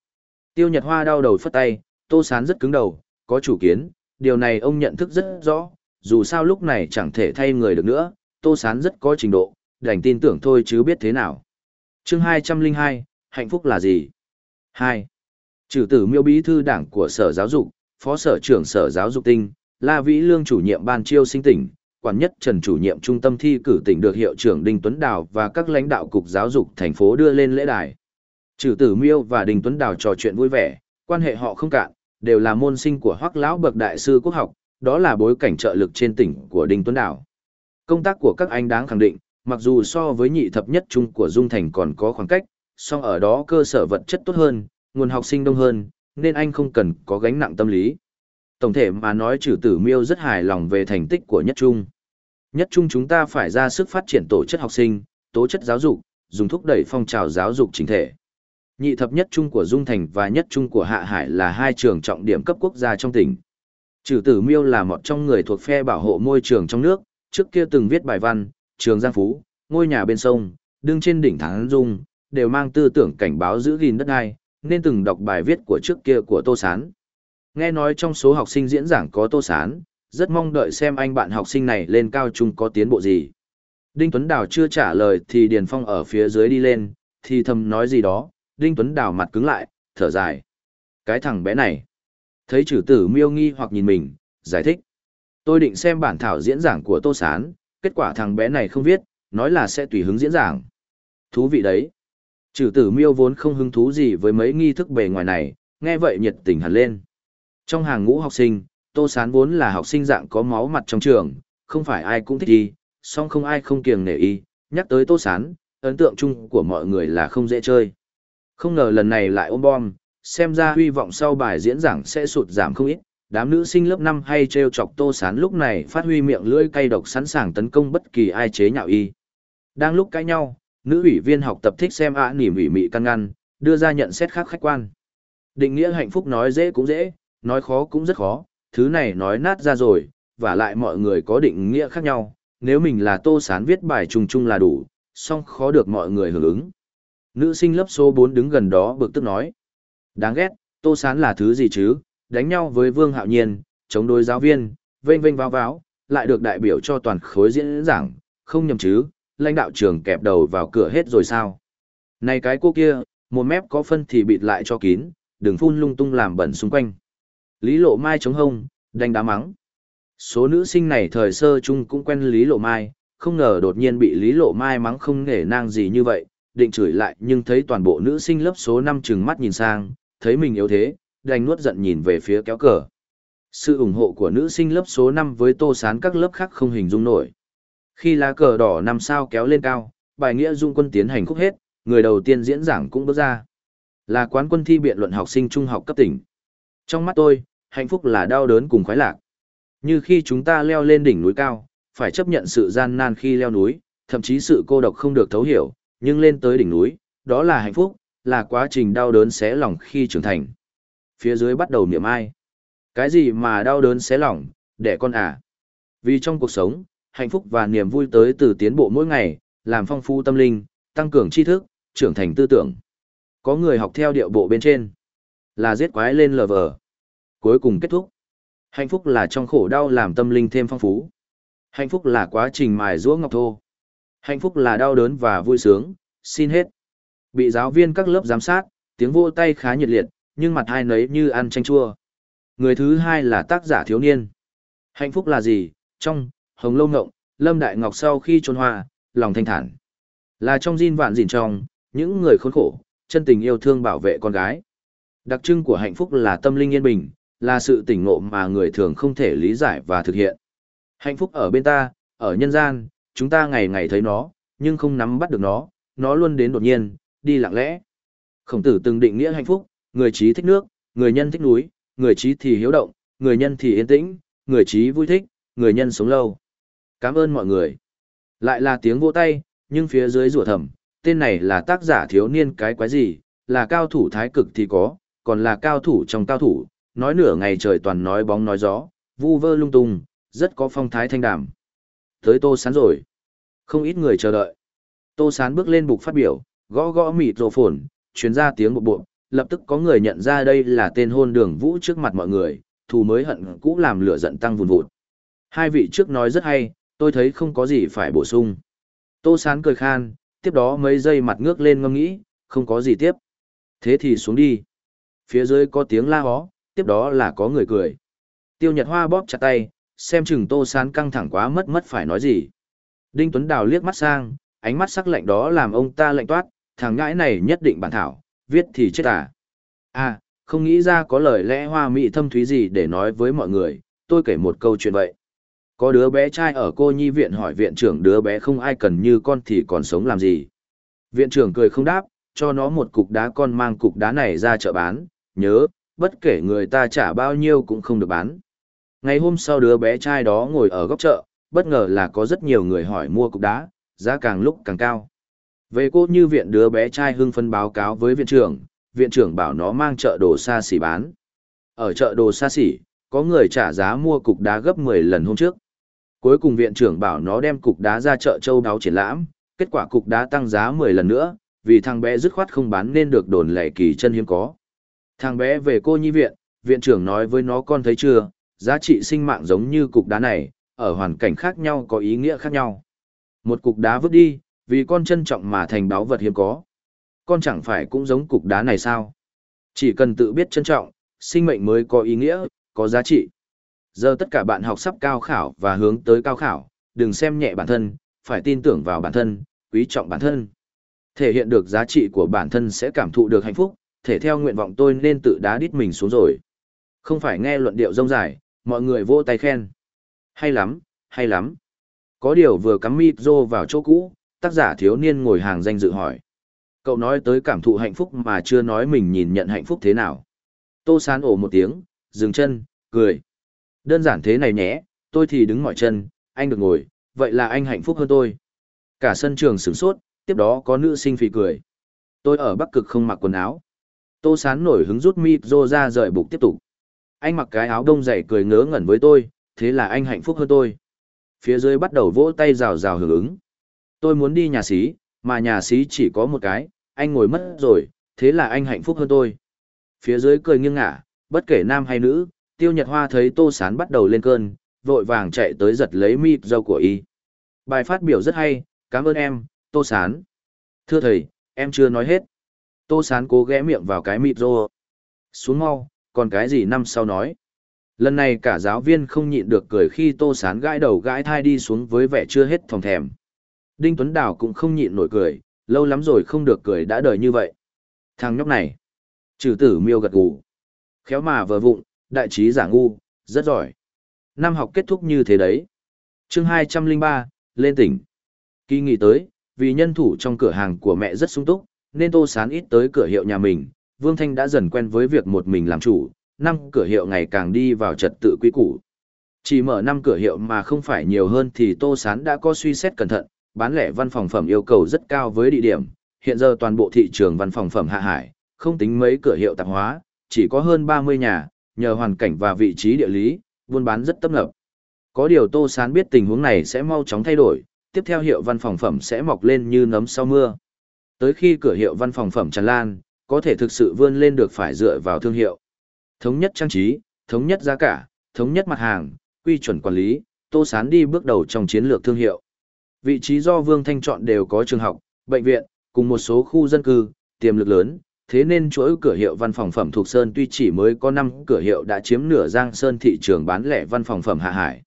A: Tiêu Nhật Hoa đau đầu phất tay, Tô Sán rất cứng đầu, có chủ kiến, điều này ông nhận thức rất rõ, dù sao lúc này chẳng thể thay người được nữa, Tô Sán rất có trình độ, đành tin tưởng thôi chứ biết thế nào. chương 202, hạnh phúc là gì? 2. Trừ tử miêu bí thư đảng của Sở Giáo dục, Phó Sở trưởng Sở Giáo dục tỉnh, La Vĩ Lương chủ nhiệm ban chiêu sinh tỉnh, quản nhất Trần chủ nhiệm trung tâm thi cử tỉnh được hiệu trưởng Đinh Tuấn Đào và các lãnh đạo cục giáo dục thành phố đưa lên lễ đài. Trừ tử miêu và Đinh Tuấn Đào trò chuyện vui vẻ, quan hệ họ không cạn, đều là môn sinh của Hoắc lão bậc đại sư quốc học, đó là bối cảnh trợ lực trên tỉnh của Đinh Tuấn Đào. Công tác của các anh đáng khẳng định, mặc dù so với nhị thập nhất trung của Dung Thành còn có khoảng cách, song ở đó cơ sở vật chất tốt hơn, nguồn học sinh đông hơn, nên anh không cần có gánh nặng tâm lý. Tổng thể mà nói trừ tử miêu rất hài lòng về thành tích của nhất trung. Nhất trung chúng ta phải ra sức phát triển tổ chất học sinh, tố chất giáo dục, dùng thúc đẩy phong trào giáo dục chính thể. Nhị thập nhất trung của Dung Thành và nhất trung của Hạ Hải là hai trường trọng điểm cấp quốc gia trong tỉnh. Trừ tử miêu là một trong người thuộc phe bảo hộ môi trường trong nước, trước kia từng viết bài văn, trường Giang Phú, ngôi nhà bên sông, đứng trên đỉnh Thắng Dung, đều mang tư tưởng cảnh báo giữ gìn đất đai, nên từng đọc bài viết của trước kia của Tô Sán. Nghe nói trong số học sinh diễn giảng có Tô Sán, rất mong đợi xem anh bạn học sinh này lên cao trung có tiến bộ gì. Đinh Tuấn Đào chưa trả lời thì Điền Phong ở phía dưới đi lên, thì thầm nói gì đó, Đinh Tuấn Đào mặt cứng lại, thở dài. Cái thằng bé này. Thấy chữ tử miêu nghi hoặc nhìn mình, giải thích. Tôi định xem bản thảo diễn giảng của Tô Sán, kết quả thằng bé này không viết, nói là sẽ tùy hứng diễn giảng. Thú vị đấy. Chử tử miêu vốn không hứng thú gì với mấy nghi thức bề ngoài này, nghe vậy nhiệt tình hẳn lên. Trong hàng ngũ học sinh, Tô Sán vốn là học sinh dạng có máu mặt trong trường, không phải ai cũng thích y, song không ai không kiềng nể y. Nhắc tới Tô Sán, ấn tượng chung của mọi người là không dễ chơi. Không ngờ lần này lại ôm bom, xem ra hy vọng sau bài diễn giảng sẽ sụt giảm không ít. Đám nữ sinh lớp 5 hay trêu chọc Tô Sán lúc này phát huy miệng lưỡi cay độc sẵn sàng tấn công bất kỳ ai chế nhạo y. Đang lúc cãi nhau, nữ ủy viên học tập thích xem ạ à, nỉm ủy mị căn ngăn, đưa ra nhận xét khác khách quan. Định nghĩa hạnh phúc nói dễ cũng dễ, nói khó cũng rất khó, thứ này nói nát ra rồi, và lại mọi người có định nghĩa khác nhau, nếu mình là tô sán viết bài trùng chung là đủ, song khó được mọi người hưởng ứng. Nữ sinh lớp số 4 đứng gần đó bực tức nói. Đáng ghét, tô sán là thứ gì chứ, đánh nhau với Vương Hạo Nhiên, chống đối giáo viên, vênh vênh váo váo, lại được đại biểu cho toàn khối diễn giảng, không nhầm chứ, lãnh đạo trường kẹp đầu vào cửa hết rồi sao. Này cái cô kia, một mép có phân thì bịt lại cho kín, đừng phun lung tung làm bẩn xung quanh. Lý Lộ Mai chống hông, đánh đá mắng. Số nữ sinh này thời sơ chung cũng quen Lý Lộ Mai, không ngờ đột nhiên bị Lý Lộ Mai mắng không nể nang gì như vậy, định chửi lại nhưng thấy toàn bộ nữ sinh lớp số 5 trừng mắt nhìn sang, thấy mình yếu thế, đành nuốt giận nhìn về phía kéo cờ. Sự ủng hộ của nữ sinh lớp số 5 với tô sán các lớp khác không hình dung nổi. Khi lá cờ đỏ năm sao kéo lên cao, bài nghĩa dung quân tiến hành khúc hết, người đầu tiên diễn giảng cũng bước ra. Là quán quân thi biện luận học sinh trung học cấp tỉnh. Trong mắt tôi, hạnh phúc là đau đớn cùng khoái lạc. Như khi chúng ta leo lên đỉnh núi cao, phải chấp nhận sự gian nan khi leo núi, thậm chí sự cô độc không được thấu hiểu, nhưng lên tới đỉnh núi, đó là hạnh phúc, là quá trình đau đớn xé lòng khi trưởng thành. Phía dưới bắt đầu niệm ai. Cái gì mà đau đớn xé lòng, đẻ con à? Vì trong cuộc sống, hạnh phúc và niềm vui tới từ tiến bộ mỗi ngày, làm phong phú tâm linh, tăng cường tri thức, trưởng thành tư tưởng. Có người học theo điệu bộ bên trên, là giết quái lên lờ vờ. Cuối cùng kết thúc. Hạnh phúc là trong khổ đau làm tâm linh thêm phong phú. Hạnh phúc là quá trình mài giũa ngọc thô. Hạnh phúc là đau đớn và vui sướng, xin hết. Bị giáo viên các lớp giám sát, tiếng vô tay khá nhiệt liệt, nhưng mặt hai nấy như ăn chanh chua. Người thứ hai là tác giả thiếu niên. Hạnh phúc là gì? Trong, hồng lâu ngộng, lâm đại ngọc sau khi trôn hoa, lòng thanh thản. Là trong diên vạn dìn trong, những người khốn khổ, chân tình yêu thương bảo vệ con gái. Đặc trưng của hạnh phúc là tâm linh yên bình, là sự tỉnh ngộ mà người thường không thể lý giải và thực hiện. Hạnh phúc ở bên ta, ở nhân gian, chúng ta ngày ngày thấy nó, nhưng không nắm bắt được nó, nó luôn đến đột nhiên, đi lặng lẽ. Khổng tử từng định nghĩa hạnh phúc, người trí thích nước, người nhân thích núi, người trí thì hiếu động, người nhân thì yên tĩnh, người trí vui thích, người nhân sống lâu. Cảm ơn mọi người. Lại là tiếng vỗ tay, nhưng phía dưới rủa thầm, tên này là tác giả thiếu niên cái quái gì, là cao thủ thái cực thì có, còn là cao thủ trong cao thủ, nói nửa ngày trời toàn nói bóng nói gió, vu vơ lung tung, rất có phong thái thanh đàm. Tới tô sán rồi. Không ít người chờ đợi. Tô sán bước lên bục phát biểu, gõ gõ mịt rồ phồn, chuyến ra tiếng bộ bộ, lập tức có người nhận ra đây là tên hôn đường vũ trước mặt mọi người, thù mới hận cũ làm lửa giận tăng vùn vụt. Hai vị trước nói rất hay, tôi thấy không có gì phải bổ sung. Tô sán cười khan, tiếp đó mấy giây mặt ngước lên ngâm nghĩ, không có gì tiếp. Thế thì xuống đi. Phía dưới có tiếng la hó, tiếp đó là có người cười. Tiêu Nhật Hoa bóp chặt tay, xem chừng Tô Sán căng thẳng quá mất mất phải nói gì. Đinh Tuấn Đào liếc mắt sang, ánh mắt sắc lạnh đó làm ông ta lạnh toát, thằng ngãi này nhất định bản thảo, viết thì chết à. À, không nghĩ ra có lời lẽ hoa mỹ thâm thúy gì để nói với mọi người, tôi kể một câu chuyện vậy. Có đứa bé trai ở cô nhi viện hỏi viện trưởng đứa bé không ai cần như con thì còn sống làm gì. Viện trưởng cười không đáp, cho nó một cục đá con mang cục đá này ra chợ bán, nhớ, bất kể người ta trả bao nhiêu cũng không được bán. Ngày hôm sau đứa bé trai đó ngồi ở góc chợ, bất ngờ là có rất nhiều người hỏi mua cục đá, giá càng lúc càng cao. Về cô như viện đứa bé trai hưng phân báo cáo với viện trưởng, viện trưởng bảo nó mang chợ đồ xa xỉ bán. Ở chợ đồ xa xỉ, có người trả giá mua cục đá gấp 10 lần hôm trước. Cuối cùng viện trưởng bảo nó đem cục đá ra chợ châu đáo triển lãm, kết quả cục đá tăng giá 10 lần nữa, vì thằng bé dứt khoát không bán nên được đồn lẻ kỳ chân hiếm có. Thằng bé về cô nhi viện, viện trưởng nói với nó con thấy chưa, giá trị sinh mạng giống như cục đá này, ở hoàn cảnh khác nhau có ý nghĩa khác nhau. Một cục đá vứt đi, vì con trân trọng mà thành báo vật hiếm có. Con chẳng phải cũng giống cục đá này sao? Chỉ cần tự biết trân trọng, sinh mệnh mới có ý nghĩa, có giá trị. Giờ tất cả bạn học sắp cao khảo và hướng tới cao khảo, đừng xem nhẹ bản thân, phải tin tưởng vào bản thân, quý trọng bản thân. Thể hiện được giá trị của bản thân sẽ cảm thụ được hạnh phúc, thể theo nguyện vọng tôi nên tự đá đít mình xuống rồi. Không phải nghe luận điệu rông dài, mọi người vỗ tay khen. Hay lắm, hay lắm. Có điều vừa cắm mịt rô vào chỗ cũ, tác giả thiếu niên ngồi hàng danh dự hỏi. Cậu nói tới cảm thụ hạnh phúc mà chưa nói mình nhìn nhận hạnh phúc thế nào. Tô sán ổ một tiếng, dừng chân, cười. Đơn giản thế này nhé, tôi thì đứng mỏi chân, anh được ngồi, vậy là anh hạnh phúc hơn tôi. Cả sân trường sửng sốt, tiếp đó có nữ sinh phì cười. Tôi ở Bắc Cực không mặc quần áo. Tô sán nổi hứng rút mịp rô ra rời bục tiếp tục. Anh mặc cái áo đông dày cười ngớ ngẩn với tôi, thế là anh hạnh phúc hơn tôi. Phía dưới bắt đầu vỗ tay rào rào hưởng ứng. Tôi muốn đi nhà xí, mà nhà xí chỉ có một cái, anh ngồi mất rồi, thế là anh hạnh phúc hơn tôi. Phía dưới cười nghiêng ngả, bất kể nam hay nữ, tiêu nhật hoa thấy tô sán bắt đầu lên cơn, vội vàng chạy tới giật lấy mịp dâu của y. Bài phát biểu rất hay, cảm ơn em, tô sán. Thưa thầy, em chưa nói hết. Tô sán cố ghé miệng vào cái mịp dô Xuống mau, còn cái gì năm sau nói. Lần này cả giáo viên không nhịn được cười khi tô sán gãi đầu gãi thai đi xuống với vẻ chưa hết thòng thèm. Đinh Tuấn Đào cũng không nhịn nổi cười, lâu lắm rồi không được cười đã đời như vậy. Thằng nhóc này. Trừ tử miêu gật gù. Khéo mà vờ vụng, đại trí giả ngu, rất giỏi. Năm học kết thúc như thế đấy. chương 203, lên tỉnh. Kỳ nghỉ tới, vì nhân thủ trong cửa hàng của mẹ rất sung túc, nên tô sán ít tới cửa hiệu nhà mình. Vương Thanh đã dần quen với việc một mình làm chủ, năm cửa hiệu ngày càng đi vào trật tự quý củ. Chỉ mở năm cửa hiệu mà không phải nhiều hơn thì Tô Sán đã có suy xét cẩn thận, bán lẻ văn phòng phẩm yêu cầu rất cao với địa điểm, hiện giờ toàn bộ thị trường văn phòng phẩm hạ hải, không tính mấy cửa hiệu tạp hóa, chỉ có hơn 30 nhà, nhờ hoàn cảnh và vị trí địa lý, buôn bán rất tấp nập. Có điều Tô Sán biết tình huống này sẽ mau chóng thay đổi, tiếp theo hiệu văn phòng phẩm sẽ mọc lên như nấm sau mưa. Tới khi cửa hiệu văn phòng phẩm tràn lan, có thể thực sự vươn lên được phải dựa vào thương hiệu. Thống nhất trang trí, thống nhất giá cả, thống nhất mặt hàng, quy chuẩn quản lý, Tô Sán đi bước đầu trong chiến lược thương hiệu. Vị trí do Vương Thanh chọn đều có trường học, bệnh viện, cùng một số khu dân cư, tiềm lực lớn, thế nên chuỗi cửa hiệu văn phòng phẩm thuộc Sơn tuy chỉ mới có 5 cửa hiệu đã chiếm nửa Giang Sơn thị trường bán lẻ văn phòng phẩm hạ hải.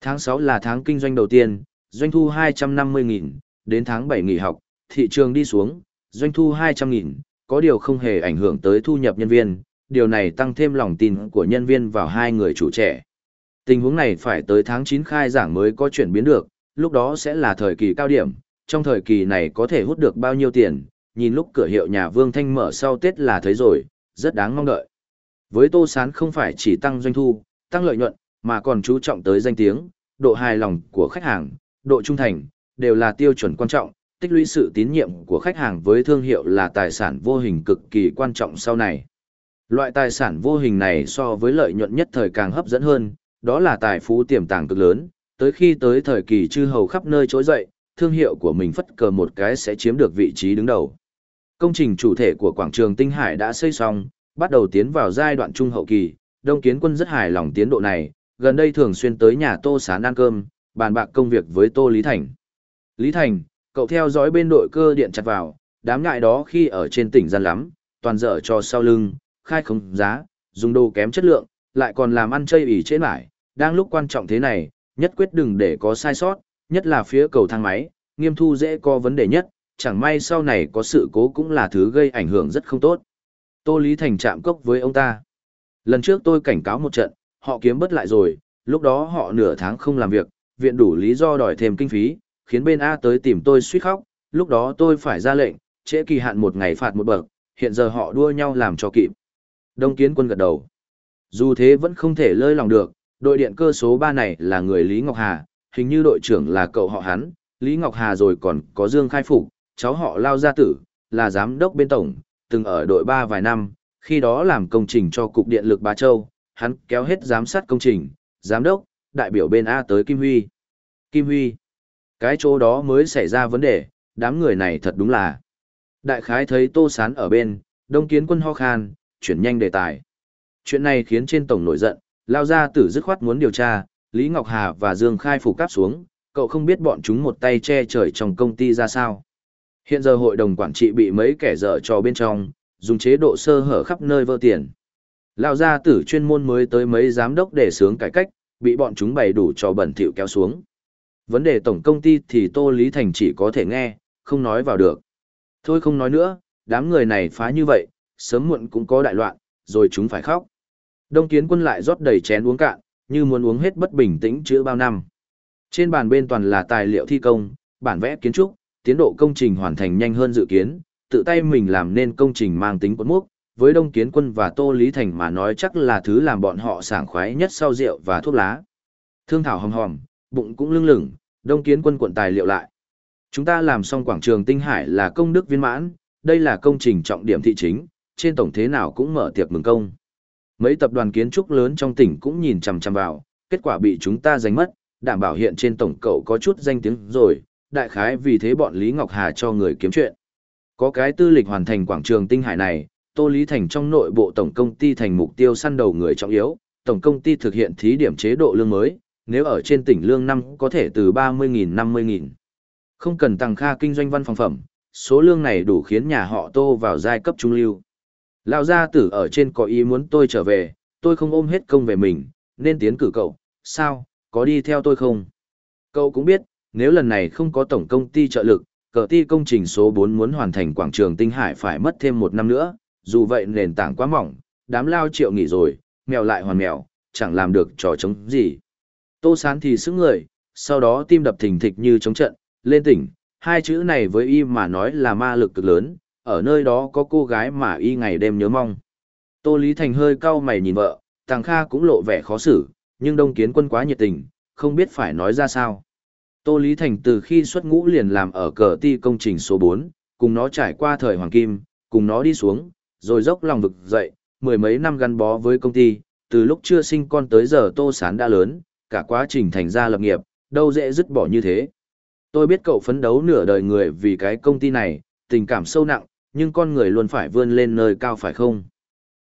A: Tháng 6 là tháng kinh doanh đầu tiên, doanh thu 250.000, đến tháng 7 nghỉ học, thị trường đi xuống, doanh thu 200.000, có điều không hề ảnh hưởng tới thu nhập nhân viên, điều này tăng thêm lòng tin của nhân viên vào hai người chủ trẻ. Tình huống này phải tới tháng 9 khai giảng mới có chuyển biến được, lúc đó sẽ là thời kỳ cao điểm, trong thời kỳ này có thể hút được bao nhiêu tiền, nhìn lúc cửa hiệu nhà Vương Thanh mở sau Tết là thấy rồi, rất đáng mong đợi. Với Tô Sán không phải chỉ tăng doanh thu, tăng lợi nhuận, mà còn chú trọng tới danh tiếng, độ hài lòng của khách hàng, độ trung thành, đều là tiêu chuẩn quan trọng, tích lũy sự tín nhiệm của khách hàng với thương hiệu là tài sản vô hình cực kỳ quan trọng sau này. Loại tài sản vô hình này so với lợi nhuận nhất thời càng hấp dẫn hơn, đó là tài phú tiềm tàng cực lớn, tới khi tới thời kỳ chư hầu khắp nơi trỗi dậy, thương hiệu của mình phất cờ một cái sẽ chiếm được vị trí đứng đầu. Công trình chủ thể của quảng trường Tinh Hải đã xây xong, bắt đầu tiến vào giai đoạn trung hậu kỳ, Đông Kiến Quân rất hài lòng tiến độ này, gần đây thường xuyên tới nhà Tô Sán ăn cơm, bàn bạc công việc với Tô Lý Thành. Lý Thành, cậu theo dõi bên đội cơ điện chặt vào, đám ngại đó khi ở trên tỉnh gian lắm, toàn dở cho sau lưng, khai không giá, dùng đồ kém chất lượng, lại còn làm ăn chơi ỉ chế lại, đang lúc quan trọng thế này, nhất quyết đừng để có sai sót, nhất là phía cầu thang máy, nghiêm thu dễ có vấn đề nhất, chẳng may sau này có sự cố cũng là thứ gây ảnh hưởng rất không tốt. Tô Lý Thành chạm cốc với ông ta. Lần trước tôi cảnh cáo một trận, họ kiếm bất lại rồi, lúc đó họ nửa tháng không làm việc, viện đủ lý do đòi thêm kinh phí, khiến bên A tới tìm tôi suýt khóc, lúc đó tôi phải ra lệnh, trễ kỳ hạn một ngày phạt một bậc, hiện giờ họ đua nhau làm cho kịp. Đông Kiến Quân gật đầu. Dù thế vẫn không thể lơi lòng được, đội điện cơ số 3 này là người Lý Ngọc Hà, hình như đội trưởng là cậu họ hắn, Lý Ngọc Hà rồi còn có Dương Khai Phục, cháu họ Lao Gia Tử, là giám đốc bên tổng, từng ở đội ba vài năm, khi đó làm công trình cho Cục Điện lực Bá Châu, hắn kéo hết giám sát công trình, giám đốc, đại biểu bên A tới Kim Huy. Kim Huy. Cái chỗ đó mới xảy ra vấn đề, đám người này thật đúng là. Đại khái thấy Tô Sán ở bên, đông kiến quân ho khan, chuyển nhanh đề tài. Chuyện này khiến trên tổng nổi giận, lao gia tử dứt khoát muốn điều tra, Lý Ngọc Hà và Dương Khai phủ cáp xuống, cậu không biết bọn chúng một tay che trời trong công ty ra sao. Hiện giờ hội đồng quản trị bị mấy kẻ dở cho bên trong, dùng chế độ sơ hở khắp nơi vơ tiền. Lao gia tử chuyên môn mới tới mấy giám đốc để sướng cải cách, bị bọn chúng bày đủ trò bẩn thỉu kéo xuống. Vấn đề tổng công ty thì Tô Lý Thành chỉ có thể nghe, không nói vào được. Thôi không nói nữa, đám người này phá như vậy, sớm muộn cũng có đại loạn, rồi chúng phải khóc. Đông kiến quân lại rót đầy chén uống cạn, như muốn uống hết bất bình tĩnh chữa bao năm. Trên bàn bên toàn là tài liệu thi công, bản vẽ kiến trúc, tiến độ công trình hoàn thành nhanh hơn dự kiến, tự tay mình làm nên công trình mang tính quấn mốc, với Đông Kiến Quân và Tô Lý Thành mà nói chắc là thứ làm bọn họ sảng khoái nhất sau rượu và thuốc lá. Thương thảo hầm hòm, bụng cũng lưng lửng, Đông Kiến Quân cuộn tài liệu lại. Chúng ta làm xong quảng trường Tinh Hải là công đức viên mãn, đây là công trình trọng điểm thị chính, trên tổng thế nào cũng mở tiệc mừng công. Mấy tập đoàn kiến trúc lớn trong tỉnh cũng nhìn chằm chằm vào, kết quả bị chúng ta giành mất, đảm bảo hiện trên tổng cậu có chút danh tiếng rồi, đại khái vì thế bọn Lý Ngọc Hà cho người kiếm chuyện. Có cái tư lịch hoàn thành quảng trường Tinh Hải này, Tô Lý Thành trong nội bộ tổng công ty thành mục tiêu săn đầu người trọng yếu, tổng công ty thực hiện thí điểm chế độ lương mới, nếu ở trên tỉnh lương năm có thể từ 30.000 50.000. Không cần tăng kha kinh doanh văn phòng phẩm, số lương này đủ khiến nhà họ Tô vào giai cấp trung lưu. Lão gia tử ở trên có ý muốn tôi trở về, tôi không ôm hết công về mình, nên tiến cử cậu, sao, có đi theo tôi không? Cậu cũng biết, nếu lần này không có tổng công ty trợ lực, cờ ti công trình số 4 muốn hoàn thành quảng trường Tinh Hải phải mất thêm một năm nữa, dù vậy nền tảng quá mỏng, đám lao triệu nghỉ rồi, mèo lại hoàn mèo, chẳng làm được trò chống gì. Tô sán thì sức người, sau đó tim đập thình thịch như chống trận, lên tỉnh, hai chữ này với y mà nói là ma lực cực lớn, ở nơi đó có cô gái mà y ngày đêm nhớ mong. Tô Lý Thành hơi cau mày nhìn vợ, Tàng Kha cũng lộ vẻ khó xử, nhưng Đông Kiến Quân quá nhiệt tình, không biết phải nói ra sao. Tô Lý Thành từ khi xuất ngũ liền làm ở cờ ti công trình số 4, cùng nó trải qua thời Hoàng Kim, cùng nó đi xuống, rồi dốc lòng vực dậy, mười mấy năm gắn bó với công ty, từ lúc chưa sinh con tới giờ Tô Sán đã lớn, cả quá trình thành ra lập nghiệp, đâu dễ dứt bỏ như thế. Tôi biết cậu phấn đấu nửa đời người vì cái công ty này, tình cảm sâu nặng, nhưng con người luôn phải vươn lên nơi cao phải không?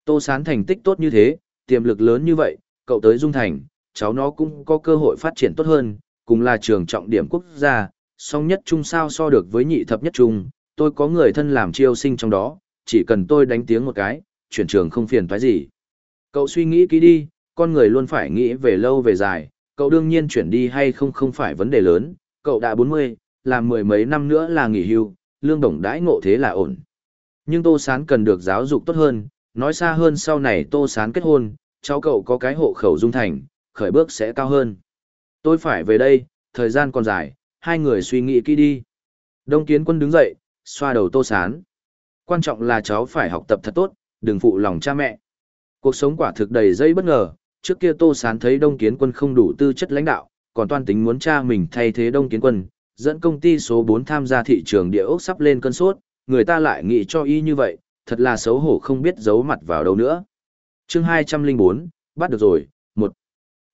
A: Tô Sán thành tích tốt như thế, tiềm lực lớn như vậy, cậu tới Dung Thành, cháu nó cũng có cơ hội phát triển tốt hơn, cùng là trường trọng điểm quốc gia, song nhất trung sao so được với nhị thập nhất trung, tôi có người thân làm chiêu sinh trong đó, chỉ cần tôi đánh tiếng một cái, chuyển trường không phiền toái gì. Cậu suy nghĩ kỹ đi, con người luôn phải nghĩ về lâu về dài, cậu đương nhiên chuyển đi hay không không phải vấn đề lớn, cậu đã 40, làm mười mấy năm nữa là nghỉ hưu, lương đồng đãi ngộ thế là ổn. Nhưng Tô Sán cần được giáo dục tốt hơn, nói xa hơn sau này Tô Sán kết hôn, cháu cậu có cái hộ khẩu dung thành, khởi bước sẽ cao hơn. Tôi phải về đây, thời gian còn dài, hai người suy nghĩ kỹ đi. Đông Kiến Quân đứng dậy, xoa đầu Tô Sán. Quan trọng là cháu phải học tập thật tốt, đừng phụ lòng cha mẹ. Cuộc sống quả thực đầy dây bất ngờ, trước kia Tô Sán thấy Đông Kiến Quân không đủ tư chất lãnh đạo, còn toan tính muốn cha mình thay thế Đông Kiến Quân, dẫn công ty số 4 tham gia thị trường địa ốc sắp lên cơn sốt, người ta lại nghĩ cho y như vậy, thật là xấu hổ không biết giấu mặt vào đâu nữa. chương 204, bắt được rồi,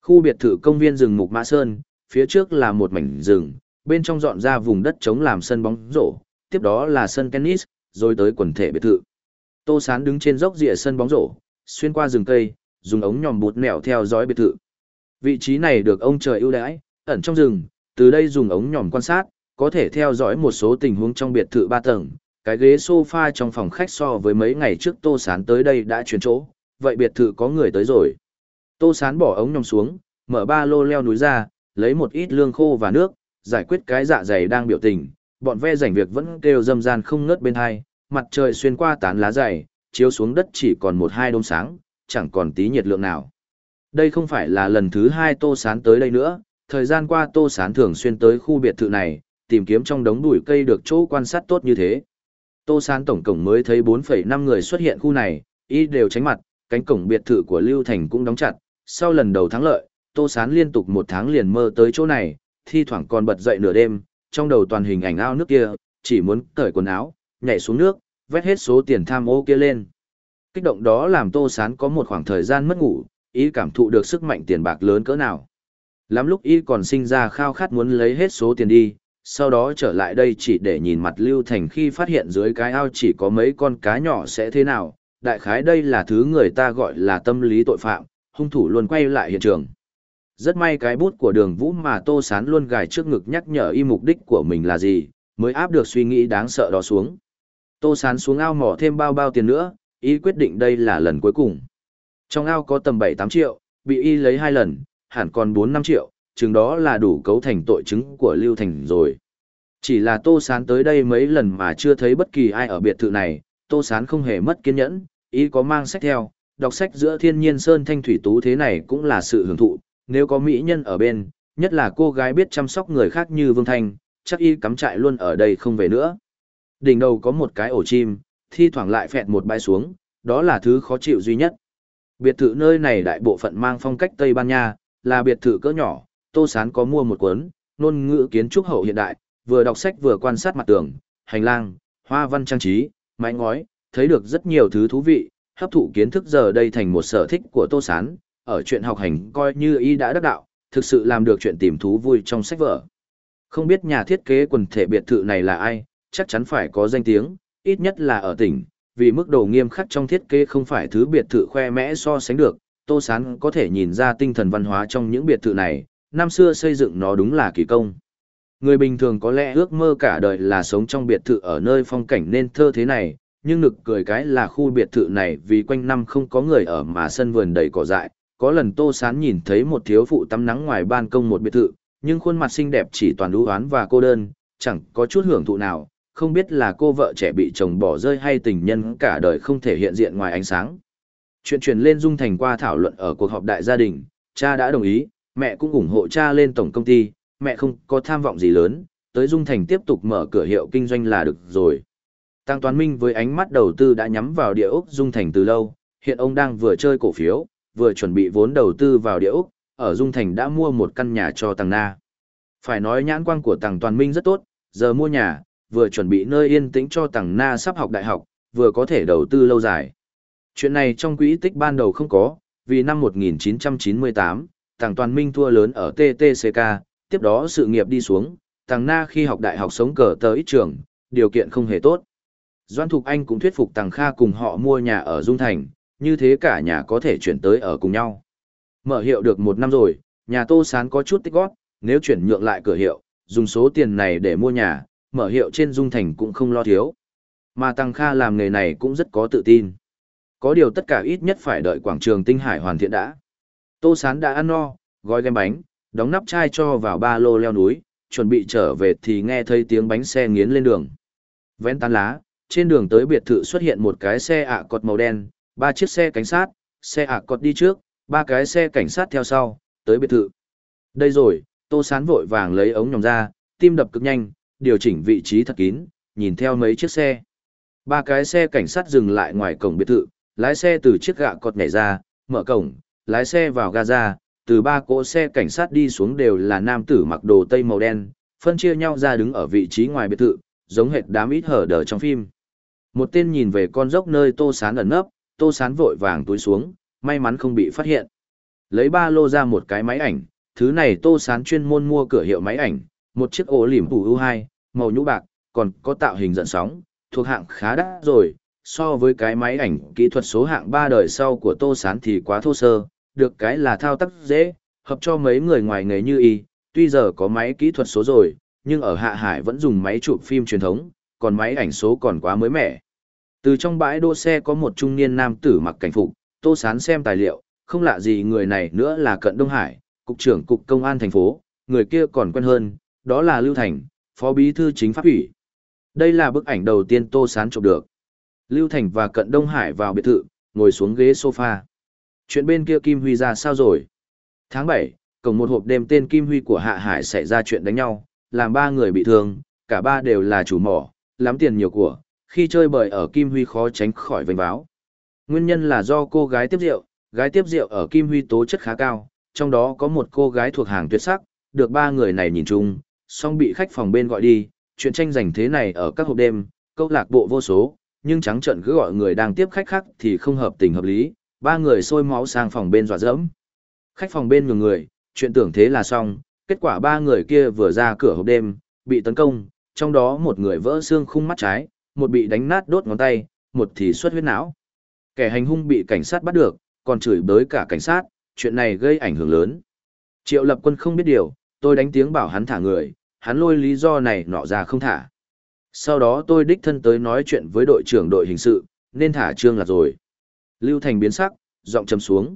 A: Khu biệt thự công viên rừng Mục Mã Sơn, phía trước là một mảnh rừng, bên trong dọn ra vùng đất trống làm sân bóng rổ, tiếp đó là sân tennis, rồi tới quần thể biệt thự. Tô Sán đứng trên dốc rìa sân bóng rổ, xuyên qua rừng cây, dùng ống nhòm bụt mèo theo dõi biệt thự. Vị trí này được ông trời ưu đãi, ẩn trong rừng, từ đây dùng ống nhòm quan sát, có thể theo dõi một số tình huống trong biệt thự ba tầng. Cái ghế sofa trong phòng khách so với mấy ngày trước Tô Sán tới đây đã chuyển chỗ, vậy biệt thự có người tới rồi. Tô Sán bỏ ống nhòm xuống, mở ba lô leo núi ra, lấy một ít lương khô và nước, giải quyết cái dạ dày đang biểu tình. Bọn ve rảnh việc vẫn kêu dâm gian không ngớt bên hai, mặt trời xuyên qua tán lá dày, chiếu xuống đất chỉ còn một hai đốm sáng, chẳng còn tí nhiệt lượng nào. Đây không phải là lần thứ hai Tô Sán tới đây nữa, thời gian qua Tô Sán thường xuyên tới khu biệt thự này, tìm kiếm trong đống bụi cây được chỗ quan sát tốt như thế. Tô Sán tổng cổng mới thấy 4,5 người xuất hiện khu này, y đều tránh mặt, cánh cổng biệt thự của Lưu Thành cũng đóng chặt. Sau lần đầu thắng lợi, Tô Sán liên tục một tháng liền mơ tới chỗ này, thi thoảng còn bật dậy nửa đêm, trong đầu toàn hình ảnh ao nước kia, chỉ muốn cởi quần áo, nhảy xuống nước, vét hết số tiền tham ô kia lên. Kích động đó làm Tô Sán có một khoảng thời gian mất ngủ, ý cảm thụ được sức mạnh tiền bạc lớn cỡ nào. Lắm lúc y còn sinh ra khao khát muốn lấy hết số tiền đi, sau đó trở lại đây chỉ để nhìn mặt Lưu Thành khi phát hiện dưới cái ao chỉ có mấy con cá nhỏ sẽ thế nào. Đại khái đây là thứ người ta gọi là tâm lý tội phạm, hung thủ luôn quay lại hiện trường. Rất may cái bút của đường vũ mà Tô Sán luôn gài trước ngực nhắc nhở y mục đích của mình là gì, mới áp được suy nghĩ đáng sợ đó xuống. Tô Sán xuống ao mỏ thêm bao bao tiền nữa, y quyết định đây là lần cuối cùng. Trong ao có tầm 7-8 triệu, bị y lấy hai lần, hẳn còn 4-5 triệu, chừng đó là đủ cấu thành tội chứng của Lưu Thành rồi. Chỉ là Tô Sán tới đây mấy lần mà chưa thấy bất kỳ ai ở biệt thự này, Tô Sán không hề mất kiên nhẫn, ý có mang sách theo, đọc sách giữa thiên nhiên sơn thanh thủy tú thế này cũng là sự hưởng thụ, nếu có mỹ nhân ở bên, nhất là cô gái biết chăm sóc người khác như Vương Thanh, chắc y cắm trại luôn ở đây không về nữa. Đỉnh đầu có một cái ổ chim, thi thoảng lại phẹt một bãi xuống, đó là thứ khó chịu duy nhất. Biệt thự nơi này đại bộ phận mang phong cách Tây Ban Nha, là biệt thự cỡ nhỏ, Tô Sán có mua một cuốn, ngôn ngữ kiến trúc hậu hiện đại, vừa đọc sách vừa quan sát mặt tường, hành lang, hoa văn trang trí, mái ngói, thấy được rất nhiều thứ thú vị, hấp thụ kiến thức giờ đây thành một sở thích của Tô Sán, ở chuyện học hành coi như y đã đắc đạo, thực sự làm được chuyện tìm thú vui trong sách vở. Không biết nhà thiết kế quần thể biệt thự này là ai, chắc chắn phải có danh tiếng, ít nhất là ở tỉnh, vì mức độ nghiêm khắc trong thiết kế không phải thứ biệt thự khoe mẽ so sánh được, Tô Sán có thể nhìn ra tinh thần văn hóa trong những biệt thự này, năm xưa xây dựng nó đúng là kỳ công. Người bình thường có lẽ ước mơ cả đời là sống trong biệt thự ở nơi phong cảnh nên thơ thế này, nhưng nực cười cái là khu biệt thự này vì quanh năm không có người ở mà sân vườn đầy cỏ dại. Có lần Tô Sán nhìn thấy một thiếu phụ tắm nắng ngoài ban công một biệt thự, nhưng khuôn mặt xinh đẹp chỉ toàn đu oán và cô đơn, chẳng có chút hưởng thụ nào, không biết là cô vợ trẻ bị chồng bỏ rơi hay tình nhân cả đời không thể hiện diện ngoài ánh sáng. Chuyện truyền lên Dung Thành qua thảo luận ở cuộc họp đại gia đình, cha đã đồng ý, mẹ cũng ủng hộ cha lên tổng công ty, mẹ không có tham vọng gì lớn, tới Dung Thành tiếp tục mở cửa hiệu kinh doanh là được rồi. Tăng Toán Minh với ánh mắt đầu tư đã nhắm vào địa ốc Dung Thành từ lâu, hiện ông đang vừa chơi cổ phiếu, vừa chuẩn bị vốn đầu tư vào địa ốc, ở Dung Thành đã mua một căn nhà cho Tăng Na. Phải nói nhãn quang của Tăng Toàn Minh rất tốt, giờ mua nhà, vừa chuẩn bị nơi yên tĩnh cho Tăng Na sắp học đại học, vừa có thể đầu tư lâu dài. Chuyện này trong quỹ tích ban đầu không có, vì năm 1998, Tàng Toàn Minh thua lớn ở TTCK, tiếp đó sự nghiệp đi xuống, Tàng Na khi học đại học sống cờ tờ ít trường, điều kiện không hề tốt. Doan Thục Anh cũng thuyết phục Tằng Kha cùng họ mua nhà ở Dung Thành, như thế cả nhà có thể chuyển tới ở cùng nhau. Mở hiệu được một năm rồi, nhà Tô Sán có chút tích góp, nếu chuyển nhượng lại cửa hiệu, dùng số tiền này để mua nhà, mở hiệu trên Dung Thành cũng không lo thiếu. Mà Tăng Kha làm nghề này cũng rất có tự tin. Có điều tất cả ít nhất phải đợi quảng trường Tinh Hải hoàn thiện đã. Tô Sán đã ăn no, gói kem bánh, đóng nắp chai cho vào ba lô leo núi, chuẩn bị trở về thì nghe thấy tiếng bánh xe nghiến lên đường. Vén tán lá, trên đường tới biệt thự xuất hiện một cái xe ạ cọt màu đen, ba chiếc xe cảnh sát, xe ạ cọt đi trước, ba cái xe cảnh sát theo sau, tới biệt thự. Đây rồi, Tô Sán vội vàng lấy ống nhòm ra, tim đập cực nhanh, điều chỉnh vị trí thật kín, nhìn theo mấy chiếc xe. Ba cái xe cảnh sát dừng lại ngoài cổng biệt thự, lái xe từ chiếc gạ cọt nhảy ra, mở cổng, lái xe vào Gaza, từ ba cỗ xe cảnh sát đi xuống đều là nam tử mặc đồ tây màu đen, phân chia nhau ra đứng ở vị trí ngoài biệt thự, giống hệt đám ít hở đờ trong phim. Một tên nhìn về con dốc nơi Tô Sán ẩn nấp, Tô Sán vội vàng túi xuống, may mắn không bị phát hiện. Lấy ba lô ra một cái máy ảnh, thứ này Tô Sán chuyên môn mua cửa hiệu máy ảnh, một chiếc ổ lỉm phủ U2, màu nhũ bạc, còn có tạo hình dẫn sóng, thuộc hạng khá đắt rồi, so với cái máy ảnh kỹ thuật số hạng 3 đời sau của Tô Sán thì quá thô sơ, được cái là thao tác dễ, hợp cho mấy người ngoài nghề như y, tuy giờ có máy kỹ thuật số rồi, nhưng ở Hạ Hải vẫn dùng máy chụp phim truyền thống, còn máy ảnh số còn quá mới mẻ. Từ trong bãi đỗ xe có một trung niên nam tử mặc cảnh phục, Tô Sán xem tài liệu, không lạ gì người này nữa là Cận Đông Hải, cục trưởng cục công an thành phố, người kia còn quen hơn, đó là Lưu Thành, phó bí thư chính pháp ủy. Đây là bức ảnh đầu tiên Tô Sán chụp được. Lưu Thành và Cận Đông Hải vào biệt thự, ngồi xuống ghế sofa. Chuyện bên kia Kim Huy ra sao rồi? Tháng 7, cổng một hộp đêm tên Kim Huy của Hạ Hải xảy ra chuyện đánh nhau, làm ba người bị thương, cả ba đều là chủ mỏ, lắm tiền nhiều của, khi chơi bời ở Kim Huy khó tránh khỏi vênh báo. Nguyên nhân là do cô gái tiếp rượu, gái tiếp rượu ở Kim Huy tố chất khá cao, trong đó có một cô gái thuộc hàng tuyệt sắc, được ba người này nhìn chung, song bị khách phòng bên gọi đi, chuyện tranh giành thế này ở các hộp đêm, câu lạc bộ vô số, nhưng trắng trận cứ gọi người đang tiếp khách khác thì không hợp tình hợp lý, ba người sôi máu sang phòng bên dọa dẫm. Khách phòng bên nhường người, chuyện tưởng thế là xong, kết quả ba người kia vừa ra cửa hộp đêm, bị tấn công, trong đó một người vỡ xương khung mắt trái, một bị đánh nát đốt ngón tay, một thì xuất huyết não. Kẻ hành hung bị cảnh sát bắt được, còn chửi bới cả cảnh sát, chuyện này gây ảnh hưởng lớn. Triệu lập quân không biết điều, tôi đánh tiếng bảo hắn thả người, hắn lôi lý do này nọ ra không thả. Sau đó tôi đích thân tới nói chuyện với đội trưởng đội hình sự, nên thả trương là rồi. Lưu Thành biến sắc, giọng trầm xuống.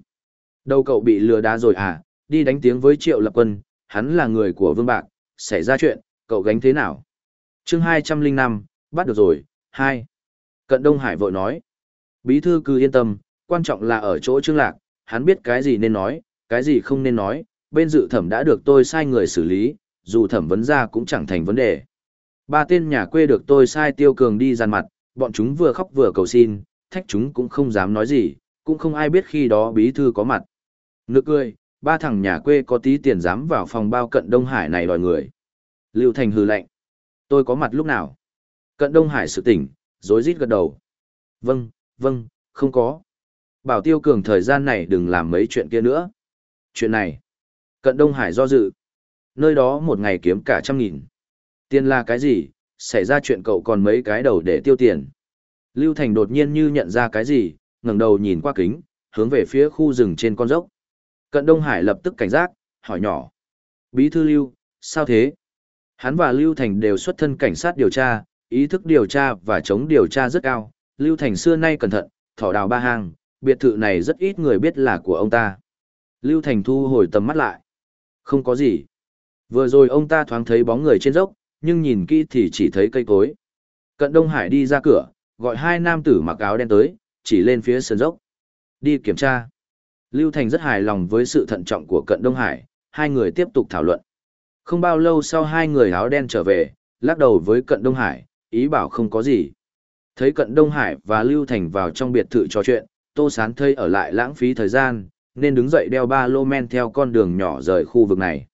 A: đầu cậu bị lừa đá rồi à, đi đánh tiếng với Triệu Lập Quân, hắn là người của Vương Bạc, xảy ra chuyện, cậu gánh thế nào? Chương 205, bắt được rồi, Hai, Cận Đông Hải vội nói. Bí thư cứ yên tâm, quan trọng là ở chỗ Trương Lạc, hắn biết cái gì nên nói, cái gì không nên nói, bên dự thẩm đã được tôi sai người xử lý, dù thẩm vấn ra cũng chẳng thành vấn đề. Ba tên nhà quê được tôi sai tiêu cường đi dàn mặt, bọn chúng vừa khóc vừa cầu xin, thách chúng cũng không dám nói gì, cũng không ai biết khi đó bí thư có mặt. nực cười, ba thằng nhà quê có tí tiền dám vào phòng bao cận Đông Hải này đòi người. Lưu Thành hư lạnh. Tôi có mặt lúc nào? Cận Đông Hải sự tỉnh, rối rít gật đầu. Vâng, vâng, không có. Bảo Tiêu Cường thời gian này đừng làm mấy chuyện kia nữa. Chuyện này. Cận Đông Hải do dự. Nơi đó một ngày kiếm cả trăm nghìn. Tiền là cái gì? Xảy ra chuyện cậu còn mấy cái đầu để tiêu tiền. Lưu Thành đột nhiên như nhận ra cái gì, ngẩng đầu nhìn qua kính, hướng về phía khu rừng trên con dốc. Cận Đông Hải lập tức cảnh giác, hỏi nhỏ. Bí thư Lưu, sao thế? Hắn và Lưu Thành đều xuất thân cảnh sát điều tra, ý thức điều tra và chống điều tra rất cao. Lưu Thành xưa nay cẩn thận, thỏ đào ba hàng, biệt thự này rất ít người biết là của ông ta. Lưu Thành thu hồi tầm mắt lại. Không có gì. Vừa rồi ông ta thoáng thấy bóng người trên dốc, nhưng nhìn kỹ thì chỉ thấy cây cối. Cận Đông Hải đi ra cửa, gọi hai nam tử mặc áo đen tới, chỉ lên phía sườn dốc. Đi kiểm tra. Lưu Thành rất hài lòng với sự thận trọng của Cận Đông Hải, hai người tiếp tục thảo luận. Không bao lâu sau hai người áo đen trở về, lắc đầu với Cận Đông Hải, ý bảo không có gì. Thấy Cận Đông Hải và Lưu Thành vào trong biệt thự trò chuyện, Tô Sán thây ở lại lãng phí thời gian, nên đứng dậy đeo ba lô men theo con đường nhỏ rời khu vực này.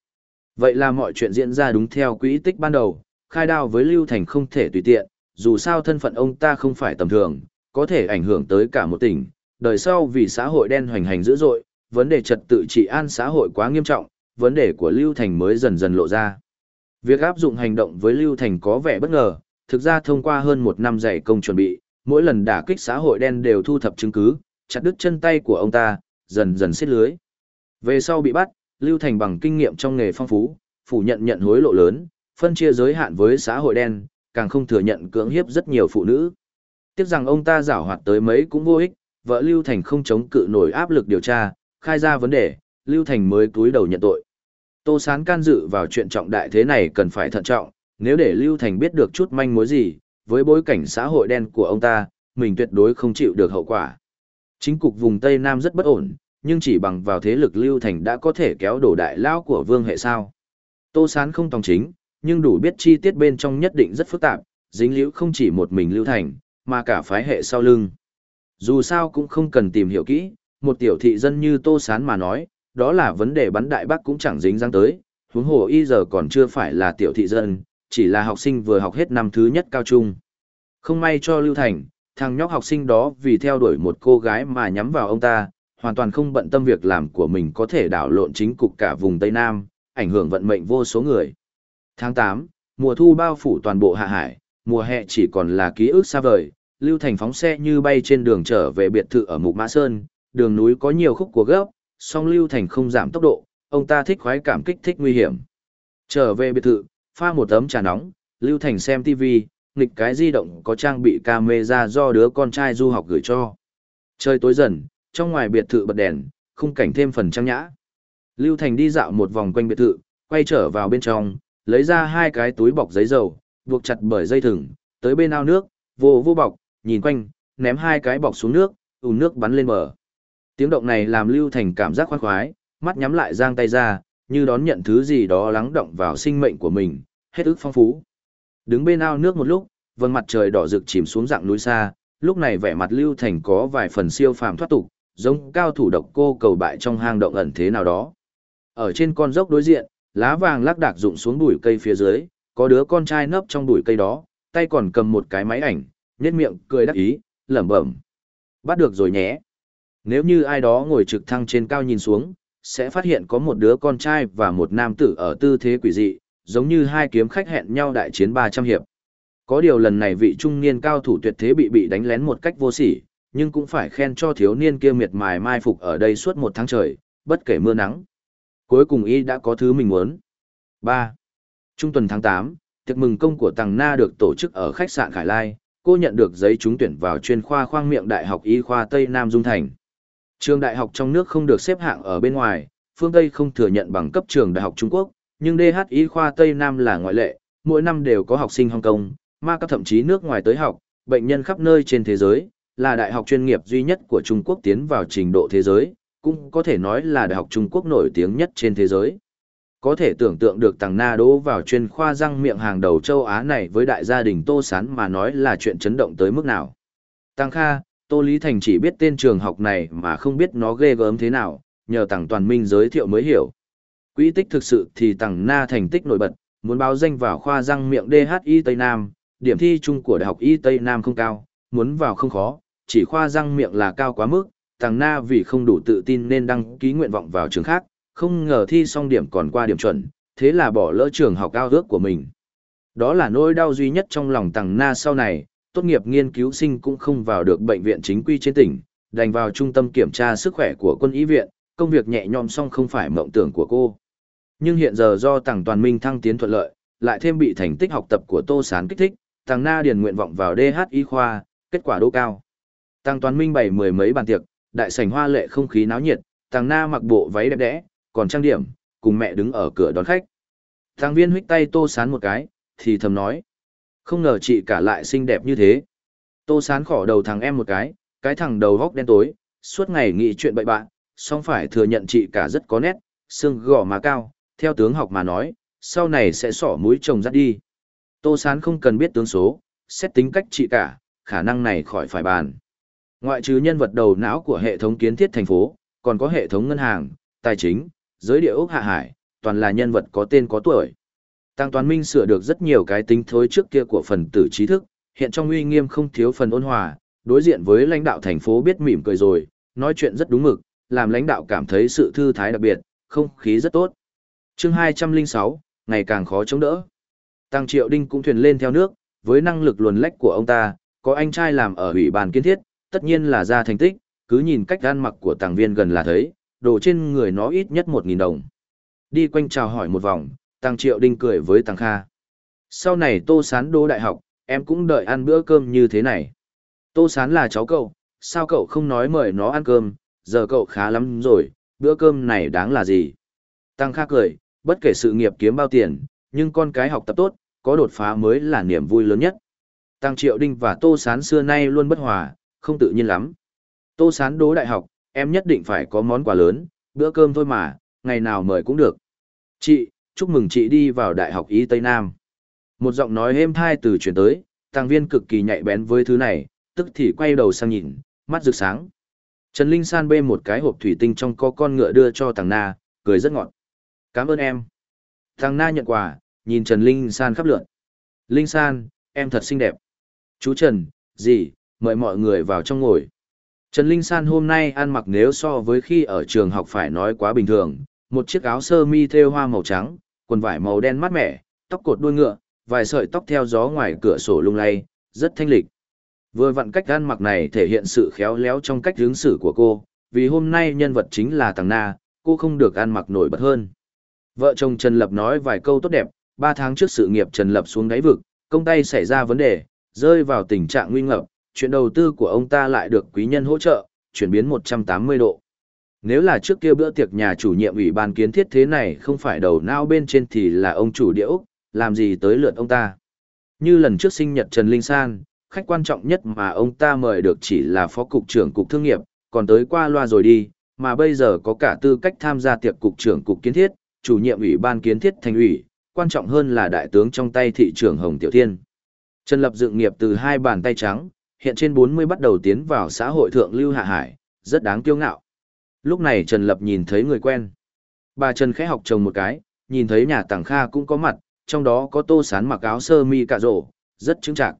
A: Vậy là mọi chuyện diễn ra đúng theo quỹ tích ban đầu, khai đao với Lưu Thành không thể tùy tiện, dù sao thân phận ông ta không phải tầm thường, có thể ảnh hưởng tới cả một tỉnh. Đời sau vì xã hội đen hoành hành dữ dội, vấn đề trật tự trị an xã hội quá nghiêm trọng, vấn đề của Lưu Thành mới dần dần lộ ra. Việc áp dụng hành động với Lưu Thành có vẻ bất ngờ, thực ra thông qua hơn một năm dày công chuẩn bị, mỗi lần đả kích xã hội đen đều thu thập chứng cứ, chặt đứt chân tay của ông ta, dần dần xiết lưới. Về sau bị bắt, Lưu Thành bằng kinh nghiệm trong nghề phong phú, phủ nhận nhận hối lộ lớn, phân chia giới hạn với xã hội đen, càng không thừa nhận cưỡng hiếp rất nhiều phụ nữ. Tiếc rằng ông ta giảo hoạt tới mấy cũng vô ích, vợ Lưu Thành không chống cự nổi áp lực điều tra, khai ra vấn đề, Lưu Thành mới cúi đầu nhận tội. Tô Sán can dự vào chuyện trọng đại thế này cần phải thận trọng, nếu để Lưu Thành biết được chút manh mối gì, với bối cảnh xã hội đen của ông ta, mình tuyệt đối không chịu được hậu quả. Chính cục vùng Tây Nam rất bất ổn, nhưng chỉ bằng vào thế lực Lưu Thành đã có thể kéo đổ đại lão của vương hệ sao. Tô Sán không tòng chính, nhưng đủ biết chi tiết bên trong nhất định rất phức tạp, dính liễu không chỉ một mình Lưu Thành, mà cả phái hệ sau lưng. Dù sao cũng không cần tìm hiểu kỹ, một tiểu thị dân như Tô Sán mà nói, đó là vấn đề bắn đại bác cũng chẳng dính dáng tới, huống hồ y giờ còn chưa phải là tiểu thị dân, chỉ là học sinh vừa học hết năm thứ nhất cao trung. Không may cho Lưu Thành, thằng nhóc học sinh đó vì theo đuổi một cô gái mà nhắm vào ông ta, hoàn toàn không bận tâm việc làm của mình có thể đảo lộn chính cục cả vùng Tây Nam, ảnh hưởng vận mệnh vô số người. Tháng 8, mùa thu bao phủ toàn bộ hạ hải, mùa hè chỉ còn là ký ức xa vời, Lưu Thành phóng xe như bay trên đường trở về biệt thự ở Mục Mã Sơn, đường núi có nhiều khúc của gấp, song Lưu Thành không giảm tốc độ, ông ta thích khoái cảm kích thích nguy hiểm. Trở về biệt thự, pha một tấm trà nóng, Lưu Thành xem TV, nghịch cái di động có trang bị camera do đứa con trai du học gửi cho. Trời tối dần, trong ngoài biệt thự bật đèn, khung cảnh thêm phần trang nhã. Lưu Thành đi dạo một vòng quanh biệt thự, quay trở vào bên trong, lấy ra hai cái túi bọc giấy dầu, buộc chặt bởi dây thừng, tới bên ao nước, vô vô bọc, nhìn quanh, ném hai cái bọc xuống nước, ùn nước bắn lên bờ. Tiếng động này làm Lưu Thành cảm giác khoan khoái, mắt nhắm lại giang tay ra, như đón nhận thứ gì đó lắng động vào sinh mệnh của mình, hết ức phong phú. Đứng bên ao nước một lúc, vầng mặt trời đỏ rực chìm xuống dạng núi xa, lúc này vẻ mặt Lưu Thành có vài phần siêu phàm thoát tục, giống cao thủ độc cô cầu bại trong hang động ẩn thế nào đó. Ở trên con dốc đối diện, lá vàng lác đạc rụng xuống bụi cây phía dưới, có đứa con trai nấp trong bụi cây đó, tay còn cầm một cái máy ảnh, nhếch miệng cười đắc ý, lẩm bẩm. Bắt được rồi nhé. Nếu như ai đó ngồi trực thăng trên cao nhìn xuống, sẽ phát hiện có một đứa con trai và một nam tử ở tư thế quỷ dị, giống như hai kiếm khách hẹn nhau đại chiến 300 hiệp. Có điều lần này vị trung niên cao thủ tuyệt thế bị bị đánh lén một cách vô sỉ, nhưng cũng phải khen cho thiếu niên kia miệt mài mai phục ở đây suốt một tháng trời, bất kể mưa nắng. Cuối cùng y đã có thứ mình muốn. 3. Trung tuần tháng 8, tiệc mừng công của Tằng Na được tổ chức ở khách sạn Khải Lai, cô nhận được giấy trúng tuyển vào chuyên khoa khoang miệng Đại học Y khoa Tây Nam Dung Thành. Trường đại học trong nước không được xếp hạng ở bên ngoài, phương Tây không thừa nhận bằng cấp trường đại học Trung Quốc, nhưng DHI khoa Tây Nam là ngoại lệ, mỗi năm đều có học sinh Hồng Kông, ma các thậm chí nước ngoài tới học, bệnh nhân khắp nơi trên thế giới, là đại học chuyên nghiệp duy nhất của Trung Quốc tiến vào trình độ thế giới, cũng có thể nói là đại học Trung Quốc nổi tiếng nhất trên thế giới. Có thể tưởng tượng được Tàng Na đỗ vào chuyên khoa răng miệng hàng đầu châu Á này với đại gia đình Tô Sán mà nói là chuyện chấn động tới mức nào. Tăng Kha, Tô Lý Thành chỉ biết tên trường học này mà không biết nó ghê gớm thế nào, nhờ Tằng Toàn Minh giới thiệu mới hiểu. Quỹ tích thực sự thì Tằng Na thành tích nổi bật, muốn báo danh vào khoa răng miệng DHI Tây Nam, điểm thi chung của Đại học Y Tây Nam không cao, muốn vào không khó, chỉ khoa răng miệng là cao quá mức, Tằng Na vì không đủ tự tin nên đăng ký nguyện vọng vào trường khác, không ngờ thi xong điểm còn qua điểm chuẩn, thế là bỏ lỡ trường học cao ước của mình. Đó là nỗi đau duy nhất trong lòng Tằng Na sau này, tốt nghiệp nghiên cứu sinh cũng không vào được bệnh viện chính quy trên tỉnh, đành vào trung tâm kiểm tra sức khỏe của quân y viện, công việc nhẹ nhõm xong không phải mộng tưởng của cô. Nhưng hiện giờ do Tằng Toàn Minh thăng tiến thuận lợi, lại thêm bị thành tích học tập của Tô Sán kích thích, Tằng Na điền nguyện vọng vào DH y khoa, kết quả đỗ cao. Tằng Toàn Minh bày mười mấy bàn tiệc, đại sảnh hoa lệ không khí náo nhiệt, Tằng Na mặc bộ váy đẹp đẽ, còn trang điểm, cùng mẹ đứng ở cửa đón khách. Tàng Viên huých tay Tô Sán một cái, thì thầm nói: "Không ngờ chị cả lại xinh đẹp như thế." Tô Sán khỏ đầu thằng em một cái, cái thằng đầu góc đen tối, suốt ngày nghĩ chuyện bậy bạ, song phải thừa nhận chị cả rất có nét, xương gò má cao, theo tướng học mà nói, sau này sẽ sỏ mũi chồng dắt đi. Tô Sán không cần biết tướng số, xét tính cách chị cả, khả năng này khỏi phải bàn. Ngoại trừ nhân vật đầu não của hệ thống kiến thiết thành phố, còn có hệ thống ngân hàng, tài chính, giới địa ốc hạ hải, toàn là nhân vật có tên có tuổi. Tăng Toàn Minh sửa được rất nhiều cái tính thối trước kia của phần tử trí thức, hiện trong uy nghiêm không thiếu phần ôn hòa, đối diện với lãnh đạo thành phố biết mỉm cười rồi, nói chuyện rất đúng mực, làm lãnh đạo cảm thấy sự thư thái đặc biệt, không khí rất tốt. chương 206, ngày càng khó chống đỡ. Tăng Triệu Đinh cũng thuyền lên theo nước, với năng lực luồn lách của ông ta, có anh trai làm ở ủy ban kiến thiết, tất nhiên là ra thành tích, cứ nhìn cách ăn mặc của tàng viên gần là thấy, đồ trên người nó ít nhất 1.000 đồng. Đi quanh chào hỏi một vòng, Tăng Triệu Đinh cười với Tăng Kha. Sau này Tô Sán đỗ đại học, em cũng đợi ăn bữa cơm như thế này. Tô Sán là cháu cậu, sao cậu không nói mời nó ăn cơm, giờ cậu khá lắm rồi, bữa cơm này đáng là gì? Tăng Kha cười, bất kể sự nghiệp kiếm bao tiền, nhưng con cái học tập tốt, có đột phá mới là niềm vui lớn nhất. Tăng Triệu Đinh và Tô Sán xưa nay luôn bất hòa, không tự nhiên lắm. Tô Sán đố đại học, em nhất định phải có món quà lớn, bữa cơm thôi mà, ngày nào mời cũng được. Chị, chúc mừng chị đi vào Đại học Y Tây Nam. Một giọng nói êm thai từ chuyển tới, tàng viên cực kỳ nhạy bén với thứ này, tức thì quay đầu sang nhìn, mắt rực sáng. Trần Linh San bê một cái hộp thủy tinh trong có con ngựa đưa cho Tàng Na, cười rất ngọt. Cảm ơn em. Tàng Na nhận quà, nhìn Trần Linh San khắp lượn. Linh San, em thật xinh đẹp. Chú Trần, gì, mời mọi người vào trong ngồi. Trần Linh San hôm nay ăn mặc nếu so với khi ở trường học phải nói quá bình thường, một chiếc áo sơ mi thêu hoa màu trắng, quần vải màu đen mát mẻ, tóc cột đuôi ngựa, vài sợi tóc theo gió ngoài cửa sổ lung lay, rất thanh lịch. Vừa vặn cách ăn mặc này thể hiện sự khéo léo trong cách hướng xử của cô, vì hôm nay nhân vật chính là Tàng Na, cô không được ăn mặc nổi bật hơn. Vợ chồng Trần Lập nói vài câu tốt đẹp, ba tháng trước sự nghiệp Trần Lập xuống đáy vực, công tay xảy ra vấn đề, rơi vào tình trạng nguy ngập, chuyện đầu tư của ông ta lại được quý nhân hỗ trợ, chuyển biến 180 độ. Nếu là trước kia bữa tiệc nhà chủ nhiệm ủy ban kiến thiết thế này không phải đầu não bên trên thì là ông chủ địa Úc, làm gì tới lượt ông ta. Như lần trước sinh nhật Trần Linh San, khách quan trọng nhất mà ông ta mời được chỉ là phó cục trưởng cục thương nghiệp, còn tới qua loa rồi đi, mà bây giờ có cả tư cách tham gia tiệc cục trưởng cục kiến thiết, chủ nhiệm ủy ban kiến thiết thành ủy, quan trọng hơn là đại tướng trong tay thị trưởng Hồng Tiểu Thiên. Trần Lập dựng nghiệp từ hai bàn tay trắng, hiện trên 40 bắt đầu tiến vào xã hội thượng lưu hạ hải, rất đáng kiêu ngạo. Lúc này Trần Lập nhìn thấy người quen. Bà Trần khẽ học chồng một cái, nhìn thấy nhà tàng kha cũng có mặt, trong đó có tô sán mặc áo sơ mi cạ rổ, rất chứng chạc.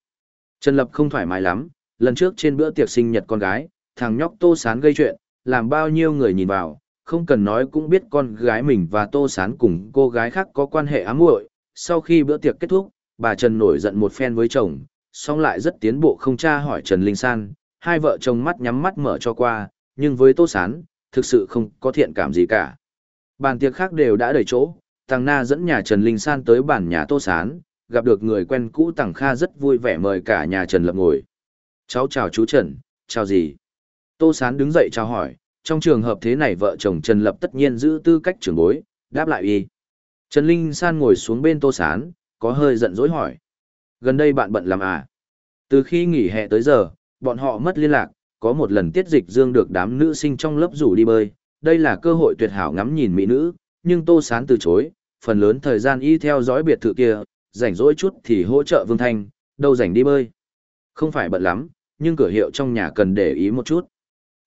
A: Trần Lập không thoải mái lắm, lần trước trên bữa tiệc sinh nhật con gái, thằng nhóc tô sán gây chuyện, làm bao nhiêu người nhìn vào, không cần nói cũng biết con gái mình và tô sán cùng cô gái khác có quan hệ ám muội. Sau khi bữa tiệc kết thúc, bà Trần nổi giận một phen với chồng, song lại rất tiến bộ không tra hỏi Trần Linh San, hai vợ chồng mắt nhắm mắt mở cho qua, nhưng với tô sán, thực sự không có thiện cảm gì cả. Bàn tiệc khác đều đã đầy chỗ, Tàng Na dẫn nhà Trần Linh San tới bàn nhà Tô Sán, gặp được người quen cũ Tàng Kha rất vui vẻ mời cả nhà Trần Lập ngồi. Cháu chào chú Trần, chào gì? Tô Sán đứng dậy chào hỏi, trong trường hợp thế này vợ chồng Trần Lập tất nhiên giữ tư cách trưởng bối, đáp lại y. Trần Linh San ngồi xuống bên Tô Sán, có hơi giận dỗi hỏi. Gần đây bạn bận làm à? Từ khi nghỉ hè tới giờ, bọn họ mất liên lạc, có một lần tiết dịch dương được đám nữ sinh trong lớp rủ đi bơi, đây là cơ hội tuyệt hảo ngắm nhìn mỹ nữ, nhưng Tô Sán từ chối, phần lớn thời gian y theo dõi biệt thự kia, rảnh rỗi chút thì hỗ trợ Vương Thanh, đâu rảnh đi bơi. Không phải bận lắm, nhưng cửa hiệu trong nhà cần để ý một chút.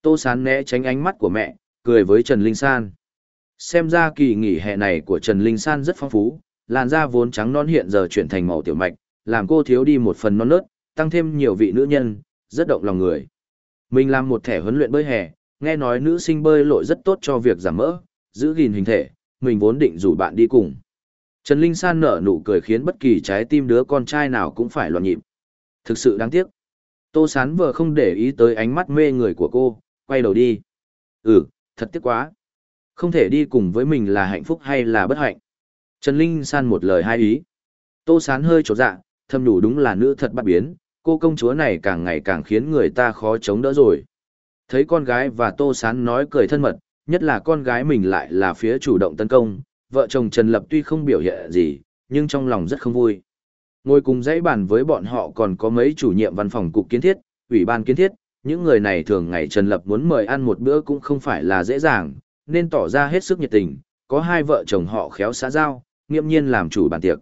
A: Tô Sán né tránh ánh mắt của mẹ, cười với Trần Linh San. Xem ra kỳ nghỉ hè này của Trần Linh San rất phong phú, làn da vốn trắng non hiện giờ chuyển thành màu tiểu mạch, làm cô thiếu đi một phần non nớt, tăng thêm nhiều vị nữ nhân, rất động lòng người. Mình làm một thẻ huấn luyện bơi hè, nghe nói nữ sinh bơi lội rất tốt cho việc giảm mỡ, giữ gìn hình thể, mình vốn định rủ bạn đi cùng. Trần Linh San nở nụ cười khiến bất kỳ trái tim đứa con trai nào cũng phải loạn nhịp. Thực sự đáng tiếc. Tô Sán vừa không để ý tới ánh mắt mê người của cô, quay đầu đi. Ừ, thật tiếc quá. Không thể đi cùng với mình là hạnh phúc hay là bất hạnh. Trần Linh San một lời hai ý. Tô Sán hơi trột dạ, thầm đủ đúng là nữ thật bắt biến, cô công chúa này càng ngày càng khiến người ta khó chống đỡ rồi. Thấy con gái và Tô Sán nói cười thân mật, nhất là con gái mình lại là phía chủ động tấn công, vợ chồng Trần Lập tuy không biểu hiện gì, nhưng trong lòng rất không vui. Ngồi cùng dãy bàn với bọn họ còn có mấy chủ nhiệm văn phòng cục kiến thiết, ủy ban kiến thiết, những người này thường ngày Trần Lập muốn mời ăn một bữa cũng không phải là dễ dàng, nên tỏ ra hết sức nhiệt tình, có hai vợ chồng họ khéo xã giao, nghiêm nhiên làm chủ bàn tiệc.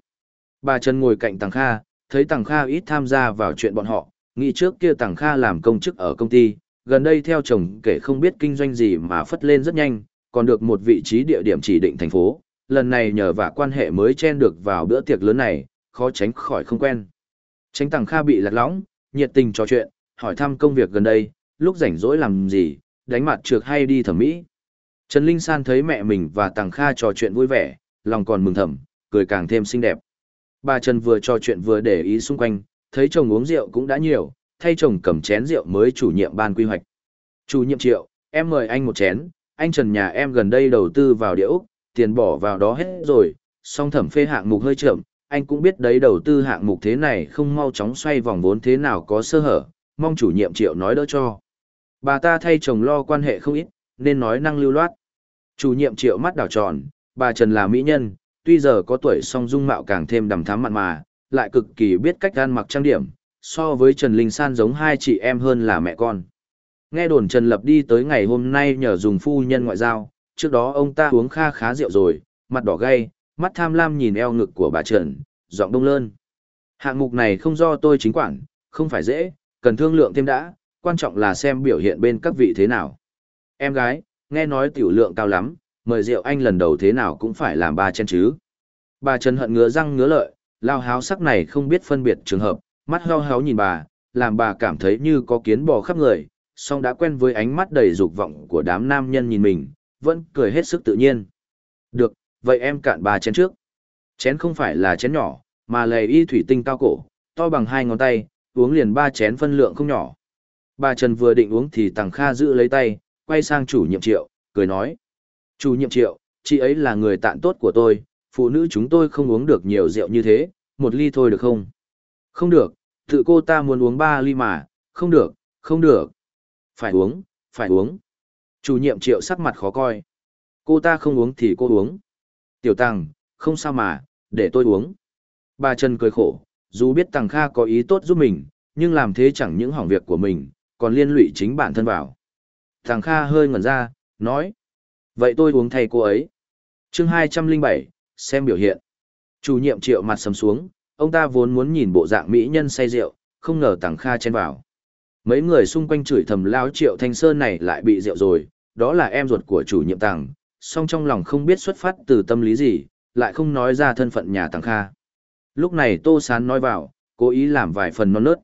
A: Bà Trần ngồi cạnh Tằng Kha, thấy Tằng Kha ít tham gia vào chuyện bọn họ, nghĩ trước kia Tằng Kha làm công chức ở công ty, gần đây theo chồng kể không biết kinh doanh gì mà phất lên rất nhanh, còn được một vị trí địa điểm chỉ định thành phố, lần này nhờ vả quan hệ mới chen được vào bữa tiệc lớn này, khó tránh khỏi không quen. Tránh Tằng Kha bị lạc lõng, nhiệt tình trò chuyện, hỏi thăm công việc gần đây, lúc rảnh rỗi làm gì, đánh mặt trượt hay đi thẩm mỹ. Trần Linh San thấy mẹ mình và Tằng Kha trò chuyện vui vẻ, lòng còn mừng thầm, cười càng thêm xinh đẹp. Bà Trần vừa trò chuyện vừa để ý xung quanh, thấy chồng uống rượu cũng đã nhiều, thay chồng cầm chén rượu mới chủ nhiệm ban quy hoạch. Chủ nhiệm triệu, em mời anh một chén, anh Trần nhà em gần đây đầu tư vào địa Úc, tiền bỏ vào đó hết rồi, song thẩm phê hạng mục hơi chậm, anh cũng biết đấy đầu tư hạng mục thế này không mau chóng xoay vòng vốn thế nào có sơ hở, mong chủ nhiệm triệu nói đỡ cho. Bà ta thay chồng lo quan hệ không ít, nên nói năng lưu loát. Chủ nhiệm triệu mắt đảo tròn, bà Trần là mỹ nhân, tuy giờ có tuổi song dung mạo càng thêm đằm thắm mặn mà, lại cực kỳ biết cách ăn mặc trang điểm, so với Trần Linh San giống hai chị em hơn là mẹ con. Nghe đồn Trần Lập đi tới ngày hôm nay nhờ dùng phu nhân ngoại giao, trước đó ông ta uống kha khá rượu rồi, mặt đỏ gay, mắt tham lam nhìn eo ngực của bà Trần, giọng đông lơn. Hạng mục này không do tôi chính quản, không phải dễ, cần thương lượng thêm đã, quan trọng là xem biểu hiện bên các vị thế nào. Em gái, nghe nói tiểu lượng cao lắm, mời rượu anh lần đầu thế nào cũng phải làm ba chén chứ. Bà Trần hận ngứa răng ngứa lợi, lao háo sắc này không biết phân biệt trường hợp, mắt heo háo nhìn bà, làm bà cảm thấy như có kiến bò khắp người, song đã quen với ánh mắt đầy dục vọng của đám nam nhân nhìn mình, vẫn cười hết sức tự nhiên. Được, vậy em cạn ba chén trước. Chén không phải là chén nhỏ, mà là y thủy tinh cao cổ, to bằng hai ngón tay, uống liền ba chén phân lượng không nhỏ. Bà Trần vừa định uống thì Tằng Kha giữ lấy tay, quay sang chủ nhiệm triệu, cười nói. Chủ nhiệm triệu, chị ấy là người tạn tốt của tôi, phụ nữ chúng tôi không uống được nhiều rượu như thế, một ly thôi được không? Không được, tự cô ta muốn uống ba ly mà, không được, không được. Phải uống, phải uống. Chủ nhiệm triệu sắc mặt khó coi. Cô ta không uống thì cô uống. Tiểu Tăng, không sao mà, để tôi uống. Bà Trần cười khổ, dù biết Tăng Kha có ý tốt giúp mình, nhưng làm thế chẳng những hỏng việc của mình, còn liên lụy chính bản thân vào. Tăng Kha hơi ngẩn ra, nói. Vậy tôi uống thay cô ấy. chương 207, xem biểu hiện. Chủ nhiệm triệu mặt sầm xuống, ông ta vốn muốn nhìn bộ dạng mỹ nhân say rượu, không ngờ Tăng Kha chen vào. Mấy người xung quanh chửi thầm lao triệu thanh sơn này lại bị rượu rồi, đó là em ruột của chủ nhiệm Tăng, song trong lòng không biết xuất phát từ tâm lý gì, lại không nói ra thân phận nhà Tăng Kha. Lúc này Tô Sán nói vào, cố ý làm vài phần non nớt.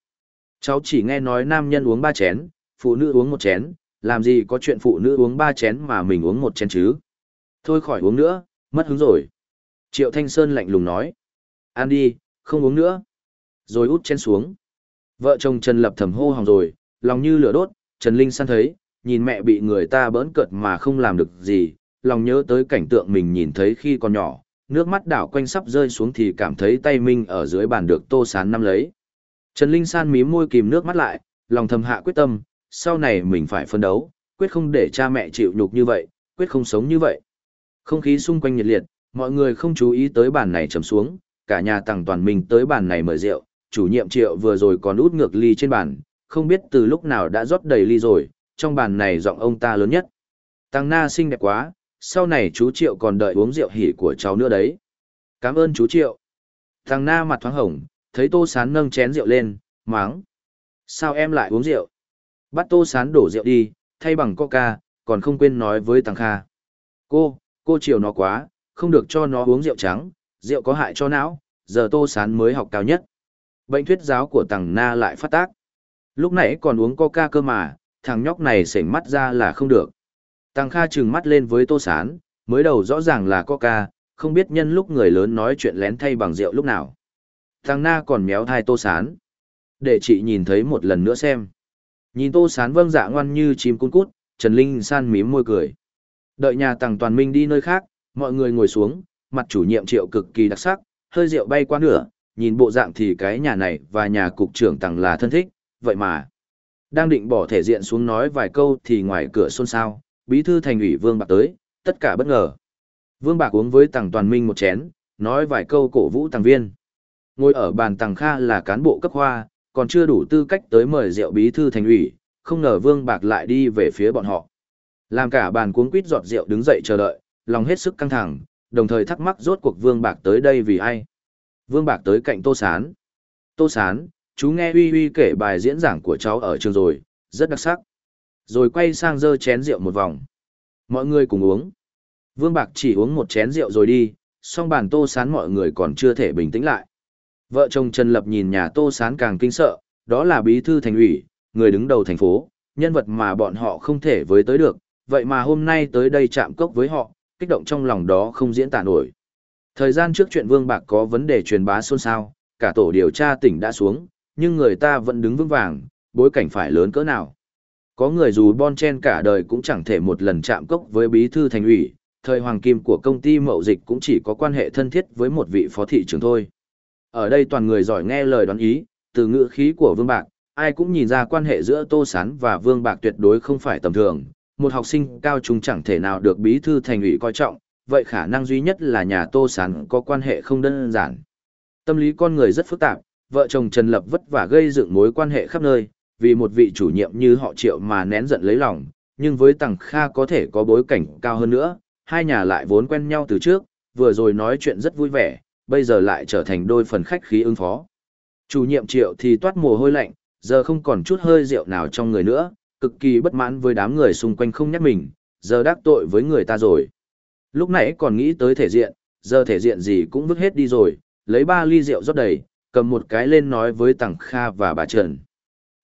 A: Cháu chỉ nghe nói nam nhân uống ba chén, phụ nữ uống một chén, làm gì có chuyện phụ nữ uống ba chén mà mình uống một chén chứ. Thôi khỏi uống nữa, mất hứng rồi. Triệu Thanh Sơn lạnh lùng nói. Ăn đi, không uống nữa. Rồi út chén xuống. Vợ chồng Trần Lập thầm hô hòng rồi, lòng như lửa đốt, Trần Linh san thấy, nhìn mẹ bị người ta bỡn cợt mà không làm được gì, lòng nhớ tới cảnh tượng mình nhìn thấy khi còn nhỏ, nước mắt đảo quanh sắp rơi xuống thì cảm thấy tay minh ở dưới bàn được tô sán nắm lấy. Trần Linh san mím môi kìm nước mắt lại, lòng thầm hạ quyết tâm, sau này mình phải phân đấu, quyết không để cha mẹ chịu nhục như vậy, quyết không sống như vậy. Không khí xung quanh nhiệt liệt, mọi người không chú ý tới bàn này trầm xuống, cả nhà tặng toàn mình tới bàn này mời rượu, chủ nhiệm triệu vừa rồi còn út ngược ly trên bàn, không biết từ lúc nào đã rót đầy ly rồi, trong bàn này giọng ông ta lớn nhất. Tăng na xinh đẹp quá, sau này chú triệu còn đợi uống rượu hỉ của cháu nữa đấy. Cảm ơn chú triệu. Tăng na mặt thoáng hồng, thấy tô sán nâng chén rượu lên, máng. Sao em lại uống rượu? Bắt tô sán đổ rượu đi, thay bằng coca, còn không quên nói với Tăng Kha. Cô, cô chiều nó quá, không được cho nó uống rượu trắng, rượu có hại cho não, giờ tô sán mới học cao nhất. Bệnh thuyết giáo của Tăng Na lại phát tác. Lúc nãy còn uống coca cơ mà, thằng nhóc này sảnh mắt ra là không được. Tăng Kha trừng mắt lên với tô sán, mới đầu rõ ràng là coca, không biết nhân lúc người lớn nói chuyện lén thay bằng rượu lúc nào. Tăng Na còn méo thai tô sán. Để chị nhìn thấy một lần nữa xem. Nhìn tô sán vâng dạ ngoan như chim cun cút, Trần Linh san mím môi cười. Đợi nhà tàng toàn minh đi nơi khác, mọi người ngồi xuống, mặt chủ nhiệm triệu cực kỳ đặc sắc, hơi rượu bay qua nửa, nhìn bộ dạng thì cái nhà này và nhà cục trưởng tàng là thân thích, vậy mà. Đang định bỏ thể diện xuống nói vài câu thì ngoài cửa xôn xao, bí thư thành ủy Vương Bạc tới, tất cả bất ngờ. Vương Bạc uống với tàng toàn minh một chén, nói vài câu cổ vũ tàng viên. Ngồi ở bàn tàng kha là cán bộ cấp hoa, còn chưa đủ tư cách tới mời rượu bí thư thành ủy, không ngờ Vương Bạc lại đi về phía bọn họ. Làm cả bàn cuống quýt giọt rượu đứng dậy chờ đợi, lòng hết sức căng thẳng, đồng thời thắc mắc rốt cuộc Vương Bạc tới đây vì ai. Vương Bạc tới cạnh Tô Sán. Tô Sán, chú nghe Huy Huy kể bài diễn giảng của cháu ở trường rồi, rất đặc sắc. Rồi quay sang dơ chén rượu một vòng. Mọi người cùng uống. Vương Bạc chỉ uống một chén rượu rồi đi, song bàn Tô Sán mọi người còn chưa thể bình tĩnh lại. Vợ chồng Trần Lập nhìn nhà Tô Sán càng kinh sợ, đó là bí thư thành ủy, người đứng đầu thành phố, nhân vật mà bọn họ không thể với tới được, vậy mà hôm nay tới đây chạm cốc với họ, kích động trong lòng đó không diễn tả nổi. Thời gian trước chuyện Vương Bạc có vấn đề truyền bá xôn xao, cả tổ điều tra tỉnh đã xuống, nhưng người ta vẫn đứng vững vàng, bối cảnh phải lớn cỡ nào. Có người dù bon chen cả đời cũng chẳng thể một lần chạm cốc với bí thư thành ủy, thời hoàng kim của công ty mậu dịch cũng chỉ có quan hệ thân thiết với một vị phó thị trưởng thôi. Ở đây toàn người giỏi nghe lời đoán ý, từ ngữ khí của Vương Bạc, ai cũng nhìn ra quan hệ giữa Tô Sán và Vương Bạc tuyệt đối không phải tầm thường. Một học sinh cao trung chẳng thể nào được bí thư thành ủy coi trọng, vậy khả năng duy nhất là nhà Tô Sán có quan hệ không đơn giản. Tâm lý con người rất phức tạp, vợ chồng Trần Lập vất vả gây dựng mối quan hệ khắp nơi, vì một vị chủ nhiệm như họ triệu mà nén giận lấy lòng, nhưng với Tằng Kha có thể có bối cảnh cao hơn nữa, hai nhà lại vốn quen nhau từ trước, vừa rồi nói chuyện rất vui vẻ, bây giờ lại trở thành đôi phần khách khí ứng phó. Chủ nhiệm triệu thì toát mồ hôi lạnh, giờ không còn chút hơi rượu nào trong người nữa, cực kỳ bất mãn với đám người xung quanh không nhắc mình, giờ đắc tội với người ta rồi. Lúc nãy còn nghĩ tới thể diện, giờ thể diện gì cũng vứt hết đi rồi, lấy ba ly rượu rót đầy, cầm một cái lên nói với Tằng Kha và bà Trần.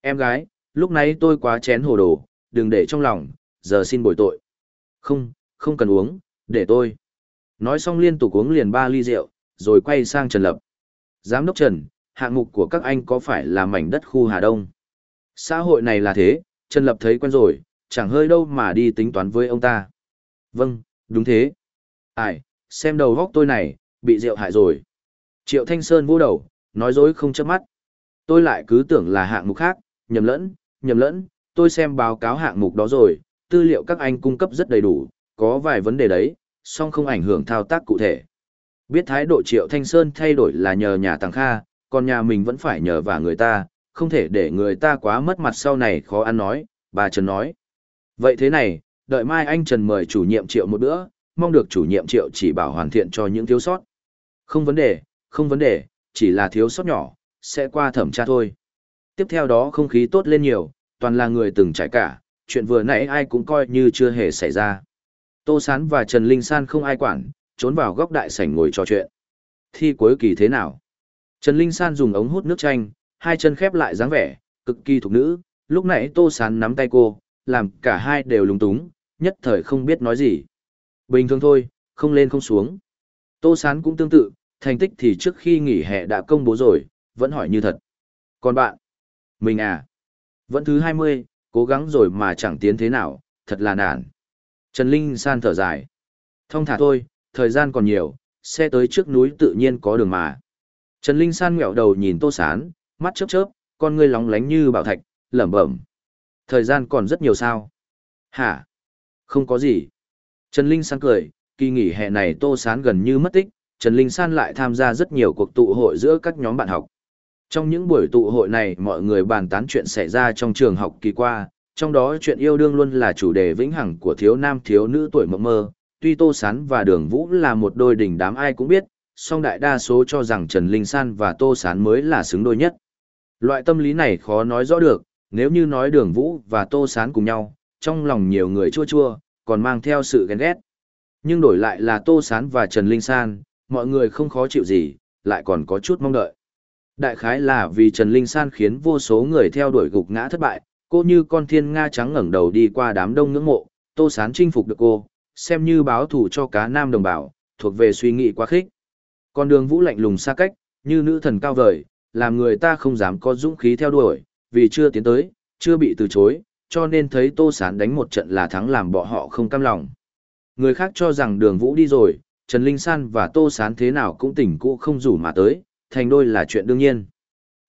A: Em gái, lúc nãy tôi quá chén hồ đồ, đừng để trong lòng, giờ xin bồi tội. Không, không cần uống, để tôi. Nói xong liên tục uống liền ba ly rượu, rồi quay sang Trần Lập. Giám đốc Trần, hạng mục của các anh có phải là mảnh đất khu Hà Đông? Xã hội này là thế, Trần Lập thấy quen rồi, chẳng hơi đâu mà đi tính toán với ông ta. Vâng, đúng thế. Ai, xem đầu góc tôi này, bị rượu hại rồi. Triệu Thanh Sơn vô đầu, nói dối không chớp mắt. Tôi lại cứ tưởng là hạng mục khác, nhầm lẫn, nhầm lẫn, tôi xem báo cáo hạng mục đó rồi, tư liệu các anh cung cấp rất đầy đủ, có vài vấn đề đấy, song không ảnh hưởng thao tác cụ thể. Biết thái độ Triệu Thanh Sơn thay đổi là nhờ nhà Tàng Kha, còn nhà mình vẫn phải nhờ vả người ta, không thể để người ta quá mất mặt sau này khó ăn nói, bà Trần nói. Vậy thế này, đợi mai anh Trần mời chủ nhiệm Triệu một bữa, mong được chủ nhiệm Triệu chỉ bảo hoàn thiện cho những thiếu sót. Không vấn đề, không vấn đề, chỉ là thiếu sót nhỏ, sẽ qua thẩm tra thôi. Tiếp theo đó không khí tốt lên nhiều, toàn là người từng trải cả, chuyện vừa nãy ai cũng coi như chưa hề xảy ra. Tô Sán và Trần Linh San không ai quản, trốn vào góc đại sảnh ngồi trò chuyện. Thi cuối kỳ thế nào? Trần Linh San dùng ống hút nước chanh, hai chân khép lại dáng vẻ, cực kỳ thục nữ, lúc nãy Tô Sán nắm tay cô, làm cả hai đều lúng túng, nhất thời không biết nói gì. Bình thường thôi, không lên không xuống. Tô Sán cũng tương tự, thành tích thì trước khi nghỉ hè đã công bố rồi, vẫn hỏi như thật. Còn bạn? Mình à? Vẫn thứ 20, cố gắng rồi mà chẳng tiến thế nào, thật là nản. Trần Linh San thở dài. Thông thả thôi, thời gian còn nhiều, xe tới trước núi tự nhiên có đường mà. Trần Linh San ngẹo đầu nhìn Tô Sán, mắt chớp chớp, con ngươi lóng lánh như bảo thạch, lẩm bẩm. Thời gian còn rất nhiều sao? Hả? Không có gì. Trần Linh San cười, kỳ nghỉ hè này Tô Sán gần như mất tích, Trần Linh San lại tham gia rất nhiều cuộc tụ hội giữa các nhóm bạn học. Trong những buổi tụ hội này mọi người bàn tán chuyện xảy ra trong trường học kỳ qua, trong đó chuyện yêu đương luôn là chủ đề vĩnh hằng của thiếu nam thiếu nữ tuổi mộng mơ. Tuy Tô Sán và Đường Vũ là một đôi đỉnh đám ai cũng biết, song đại đa số cho rằng Trần Linh San và Tô Sán mới là xứng đôi nhất. Loại tâm lý này khó nói rõ được, nếu như nói Đường Vũ và Tô Sán cùng nhau, trong lòng nhiều người chua chua, còn mang theo sự ghen ghét. Nhưng đổi lại là Tô Sán và Trần Linh San, mọi người không khó chịu gì, lại còn có chút mong đợi. Đại khái là vì Trần Linh San khiến vô số người theo đuổi gục ngã thất bại, cô như con thiên nga trắng ngẩng đầu đi qua đám đông ngưỡng mộ, Tô Sán chinh phục được cô, xem như báo thù cho cá nam đồng bào, thuộc về suy nghĩ quá khích. Con đường vũ lạnh lùng xa cách, như nữ thần cao vời, làm người ta không dám có dũng khí theo đuổi, vì chưa tiến tới, chưa bị từ chối, cho nên thấy Tô Sán đánh một trận là thắng làm bọn họ không cam lòng. Người khác cho rằng đường vũ đi rồi, Trần Linh San và Tô Sán thế nào cũng tỉnh cũ không rủ mà tới, thành đôi là chuyện đương nhiên.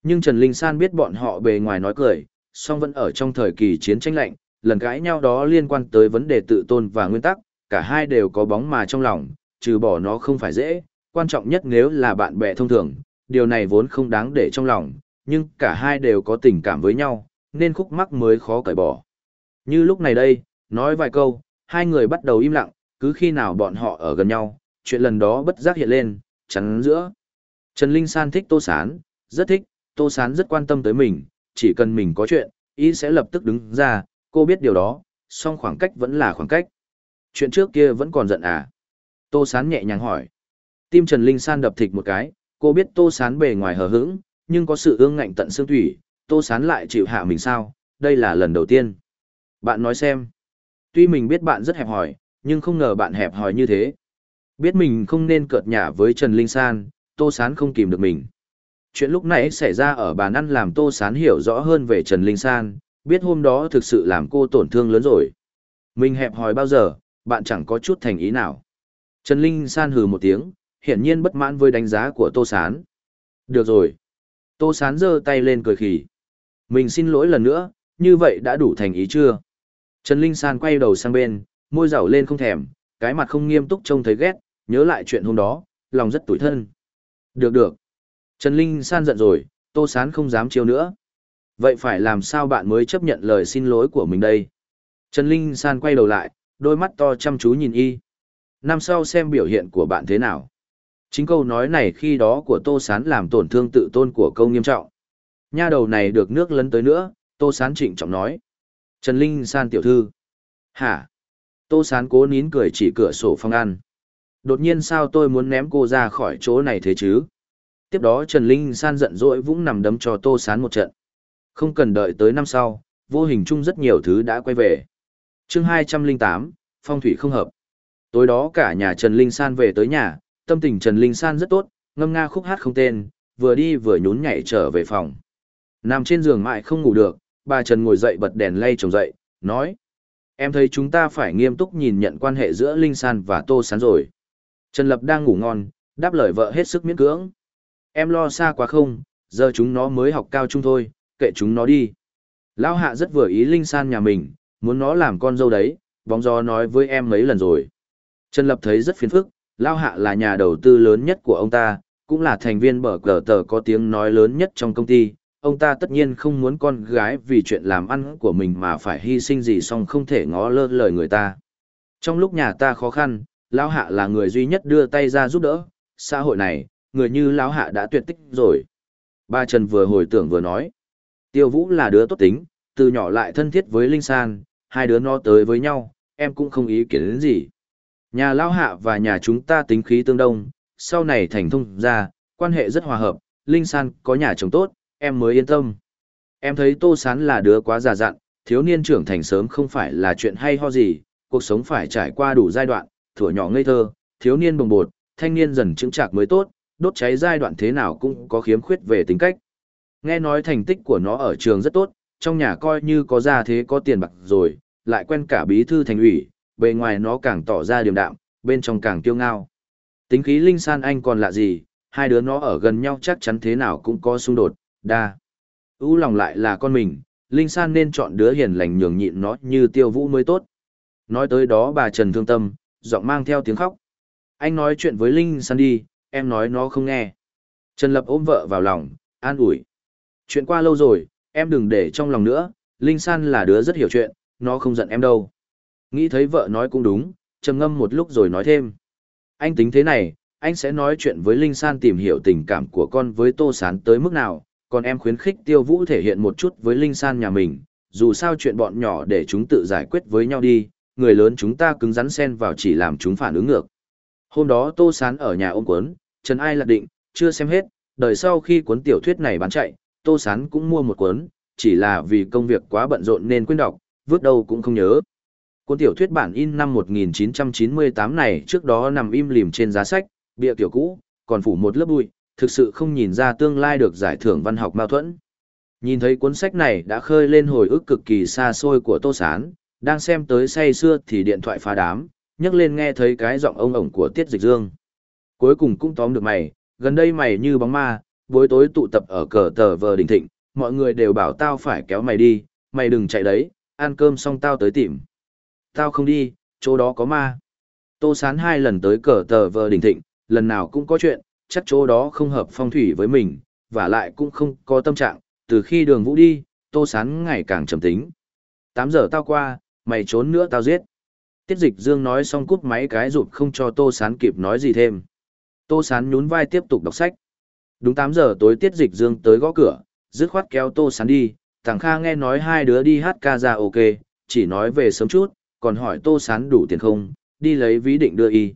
A: Nhưng Trần Linh San biết bọn họ bề ngoài nói cười, song vẫn ở trong thời kỳ chiến tranh lạnh, lần cãi nhau đó liên quan tới vấn đề tự tôn và nguyên tắc, cả hai đều có bóng mà trong lòng, trừ bỏ nó không phải dễ, quan trọng nhất nếu là bạn bè thông thường, điều này vốn không đáng để trong lòng, nhưng cả hai đều có tình cảm với nhau, nên khúc mắc mới khó cởi bỏ. Như lúc này đây, nói vài câu, hai người bắt đầu im lặng, cứ khi nào bọn họ ở gần nhau, chuyện lần đó bất giác hiện lên, chắn giữa. Trần Linh San thích Tô Sán, rất thích, Tô Sán rất quan tâm tới mình, chỉ cần mình có chuyện, ý sẽ lập tức đứng ra, cô biết điều đó, song khoảng cách vẫn là khoảng cách. Chuyện trước kia vẫn còn giận à? Tô Sán nhẹ nhàng hỏi. Tim Trần Linh San đập thịch một cái, cô biết Tô Sán bề ngoài hờ hững, nhưng có sự ương ngạnh tận xương thủy, Tô Sán lại chịu hạ mình sao, đây là lần đầu tiên. Bạn nói xem. Tuy mình biết bạn rất hẹp hòi, nhưng không ngờ bạn hẹp hòi như thế. Biết mình không nên cợt nhả với Trần Linh San, Tô Sán không kìm được mình. Chuyện lúc nãy xảy ra ở bàn ăn làm Tô Sán hiểu rõ hơn về Trần Linh San, biết hôm đó thực sự làm cô tổn thương lớn rồi. Mình hẹp hòi bao giờ, bạn chẳng có chút thành ý nào. Trần Linh San hừ một tiếng, hiển nhiên bất mãn với đánh giá của Tô Sán. Được rồi. Tô Sán giơ tay lên cười khỉ. Mình xin lỗi lần nữa, như vậy đã đủ thành ý chưa? Trần Linh San quay đầu sang bên, môi rảo lên không thèm, cái mặt không nghiêm túc trông thấy ghét, nhớ lại chuyện hôm đó, lòng rất tủi thân. Được được. Trần Linh San giận rồi, Tô Sán không dám chiêu nữa. Vậy phải làm sao bạn mới chấp nhận lời xin lỗi của mình đây? Trần Linh San quay đầu lại, đôi mắt to chăm chú nhìn y. Năm sau xem biểu hiện của bạn thế nào. Chính câu nói này khi đó của Tô Sán làm tổn thương tự tôn của câu nghiêm trọng. Nha đầu này được nước lấn tới nữa, Tô Sán trịnh trọng nói. Trần Linh San tiểu thư. Hả? Tô Sán cố nín cười chỉ cửa sổ phòng ăn. Đột nhiên sao tôi muốn ném cô ra khỏi chỗ này thế chứ? Tiếp đó Trần Linh San giận dỗi vũng nằm đấm cho Tô Sán một trận. Không cần đợi tới năm sau, vô hình chung rất nhiều thứ đã quay về chương 208, phong thủy không hợp. Tối đó cả nhà Trần Linh San về tới nhà, tâm tình Trần Linh San rất tốt, ngâm nga khúc hát không tên, vừa đi vừa nhún nhảy trở về phòng. Nằm trên giường mãi không ngủ được, bà Trần ngồi dậy bật đèn lay chồng dậy, nói. Em thấy chúng ta phải nghiêm túc nhìn nhận quan hệ giữa Linh San và Tô Sán rồi. Trần Lập đang ngủ ngon, đáp lời vợ hết sức miễn cưỡng. Em lo xa quá không, giờ chúng nó mới học cao trung thôi, kệ chúng nó đi. Lão Hạ rất vừa ý Linh San nhà mình, muốn nó làm con dâu đấy, bóng gió nói với em mấy lần rồi. Trần Lập thấy rất phiền phức, Lão Hạ là nhà đầu tư lớn nhất của ông ta, cũng là thành viên bở cờ tờ có tiếng nói lớn nhất trong công ty. Ông ta tất nhiên không muốn con gái vì chuyện làm ăn của mình mà phải hy sinh gì song không thể ngó lơ lời người ta. Trong lúc nhà ta khó khăn, Lão Hạ là người duy nhất đưa tay ra giúp đỡ, xã hội này, người như Lão Hạ đã tuyệt tích rồi. Ba Trần vừa hồi tưởng vừa nói. Tiêu Vũ là đứa tốt tính, từ nhỏ lại thân thiết với Linh San, hai đứa nó tới với nhau, em cũng không ý kiến đến gì. Nhà Lão Hạ và nhà chúng ta tính khí tương đông, sau này thành thông ra, quan hệ rất hòa hợp, Linh San có nhà chồng tốt, em mới yên tâm. Em thấy Tô Sán là đứa quá già dặn, thiếu niên trưởng thành sớm không phải là chuyện hay ho gì, cuộc sống phải trải qua đủ giai đoạn, thuở nhỏ ngây thơ, thiếu niên bồng bột, thanh niên dần chứng trạc mới tốt, đốt cháy giai đoạn thế nào cũng có khiếm khuyết về tính cách. Nghe nói thành tích của nó ở trường rất tốt, trong nhà coi như có gia thế có tiền bạc rồi, lại quen cả bí thư thành ủy, bề ngoài nó càng tỏ ra điềm đạm, bên trong càng kiêu ngao. Tính khí linh san anh còn lạ gì, hai đứa nó ở gần nhau chắc chắn thế nào cũng có xung đột, đa. Ú lòng lại là con mình, linh san nên chọn đứa hiền lành nhường nhịn nó như tiêu vũ mới tốt. Nói tới đó bà Trần thương tâm, giọng mang theo tiếng khóc. Anh nói chuyện với Linh San đi, em nói nó không nghe. Trần Lập ôm vợ vào lòng, an ủi. Chuyện qua lâu rồi, em đừng để trong lòng nữa, Linh San là đứa rất hiểu chuyện, nó không giận em đâu. Nghĩ thấy vợ nói cũng đúng, trầm ngâm một lúc rồi nói thêm. Anh tính thế này, anh sẽ nói chuyện với Linh San tìm hiểu tình cảm của con với Tô Sán tới mức nào, còn em khuyến khích Tiêu Vũ thể hiện một chút với Linh San nhà mình, dù sao chuyện bọn nhỏ để chúng tự giải quyết với nhau đi, người lớn chúng ta cứng rắn xen vào chỉ làm chúng phản ứng ngược. Hôm đó Tô Sán ở nhà ôm cuốn, Trần Ai lạc định, chưa xem hết, đời sau khi cuốn tiểu thuyết này bán chạy, Tô Sán cũng mua một cuốn, chỉ là vì công việc quá bận rộn nên quên đọc, vứt đâu cũng không nhớ. Cuốn tiểu thuyết bản in năm 1998 này trước đó nằm im lìm trên giá sách, bìa kiểu cũ, còn phủ một lớp bụi, thực sự không nhìn ra tương lai được giải thưởng văn học mâu thuẫn. Nhìn thấy cuốn sách này đã khơi lên hồi ức cực kỳ xa xôi của Tô Sán, đang xem tới say xưa thì điện thoại phá đám, nhấc lên nghe thấy cái giọng ông ổng của Tiết Dịch Dương. Cuối cùng cũng tóm được mày, gần đây mày như bóng ma, buổi tối tụ tập ở cờ tờ vờ đỉnh thịnh, mọi người đều bảo tao phải kéo mày đi, mày đừng chạy đấy, ăn cơm xong tao tới tìm. Tao không đi, chỗ đó có ma. Tô sán hai lần tới cờ tờ vờ đỉnh thịnh, lần nào cũng có chuyện, chắc chỗ đó không hợp phong thủy với mình, và lại cũng không có tâm trạng, từ khi đường vũ đi, tô sán ngày càng trầm tính. 8 giờ tao qua, mày trốn nữa tao giết. Tiết dịch dương nói xong cút máy cái rụt không cho tô sán kịp nói gì thêm. Tô sán nhún vai tiếp tục đọc sách. Đúng 8 giờ tối tiết dịch dương tới gõ cửa, dứt khoát kéo tô sán đi, thằng Kha nghe nói hai đứa đi hát ca ra ok, chỉ nói về sớm chút, còn hỏi tô sán đủ tiền không, đi lấy ví định đưa y.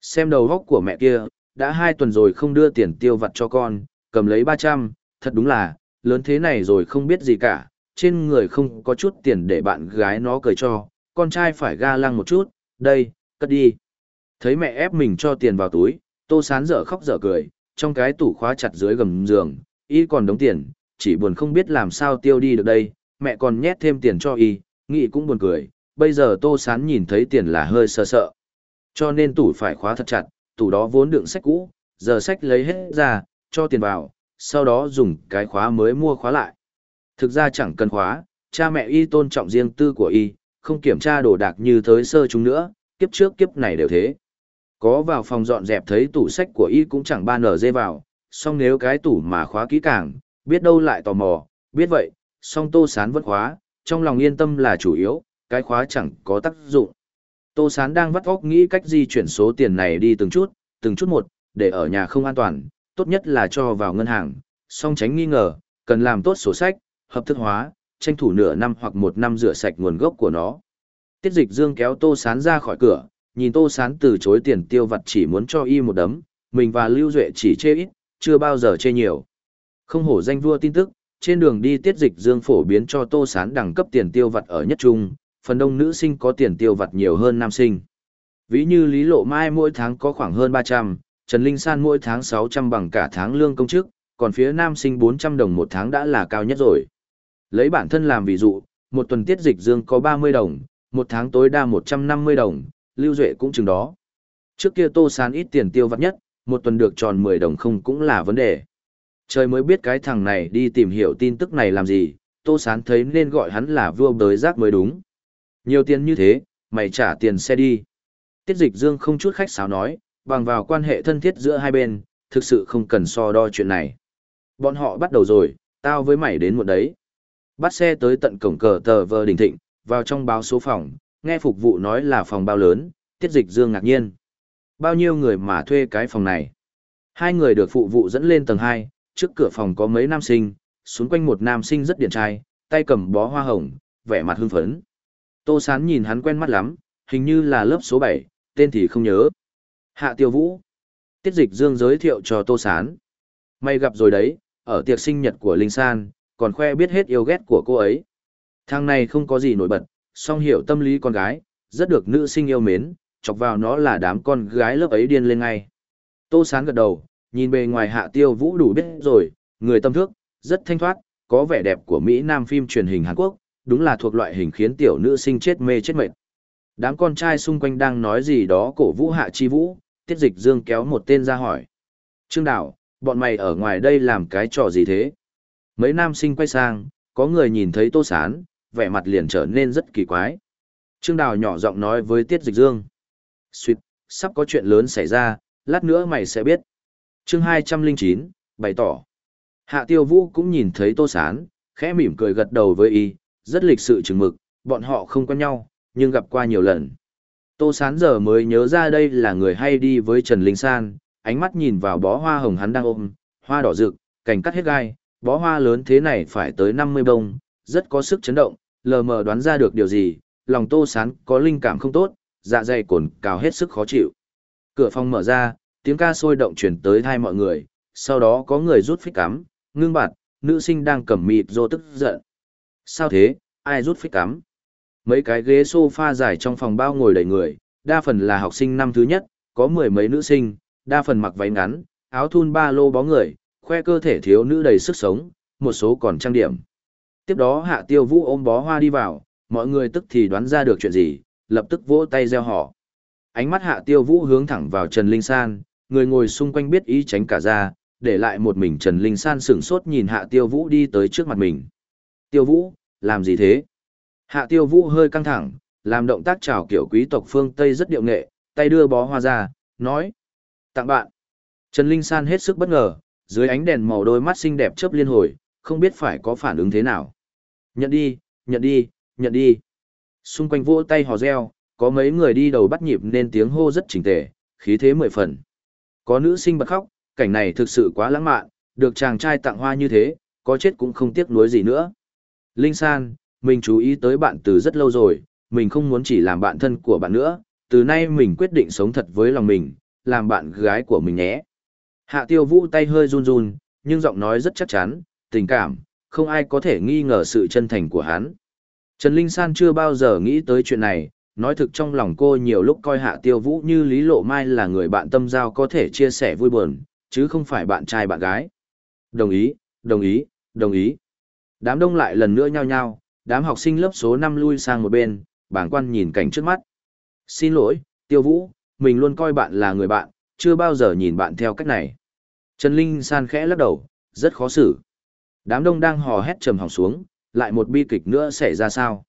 A: Xem đầu góc của mẹ kia, đã hai tuần rồi không đưa tiền tiêu vặt cho con, cầm lấy 300, thật đúng là, lớn thế này rồi không biết gì cả, trên người không có chút tiền để bạn gái nó cười cho, con trai phải ga lăng một chút, đây, cất đi. Thấy mẹ ép mình cho tiền vào túi, tô sán dở khóc dở cười, trong cái tủ khóa chặt dưới gầm giường, y còn đống tiền, chỉ buồn không biết làm sao tiêu đi được đây, mẹ còn nhét thêm tiền cho y, nghĩ cũng buồn cười, bây giờ tô sán nhìn thấy tiền là hơi sợ sợ. Cho nên tủ phải khóa thật chặt, tủ đó vốn đựng sách cũ, giờ sách lấy hết ra, cho tiền vào, sau đó dùng cái khóa mới mua khóa lại. Thực ra chẳng cần khóa, cha mẹ y tôn trọng riêng tư của y, không kiểm tra đồ đạc như thới sơ chúng nữa, kiếp trước kiếp này đều thế. Có vào phòng dọn dẹp thấy tủ sách của y cũng chẳng ba nở dê vào, song nếu cái tủ mà khóa kỹ càng, Biết đâu lại tò mò, biết vậy, song Tô Sán vẫn khóa, trong lòng yên tâm là chủ yếu, cái khóa chẳng có tác dụng. Tô Sán đang vắt óc nghĩ cách di chuyển số tiền này đi từng chút, từng chút một, để ở nhà không an toàn, tốt nhất là cho vào ngân hàng, song tránh nghi ngờ, cần làm tốt sổ sách, hợp thức hóa, tranh thủ nửa năm hoặc một năm rửa sạch nguồn gốc của nó. Tiết dịch dương kéo Tô Sán ra khỏi cửa, nhìn Tô Sán từ chối tiền tiêu vặt chỉ muốn cho y một đấm, mình và Lưu Duệ chỉ chê ít, chưa bao giờ chê nhiều. Không hổ danh vua tin tức, trên đường đi tiết dịch dương phổ biến cho Tô Sán đẳng cấp tiền tiêu vặt ở nhất trung, phần đông nữ sinh có tiền tiêu vặt nhiều hơn nam sinh. Ví như Lý Lộ Mai mỗi tháng có khoảng hơn 300, Trần Linh San mỗi tháng 600 bằng cả tháng lương công chức, còn phía nam sinh 400 đồng một tháng đã là cao nhất rồi. Lấy bản thân làm ví dụ, một tuần tiết dịch dương có 30 đồng, một tháng tối đa 150 đồng, Lưu Duệ cũng chừng đó. Trước kia Tô Sán ít tiền tiêu vặt nhất, một tuần được tròn 10 đồng không cũng là vấn đề. Trời mới biết cái thằng này đi tìm hiểu tin tức này làm gì, Tô Sán thấy nên gọi hắn là vua bới rác mới đúng. Nhiều tiền như thế, mày trả tiền xe đi. Tiết dịch dương không chút khách sáo nói, bằng vào quan hệ thân thiết giữa hai bên, thực sự không cần so đo chuyện này. Bọn họ bắt đầu rồi, tao với mày đến muộn đấy. Bắt xe tới tận cổng cờ tờ vờ đình thịnh, vào trong báo số phòng, nghe phục vụ nói là phòng bao lớn, tiết dịch dương ngạc nhiên. Bao nhiêu người mà thuê cái phòng này? Hai người được phụ vụ dẫn lên tầng 2, trước cửa phòng có mấy nam sinh, xuống quanh một nam sinh rất điển trai, tay cầm bó hoa hồng, vẻ mặt hưng phấn. Tô Sán nhìn hắn quen mắt lắm, hình như là lớp số 7, tên thì không nhớ. Hạ Tiêu Vũ. Tiết dịch dương giới thiệu cho Tô Sán. May gặp rồi đấy, ở tiệc sinh nhật của Linh San, còn khoe biết hết yêu ghét của cô ấy. Thằng này không có gì nổi bật, song hiểu tâm lý con gái, rất được nữ sinh yêu mến, chọc vào nó là đám con gái lớp ấy điên lên ngay. Tô Sán gật đầu, nhìn bề ngoài Hạ Tiêu Vũ đủ biết rồi, người tâm thước, rất thanh thoát, có vẻ đẹp của Mỹ Nam phim truyền hình Hàn Quốc, đúng là thuộc loại hình khiến tiểu nữ sinh chết mê chết mệt. Đám con trai xung quanh đang nói gì đó cổ vũ Hạ Chi Vũ, Tiết Dịch Dương kéo một tên ra hỏi. Trương Đào, bọn mày ở ngoài đây làm cái trò gì thế? Mấy nam sinh quay sang, có người nhìn thấy Tô Sán, vẻ mặt liền trở nên rất kỳ quái. Trương Đào nhỏ giọng nói với Tiết Dịch Dương. Xuyệt, sắp có chuyện lớn xảy ra, lát nữa mày sẽ biết chương 209, bày tỏ. Hạ Tiêu Vũ cũng nhìn thấy Tô Sán, khẽ mỉm cười gật đầu với y, rất lịch sự chừng mực, bọn họ không quen nhau, nhưng gặp qua nhiều lần. Tô Sán giờ mới nhớ ra đây là người hay đi với Trần Linh San, ánh mắt nhìn vào bó hoa hồng hắn đang ôm, hoa đỏ rực, cành cắt hết gai, bó hoa lớn thế này phải tới 50 bông, rất có sức chấn động, lờ mờ đoán ra được điều gì, lòng Tô Sán có linh cảm không tốt, dạ dày cồn cào hết sức khó chịu. Cửa phòng mở ra, tiếng ca sôi động chuyển tới thai mọi người, sau đó có người rút phích cắm, ngưng bạt, nữ sinh đang cầm mịt rô tức giận. Sao thế, ai rút phích cắm? Mấy cái ghế sofa dài trong phòng bao ngồi đầy người, đa phần là học sinh năm thứ nhất, có mười mấy nữ sinh, đa phần mặc váy ngắn, áo thun ba lô bó người, khoe cơ thể thiếu nữ đầy sức sống, một số còn trang điểm. Tiếp đó hạ tiêu vũ ôm bó hoa đi vào, mọi người tức thì đoán ra được chuyện gì, lập tức vỗ tay gieo họ. Ánh mắt hạ tiêu vũ hướng thẳng vào Trần Linh San, người ngồi xung quanh biết ý tránh cả ra, để lại một mình Trần Linh San sửng sốt nhìn hạ tiêu vũ đi tới trước mặt mình. Tiêu vũ, làm gì thế? Hạ tiêu vũ hơi căng thẳng, làm động tác chào kiểu quý tộc phương Tây rất điệu nghệ, tay đưa bó hoa ra, nói. Tặng bạn. Trần Linh San hết sức bất ngờ, dưới ánh đèn màu đôi mắt xinh đẹp chớp liên hồi, không biết phải có phản ứng thế nào. Nhận đi, nhận đi, nhận đi. Xung quanh vỗ tay hò reo, có mấy người đi đầu bắt nhịp nên tiếng hô rất chỉnh tề, khí thế mười phần. Có nữ sinh bật khóc, cảnh này thực sự quá lãng mạn, được chàng trai tặng hoa như thế, có chết cũng không tiếc nuối gì nữa. Linh San, mình chú ý tới bạn từ rất lâu rồi, mình không muốn chỉ làm bạn thân của bạn nữa, từ nay mình quyết định sống thật với lòng mình, làm bạn gái của mình nhé. Hạ tiêu vũ tay hơi run run, nhưng giọng nói rất chắc chắn, tình cảm, không ai có thể nghi ngờ sự chân thành của hắn. Trần Linh San chưa bao giờ nghĩ tới chuyện này, nói thực trong lòng cô nhiều lúc coi hạ tiêu vũ như Lý Lộ Mai là người bạn tâm giao có thể chia sẻ vui buồn, chứ không phải bạn trai bạn gái. Đồng ý, đồng ý, đồng ý. Đám đông lại lần nữa nhao nhao, đám học sinh lớp số năm lui sang một bên, bảng quan nhìn cảnh trước mắt. Xin lỗi, tiêu vũ, mình luôn coi bạn là người bạn, chưa bao giờ nhìn bạn theo cách này. Trần Linh San khẽ lắc đầu, rất khó xử. Đám đông đang hò hét trầm hỏng xuống, lại một bi kịch nữa xảy ra sao.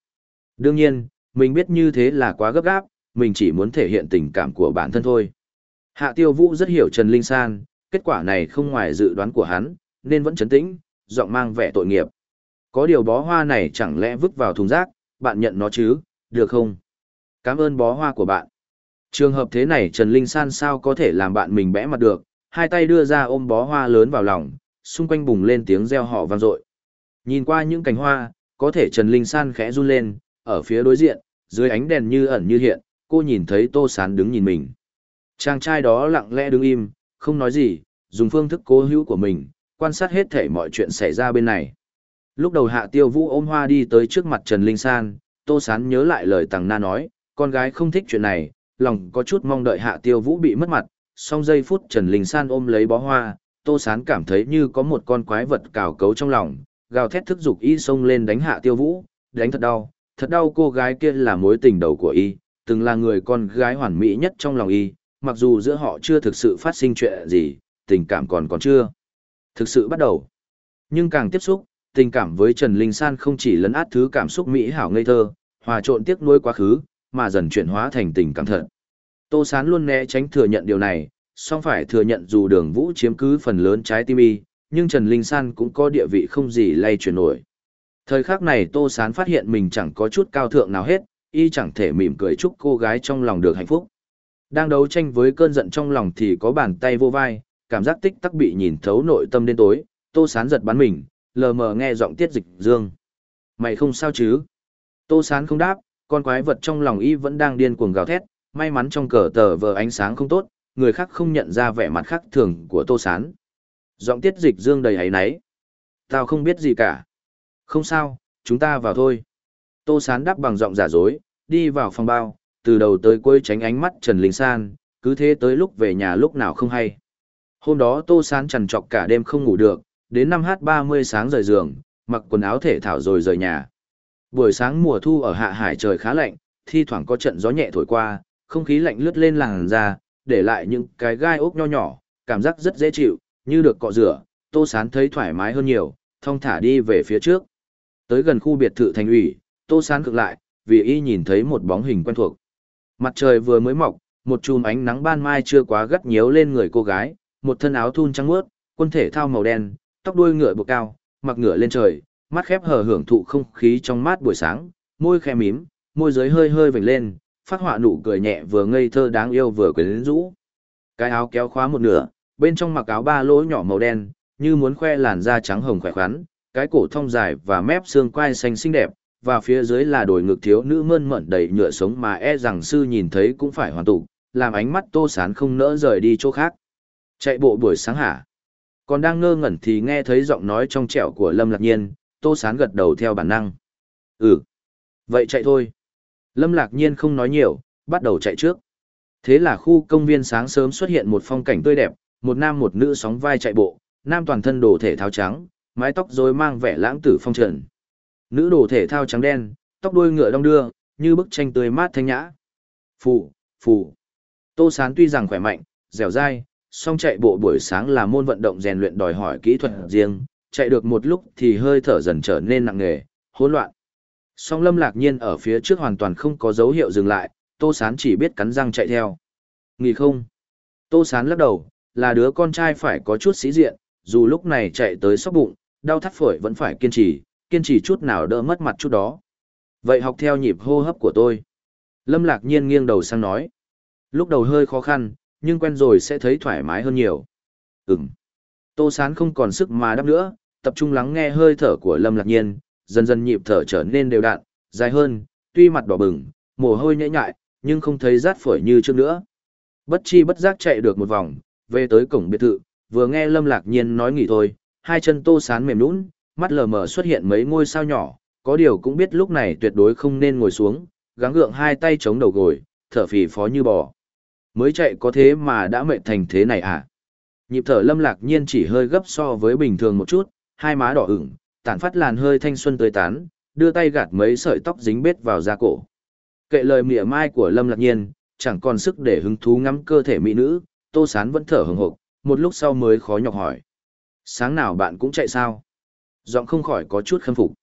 A: Đương nhiên, mình biết như thế là quá gấp gáp, mình chỉ muốn thể hiện tình cảm của bản thân thôi. Hạ Tiêu Vũ rất hiểu Trần Linh San, kết quả này không ngoài dự đoán của hắn, nên vẫn chấn tĩnh, giọng mang vẻ tội nghiệp. Có điều bó hoa này chẳng lẽ vứt vào thùng rác, bạn nhận nó chứ, được không? Cảm ơn bó hoa của bạn. Trường hợp thế này Trần Linh San sao có thể làm bạn mình bẽ mặt được, hai tay đưa ra ôm bó hoa lớn vào lòng, xung quanh bùng lên tiếng reo họ vang dội. Nhìn qua những cành hoa, có thể Trần Linh San khẽ run lên, ở phía đối diện, dưới ánh đèn như ẩn như hiện, cô nhìn thấy Tô Sán đứng nhìn mình. Chàng trai đó lặng lẽ đứng im, không nói gì, dùng phương thức cố hữu của mình, quan sát hết thể mọi chuyện xảy ra bên này. Lúc đầu Hạ Tiêu Vũ ôm hoa đi tới trước mặt Trần Linh San, Tô Sán nhớ lại lời Tằng Na nói, con gái không thích chuyện này, lòng có chút mong đợi Hạ Tiêu Vũ bị mất mặt, song giây phút Trần Linh San ôm lấy bó hoa, Tô Sán cảm thấy như có một con quái vật cào cấu trong lòng, gào thét thức dục y xông lên đánh Hạ Tiêu Vũ, đánh thật đau, thật đau cô gái kia là mối tình đầu của y, từng là người con gái hoàn mỹ nhất trong lòng y, mặc dù giữa họ chưa thực sự phát sinh chuyện gì, tình cảm còn còn chưa. Thực sự bắt đầu. Nhưng càng tiếp xúc, tình cảm với Trần Linh San không chỉ lấn át thứ cảm xúc mỹ hảo ngây thơ, hòa trộn tiếc nuối quá khứ, mà dần chuyển hóa thành tình cảm thật. Tô Sán luôn né tránh thừa nhận điều này, song phải thừa nhận dù đường vũ chiếm cứ phần lớn trái tim y, nhưng Trần Linh San cũng có địa vị không gì lay chuyển nổi. Thời khắc này Tô Sán phát hiện mình chẳng có chút cao thượng nào hết, y chẳng thể mỉm cười chúc cô gái trong lòng được hạnh phúc. Đang đấu tranh với cơn giận trong lòng thì có bàn tay vô vai, cảm giác tích tắc bị nhìn thấu nội tâm đến tối, Tô Sán giật bắn mình, lờ mờ nghe giọng tiết dịch dương. Mày không sao chứ? Tô Sán không đáp, con quái vật trong lòng y vẫn đang điên cuồng gào thét, may mắn trong cờ tờ vờ ánh sáng không tốt, người khác không nhận ra vẻ mặt khác thường của Tô Sán. Giọng tiết dịch dương đầy hấy náy. Tao không biết gì cả. Không sao, chúng ta vào thôi. Tô Sán đáp bằng giọng giả dối, đi vào phòng bao, từ đầu tới cuối tránh ánh mắt Trần Linh San, cứ thế tới lúc về nhà lúc nào không hay. Hôm đó Tô Sán trằn trọc cả đêm không ngủ được, đến 5h30 sáng rời giường, mặc quần áo thể thao rồi rời nhà. Buổi sáng mùa thu ở hạ hải trời khá lạnh, thi thoảng có trận gió nhẹ thổi qua, không khí lạnh lướt lên làn da, để lại những cái gai ốc nho nhỏ, cảm giác rất dễ chịu, như được cọ rửa, Tô Sán thấy thoải mái hơn nhiều, thong thả đi về phía trước. Tới gần khu biệt thự thành ủy, Tô Sán cực lại, vì y nhìn thấy một bóng hình quen thuộc. Mặt trời vừa mới mọc, một chùm ánh nắng ban mai chưa quá gắt nhíu lên người cô gái, một thân áo thun trắng muốt, quân thể thao màu đen, tóc đuôi ngựa buộc cao, mặc ngựa lên trời, mắt khép hờ hưởng thụ không khí trong mát buổi sáng, môi khẽ mím, môi dưới hơi hơi vểnh lên, phát họa nụ cười nhẹ vừa ngây thơ đáng yêu vừa quyến rũ. Cái áo kéo khóa một nửa, bên trong mặc áo ba lỗ nhỏ màu đen, như muốn khoe làn da trắng hồng khỏe khoắn, cái cổ thong dài và mép xương quai xanh xinh đẹp, và phía dưới là đồi ngực thiếu nữ mơn mởn đầy nhựa sống mà e rằng sư nhìn thấy cũng phải hoàn tụ, làm ánh mắt tô sán không nỡ rời đi chỗ khác. Chạy bộ buổi sáng hả? Còn đang ngơ ngẩn thì nghe thấy giọng nói trong trẻo của Lâm Lạc Nhiên, tô sán gật đầu theo bản năng. Ừ. Vậy chạy thôi. Lâm Lạc Nhiên không nói nhiều, bắt đầu chạy trước. Thế là khu công viên sáng sớm xuất hiện một phong cảnh tươi đẹp, một nam một nữ sóng vai chạy bộ, nam toàn thân đồ thể thao trắng, mái tóc rối mang vẻ lãng tử phong trần. Nữ đồ thể thao trắng đen, tóc đuôi ngựa đong đưa, như bức tranh tươi mát thanh nhã. Phù, phù. Tô Sán tuy rằng khỏe mạnh, dẻo dai, song chạy bộ buổi sáng là môn vận động rèn luyện đòi hỏi kỹ thuật riêng, chạy được một lúc thì hơi thở dần trở nên nặng nề, hỗn loạn. Song Lâm Lạc Nhiên ở phía trước hoàn toàn không có dấu hiệu dừng lại, Tô Sán chỉ biết cắn răng chạy theo. Nghỉ không? Tô Sán lắc đầu, là đứa con trai phải có chút sĩ diện, dù lúc này chạy tới sóc bụng, đau thắt phổi vẫn phải kiên trì, kiên trì chút nào đỡ mất mặt chút đó. Vậy học theo nhịp hô hấp của tôi. Lâm Lạc Nhiên nghiêng đầu sang nói. Lúc đầu hơi khó khăn, nhưng quen rồi sẽ thấy thoải mái hơn nhiều. Ừm. Tô Sán không còn sức mà đáp nữa, tập trung lắng nghe hơi thở của Lâm Lạc Nhiên, dần dần nhịp thở trở nên đều đặn, dài hơn, tuy mặt đỏ bừng, mồ hôi nhễ nhại, nhưng không thấy rát phổi như trước nữa. Bất chi bất giác chạy được một vòng, về tới cổng biệt thự, vừa nghe Lâm Lạc Nhiên nói nghỉ thôi, hai chân Tô Sán mềm nhũn, mắt lờ mờ xuất hiện mấy ngôi sao nhỏ, có điều cũng biết lúc này tuyệt đối không nên ngồi xuống, gắng gượng hai tay chống đầu gối, thở phì phó như bò. Mới chạy có thế mà đã mệt thành thế này à? Nhịp thở Lâm Lạc Nhiên chỉ hơi gấp so với bình thường một chút, hai má đỏ ửng, tản phát làn hơi thanh xuân tươi tán, đưa tay gạt mấy sợi tóc dính bết vào da cổ. Kệ lời mỉa mai của Lâm Lạc Nhiên, chẳng còn sức để hứng thú ngắm cơ thể mỹ nữ, Tô Sán vẫn thở hừng hực, một lúc sau mới khó nhọc hỏi. Sáng nào bạn cũng chạy sao? Giọng không khỏi có chút khâm phục.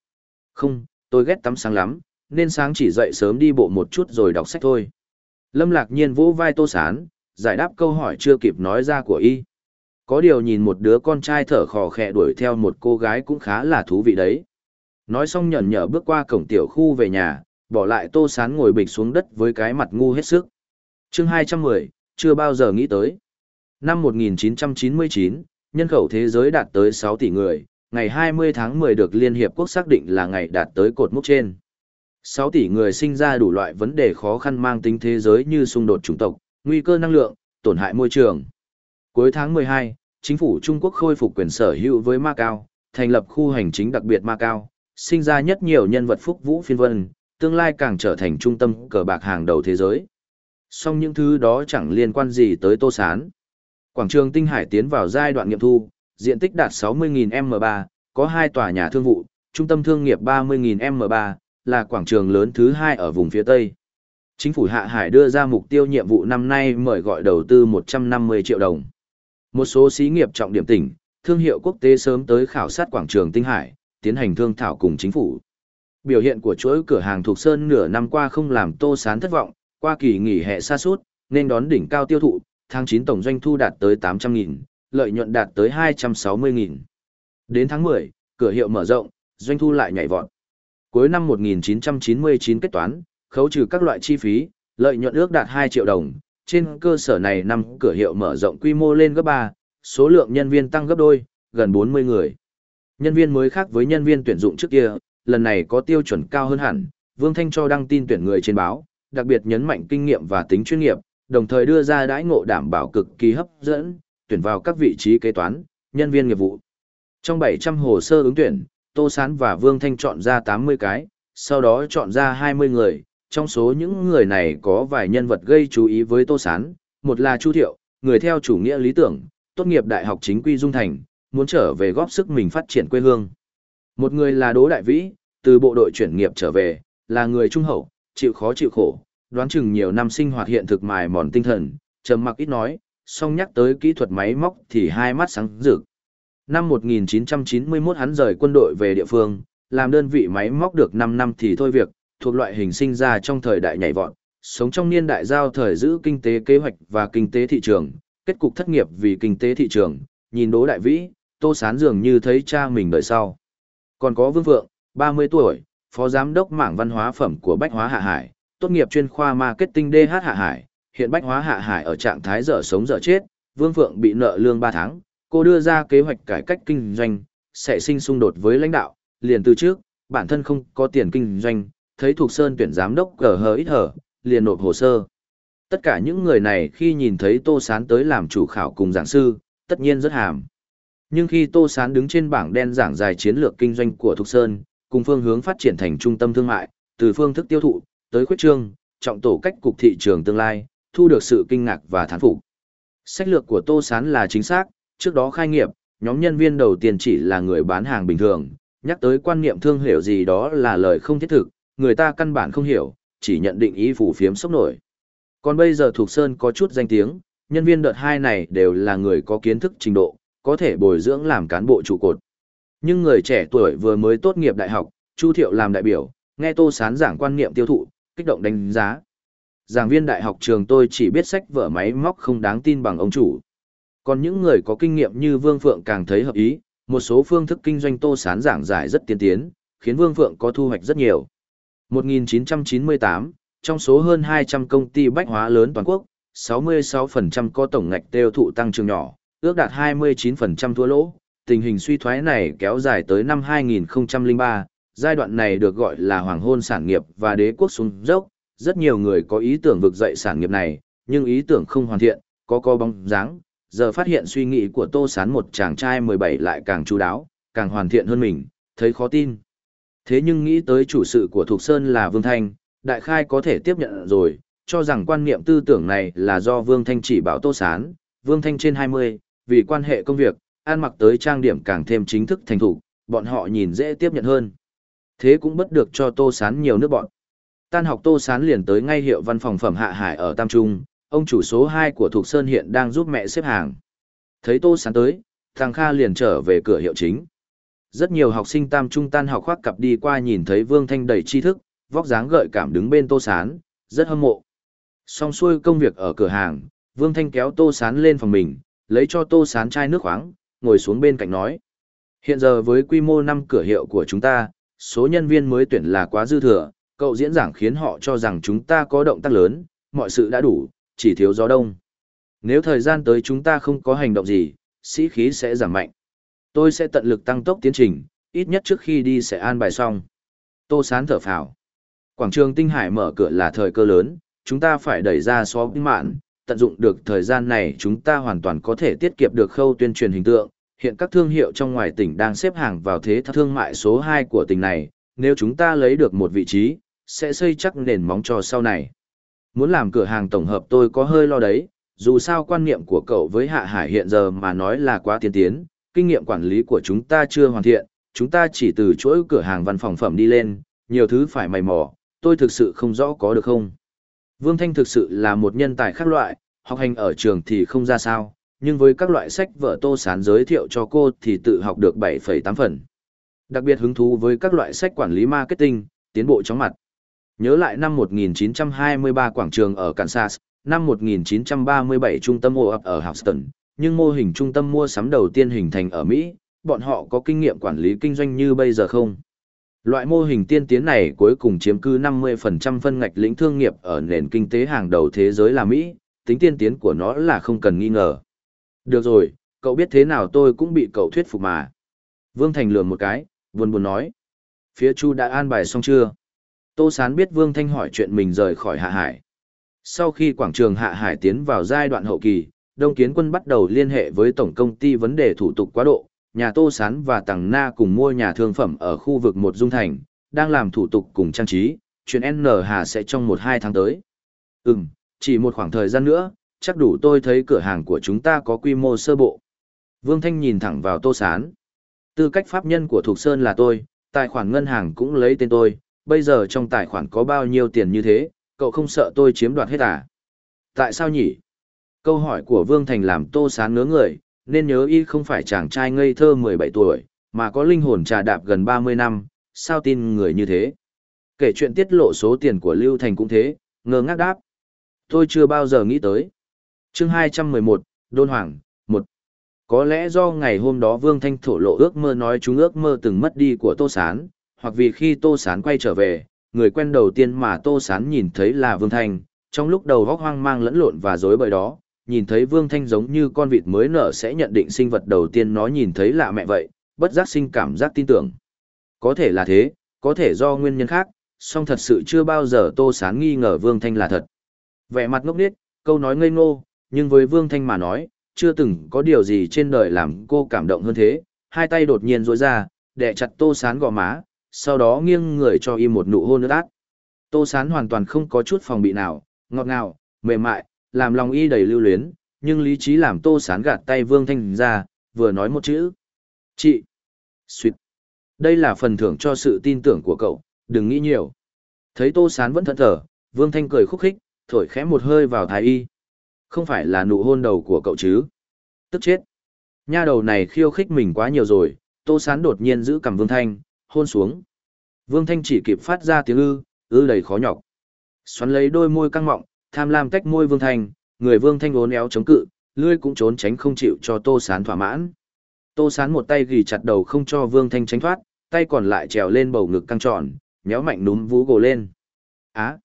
A: Không, tôi ghét tắm sáng lắm, nên sáng chỉ dậy sớm đi bộ một chút rồi đọc sách thôi. Lâm Lạc Nhiên vỗ vai Tô Sán, giải đáp câu hỏi chưa kịp nói ra của y. Có điều nhìn một đứa con trai thở khò khẽ đuổi theo một cô gái cũng khá là thú vị đấy. Nói xong nhẫn nhở bước qua cổng tiểu khu về nhà, bỏ lại tô sán ngồi bịch xuống đất với cái mặt ngu hết sức. chương 210, chưa bao giờ nghĩ tới. Năm 1999, nhân khẩu thế giới đạt tới 6 tỷ người, ngày 20 tháng 10 được Liên Hiệp Quốc xác định là ngày đạt tới cột mốc trên. 6 tỷ người sinh ra đủ loại vấn đề khó khăn mang tính thế giới như xung đột chủng tộc, nguy cơ năng lượng, tổn hại môi trường. Cuối tháng 12, chính phủ Trung Quốc khôi phục quyền sở hữu với Macau, thành lập khu hành chính đặc biệt Macau, sinh ra nhất nhiều nhân vật phúc vũ phiên vân, tương lai càng trở thành trung tâm cờ bạc hàng đầu thế giới. Song những thứ đó chẳng liên quan gì tới Tô Sán. Quảng trường Tinh Hải tiến vào giai đoạn nghiệm thu, diện tích đạt 60.000 m3, có hai tòa nhà thương vụ, trung tâm thương nghiệp 30.000 m3, là quảng trường lớn thứ hai ở vùng phía Tây. Chính phủ Hạ Hải đưa ra mục tiêu nhiệm vụ năm nay mời gọi đầu tư 150 triệu đồng. Một số xí nghiệp trọng điểm tỉnh, thương hiệu quốc tế sớm tới khảo sát quảng trường Tinh Hải, tiến hành thương thảo cùng chính phủ. Biểu hiện của chuỗi cửa hàng thuộc Sơn nửa năm qua không làm Tô Sán thất vọng, qua kỳ nghỉ hè xa suốt, nên đón đỉnh cao tiêu thụ, tháng 9 tổng doanh thu đạt tới 800.000, lợi nhuận đạt tới 260.000. Đến tháng 10, cửa hiệu mở rộng, doanh thu lại nhảy vọt. Cuối năm 1999 kết toán, khấu trừ các loại chi phí, lợi nhuận ước đạt 2 triệu đồng. Trên cơ sở này năm cửa hiệu mở rộng quy mô lên gấp 3, số lượng nhân viên tăng gấp đôi, gần 40 người. Nhân viên mới khác với nhân viên tuyển dụng trước kia, lần này có tiêu chuẩn cao hơn hẳn, Vương Thanh cho đăng tin tuyển người trên báo, đặc biệt nhấn mạnh kinh nghiệm và tính chuyên nghiệp, đồng thời đưa ra đãi ngộ đảm bảo cực kỳ hấp dẫn, tuyển vào các vị trí kế toán, nhân viên nghiệp vụ. Trong 700 hồ sơ ứng tuyển, Tô Sán và Vương Thanh chọn ra 80 cái, sau đó chọn ra 20 người, trong số những người này có vài nhân vật gây chú ý với Tô Sán, một là Chu Thiệu, người theo chủ nghĩa lý tưởng, tốt nghiệp đại học chính quy Dung Thành, muốn trở về góp sức mình phát triển quê hương. Một người là Đỗ Đại Vĩ, từ bộ đội chuyển nghiệp trở về, là người trung hậu, chịu khó chịu khổ, đoán chừng nhiều năm sinh hoạt hiện thực mài mòn tinh thần, trầm mặc ít nói, song nhắc tới kỹ thuật máy móc thì hai mắt sáng rực. Năm 1991 hắn rời quân đội về địa phương, làm đơn vị máy móc được 5 năm thì thôi việc, thuộc loại hình sinh ra trong thời đại nhảy vọt, sống trong niên đại giao thời giữ kinh tế kế hoạch và kinh tế thị trường, kết cục thất nghiệp vì kinh tế thị trường, nhìn Đỗ Đại Vĩ, Tô Sán dường như thấy cha mình đời sau. Còn có Vương Vượng, 30 tuổi, phó giám đốc mảng văn hóa phẩm của Bách Hóa Hạ Hải, tốt nghiệp chuyên khoa marketing DH Hạ Hải, hiện Bách Hóa Hạ Hải ở trạng thái dở sống dở chết, Vương Vượng bị nợ lương 3 tháng, cô đưa ra kế hoạch cải cách kinh doanh, sẽ sinh xung đột với lãnh đạo, liền từ trước, bản thân không có tiền kinh doanh, thấy thuộc Sơn tuyển giám đốc gờ hờ ít hở, liền nộp hồ sơ. Tất cả những người này khi nhìn thấy Tô Sán tới làm chủ khảo cùng giảng sư, tất nhiên rất hàm. Nhưng khi Tô Sán đứng trên bảng đen giảng dài chiến lược kinh doanh của Thục Sơn, cùng phương hướng phát triển thành trung tâm thương mại, từ phương thức tiêu thụ, tới khuyết trương, trọng tổ cách cục thị trường tương lai, thu được sự kinh ngạc và thán phục. Sách lược của Tô Sán là chính xác, trước đó khai nghiệp, nhóm nhân viên đầu tiên chỉ là người bán hàng bình thường, nhắc tới quan niệm thương hiểu gì đó là lời không thiết thực, người ta căn bản không hiểu, chỉ nhận định ý phủ phiếm sốc nổi. Còn bây giờ Thục Sơn có chút danh tiếng, nhân viên đợt hai này đều là người có kiến thức trình độ, có thể bồi dưỡng làm cán bộ trụ cột. Nhưng người trẻ tuổi vừa mới tốt nghiệp đại học, Chu Thiệu làm đại biểu, nghe Tô Sán giảng quan niệm tiêu thụ, kích động đánh giá. Giảng viên đại học trường tôi chỉ biết sách vở máy móc không đáng tin bằng ông chủ. Còn những người có kinh nghiệm như Vương Phượng càng thấy hợp ý, một số phương thức kinh doanh Tô Sán giảng giải rất tiên tiến, khiến Vương Phượng có thu hoạch rất nhiều. 1998, trong số hơn 200 công ty bách hóa lớn toàn quốc, 66% có tổng ngạch tiêu thụ tăng trưởng nhỏ, ước đạt 29% thua lỗ. Tình hình suy thoái này kéo dài tới năm 2003, giai đoạn này được gọi là hoàng hôn sản nghiệp và đế quốc xuống dốc. Rất nhiều người có ý tưởng vực dậy sản nghiệp này, nhưng ý tưởng không hoàn thiện, có co bóng dáng. Giờ phát hiện suy nghĩ của Tô Sán một chàng trai 17 lại càng chú đáo, càng hoàn thiện hơn mình, thấy khó tin. Thế nhưng nghĩ tới chủ sự của Thục Sơn là Vương Thanh, đại khai có thể tiếp nhận rồi, cho rằng quan niệm tư tưởng này là do Vương Thanh chỉ bảo Tô Sán, Vương Thanh trên 20, vì quan hệ công việc, an mặc tới trang điểm càng thêm chính thức thành thủ, bọn họ nhìn dễ tiếp nhận hơn. Thế cũng bất được cho Tô Sán nhiều nước bọn. Tan học Tô Sán liền tới ngay hiệu văn phòng phẩm Hạ Hải ở Tam Trung, ông chủ số 2 của Thục Sơn hiện đang giúp mẹ xếp hàng. Thấy Tô Sán tới, thằng Kha liền trở về cửa hiệu chính. Rất nhiều học sinh Tam Trung tan học khoác cặp đi qua nhìn thấy Vương Thanh đầy tri thức, vóc dáng gợi cảm đứng bên Tô Sán, rất hâm mộ. Xong xuôi công việc ở cửa hàng, Vương Thanh kéo Tô Sán lên phòng mình, lấy cho tô sán chai nước khoáng, ngồi xuống bên cạnh nói. Hiện giờ với quy mô năm cửa hiệu của chúng ta, số nhân viên mới tuyển là quá dư thừa, cậu diễn giảng khiến họ cho rằng chúng ta có động tác lớn, mọi sự đã đủ, chỉ thiếu gió đông. Nếu thời gian tới chúng ta không có hành động gì, sĩ khí sẽ giảm mạnh. Tôi sẽ tận lực tăng tốc tiến trình, ít nhất trước khi đi sẽ an bài xong. Tô Sán thở phào. Quảng trường Tinh Hải mở cửa là thời cơ lớn, chúng ta phải đẩy ra xó mạn, tận dụng được thời gian này chúng ta hoàn toàn có thể tiết kiệm được khâu tuyên truyền hình tượng. Hiện các thương hiệu trong ngoài tỉnh đang xếp hàng vào thế thương mại số 2 của tỉnh này, nếu chúng ta lấy được một vị trí, sẽ xây chắc nền móng cho sau này. Muốn làm cửa hàng tổng hợp tôi có hơi lo đấy, dù sao quan niệm của cậu với Hạ Hải hiện giờ mà nói là quá tiên tiến, kinh nghiệm quản lý của chúng ta chưa hoàn thiện, chúng ta chỉ từ chuỗi cửa hàng văn phòng phẩm đi lên, nhiều thứ phải mày mò, tôi thực sự không rõ có được không. Vương Thanh thực sự là một nhân tài khác loại, học hành ở trường thì không ra sao, nhưng với các loại sách vở tô sán giới thiệu cho cô thì tự học được 7,8 phần. Đặc biệt hứng thú với các loại sách quản lý marketing, tiến bộ chóng mặt. Nhớ lại năm 1923 quảng trường ở Kansas, năm 1937 trung tâm ổ ập ở Houston, nhưng mô hình trung tâm mua sắm đầu tiên hình thành ở Mỹ, bọn họ có kinh nghiệm quản lý kinh doanh như bây giờ không? Loại mô hình tiên tiến này cuối cùng chiếm cứ 50% phân ngạch lĩnh thương nghiệp ở nền kinh tế hàng đầu thế giới là Mỹ, tính tiên tiến của nó là không cần nghi ngờ. Được rồi, cậu biết thế nào tôi cũng bị cậu thuyết phục mà. Vương Thành lườm một cái, buồn buồn nói. Phía Chu đã an bài xong chưa? Tô Sán biết Vương Thanh hỏi chuyện mình rời khỏi Hạ Hải. Sau khi quảng trường Hạ Hải tiến vào giai đoạn hậu kỳ, Đông Kiến Quân bắt đầu liên hệ với tổng công ty vấn đề thủ tục quá độ, nhà Tô Sán và Tằng Na cùng mua nhà thương phẩm ở khu vực một dung thành, đang làm thủ tục cùng trang trí, chuyện N Hà sẽ trong 1-2 tháng tới. Ừm, chỉ một khoảng thời gian nữa, chắc đủ tôi thấy cửa hàng của chúng ta có quy mô sơ bộ. Vương Thanh nhìn thẳng vào Tô Sán. Tư cách pháp nhân của Thục Sơn là tôi, tài khoản ngân hàng cũng lấy tên tôi, bây giờ trong tài khoản có bao nhiêu tiền như thế, cậu không sợ tôi chiếm đoạt hết à? Tại sao nhỉ? Câu hỏi của Vương Thành làm Tô Sán ngớ người, nên nhớ y không phải chàng trai ngây thơ 17 tuổi, mà có linh hồn trà đạp gần 30 năm, sao tin người như thế? Kể chuyện tiết lộ số tiền của Lưu Thành cũng thế, ngơ ngác đáp. Tôi chưa bao giờ nghĩ tới chương 211, Đôn Hoàng, 1. Có lẽ do ngày hôm đó Vương Thanh thổ lộ ước mơ nói chúng ước mơ từng mất đi của Tô Sán, hoặc vì khi Tô Sán quay trở về, người quen đầu tiên mà Tô Sán nhìn thấy là Vương Thanh, trong lúc đầu góc hoang mang lẫn lộn và rối bời đó, nhìn thấy Vương Thanh giống như con vịt mới nở sẽ nhận định sinh vật đầu tiên nó nhìn thấy lạ mẹ vậy, bất giác sinh cảm giác tin tưởng. Có thể là thế, có thể do nguyên nhân khác, song thật sự chưa bao giờ Tô Sán nghi ngờ Vương Thanh là thật. Vẻ mặt ngốc nghếch, câu nói ngây ngô, nhưng với Vương Thanh mà nói, chưa từng có điều gì trên đời làm cô cảm động hơn thế, hai tay đột nhiên rối ra, đè chặt Tô Sán gò má, sau đó nghiêng người cho y một nụ hôn nước át. Tô Sán hoàn toàn không có chút phòng bị nào, ngọt ngào, mềm mại, làm lòng y đầy lưu luyến, nhưng lý trí làm Tô Sán gạt tay Vương Thanh ra, vừa nói một chữ. Chị! Xuyệt! Đây là phần thưởng cho sự tin tưởng của cậu, đừng nghĩ nhiều. Thấy Tô Sán vẫn thận thờ, Vương Thanh cười khúc khích, thổi khẽ một hơi vào thái y. Không phải là nụ hôn đầu của cậu chứ? Tức chết! Nha đầu này khiêu khích mình quá nhiều rồi, Tô Sán đột nhiên giữ cầm Vương Thanh, hôn xuống. Vương Thanh chỉ kịp phát ra tiếng ư, ư đầy khó nhọc. Xoắn lấy đôi môi căng mọng, tham lam tách môi Vương Thanh, người Vương Thanh uốn éo chống cự, lưỡi cũng trốn tránh không chịu cho Tô Sán thỏa mãn. Tô Sán một tay ghi chặt đầu không cho Vương Thanh tránh thoát, tay còn lại trèo lên bầu ngực căng tròn, nhéo mạnh núm vú gồ lên. Á!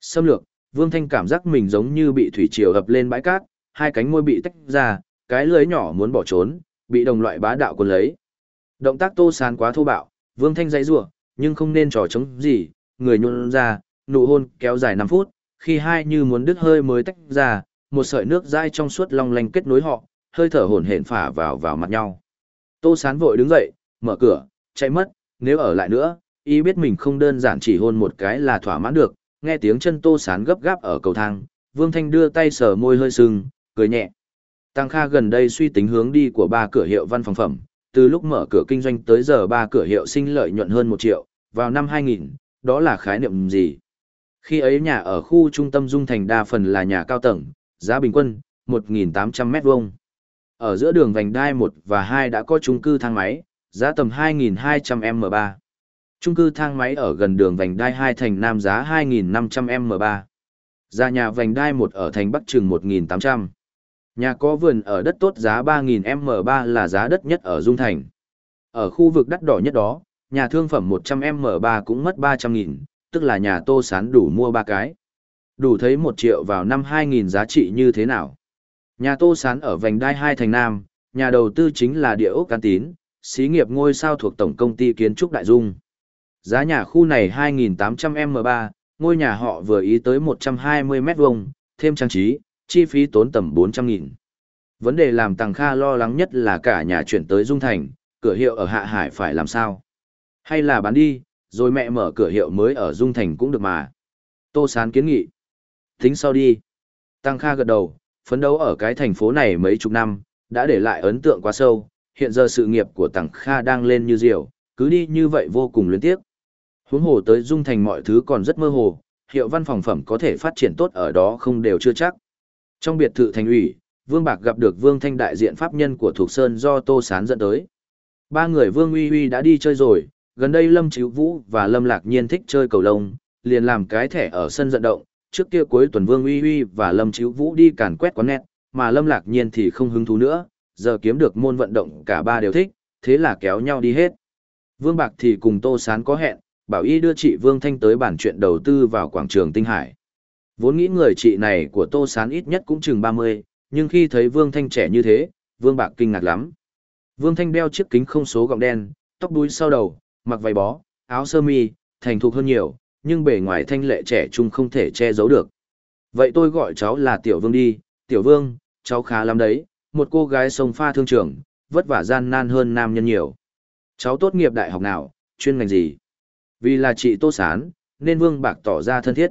A: Xâm lược, Vương Thanh cảm giác mình giống như bị thủy triều ập lên bãi cát, hai cánh môi bị tách ra, cái lưới nhỏ muốn bỏ trốn, bị đồng loại bá đạo cuốn lấy. Động tác Tô Sán quá thô bạo, Vương Thanh dãy rủa, nhưng không nên trò chống gì, người nhún ra, nụ hôn kéo dài 5 phút, khi hai như muốn đứt hơi mới tách ra, một sợi nước dai trong suốt long lanh kết nối họ, hơi thở hổn hển phả vào vào mặt nhau. Tô Sán vội đứng dậy, mở cửa, chạy mất, nếu ở lại nữa, y biết mình không đơn giản chỉ hôn một cái là thỏa mãn được, nghe tiếng chân Tô Sán gấp gáp ở cầu thang, Vương Thanh đưa tay sờ môi hơi sưng, cười nhẹ. Tăng Kha gần đây suy tính hướng đi của ba cửa hiệu văn phòng phẩm, từ lúc mở cửa kinh doanh tới giờ ba cửa hiệu sinh lợi nhuận hơn một triệu, vào năm 2000, đó là khái niệm gì? Khi ấy nhà ở khu trung tâm Dung Thành đa phần là nhà cao tầng, giá bình quân, 1.800 mét vuông. Ở giữa đường vành đai 1 và 2 đã có chung cư thang máy, giá tầm 2.200 trung cư thang máy ở gần đường vành đai 2 thành Nam giá 2.500 M3. Ra nhà vành đai 1 ở thành Bắc trường 1.800. Nhà có vườn ở đất tốt giá 3.000m3 là giá đất nhất ở Dung Thành. Ở khu vực đắt đỏ nhất đó, nhà thương phẩm 100m3 cũng mất 300.000, tức là nhà tô sán đủ mua ba cái. Đủ thấy 1 triệu vào năm 2000 giá trị như thế nào. Nhà tô sán ở vành đai 2 thành Nam, nhà đầu tư chính là địa ốc can tín, xí nghiệp ngôi sao thuộc Tổng Công ty Kiến trúc Đại Dung. Giá nhà khu này 2.800m3, ngôi nhà họ vừa ý tới 120 mét vuông, thêm trang trí, chi phí tốn tầm 400.000. Vấn đề làm Tằng Kha lo lắng nhất là cả nhà chuyển tới Dung Thành, cửa hiệu ở Hạ Hải phải làm sao? Hay là bán đi, rồi mẹ mở cửa hiệu mới ở Dung Thành cũng được mà. Tô Sán kiến nghị. Tính sau đi. Tăng Kha gật đầu, phấn đấu ở cái thành phố này mấy chục năm, đã để lại ấn tượng quá sâu, hiện giờ sự nghiệp của Tăng Kha đang lên như diều, cứ đi như vậy vô cùng luyến tiếc. Huống hồ tới Dung Thành mọi thứ còn rất mơ hồ, hiệu văn phòng phẩm có thể phát triển tốt ở đó không đều chưa chắc. Trong biệt thự thành ủy, Vương Bạc gặp được Vương Thanh đại diện pháp nhân của Thục Sơn do Tô Sán dẫn tới. Ba người Vương Uy Uy đã đi chơi rồi, gần đây Lâm Chíu Vũ và Lâm Lạc Nhiên thích chơi cầu lông, liền làm cái thẻ ở sân vận động. Trước kia cuối tuần Vương Uy Uy và Lâm Chíu Vũ đi càn quét quán nét, mà Lâm Lạc Nhiên thì không hứng thú nữa, giờ kiếm được môn vận động cả ba đều thích, thế là kéo nhau đi hết. Vương Bạc thì cùng Tô Sán có hẹn, bảo y đưa chị Vương Thanh tới bản chuyện đầu tư vào quảng trường Tinh Hải. Vốn nghĩ người chị này của Tô Sán ít nhất cũng chừng 30, nhưng khi thấy Vương Thanh trẻ như thế, Vương Bạc kinh ngạc lắm. Vương Thanh đeo chiếc kính không số gọng đen, tóc đuôi sau đầu, mặc váy bó, áo sơ mi, thành thục hơn nhiều, nhưng bề ngoài thanh lệ trẻ trung không thể che giấu được. Vậy tôi gọi cháu là Tiểu Vương đi, Tiểu Vương, cháu khá lắm đấy, một cô gái sông pha thương trường, vất vả gian nan hơn nam nhân nhiều. Cháu tốt nghiệp đại học nào, chuyên ngành gì? Vì là chị Tô Sán, nên Vương Bạc tỏ ra thân thiết.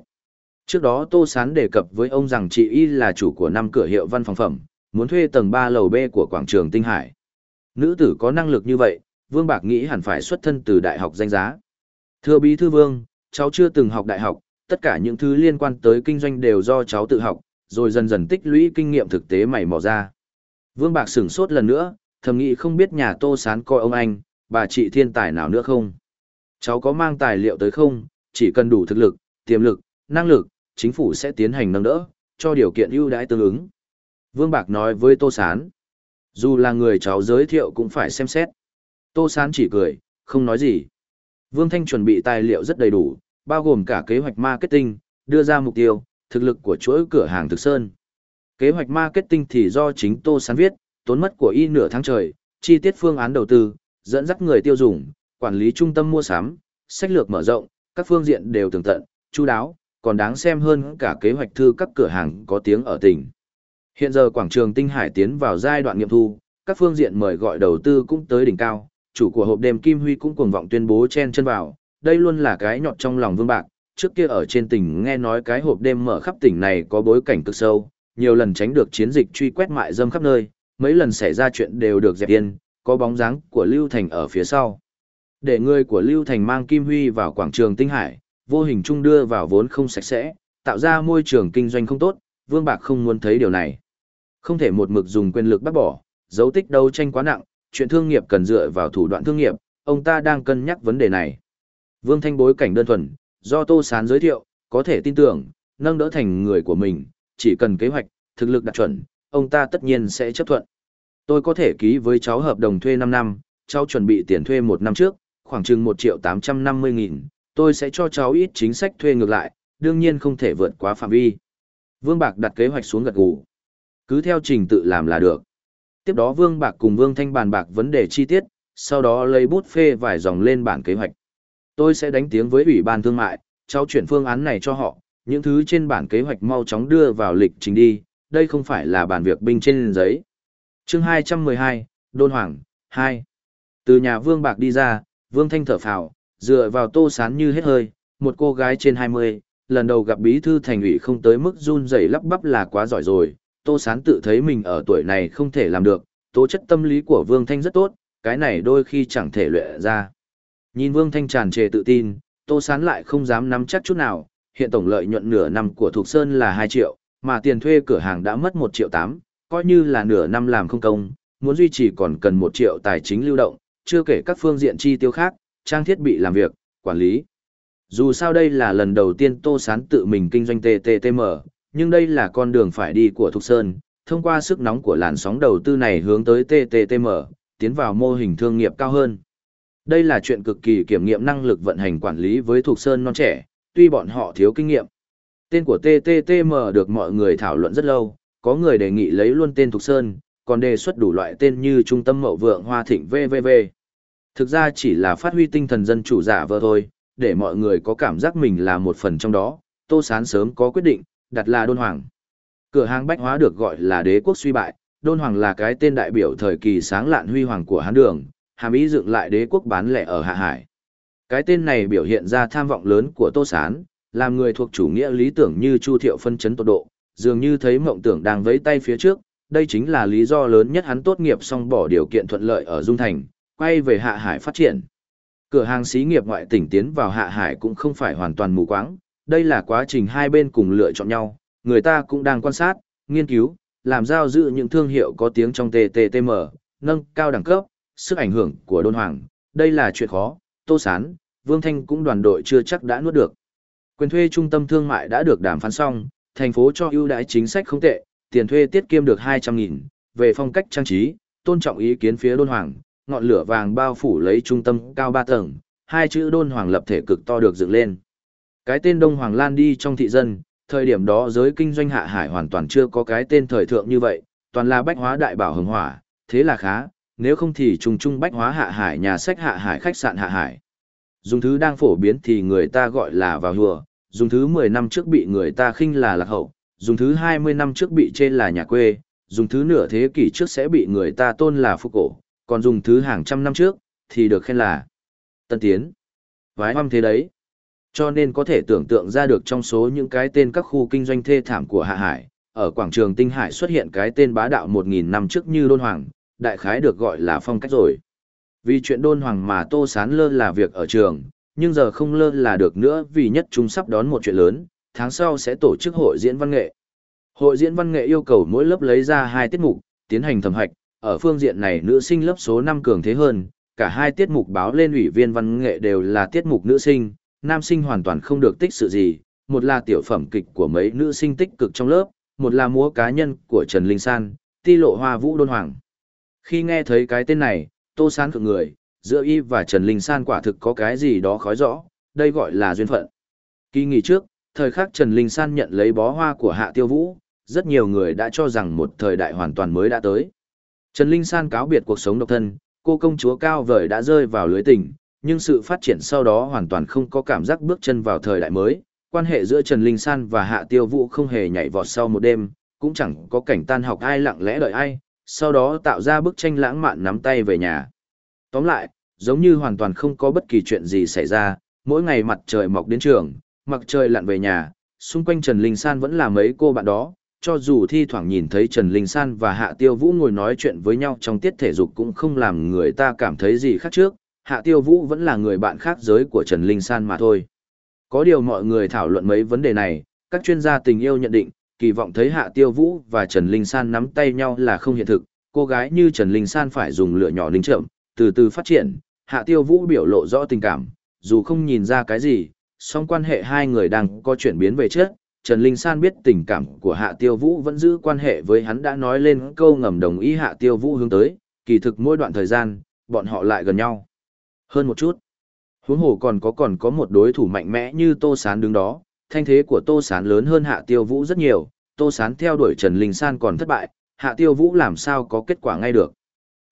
A: Trước đó Tô Sán đề cập với ông rằng chị Y là chủ của năm cửa hiệu văn phòng phẩm, muốn thuê tầng 3 lầu B của quảng trường Tinh Hải. Nữ tử có năng lực như vậy, Vương Bạc nghĩ hẳn phải xuất thân từ đại học danh giá. Thưa Bí Thư Vương, cháu chưa từng học đại học, tất cả những thứ liên quan tới kinh doanh đều do cháu tự học, rồi dần dần tích lũy kinh nghiệm thực tế mày mò ra. Vương Bạc sửng sốt lần nữa, thầm nghĩ không biết nhà Tô Sán coi ông anh, bà chị thiên tài nào nữa không. Cháu có mang tài liệu tới không, chỉ cần đủ thực lực, tiềm lực, năng lực, chính phủ sẽ tiến hành nâng đỡ, cho điều kiện ưu đãi tương ứng. Vương Bạc nói với Tô Sán. Dù là người cháu giới thiệu cũng phải xem xét. Tô Sán chỉ cười, không nói gì. Vương Thanh chuẩn bị tài liệu rất đầy đủ, bao gồm cả kế hoạch marketing, đưa ra mục tiêu, thực lực của chuỗi cửa hàng thực sơn. Kế hoạch marketing thì do chính Tô Sán viết, tốn mất của y nửa tháng trời, chi tiết phương án đầu tư, dẫn dắt người tiêu dùng, quản lý trung tâm mua sắm, sách lược mở rộng, các phương diện đều tường tận, chú đáo, còn đáng xem hơn cả kế hoạch thư các cửa hàng có tiếng ở tỉnh. Hiện giờ quảng trường Tinh Hải tiến vào giai đoạn nghiệm thu, các phương diện mời gọi đầu tư cũng tới đỉnh cao, chủ của hộp đêm Kim Huy cũng cuồng vọng tuyên bố chen chân vào, đây luôn là cái nhọt trong lòng Vương Bạc, trước kia ở trên tỉnh nghe nói cái hộp đêm mở khắp tỉnh này có bối cảnh cực sâu, nhiều lần tránh được chiến dịch truy quét mại dâm khắp nơi, mấy lần xảy ra chuyện đều được dẹp yên, có bóng dáng của Lưu Thành ở phía sau. Để người của Lưu Thành mang Kim Huy vào quảng trường Tinh Hải, vô hình chung đưa vào vốn không sạch sẽ, tạo ra môi trường kinh doanh không tốt, Vương Bạc không muốn thấy điều này. Không thể một mực dùng quyền lực bắt bỏ, dấu tích đấu tranh quá nặng, chuyện thương nghiệp cần dựa vào thủ đoạn thương nghiệp, ông ta đang cân nhắc vấn đề này. Vương Thanh bối cảnh đơn thuần, do Tô Sán giới thiệu, có thể tin tưởng, nâng đỡ thành người của mình, chỉ cần kế hoạch, thực lực đạt chuẩn, ông ta tất nhiên sẽ chấp thuận. Tôi có thể ký với cháu hợp đồng thuê 5 năm, cháu chuẩn bị tiền thuê một năm trước, khoảng chừng 1 triệu 850 nghìn, tôi sẽ cho cháu ít chính sách thuê ngược lại, đương nhiên không thể vượt quá phạm vi. Vương Bạc đặt kế hoạch xuống gật gù. Cứ theo trình tự làm là được. Tiếp đó Vương Bạc cùng Vương Thanh bàn bạc vấn đề chi tiết, sau đó lấy bút phê vài dòng lên bản kế hoạch. Tôi sẽ đánh tiếng với Ủy ban Thương mại, cháu chuyển phương án này cho họ, những thứ trên bản kế hoạch mau chóng đưa vào lịch trình đi, đây không phải là bản việc binh trên giấy. chương 212, Đôn Hoàng, 2. Từ nhà Vương Bạc đi ra, Vương Thanh thở phào, dựa vào tô sán như hết hơi, một cô gái trên 20, lần đầu gặp bí thư thành ủy không tới mức run rẩy lắp bắp là quá giỏi rồi, tô sán tự thấy mình ở tuổi này không thể làm được, tố chất tâm lý của Vương Thanh rất tốt, cái này đôi khi chẳng thể luyện ra. Nhìn Vương Thanh tràn trề tự tin, tô sán lại không dám nắm chắc chút nào, hiện tổng lợi nhuận nửa năm của Thục Sơn là 2 triệu, mà tiền thuê cửa hàng đã mất 1 triệu 8, coi như là nửa năm làm không công, muốn duy trì còn cần 1 triệu tài chính lưu động, chưa kể các phương diện chi tiêu khác, trang thiết bị làm việc, quản lý. Dù sao đây là lần đầu tiên Tô Sán tự mình kinh doanh TTTM, nhưng đây là con đường phải đi của Thục Sơn, thông qua sức nóng của làn sóng đầu tư này hướng tới TTTM, tiến vào mô hình thương nghiệp cao hơn. Đây là chuyện cực kỳ kiểm nghiệm năng lực vận hành quản lý với Thục sơn non trẻ, tuy bọn họ thiếu kinh nghiệm. Tên của TTTM được mọi người thảo luận rất lâu, có người đề nghị lấy luôn tên Thục sơn, còn đề xuất đủ loại tên như Trung tâm Mậu Vượng Hoa Thịnh VVV. Thực ra chỉ là phát huy tinh thần dân chủ giả vờ thôi, để mọi người có cảm giác mình là một phần trong đó, Tô Sán sớm có quyết định, đặt là Đôn Hoàng. Cửa hàng bách hóa được gọi là đế quốc suy bại, Đôn Hoàng là cái tên đại biểu thời kỳ sáng lạn huy hoàng của Hán Đường, hàm ý dựng lại đế quốc bán lẻ ở Hạ Hải. Cái tên này biểu hiện ra tham vọng lớn của Tô Sán, làm người thuộc chủ nghĩa lý tưởng như Chu Thiệu phân chấn tột độ, dường như thấy mộng tưởng đang vẫy tay phía trước, đây chính là lý do lớn nhất hắn tốt nghiệp xong bỏ điều kiện thuận lợi ở Dung Thành, quay về Hạ Hải phát triển. Cửa hàng xí nghiệp ngoại tỉnh tiến vào Hạ Hải cũng không phải hoàn toàn mù quáng, đây là quá trình hai bên cùng lựa chọn nhau, người ta cũng đang quan sát, nghiên cứu, làm giao dự những thương hiệu có tiếng trong TTTM, nâng cao đẳng cấp, sức ảnh hưởng của đôn hoàng, đây là chuyện khó, Tô Sán, Vương Thanh cũng đoàn đội chưa chắc đã nuốt được. Quyền thuê trung tâm thương mại đã được đàm phán xong, thành phố cho ưu đãi chính sách không tệ, tiền thuê tiết kiêm được 200.000, về phong cách trang trí, tôn trọng ý kiến phía đôn hoàng, ngọn lửa vàng bao phủ lấy trung tâm cao ba tầng, hai chữ đôn hoàng lập thể cực to được dựng lên. Cái tên Đông Hoàng Lan đi trong thị dân, thời điểm đó giới kinh doanh hạ hải hoàn toàn chưa có cái tên thời thượng như vậy, toàn là bách hóa đại bảo hưng hỏa, thế là khá, nếu không thì trùng trung bách hóa hạ hải nhà sách hạ hải khách sạn hạ hải. Dùng thứ đang phổ biến thì người ta gọi là vào hùa, dùng thứ 10 năm trước bị người ta khinh là lạc hậu, dùng thứ 20 năm trước bị chê là nhà quê, dùng thứ nửa thế kỷ trước sẽ bị người ta tôn là phúc cổ, còn dùng thứ hàng trăm năm trước thì được khen là tân tiến. Vái hoang thế đấy. Cho nên có thể tưởng tượng ra được trong số những cái tên các khu kinh doanh thê thảm của Hạ Hải, ở quảng trường Tinh Hải xuất hiện cái tên bá đạo 1.000 năm trước như Đôn Hoàng, đại khái được gọi là phong cách rồi. Vì chuyện Đôn Hoàng mà Tô Sán lơ là việc ở trường, nhưng giờ không lơ là được nữa vì nhất chúng sắp đón một chuyện lớn, tháng sau sẽ tổ chức hội diễn văn nghệ. Hội diễn văn nghệ yêu cầu mỗi lớp lấy ra hai tiết mục, tiến hành thẩm hạch, ở phương diện này nữ sinh lớp số 5 cường thế hơn, cả hai tiết mục báo lên ủy viên văn nghệ đều là tiết mục nữ sinh, nam sinh hoàn toàn không được tích sự gì, một là tiểu phẩm kịch của mấy nữ sinh tích cực trong lớp, một là múa cá nhân của Trần Linh San, ti lộ hoa vũ đôn hoàng. Khi nghe thấy cái tên này, tô sán cực người, giữa y và Trần Linh San quả thực có cái gì đó khói rõ, đây gọi là duyên phận. Kỳ nghỉ trước, thời khắc Trần Linh San nhận lấy bó hoa của Hạ Tiêu Vũ, rất nhiều người đã cho rằng một thời đại hoàn toàn mới đã tới. Trần Linh San cáo biệt cuộc sống độc thân, cô công chúa cao vời đã rơi vào lưới tình, nhưng sự phát triển sau đó hoàn toàn không có cảm giác bước chân vào thời đại mới. Quan hệ giữa Trần Linh San và Hạ Tiêu Vũ không hề nhảy vọt sau một đêm, cũng chẳng có cảnh tan học ai lặng lẽ đợi ai, sau đó tạo ra bức tranh lãng mạn nắm tay về nhà. Tóm lại, giống như hoàn toàn không có bất kỳ chuyện gì xảy ra, mỗi ngày mặt trời mọc đến trường, mặt trời lặn về nhà, xung quanh Trần Linh San vẫn là mấy cô bạn đó, cho dù thi thoảng nhìn thấy Trần Linh San và Hạ Tiêu Vũ ngồi nói chuyện với nhau trong tiết thể dục cũng không làm người ta cảm thấy gì khác trước, Hạ Tiêu Vũ vẫn là người bạn khác giới của Trần Linh San mà thôi. Có điều mọi người thảo luận mấy vấn đề này, các chuyên gia tình yêu nhận định, kỳ vọng thấy Hạ Tiêu Vũ và Trần Linh San nắm tay nhau là không hiện thực, cô gái như Trần Linh San phải dùng lửa nhỏ linh chậm, từ từ phát triển, Hạ Tiêu Vũ biểu lộ rõ tình cảm, dù không nhìn ra cái gì, song quan hệ hai người đang có chuyển biến về trước, Trần Linh San biết tình cảm của Hạ Tiêu Vũ vẫn giữ quan hệ với hắn đã nói lên câu ngầm đồng ý Hạ Tiêu Vũ hướng tới, kỳ thực mỗi đoạn thời gian, bọn họ lại gần nhau. Hơn một chút. Huống hồ còn có còn có một đối thủ mạnh mẽ như Tô Sán đứng đó, thanh thế của Tô Sán lớn hơn Hạ Tiêu Vũ rất nhiều, Tô Sán theo đuổi Trần Linh San còn thất bại, Hạ Tiêu Vũ làm sao có kết quả ngay được.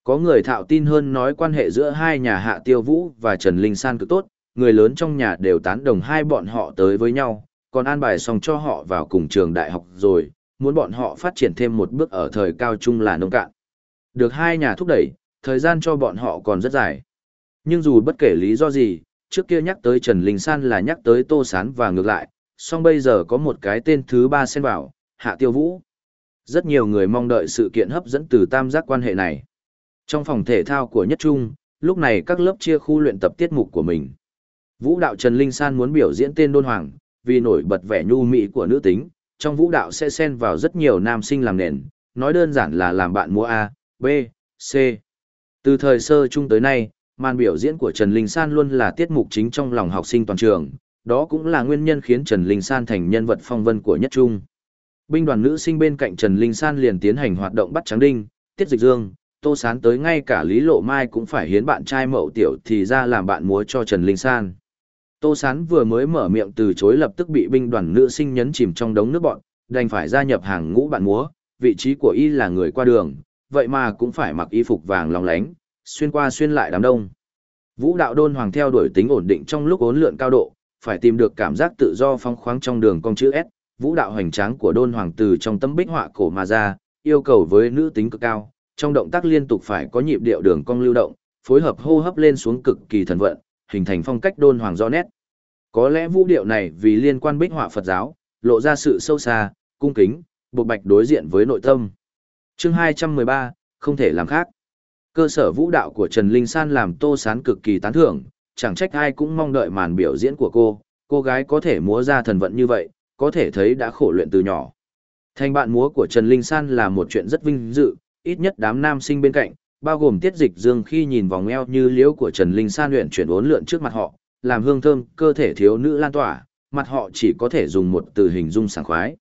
A: Có người thạo tin hơn nói quan hệ giữa hai nhà Hạ Tiêu Vũ và Trần Linh San cực tốt, người lớn trong nhà đều tán đồng hai bọn họ tới với nhau, còn an bài xong cho họ vào cùng trường đại học rồi, muốn bọn họ phát triển thêm một bước ở thời cao trung là nông cạn. Được hai nhà thúc đẩy, thời gian cho bọn họ còn rất dài. Nhưng dù bất kể lý do gì, trước kia nhắc tới Trần Linh San là nhắc tới Tô Sán và ngược lại, song bây giờ có một cái tên thứ ba xen vào, Hạ Tiêu Vũ. Rất nhiều người mong đợi sự kiện hấp dẫn từ tam giác quan hệ này. Trong phòng thể thao của Nhất Trung, lúc này các lớp chia khu luyện tập tiết mục của mình. Vũ đạo Trần Linh San muốn biểu diễn tên Đôn Hoàng, vì nổi bật vẻ nhu mỹ của nữ tính, trong vũ đạo sẽ xen vào rất nhiều nam sinh làm nền, nói đơn giản là làm bạn múa A, B, C. Từ thời sơ trung tới nay, màn biểu diễn của Trần Linh San luôn là tiết mục chính trong lòng học sinh toàn trường, đó cũng là nguyên nhân khiến Trần Linh San thành nhân vật phong vân của nhất trung. Binh đoàn nữ sinh bên cạnh Trần Linh San liền tiến hành hoạt động bắt trắng đinh, tiết dịch dương, tô sán tới ngay cả Lý Lộ Mai cũng phải hiến bạn trai mậu tiểu thì ra làm bạn múa cho Trần Linh San. Tô sán vừa mới mở miệng từ chối lập tức bị binh đoàn nữ sinh nhấn chìm trong đống nước bọn, đành phải gia nhập hàng ngũ bạn múa, vị trí của y là người qua đường, vậy mà cũng phải mặc y phục vàng lòng lánh, xuyên qua xuyên lại đám đông. Vũ đạo đôn hoàng theo đuổi tính ổn định trong lúc ốn lượn cao độ, phải tìm được cảm giác tự do phong khoáng trong đường cong chữ S. Vũ đạo hoành tráng của đôn hoàng từ trong tấm bích họa cổ mà ra, yêu cầu với nữ tính cực cao, trong động tác liên tục phải có nhịp điệu đường cong lưu động, phối hợp hô hấp lên xuống cực kỳ thần vận, hình thành phong cách đôn hoàng rõ nét. Có lẽ vũ điệu này vì liên quan bích họa Phật giáo, lộ ra sự sâu xa, cung kính, bộ bạch đối diện với nội tâm. Chương 213, không thể làm khác. Cơ sở vũ đạo của Trần Linh San làm Tô Sán cực kỳ tán thưởng, chẳng trách ai cũng mong đợi màn biểu diễn của cô, cô gái có thể múa ra thần vận như vậy, có thể thấy đã khổ luyện từ nhỏ. Thành bạn múa của Trần Linh San là một chuyện rất vinh dự, ít nhất đám nam sinh bên cạnh, bao gồm tiết dịch dương khi nhìn vòng eo như liễu của Trần Linh San luyện chuyển uốn lượn trước mặt họ, làm hương thơm, cơ thể thiếu nữ lan tỏa, mặt họ chỉ có thể dùng một từ hình dung sảng khoái.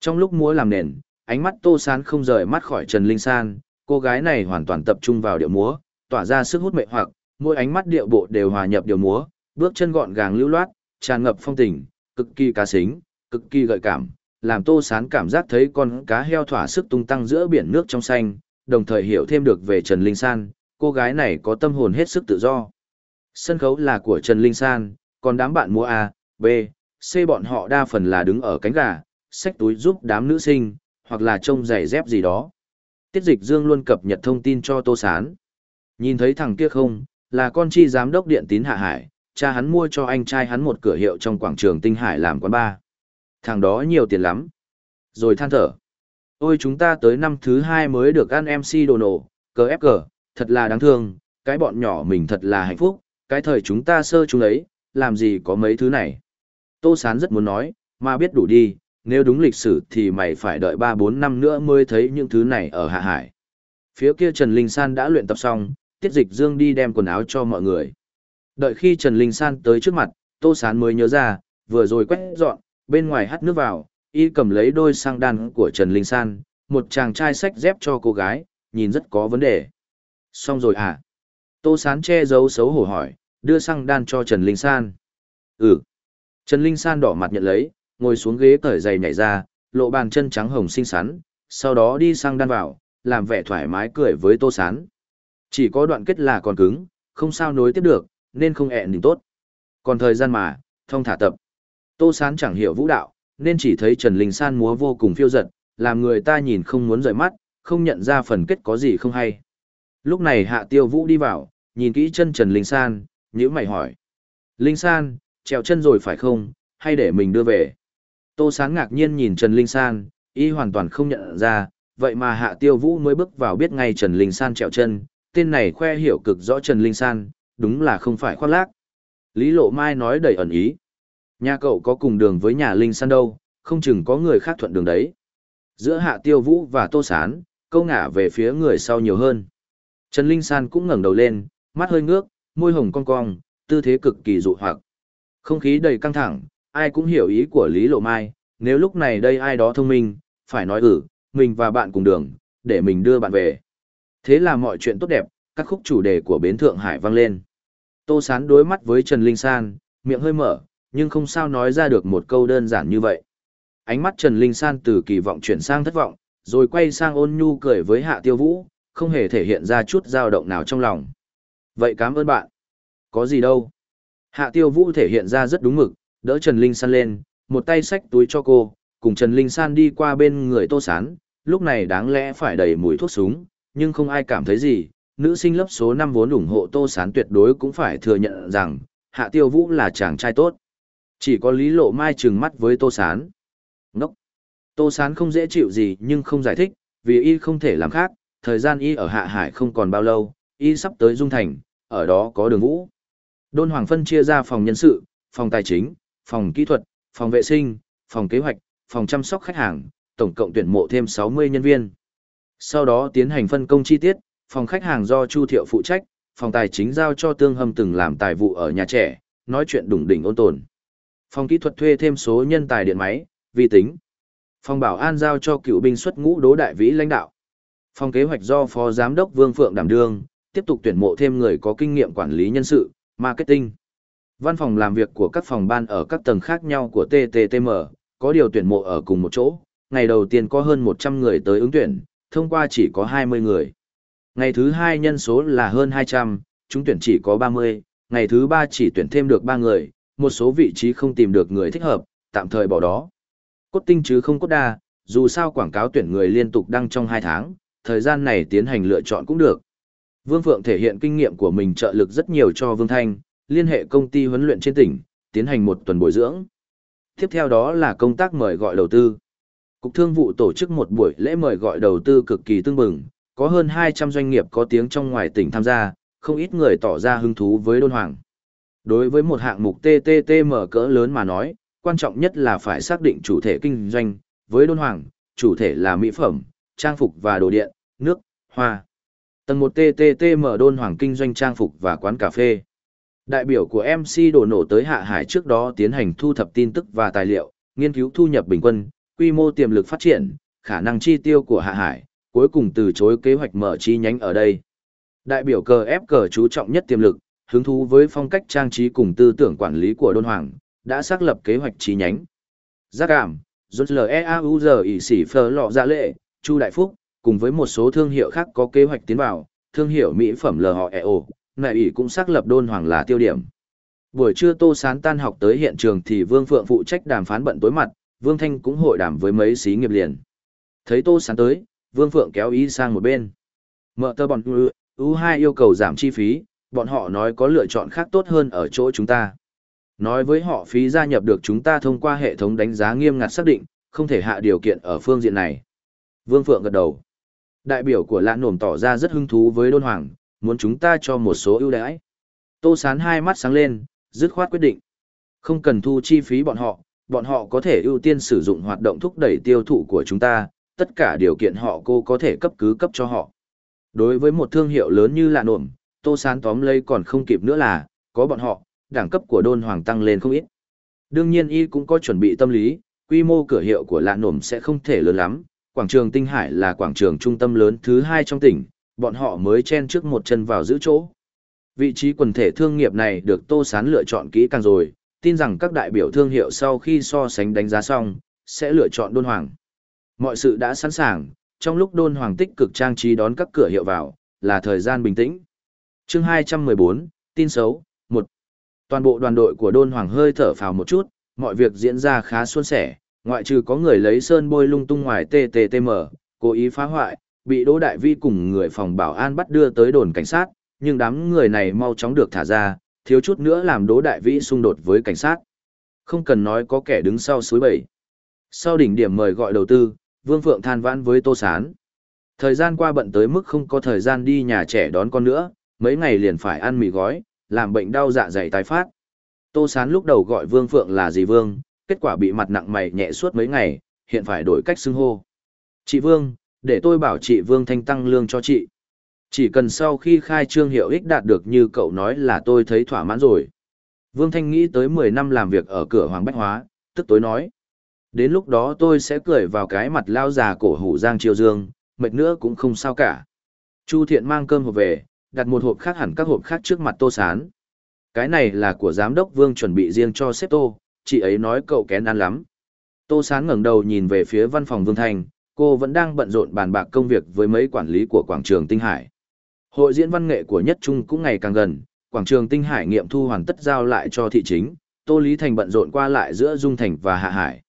A: Trong lúc múa làm nền, ánh mắt Tô Sán không rời mắt khỏi Trần Linh San, cô gái này hoàn toàn tập trung vào điệu múa, tỏa ra sức hút mệ hoặc, mỗi ánh mắt điệu bộ đều hòa nhập điệu múa, bước chân gọn gàng lưu loát, tràn ngập phong tình, cực kỳ cá xính, cực kỳ gợi cảm, làm Tô Sán cảm giác thấy con cá heo thỏa sức tung tăng giữa biển nước trong xanh, đồng thời hiểu thêm được về Trần Linh San, cô gái này có tâm hồn hết sức tự do. Sân khấu là của Trần Linh San, còn đám bạn Mua A, B, C bọn họ đa phần là đứng ở cánh gà, xách túi giúp đám nữ sinh, hoặc là trông giày dép gì đó. Tiết dịch dương luôn cập nhật thông tin cho Tô Sán. Nhìn thấy thằng kia không, là con chi giám đốc điện tín hạ hải, cha hắn mua cho anh trai hắn một cửa hiệu trong quảng trường Tinh Hải làm quán bar. Thằng đó nhiều tiền lắm. Rồi than thở. Ôi chúng ta tới năm thứ hai mới được ăn MC đồ nổ, cờ ép cờ, thật là đáng thương, cái bọn nhỏ mình thật là hạnh phúc, cái thời chúng ta sơ chúng ấy, làm gì có mấy thứ này. Tô Sán rất muốn nói, mà biết đủ đi, nếu đúng lịch sử thì mày phải đợi 3-4 năm nữa mới thấy những thứ này ở Hạ Hải. Phía kia Trần Linh San đã luyện tập xong, tiết dịch dương đi đem quần áo cho mọi người. Đợi khi Trần Linh San tới trước mặt, Tô Sán mới nhớ ra, vừa rồi quét dọn, bên ngoài hắt nước vào, y cầm lấy đôi sang đan của Trần Linh San, một chàng trai sách dép cho cô gái, nhìn rất có vấn đề. Xong rồi à? Tô Sán che giấu xấu hổ hỏi, đưa sang đan cho Trần Linh San. Ừ. Trần Linh San đỏ mặt nhận lấy, ngồi xuống ghế cởi giày nhảy ra, lộ bàn chân trắng hồng xinh xắn, sau đó đi sang đan vào, làm vẻ thoải mái cười với Tô Sán. Chỉ có đoạn kết là còn cứng, không sao nối tiếp được, nên không ẹn đỉnh tốt. Còn thời gian mà, thông thả tập. Tô Sán chẳng hiểu vũ đạo, nên chỉ thấy Trần Linh San múa vô cùng phiêu giật, làm người ta nhìn không muốn rời mắt, không nhận ra phần kết có gì không hay. Lúc này Hạ Tiêu Vũ đi vào, nhìn kỹ chân Trần Linh San, nhíu mày hỏi. Linh San, trèo chân rồi phải không, hay để mình đưa về? Tô Sán ngạc nhiên nhìn Trần Linh San, y hoàn toàn không nhận ra, vậy mà Hạ Tiêu Vũ mới bước vào biết ngay Trần Linh San trèo chân, tên này khoe hiểu cực rõ Trần Linh San, đúng là không phải khoác lác. Lý Lộ Mai nói đầy ẩn ý. Nhà cậu có cùng đường với nhà Linh San đâu, không chừng có người khác thuận đường đấy. Giữa Hạ Tiêu Vũ và Tô Sán, câu ngả về phía người sau nhiều hơn. Trần Linh San cũng ngẩng đầu lên, mắt hơi ngước, môi hồng cong cong, tư thế cực kỳ dụ hoặc. Không khí đầy căng thẳng, ai cũng hiểu ý của Lý Lộ Mai, nếu lúc này đây ai đó thông minh, phải nói ừ, mình và bạn cùng đường, để mình đưa bạn về. Thế là mọi chuyện tốt đẹp, các khúc chủ đề của Bến Thượng Hải vang lên. Tô Sán đối mắt với Trần Linh San, miệng hơi mở, nhưng không sao nói ra được một câu đơn giản như vậy. Ánh mắt Trần Linh San từ kỳ vọng chuyển sang thất vọng, rồi quay sang ôn nhu cười với Hạ Tiêu Vũ, không hề thể hiện ra chút dao động nào trong lòng. Vậy cảm ơn bạn. Có gì đâu. Hạ Tiêu Vũ thể hiện ra rất đúng mực, đỡ Trần Linh San lên, một tay xách túi cho cô, cùng Trần Linh San đi qua bên người Tô Sán, lúc này đáng lẽ phải đầy mùi thuốc súng, nhưng không ai cảm thấy gì, nữ sinh lớp số 5 vốn ủng hộ Tô Sán tuyệt đối cũng phải thừa nhận rằng, Hạ Tiêu Vũ là chàng trai tốt. Chỉ có Lý Lộ Mai trừng mắt với Tô Sán. Ngốc! Tô Sán không dễ chịu gì nhưng không giải thích, vì y không thể làm khác, thời gian y ở Hạ Hải không còn bao lâu, y sắp tới Dung Thành, ở đó có đường vũ. Đôn Hoàng phân chia ra phòng nhân sự, phòng tài chính, phòng kỹ thuật, phòng vệ sinh, phòng kế hoạch, phòng chăm sóc khách hàng, tổng cộng tuyển mộ thêm 60 nhân viên. Sau đó tiến hành phân công chi tiết, phòng khách hàng do Chu Thiệu phụ trách, phòng tài chính giao cho Tương Hâm từng làm tài vụ ở nhà trẻ, nói chuyện đủng đỉnh ôn tồn. Phòng kỹ thuật thuê thêm số nhân tài điện máy, vi tính. Phòng bảo an giao cho cựu binh xuất ngũ đố đại vĩ lãnh đạo. Phòng kế hoạch do Phó Giám đốc Vương Phượng đảm đương, tiếp tục tuyển mộ thêm người có kinh nghiệm quản lý nhân sự, marketing. Văn phòng làm việc của các phòng ban ở các tầng khác nhau của TTTM, có điều tuyển mộ ở cùng một chỗ. Ngày đầu tiên có hơn 100 người tới ứng tuyển, thông qua chỉ có 20 người. Ngày thứ hai nhân số là hơn 200, chúng tuyển chỉ có 30, ngày thứ ba chỉ tuyển thêm được 3 người, một số vị trí không tìm được người thích hợp, tạm thời bỏ đó. Cốt tinh chứ không cốt đa, dù sao quảng cáo tuyển người liên tục đăng trong 2 tháng, thời gian này tiến hành lựa chọn cũng được. Vương Phượng thể hiện kinh nghiệm của mình trợ lực rất nhiều cho Vương Thanh, liên hệ công ty huấn luyện trên tỉnh, tiến hành một tuần bồi dưỡng. Tiếp theo đó là công tác mời gọi đầu tư. Cục Thương vụ tổ chức một buổi lễ mời gọi đầu tư cực kỳ tương bừng, có hơn 200 doanh nghiệp có tiếng trong ngoài tỉnh tham gia, không ít người tỏ ra hứng thú với đôn hoàng. Đối với một hạng mục TTT mở cỡ lớn mà nói, quan trọng nhất là phải xác định chủ thể kinh doanh, với đôn hoàng, chủ thể là mỹ phẩm, trang phục và đồ điện, nước, hoa. Tầng 1 TTT mở đôn hoàng kinh doanh trang phục và quán cà phê. Đại biểu của MC đổ nổ tới Hạ Hải trước đó tiến hành thu thập tin tức và tài liệu, nghiên cứu thu nhập bình quân, quy mô tiềm lực phát triển, khả năng chi tiêu của Hạ Hải, cuối cùng từ chối kế hoạch mở chi nhánh ở đây. Đại biểu cờ ép cờ chú trọng nhất tiềm lực, hứng thú với phong cách trang trí cùng tư tưởng quản lý của Đôn Hoàng, đã xác lập kế hoạch chi nhánh. Giác cảm, Dốt Ysifer, Lọa ỉ sỉ phờ lọ dạ lệ, Chu Đại Phúc, cùng với một số thương hiệu khác có kế hoạch tiến vào, thương hiệu mỹ phẩm L họ EO, mẹ ỉ cũng xác lập Đôn Hoàng là tiêu điểm. Buổi trưa Tô Sán tan học tới hiện trường thì Vương Phượng phụ trách đàm phán bận tối mặt, Vương Thanh cũng hội đàm với mấy xí nghiệp liền. Thấy Tô Sán tới, Vương Phượng kéo ý sang một bên. Mợ tơ bọn U2 yêu cầu giảm chi phí, bọn họ nói có lựa chọn khác tốt hơn ở chỗ chúng ta. Nói với họ phí gia nhập được chúng ta thông qua hệ thống đánh giá nghiêm ngặt xác định, không thể hạ điều kiện ở phương diện này. Vương Phượng gật đầu. Đại biểu của Lã Nổm tỏ ra rất hứng thú với Đôn Hoàng, muốn chúng ta cho một số ưu đãi. Tô Sán hai mắt sáng lên, dứt khoát quyết định. Không cần thu chi phí bọn họ, bọn họ có thể ưu tiên sử dụng hoạt động thúc đẩy tiêu thụ của chúng ta, tất cả điều kiện họ cô có thể cấp cứ cấp cho họ. Đối với một thương hiệu lớn như lạ nổm, Tô Sán tóm lấy còn không kịp nữa là, có bọn họ, đẳng cấp của đôn hoàng tăng lên không ít. Đương nhiên y cũng có chuẩn bị tâm lý, quy mô cửa hiệu của lạ nổm sẽ không thể lớn lắm, quảng trường Tinh Hải là quảng trường trung tâm lớn thứ hai trong tỉnh, bọn họ mới chen trước một chân vào giữ chỗ. Vị trí quần thể thương nghiệp này được Tô Sán lựa chọn kỹ càng rồi, tin rằng các đại biểu thương hiệu sau khi so sánh đánh giá xong, sẽ lựa chọn đôn hoàng. Mọi sự đã sẵn sàng, trong lúc đôn hoàng tích cực trang trí đón các cửa hiệu vào, là thời gian bình tĩnh chương 214, tin xấu, 1. Toàn bộ đoàn đội của đôn hoàng hơi thở phào một chút, mọi việc diễn ra khá suôn sẻ, ngoại trừ có người lấy sơn bôi lung tung ngoài TTTM, cố ý phá hoại, bị Đỗ Đại Vi cùng người phòng bảo an bắt đưa tới đồn cảnh sát, nhưng đám người này mau chóng được thả ra, thiếu chút nữa làm Đỗ Đại Vi xung đột với cảnh sát. Không cần nói có kẻ đứng sau suối bầy. Sau đỉnh điểm mời gọi đầu tư, Vương Phượng than vãn với Tô Sán. Thời gian qua bận tới mức không có thời gian đi nhà trẻ đón con nữa, mấy ngày liền phải ăn mì gói, làm bệnh đau dạ dày tái phát. Tô Sán lúc đầu gọi Vương Phượng là gì Vương, kết quả bị mặt nặng mày nhẹ suốt mấy ngày, hiện phải đổi cách xưng hô. Chị Vương, để tôi bảo chị Vương Thanh tăng lương cho chị. Chỉ cần sau khi khai trương hiệu ích đạt được như cậu nói là tôi thấy thỏa mãn rồi. Vương Thanh nghĩ tới 10 năm làm việc ở cửa Hoàng Bách Hóa, tức tối nói. Đến lúc đó tôi sẽ cười vào cái mặt lao già cổ hủ giang triều dương, mệt nữa cũng không sao cả. Chu Thiện mang cơm hộp về, đặt một hộp khác hẳn các hộp khác trước mặt Tô Sán. Cái này là của giám đốc Vương chuẩn bị riêng cho sếp Tô, chị ấy nói cậu kén ăn lắm. Tô Sán ngẩng đầu nhìn về phía văn phòng Vương Thành, cô vẫn đang bận rộn bàn bạc công việc với mấy quản lý của quảng trường Tinh Hải. Hội diễn văn nghệ của Nhất Trung cũng ngày càng gần, quảng trường Tinh Hải nghiệm thu hoàn tất giao lại cho thị chính, Tô Lý Thành bận rộn qua lại giữa Dung Thành và Hạ Hải.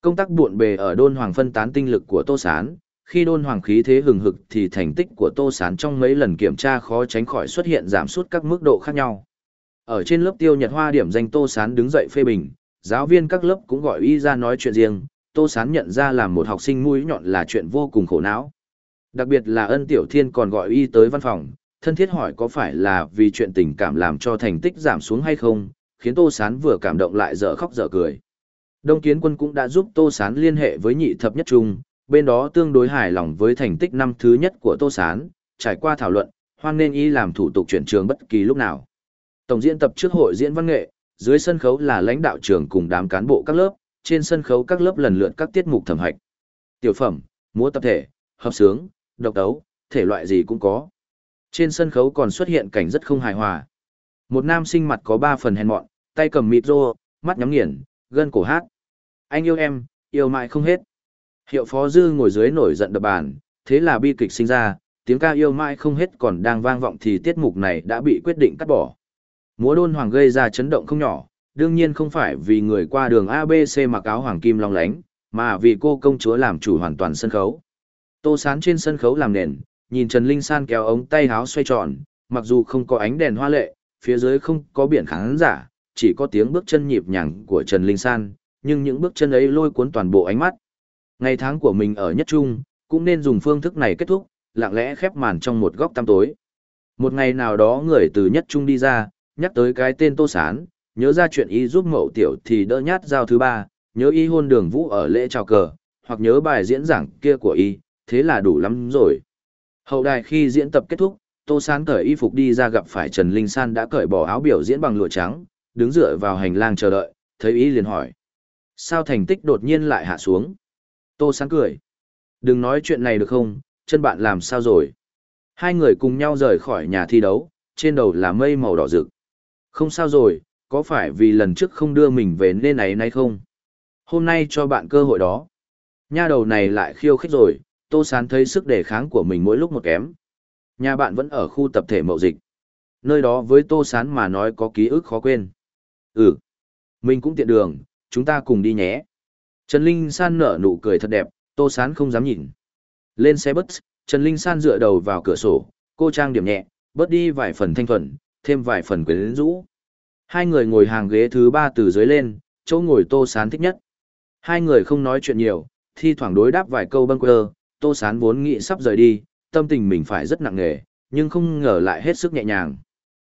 A: Công tác buộn bề ở đôn hoàng phân tán tinh lực của Tô Sán, khi đôn hoàng khí thế hừng hực thì thành tích của Tô Sán trong mấy lần kiểm tra khó tránh khỏi xuất hiện giảm sút các mức độ khác nhau. Ở trên lớp tiêu nhật hoa điểm danh Tô Sán đứng dậy phê bình, giáo viên các lớp cũng gọi y ra nói chuyện riêng, Tô Sán nhận ra là một học sinh mũi nhọn là chuyện vô cùng khổ não. Đặc biệt là ân tiểu thiên còn gọi y tới văn phòng, thân thiết hỏi có phải là vì chuyện tình cảm làm cho thành tích giảm xuống hay không, khiến Tô Sán vừa cảm động lại dở khóc dở cười. Đông Kiến Quân cũng đã giúp Tô Sán liên hệ với nhị thập nhất trung, bên đó tương đối hài lòng với thành tích năm thứ nhất của Tô Sán, trải qua thảo luận, hoan nên y làm thủ tục chuyển trường bất kỳ lúc nào. Tổng diễn tập trước hội diễn văn nghệ, dưới sân khấu là lãnh đạo trường cùng đám cán bộ các lớp, trên sân khấu các lớp lần lượt các tiết mục thẩm hạch, Tiểu phẩm, múa tập thể, hợp sướng, độc đấu, thể loại gì cũng có. Trên sân khấu còn xuất hiện cảnh rất không hài hòa. Một nam sinh mặt có ba phần hèn mọn, tay cầm mịt rô, mắt nhắm nghiền, gân cổ hát. Anh yêu em, yêu mãi không hết. Hiệu phó dư ngồi dưới nổi giận đập bàn, thế là bi kịch sinh ra, tiếng ca yêu mãi không hết còn đang vang vọng thì tiết mục này đã bị quyết định cắt bỏ. Múa đôn hoàng gây ra chấn động không nhỏ, đương nhiên không phải vì người qua đường ABC mặc áo hoàng kim long lánh, mà vì cô công chúa làm chủ hoàn toàn sân khấu. Tô sán trên sân khấu làm nền, nhìn Trần Linh San kéo ống tay háo xoay tròn, mặc dù không có ánh đèn hoa lệ, phía dưới không có biển khán giả, chỉ có tiếng bước chân nhịp nhàng của Trần Linh San, nhưng những bước chân ấy lôi cuốn toàn bộ ánh mắt. Ngày tháng của mình ở nhất trung, cũng nên dùng phương thức này kết thúc, lặng lẽ khép màn trong một góc tăm tối. Một ngày nào đó người từ nhất trung đi ra, nhắc tới cái tên Tô Sán, nhớ ra chuyện y giúp mậu tiểu thì đỡ nhát giao thứ ba, nhớ y hôn đường vũ ở lễ chào cờ, hoặc nhớ bài diễn giảng kia của y, thế là đủ lắm rồi. Hậu đài khi diễn tập kết thúc, Tô Sán cởi y phục đi ra gặp phải Trần Linh San đã cởi bỏ áo biểu diễn bằng lụa trắng, đứng dựa vào hành lang chờ đợi, thấy y liền hỏi. Sao thành tích đột nhiên lại hạ xuống? Tô Sán cười. Đừng nói chuyện này được không, chân bạn làm sao rồi? Hai người cùng nhau rời khỏi nhà thi đấu, trên đầu là mây màu đỏ rực. Không sao rồi, có phải vì lần trước không đưa mình về nên này nay không? Hôm nay cho bạn cơ hội đó. Nha đầu này lại khiêu khích rồi, Tô Sán thấy sức đề kháng của mình mỗi lúc một kém. Nhà bạn vẫn ở khu tập thể mậu dịch. Nơi đó với Tô Sán mà nói có ký ức khó quên. Ừ, mình cũng tiện đường, chúng ta cùng đi nhé. Trần Linh San nở nụ cười thật đẹp, Tô Sán không dám nhìn. Lên xe bus, Trần Linh San dựa đầu vào cửa sổ, cô trang điểm nhẹ, bớt đi vài phần thanh thuần, thêm vài phần quyến rũ. Hai người ngồi hàng ghế thứ ba từ dưới lên, chỗ ngồi Tô Sán thích nhất. Hai người không nói chuyện nhiều, thi thoảng đối đáp vài câu bâng quơ, Tô Sán vốn nghĩ sắp rời đi, tâm tình mình phải rất nặng nề, nhưng không ngờ lại hết sức nhẹ nhàng.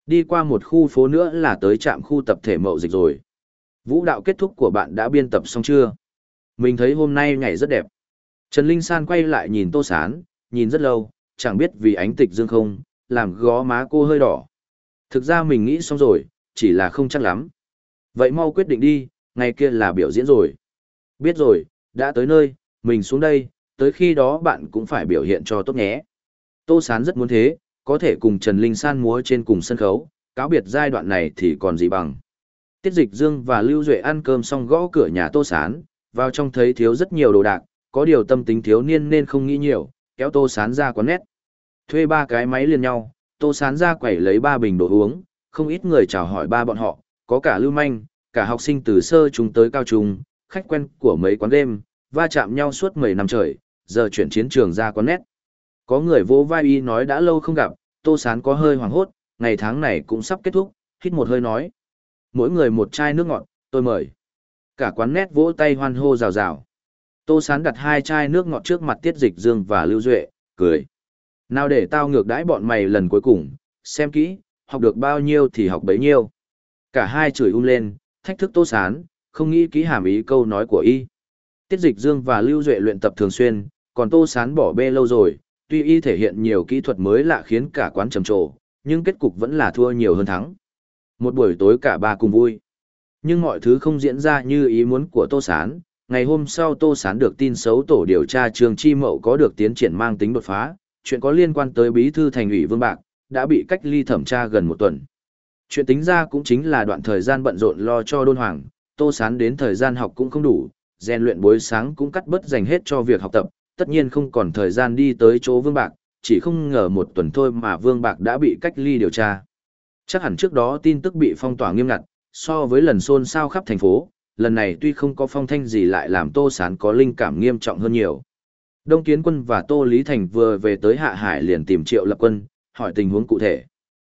A: Đi qua một khu phố nữa là tới trạm khu tập thể mậu dịch rồi. Vũ đạo kết thúc của bạn đã biên tập xong chưa? Mình thấy hôm nay ngày rất đẹp. Trần Linh San quay lại nhìn Tô Sán, nhìn rất lâu, chẳng biết vì ánh tịch dương không, làm gó má cô hơi đỏ. Thực ra mình nghĩ xong rồi, chỉ là không chắc lắm. Vậy mau quyết định đi, ngày kia là biểu diễn rồi. Biết rồi, đã tới nơi, mình xuống đây, tới khi đó bạn cũng phải biểu hiện cho tốt nhé. Tô Sán rất muốn thế, có thể cùng Trần Linh San múa trên cùng sân khấu, cáo biệt giai đoạn này thì còn gì bằng. Tiết Dịch Dương và Lưu Duệ ăn cơm xong gõ cửa nhà Tô Sán, vào trong thấy thiếu rất nhiều đồ đạc, có điều tâm tính thiếu niên nên không nghĩ nhiều, kéo Tô Sán ra quán nét. Thuê ba cái máy liền nhau, Tô Sán ra quẩy lấy ba bình đồ uống, không ít người chào hỏi ba bọn họ, có cả lưu manh, cả học sinh từ sơ trung tới cao trung, khách quen của mấy quán đêm, va chạm nhau suốt mấy năm trời, giờ chuyển chiến trường ra quán nét. Có người vỗ vai y nói đã lâu không gặp, Tô Sán có hơi hoảng hốt, ngày tháng này cũng sắp kết thúc, hít một hơi nói. Mỗi người một chai nước ngọt, tôi mời. Cả quán nét vỗ tay hoan hô rào rào. Tô Sán đặt hai chai nước ngọt trước mặt Tiết Dịch Dương và Lưu Duệ, cười. Nào để tao ngược đãi bọn mày lần cuối cùng, xem kỹ, học được bao nhiêu thì học bấy nhiêu. Cả hai chửi um lên, thách thức Tô Sán, không nghĩ kỹ hàm ý câu nói của y. Tiết Dịch Dương và Lưu Duệ luyện tập thường xuyên, còn Tô Sán bỏ bê lâu rồi, tuy y thể hiện nhiều kỹ thuật mới lạ khiến cả quán trầm trồ, nhưng kết cục vẫn là thua nhiều hơn thắng. Một buổi tối cả ba cùng vui. Nhưng mọi thứ không diễn ra như ý muốn của Tô Sán. Ngày hôm sau Tô Sán được tin xấu tổ điều tra trường Chi Mậu có được tiến triển mang tính đột phá, chuyện có liên quan tới bí thư thành ủy Vương Bạc, đã bị cách ly thẩm tra gần một tuần. Chuyện tính ra cũng chính là đoạn thời gian bận rộn lo cho đôn hoàng, Tô Sán đến thời gian học cũng không đủ, rèn luyện buổi sáng cũng cắt bớt dành hết cho việc học tập, tất nhiên không còn thời gian đi tới chỗ Vương Bạc, chỉ không ngờ một tuần thôi mà Vương Bạc đã bị cách ly điều tra. Chắc hẳn trước đó tin tức bị phong tỏa nghiêm ngặt, so với lần xôn xao khắp thành phố, lần này tuy không có phong thanh gì lại làm Tô Sán có linh cảm nghiêm trọng hơn nhiều. Đông Kiến Quân và Tô Lý Thành vừa về tới Hạ Hải liền tìm Triệu Lập Quân, hỏi tình huống cụ thể.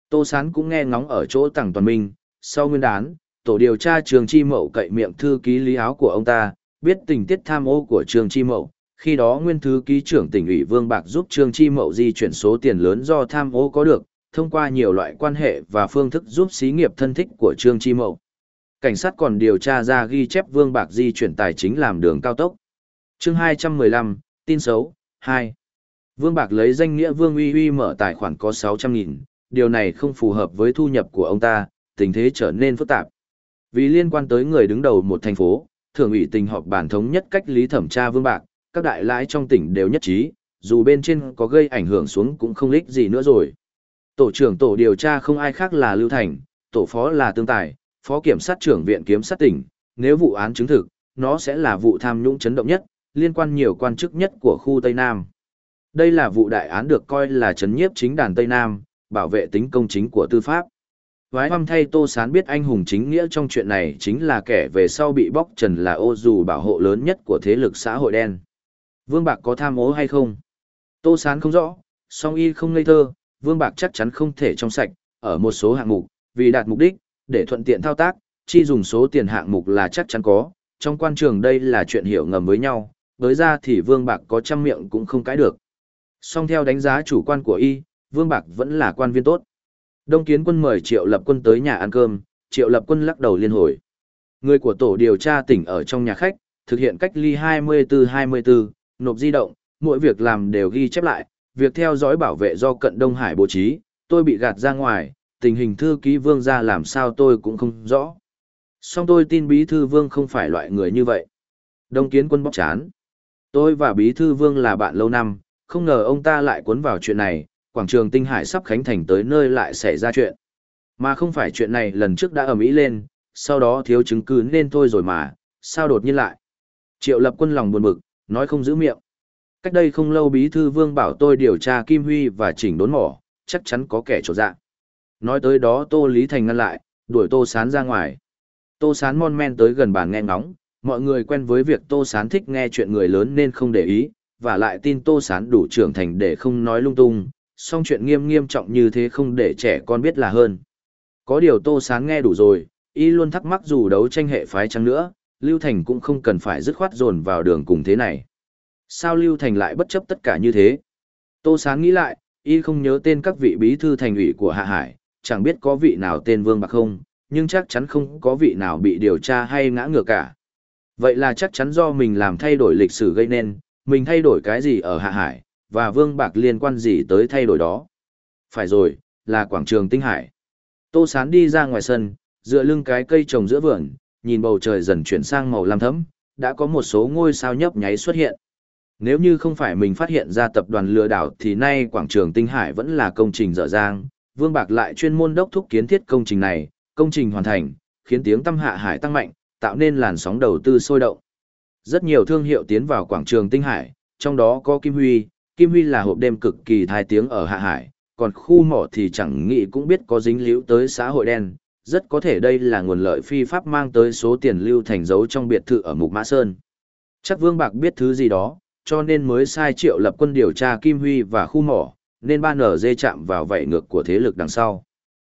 A: Tô Sán cũng nghe ngóng ở chỗ Tằng Toàn Minh, sau nguyên đán, tổ điều tra trường chi mậu cậy miệng thư ký lý áo của ông ta, biết tình tiết tham ô của trường chi mậu. Khi đó nguyên thư ký trưởng tỉnh ủy Vương Bạc giúp Trương Chi Mậu di chuyển số tiền lớn do tham ô có được, thông qua nhiều loại quan hệ và phương thức giúp xí nghiệp thân thích của Trương Chi Mậu. Cảnh sát còn điều tra ra ghi chép Vương Bạc di chuyển tài chính làm đường cao tốc. chương 215, tin xấu, 2. Vương Bạc lấy danh nghĩa Vương Uy Uy mở tài khoản có 600.000, điều này không phù hợp với thu nhập của ông ta, tình thế trở nên phức tạp. Vì liên quan tới người đứng đầu một thành phố, thường ủy tình họp bản thống nhất cách lý thẩm tra Vương Bạc, các đại lãi trong tỉnh đều nhất trí, dù bên trên có gây ảnh hưởng xuống cũng không lích gì nữa rồi. Tổ trưởng tổ điều tra không ai khác là Lưu Thành, tổ phó là Tương Tài, phó kiểm sát trưởng viện kiếm sát tỉnh, nếu vụ án chứng thực, nó sẽ là vụ tham nhũng chấn động nhất, liên quan nhiều quan chức nhất của khu Tây Nam. Đây là vụ đại án được coi là chấn nhiếp chính đàn Tây Nam, bảo vệ tính công chính của tư pháp. Vái băm thay Tô Sán biết anh hùng chính nghĩa trong chuyện này chính là kẻ về sau bị bóc trần là ô dù bảo hộ lớn nhất của thế lực xã hội đen. Vương Bạc có tham ố hay không? Tô Sán không rõ, song y không ngây thơ, Vương Bạc chắc chắn không thể trong sạch, ở một số hạng mục, vì đạt mục đích, để thuận tiện thao tác, chi dùng số tiền hạng mục là chắc chắn có, trong quan trường đây là chuyện hiểu ngầm với nhau, với ra thì Vương Bạc có trăm miệng cũng không cãi được. Song theo đánh giá chủ quan của y, Vương Bạc vẫn là quan viên tốt. Đông Kiến quân mời Triệu Lập quân tới nhà ăn cơm, Triệu Lập quân lắc đầu liên hồi. Người của tổ điều tra tỉnh ở trong nhà khách, thực hiện cách ly 24-24, nộp di động, mỗi việc làm đều ghi chép lại, việc theo dõi bảo vệ do cận Đông Hải bố trí, tôi bị gạt ra ngoài, tình hình thư ký vương ra làm sao tôi cũng không rõ. Song tôi tin bí thư vương không phải loại người như vậy. Đông kiến quân bóc chán. Tôi và bí thư vương là bạn lâu năm, không ngờ ông ta lại cuốn vào chuyện này, quảng trường Tinh Hải sắp khánh thành tới nơi lại xảy ra chuyện. Mà không phải chuyện này lần trước đã ầm ĩ lên, sau đó thiếu chứng cứ nên thôi rồi mà, sao đột nhiên lại. Triệu lập quân lòng buồn bực, nói không giữ miệng. Cách đây không lâu bí thư vương bảo tôi điều tra Kim Huy và chỉnh đốn mỏ, chắc chắn có kẻ trộn dạng. Nói tới đó Tô Lý Thành ngăn lại, đuổi Tô Sán ra ngoài. Tô Sán mon men tới gần bàn nghe ngóng, mọi người quen với việc Tô Sán thích nghe chuyện người lớn nên không để ý, và lại tin Tô Sán đủ trưởng thành để không nói lung tung, song chuyện nghiêm nghiêm trọng như thế không để trẻ con biết là hơn. Có điều Tô Sán nghe đủ rồi, y luôn thắc mắc dù đấu tranh hệ phái chăng nữa, Lưu Thành cũng không cần phải dứt khoát dồn vào đường cùng thế này. Sao Lưu Thành lại bất chấp tất cả như thế? Tô Sán nghĩ lại, y không nhớ tên các vị bí thư thành ủy của Hạ Hải, chẳng biết có vị nào tên Vương Bạc không, nhưng chắc chắn không có vị nào bị điều tra hay ngã ngược cả. Vậy là chắc chắn do mình làm thay đổi lịch sử gây nên, mình thay đổi cái gì ở Hạ Hải, và Vương Bạc liên quan gì tới thay đổi đó. Phải rồi, là quảng trường Tinh Hải. Tô Sán đi ra ngoài sân, dựa lưng cái cây trồng giữa vườn, nhìn bầu trời dần chuyển sang màu lam thẫm, đã có một số ngôi sao nhấp nháy xuất hiện. Nếu như không phải mình phát hiện ra tập đoàn lừa đảo thì nay quảng trường Tinh Hải vẫn là công trình dở dang, Vương Bạc lại chuyên môn đốc thúc kiến thiết công trình này, công trình hoàn thành, khiến tiếng tâm hạ hải tăng mạnh, tạo nên làn sóng đầu tư sôi động. Rất nhiều thương hiệu tiến vào quảng trường Tinh Hải, trong đó có Kim Huy, Kim Huy là hộp đêm cực kỳ thai tiếng ở hạ hải, còn khu mỏ thì chẳng nghĩ cũng biết có dính líu tới xã hội đen, rất có thể đây là nguồn lợi phi pháp mang tới số tiền lưu thành dấu trong biệt thự ở Mục Mã Sơn. Chắc Vương Bạc biết thứ gì đó, cho nên mới sai triệu lập quân điều tra Kim Huy và khu mỏ, nên ban ở dê chạm vào vảy ngược của thế lực đằng sau.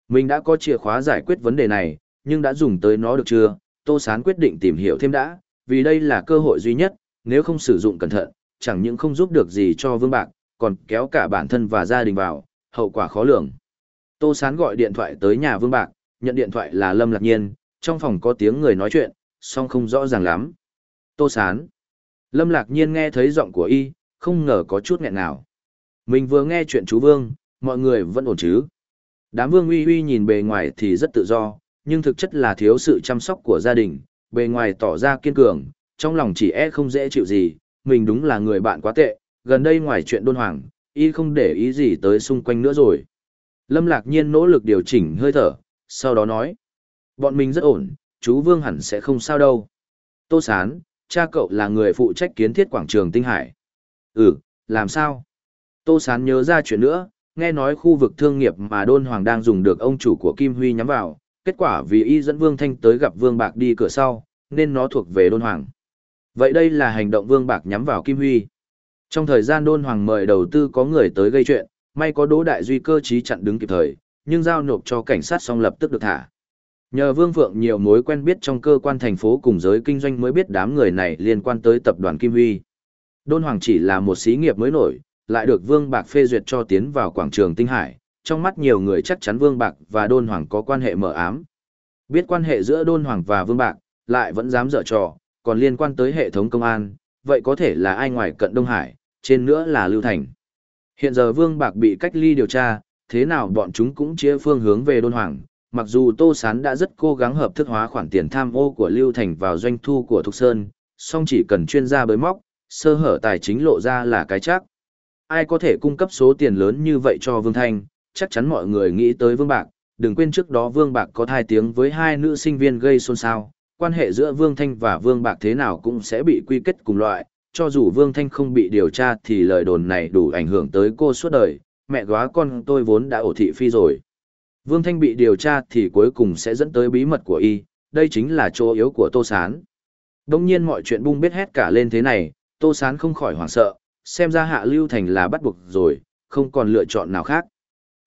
A: Mình đã có chìa khóa giải quyết vấn đề này, nhưng đã dùng tới nó được chưa? Tô Sán quyết định tìm hiểu thêm đã, vì đây là cơ hội duy nhất, nếu không sử dụng cẩn thận, chẳng những không giúp được gì cho Vương Bạc, còn kéo cả bản thân và gia đình vào, hậu quả khó lường. Tô Sán gọi điện thoại tới nhà Vương Bạc, nhận điện thoại là Lâm Lạc Nhiên, trong phòng có tiếng người nói chuyện, song không rõ ràng lắm. Tô Sán. Lâm Lạc Nhiên nghe thấy giọng của y, không ngờ có chút nghẹn nào. Mình vừa nghe chuyện chú Vương, mọi người vẫn ổn chứ. Đám Vương uy uy nhìn bề ngoài thì rất tự do, nhưng thực chất là thiếu sự chăm sóc của gia đình, bề ngoài tỏ ra kiên cường, trong lòng chỉ e không dễ chịu gì, mình đúng là người bạn quá tệ, gần đây ngoài chuyện đôn hoàng, y không để ý gì tới xung quanh nữa rồi. Lâm Lạc Nhiên nỗ lực điều chỉnh hơi thở, sau đó nói. Bọn mình rất ổn, chú Vương hẳn sẽ không sao đâu. Tô Sán, cha cậu là người phụ trách kiến thiết quảng trường Tinh Hải. Ừ, làm sao? Tô Sán nhớ ra chuyện nữa, nghe nói khu vực thương nghiệp mà Đôn Hoàng đang dùng được ông chủ của Kim Huy nhắm vào, kết quả vì y dẫn Vương Thanh tới gặp Vương Bạc đi cửa sau, nên nó thuộc về Đôn Hoàng. Vậy đây là hành động Vương Bạc nhắm vào Kim Huy. Trong thời gian Đôn Hoàng mời đầu tư có người tới gây chuyện, may có Đỗ Đại Duy cơ trí chặn đứng kịp thời, nhưng giao nộp cho cảnh sát xong lập tức được thả. Nhờ Vương Phượng nhiều mối quen biết trong cơ quan thành phố cùng giới kinh doanh mới biết đám người này liên quan tới tập đoàn Kim Huy. Đôn Hoàng chỉ là một xí nghiệp mới nổi, lại được Vương Bạc phê duyệt cho tiến vào quảng trường Tinh Hải, trong mắt nhiều người chắc chắn Vương Bạc và Đôn Hoàng có quan hệ mờ ám. Biết quan hệ giữa Đôn Hoàng và Vương Bạc, lại vẫn dám dở trò, còn liên quan tới hệ thống công an, vậy có thể là ai ngoài cận Đông Hải, trên nữa là Lưu Thành. Hiện giờ Vương Bạc bị cách ly điều tra, thế nào bọn chúng cũng chia phương hướng về Đôn Hoàng, mặc dù Tô Sán đã rất cố gắng hợp thức hóa khoản tiền tham ô của Lưu Thành vào doanh thu của Thục Sơn, song chỉ cần chuyên gia bới móc, sơ hở tài chính lộ ra là cái chắc. Ai có thể cung cấp số tiền lớn như vậy cho Vương Thanh, chắc chắn mọi người nghĩ tới Vương Bạc, đừng quên trước đó Vương Bạc có thai tiếng với hai nữ sinh viên gây xôn xao, quan hệ giữa Vương Thanh và Vương Bạc thế nào cũng sẽ bị quy kết cùng loại, cho dù Vương Thanh không bị điều tra thì lời đồn này đủ ảnh hưởng tới cô suốt đời, mẹ góa con tôi vốn đã ổ thị phi rồi. Vương Thanh bị điều tra thì cuối cùng sẽ dẫn tới bí mật của y, đây chính là chỗ yếu của Tô Sán. Đông nhiên mọi chuyện bung bết hết cả lên thế này, Tô Sán không khỏi hoảng sợ, xem ra Hạ Lưu Thành là bắt buộc rồi, không còn lựa chọn nào khác.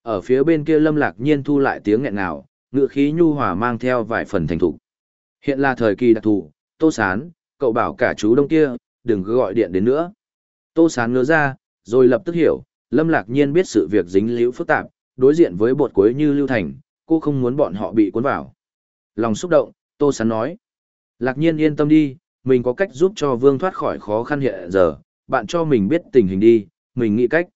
A: Ở phía bên kia Lâm Lạc Nhiên thu lại tiếng nghẹn nào, ngựa khí nhu hòa mang theo vài phần thành thục. Hiện là thời kỳ đặc thù, Tô Sán, cậu bảo cả chú đông kia, đừng cứ gọi điện đến nữa. Tô Sán ngỡ ra, rồi lập tức hiểu, Lâm Lạc Nhiên biết sự việc dính líu phức tạp, đối diện với bột cuối như Lưu Thành, cô không muốn bọn họ bị cuốn vào. Lòng xúc động, Tô Sán nói. Lạc Nhiên yên tâm đi, mình có cách giúp cho Vương thoát khỏi khó khăn hiện giờ, bạn cho mình biết tình hình đi, mình nghĩ cách.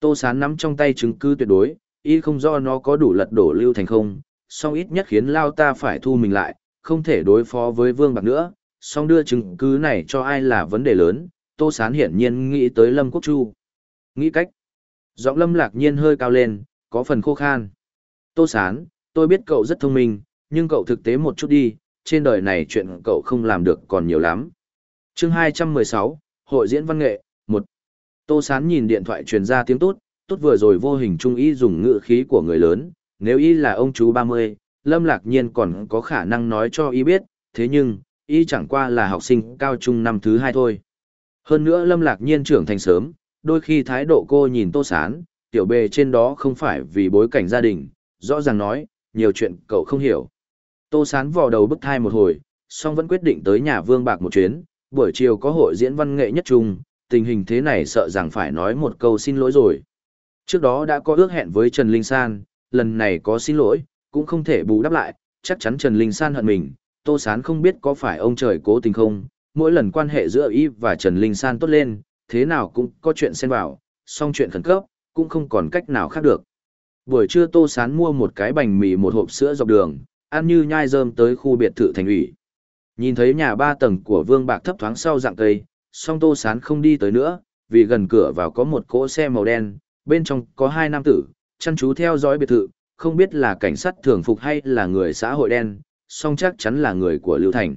A: Tô Sán nắm trong tay chứng cứ tuyệt đối, y không do nó có đủ lật đổ Lưu Thành không, song ít nhất khiến Lao ta phải thu mình lại, không thể đối phó với Vương Bạc nữa, song đưa chứng cứ này cho ai là vấn đề lớn, Tô Sán hiển nhiên nghĩ tới Lâm Quốc Chu. Nghĩ cách. Giọng Lâm lạc nhiên hơi cao lên, có phần khô khan. Tô Sán, tôi biết cậu rất thông minh, nhưng cậu thực tế một chút đi, trên đời này chuyện cậu không làm được còn nhiều lắm. chương 216, Hội diễn văn nghệ, 1. Tô Sán nhìn điện thoại truyền ra tiếng tốt, tốt vừa rồi vô hình trung ý dùng ngữ khí của người lớn, nếu y là ông chú 30, Lâm Lạc Nhiên còn có khả năng nói cho y biết, thế nhưng, y chẳng qua là học sinh cao trung năm thứ hai thôi. Hơn nữa Lâm Lạc Nhiên trưởng thành sớm, đôi khi thái độ cô nhìn Tô Sán, tiểu bề trên đó không phải vì bối cảnh gia đình, rõ ràng nói, nhiều chuyện cậu không hiểu. Tô Sán vò đầu bức thai một hồi, song vẫn quyết định tới nhà Vương Bạc một chuyến, buổi chiều có hội diễn văn nghệ nhất trung, tình hình thế này sợ rằng phải nói một câu xin lỗi rồi. Trước đó đã có ước hẹn với Trần Linh San, lần này có xin lỗi, cũng không thể bù đắp lại, chắc chắn Trần Linh San hận mình, Tô Sán không biết có phải ông trời cố tình không, mỗi lần quan hệ giữa y và Trần Linh San tốt lên, thế nào cũng có chuyện xen vào, song chuyện khẩn cấp, cũng không còn cách nào khác được. Buổi trưa Tô Sán mua một cái bánh mì một hộp sữa dọc đường, ăn như nhai rơm tới khu biệt thự thành ủy. Nhìn thấy nhà ba tầng của Vương Bạc thấp thoáng sau dạng cây, song Tô Sán không đi tới nữa, vì gần cửa vào có một cỗ xe màu đen, bên trong có hai nam tử, chăn chú theo dõi biệt thự, không biết là cảnh sát thường phục hay là người xã hội đen, song chắc chắn là người của Lưu Thành.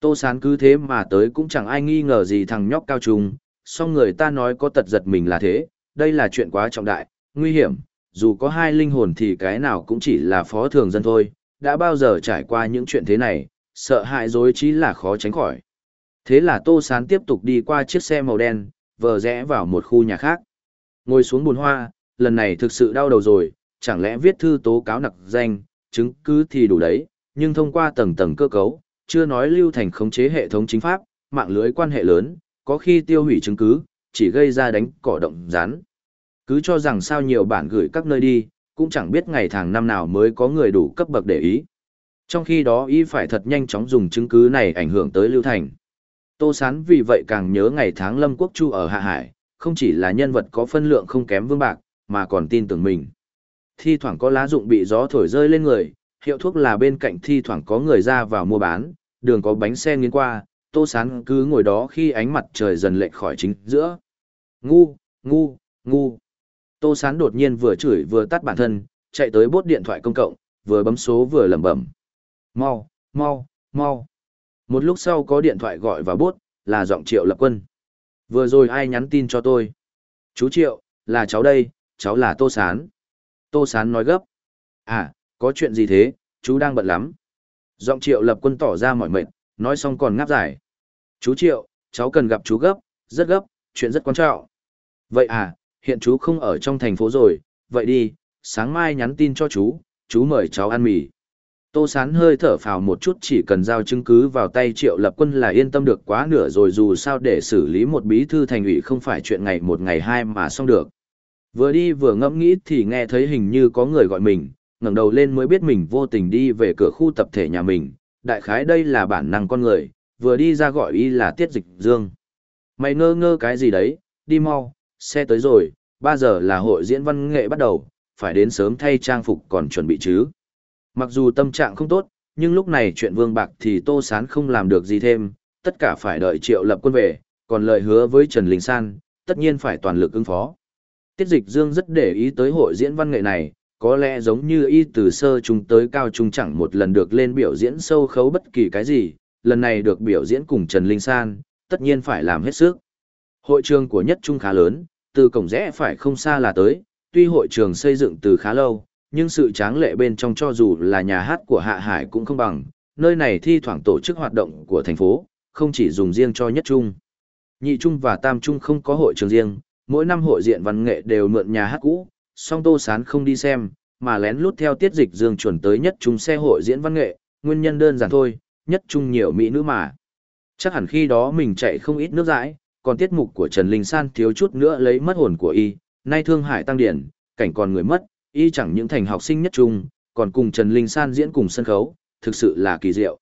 A: Tô Sán cứ thế mà tới cũng chẳng ai nghi ngờ gì thằng nhóc cao trung, song người ta nói có tật giật mình là thế, đây là chuyện quá trọng đại, nguy hiểm, dù có hai linh hồn thì cái nào cũng chỉ là phó thường dân thôi, đã bao giờ trải qua những chuyện thế này, sợ hãi dối trí là khó tránh khỏi. Thế là Tô Sán tiếp tục đi qua chiếc xe màu đen, vờ rẽ vào một khu nhà khác. Ngồi xuống bùn hoa, lần này thực sự đau đầu rồi, chẳng lẽ viết thư tố cáo nặc danh, chứng cứ thì đủ đấy, nhưng thông qua tầng tầng cơ cấu, chưa nói lưu thành khống chế hệ thống chính pháp, mạng lưới quan hệ lớn, có khi tiêu hủy chứng cứ, chỉ gây ra đánh cỏ động rán. Cứ cho rằng sao nhiều bản gửi các nơi đi, cũng chẳng biết ngày tháng năm nào mới có người đủ cấp bậc để ý. Trong khi đó y phải thật nhanh chóng dùng chứng cứ này ảnh hưởng tới Lưu Thành. Tô Sán vì vậy càng nhớ ngày tháng Lâm Quốc Chu ở Hạ Hải, không chỉ là nhân vật có phân lượng không kém vương bạc, mà còn tin tưởng mình. Thi thoảng có lá dụng bị gió thổi rơi lên người, hiệu thuốc là bên cạnh thi thoảng có người ra vào mua bán, đường có bánh xe nghiến qua, Tô Sán cứ ngồi đó khi ánh mặt trời dần lệch khỏi chính giữa. Ngu, ngu, ngu. Tô Sán đột nhiên vừa chửi vừa tắt bản thân, chạy tới bốt điện thoại công cộng, vừa bấm số vừa lẩm bẩm. Mau, mau, mau. Một lúc sau có điện thoại gọi vào bốt, là giọng Triệu Lập Quân. Vừa rồi ai nhắn tin cho tôi? Chú Triệu, là cháu đây, cháu là Tô Sán. Tô Sán nói gấp. À, có chuyện gì thế, chú đang bận lắm. Giọng Triệu Lập Quân tỏ ra mỏi mệt, nói xong còn ngáp dài. Chú Triệu, cháu cần gặp chú gấp, rất gấp, chuyện rất quan trọng. Vậy à, hiện chú không ở trong thành phố rồi, vậy đi, sáng mai nhắn tin cho chú, chú mời cháu ăn mì. Tô Sán hơi thở phào một chút chỉ cần giao chứng cứ vào tay triệu lập quân là yên tâm được quá nửa rồi dù sao để xử lý một bí thư thành ủy không phải chuyện ngày một ngày hai mà xong được. Vừa đi vừa ngẫm nghĩ thì nghe thấy hình như có người gọi mình, ngẩng đầu lên mới biết mình vô tình đi về cửa khu tập thể nhà mình, đại khái đây là bản năng con người, vừa đi ra gọi y là tiết dịch dương. Mày ngơ ngơ cái gì đấy, đi mau, xe tới rồi, 3 giờ là hội diễn văn nghệ bắt đầu, phải đến sớm thay trang phục còn chuẩn bị chứ. Mặc dù tâm trạng không tốt, nhưng lúc này chuyện vương bạc thì Tô Sán không làm được gì thêm, tất cả phải đợi triệu lập quân về, còn lời hứa với Trần Linh San, tất nhiên phải toàn lực ứng phó. Tiết Dịch Dương rất để ý tới hội diễn văn nghệ này, có lẽ giống như y từ sơ trung tới cao trung chẳng một lần được lên biểu diễn sâu khấu bất kỳ cái gì, lần này được biểu diễn cùng Trần Linh San, tất nhiên phải làm hết sức. Hội trường của nhất trung khá lớn, từ cổng rẽ phải không xa là tới, tuy hội trường xây dựng từ khá lâu, nhưng sự tráng lệ bên trong cho dù là nhà hát của Hạ Hải cũng không bằng, nơi này thi thoảng tổ chức hoạt động của thành phố, không chỉ dùng riêng cho nhất trung. Nhị trung và tam trung không có hội trường riêng, mỗi năm hội diện văn nghệ đều mượn nhà hát cũ, song Tô Sán không đi xem, mà lén lút theo tiết dịch dương chuẩn tới nhất trung xe hội diễn văn nghệ, nguyên nhân đơn giản thôi, nhất trung nhiều mỹ nữ mà. Chắc hẳn khi đó mình chạy không ít nước dãi, còn tiết mục của Trần Linh San thiếu chút nữa lấy mất hồn của y, nay thương hải tăng điển, cảnh còn người mất, y chẳng những thành học sinh nhất trung, còn cùng Trần Linh San diễn cùng sân khấu, thực sự là kỳ diệu.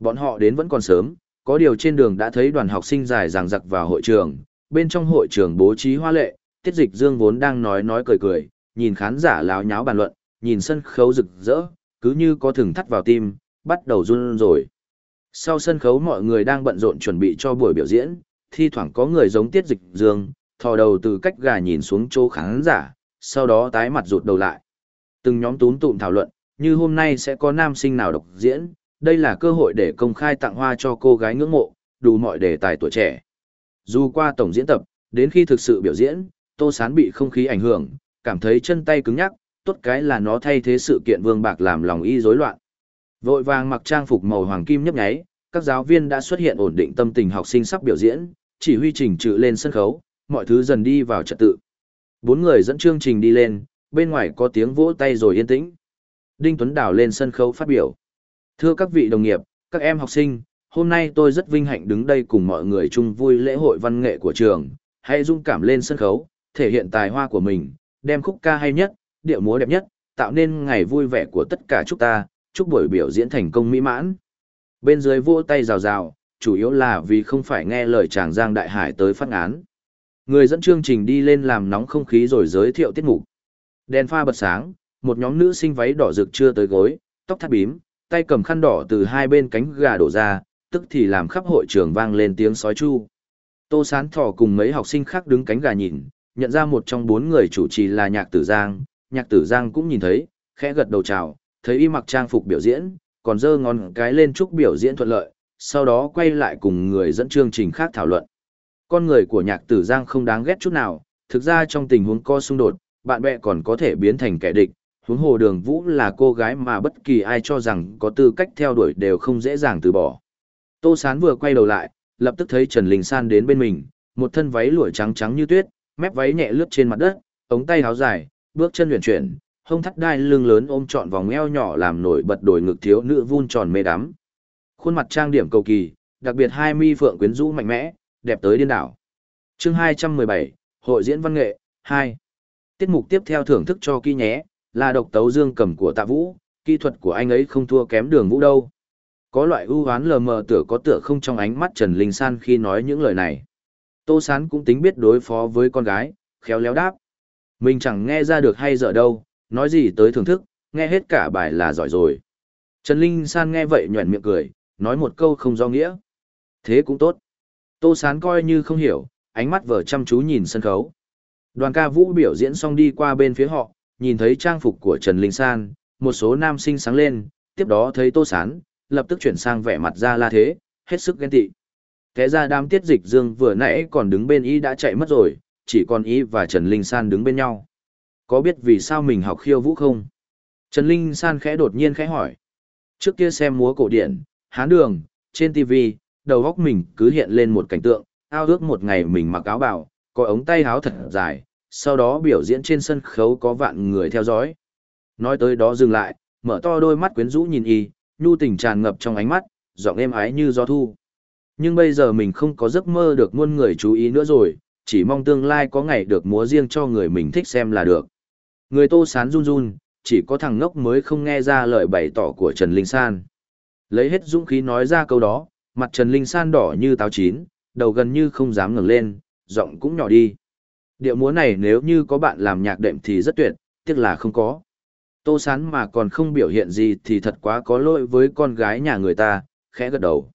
A: Bọn họ đến vẫn còn sớm, có điều trên đường đã thấy đoàn học sinh dài ràng dặc vào hội trường, bên trong hội trường bố trí hoa lệ, tiết dịch dương vốn đang nói nói cười cười, nhìn khán giả láo nháo bàn luận, nhìn sân khấu rực rỡ, cứ như có thừng thắt vào tim, bắt đầu run rồi. Sau sân khấu mọi người đang bận rộn chuẩn bị cho buổi biểu diễn, thi thoảng có người giống tiết dịch dương, thò đầu từ cách gà nhìn xuống chỗ khán giả, sau đó tái mặt rụt đầu lại. Từng nhóm tún tụm thảo luận, như hôm nay sẽ có nam sinh nào độc diễn, đây là cơ hội để công khai tặng hoa cho cô gái ngưỡng mộ, đủ mọi đề tài tuổi trẻ. Dù qua tổng diễn tập, đến khi thực sự biểu diễn, Tô Sán bị không khí ảnh hưởng, cảm thấy chân tay cứng nhắc, tốt cái là nó thay thế sự kiện vương bạc làm lòng y rối loạn. Vội vàng mặc trang phục màu hoàng kim nhấp nháy, các giáo viên đã xuất hiện ổn định tâm tình học sinh sắp biểu diễn, chỉ huy trình trự lên sân khấu, mọi thứ dần đi vào trật tự. Bốn người dẫn chương trình đi lên, bên ngoài có tiếng vỗ tay rồi yên tĩnh. Đinh Tuấn Đào lên sân khấu phát biểu. Thưa các vị đồng nghiệp, các em học sinh, hôm nay tôi rất vinh hạnh đứng đây cùng mọi người chung vui lễ hội văn nghệ của trường. Hãy dung cảm lên sân khấu, thể hiện tài hoa của mình, đem khúc ca hay nhất, điệu múa đẹp nhất, tạo nên ngày vui vẻ của tất cả chúng ta, chúc buổi biểu diễn thành công mỹ mãn. Bên dưới vỗ tay rào rào, chủ yếu là vì không phải nghe lời chàng Giang Đại Hải tới phát án. Người dẫn chương trình đi lên làm nóng không khí rồi giới thiệu tiết mục. Đèn pha bật sáng, một nhóm nữ sinh váy đỏ rực chưa tới gối, tóc thắt bím, tay cầm khăn đỏ từ hai bên cánh gà đổ ra, tức thì làm khắp hội trường vang lên tiếng sói chu. Tô Sán Thỏ cùng mấy học sinh khác đứng cánh gà nhìn, nhận ra một trong bốn người chủ trì là Nhạc Tử Giang, Nhạc Tử Giang cũng nhìn thấy, khẽ gật đầu chào, thấy y mặc trang phục biểu diễn, còn giơ ngón cái lên chúc biểu diễn thuận lợi, sau đó quay lại cùng người dẫn chương trình khác thảo luận. Con người của Nhạc Tử Giang không đáng ghét chút nào, thực ra trong tình huống co xung đột, bạn bè còn có thể biến thành kẻ địch, huống hồ đường vũ là cô gái mà bất kỳ ai cho rằng có tư cách theo đuổi đều không dễ dàng từ bỏ. Tô Sán vừa quay đầu lại, lập tức thấy Trần Linh San đến bên mình, một thân váy lụa trắng trắng như tuyết, mép váy nhẹ lướt trên mặt đất, ống tay áo dài, bước chân luyện chuyển, hông thắt đai lưng lớn ôm trọn vòng eo nhỏ làm nổi bật đồi ngực thiếu nữ vun tròn mê đắm. Khuôn mặt trang điểm cầu kỳ, đặc biệt hai mi phượng quyến rũ mạnh mẽ, đẹp tới điên đảo. Chương 217, Hội diễn văn nghệ 2. Tiết mục tiếp theo thưởng thức cho kỹ nhé, là độc tấu dương cầm của tạ vũ, kỹ thuật của anh ấy không thua kém đường vũ đâu. Có loại ưu hoán lờ mờ tựa có tựa không trong ánh mắt Trần Linh San khi nói những lời này. Tô Sán cũng tính biết đối phó với con gái, khéo léo đáp. Mình chẳng nghe ra được hay dở đâu, nói gì tới thưởng thức, nghe hết cả bài là giỏi rồi. Trần Linh San nghe vậy nhuẩn miệng cười, nói một câu không do nghĩa. Thế cũng tốt. Tô Sán coi như không hiểu, ánh mắt vở chăm chú nhìn sân khấu. Đoàn ca vũ biểu diễn xong đi qua bên phía họ, nhìn thấy trang phục của Trần Linh San, một số nam sinh sáng lên, tiếp đó thấy Tô Sán, lập tức chuyển sang vẻ mặt ra la thế, hết sức ghen tị. Thế ra đám tiết dịch dương vừa nãy còn đứng bên y đã chạy mất rồi, chỉ còn y và Trần Linh San đứng bên nhau. Có biết vì sao mình học khiêu vũ không? Trần Linh San khẽ đột nhiên khẽ hỏi. Trước kia xem múa cổ điển, hán đường, trên TV, đầu góc mình cứ hiện lên một cảnh tượng, ao ước một ngày mình mặc áo bào, có ống tay áo thật dài, sau đó biểu diễn trên sân khấu có vạn người theo dõi. Nói tới đó dừng lại, mở to đôi mắt quyến rũ nhìn y, nhu tình tràn ngập trong ánh mắt, giọng êm ái như gió thu. Nhưng bây giờ mình không có giấc mơ được muôn người chú ý nữa rồi, chỉ mong tương lai có ngày được múa riêng cho người mình thích xem là được. Người tô sán run run, chỉ có thằng ngốc mới không nghe ra lời bày tỏ của Trần Linh San. Lấy hết dũng khí nói ra câu đó, mặt Trần Linh San đỏ như táo chín, đầu gần như không dám ngẩng lên, giọng cũng nhỏ đi. Điệu múa này nếu như có bạn làm nhạc đệm thì rất tuyệt, tiếc là không có. Tô sán mà còn không biểu hiện gì thì thật quá có lỗi với con gái nhà người ta, khẽ gật đầu.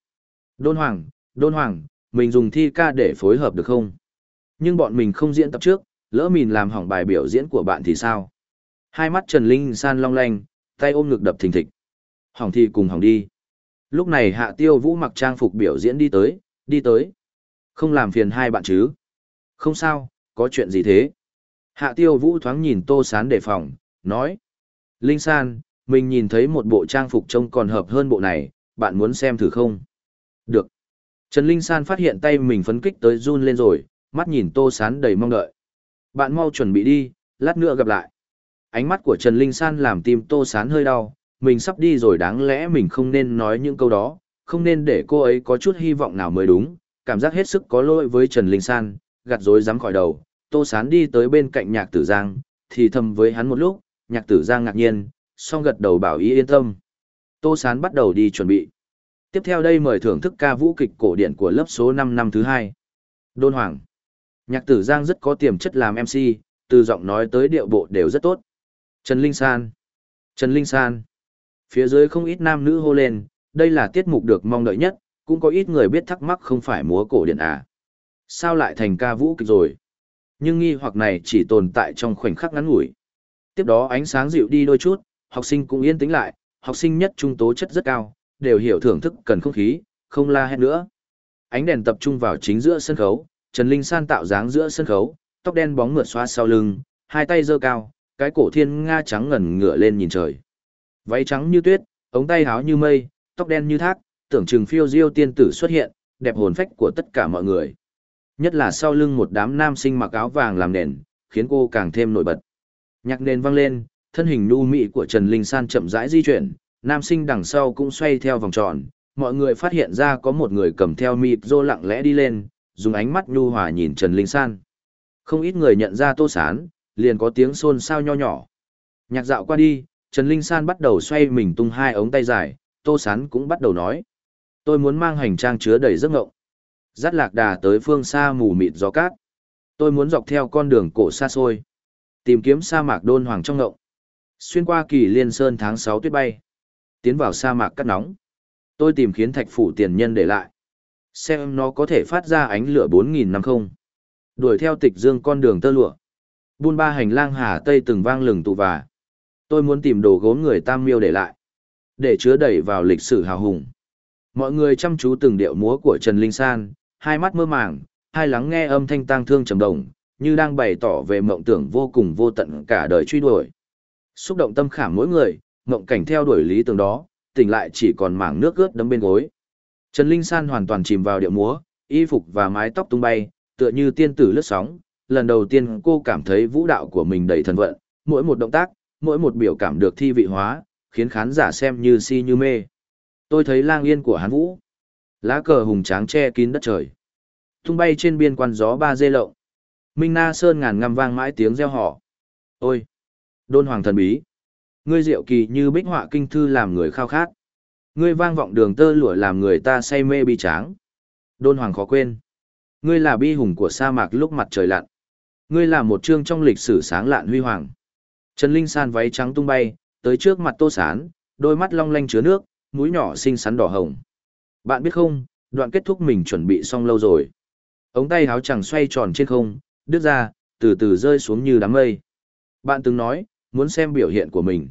A: Đôn Hoàng, Đôn Hoàng, mình dùng thi ca để phối hợp được không? Nhưng bọn mình không diễn tập trước, lỡ mình làm hỏng bài biểu diễn của bạn thì sao? Hai mắt Trần Linh San long lanh, tay ôm ngực đập thình thịch. Hỏng thì cùng hỏng đi. Lúc này Hạ Tiêu Vũ mặc trang phục biểu diễn đi tới, đi tới. Không làm phiền hai bạn chứ? Không sao, có chuyện gì thế? Hạ Tiêu Vũ thoáng nhìn Tô Sán đề phòng, nói. Linh San, mình nhìn thấy một bộ trang phục trông còn hợp hơn bộ này, bạn muốn xem thử không? Được. Trần Linh San phát hiện tay mình phấn kích tới run lên rồi, mắt nhìn Tô Sán đầy mong đợi. Bạn mau chuẩn bị đi, lát nữa gặp lại. Ánh mắt của Trần Linh San làm tim Tô Sán hơi đau, mình sắp đi rồi đáng lẽ mình không nên nói những câu đó, không nên để cô ấy có chút hy vọng nào mới đúng, cảm giác hết sức có lỗi với Trần Linh San, gạt rối dám khỏi đầu. Tô Sán đi tới bên cạnh nhạc tử Giang, thì thầm với hắn một lúc, nhạc tử Giang ngạc nhiên, song gật đầu bảo ý yên tâm. Tô Sán bắt đầu đi chuẩn bị. Tiếp theo đây mời thưởng thức ca vũ kịch cổ điển của lớp số 5 năm thứ hai. Đôn Hoàng. Nhạc tử Giang rất có tiềm chất làm MC, từ giọng nói tới điệu bộ đều rất tốt. Trần Linh San. Trần Linh San. Phía dưới không ít nam nữ hô lên, đây là tiết mục được mong đợi nhất, cũng có ít người biết thắc mắc không phải múa cổ điển à. Sao lại thành ca vũ kịch rồi? Nhưng nghi hoặc này chỉ tồn tại trong khoảnh khắc ngắn ngủi. Tiếp đó ánh sáng dịu đi đôi chút, học sinh cũng yên tĩnh lại, học sinh nhất trung tố chất rất cao, đều hiểu thưởng thức cần không khí, không la hét nữa. Ánh đèn tập trung vào chính giữa sân khấu, Trần Linh San tạo dáng giữa sân khấu, tóc đen bóng mượt xoa sau lưng, hai tay giơ cao, cái cổ thiên nga trắng ngẩn ngửa lên nhìn trời. Váy trắng như tuyết, ống tay áo như mây, tóc đen như thác, tưởng chừng phiêu diêu tiên tử xuất hiện, đẹp hồn phách của tất cả mọi người. Nhất là sau lưng một đám nam sinh mặc áo vàng làm nền, khiến cô càng thêm nổi bật. Nhạc nền vang lên, thân hình nu mị của Trần Linh San chậm rãi di chuyển, nam sinh đằng sau cũng xoay theo vòng tròn, mọi người phát hiện ra có một người cầm theo mịp rô lặng lẽ đi lên, dùng ánh mắt nhu hòa nhìn Trần Linh San. Không ít người nhận ra Tô Sán, liền có tiếng xôn xao nho nhỏ. Nhạc dạo qua đi, Trần Linh San bắt đầu xoay mình tung hai ống tay dài, Tô Sán cũng bắt đầu nói. Tôi muốn mang hành trang chứa đầy giấc ngộng. Dắt lạc đà tới phương xa mù mịt gió cát. Tôi muốn dọc theo con đường cổ xa xôi. Tìm kiếm sa mạc đôn hoàng trong ngộng. Xuyên qua kỳ liên sơn tháng 6 tuyết bay. Tiến vào sa mạc cắt nóng. Tôi tìm khiến thạch phủ tiền nhân để lại. Xem nó có thể phát ra ánh lửa 4.000 năm không. Đuổi theo tịch dương con đường tơ lụa. Buôn ba hành lang hà tây từng vang lừng tụ và. Tôi muốn tìm đồ gốm người tam miêu để lại. Để chứa đẩy vào lịch sử hào hùng. Mọi người chăm chú từng điệu múa của Trần Linh San, hai mắt mơ màng, hai lắng nghe âm thanh tang thương trầm đồng, như đang bày tỏ về mộng tưởng vô cùng vô tận cả đời truy đuổi. Xúc động tâm khảm mỗi người, mộng cảnh theo đuổi lý tưởng đó, tỉnh lại chỉ còn mảng nước ướt đấm bên gối. Trần Linh San hoàn toàn chìm vào điệu múa, y phục và mái tóc tung bay, tựa như tiên tử lướt sóng. Lần đầu tiên cô cảm thấy vũ đạo của mình đầy thần vận, mỗi một động tác, mỗi một biểu cảm được thi vị hóa, khiến khán giả xem như si như mê. Tôi thấy lang yên của hán vũ. Lá cờ hùng tráng che kín đất trời. Tung bay trên biên quan gió ba dê lộng. Minh Na Sơn ngàn ngăm vang mãi tiếng reo hò. Ôi! Đôn hoàng thần bí. Ngươi diệu kỳ như bích họa kinh thư làm người khao khát. Ngươi vang vọng đường tơ lụa làm người ta say mê bi tráng. Đôn hoàng khó quên. Ngươi là bi hùng của sa mạc lúc mặt trời lặn. Ngươi là một chương trong lịch sử sáng lạn huy hoàng. Trần Linh San váy trắng tung bay, tới trước mặt Tô Sán, đôi mắt long lanh chứa nước, mũi nhỏ xinh xắn đỏ hồng. Bạn biết không, đoạn kết thúc mình chuẩn bị xong lâu rồi. Ống tay háo chẳng xoay tròn trên không, đứt ra, từ từ rơi xuống như đám mây. Bạn từng nói, muốn xem biểu hiện của mình.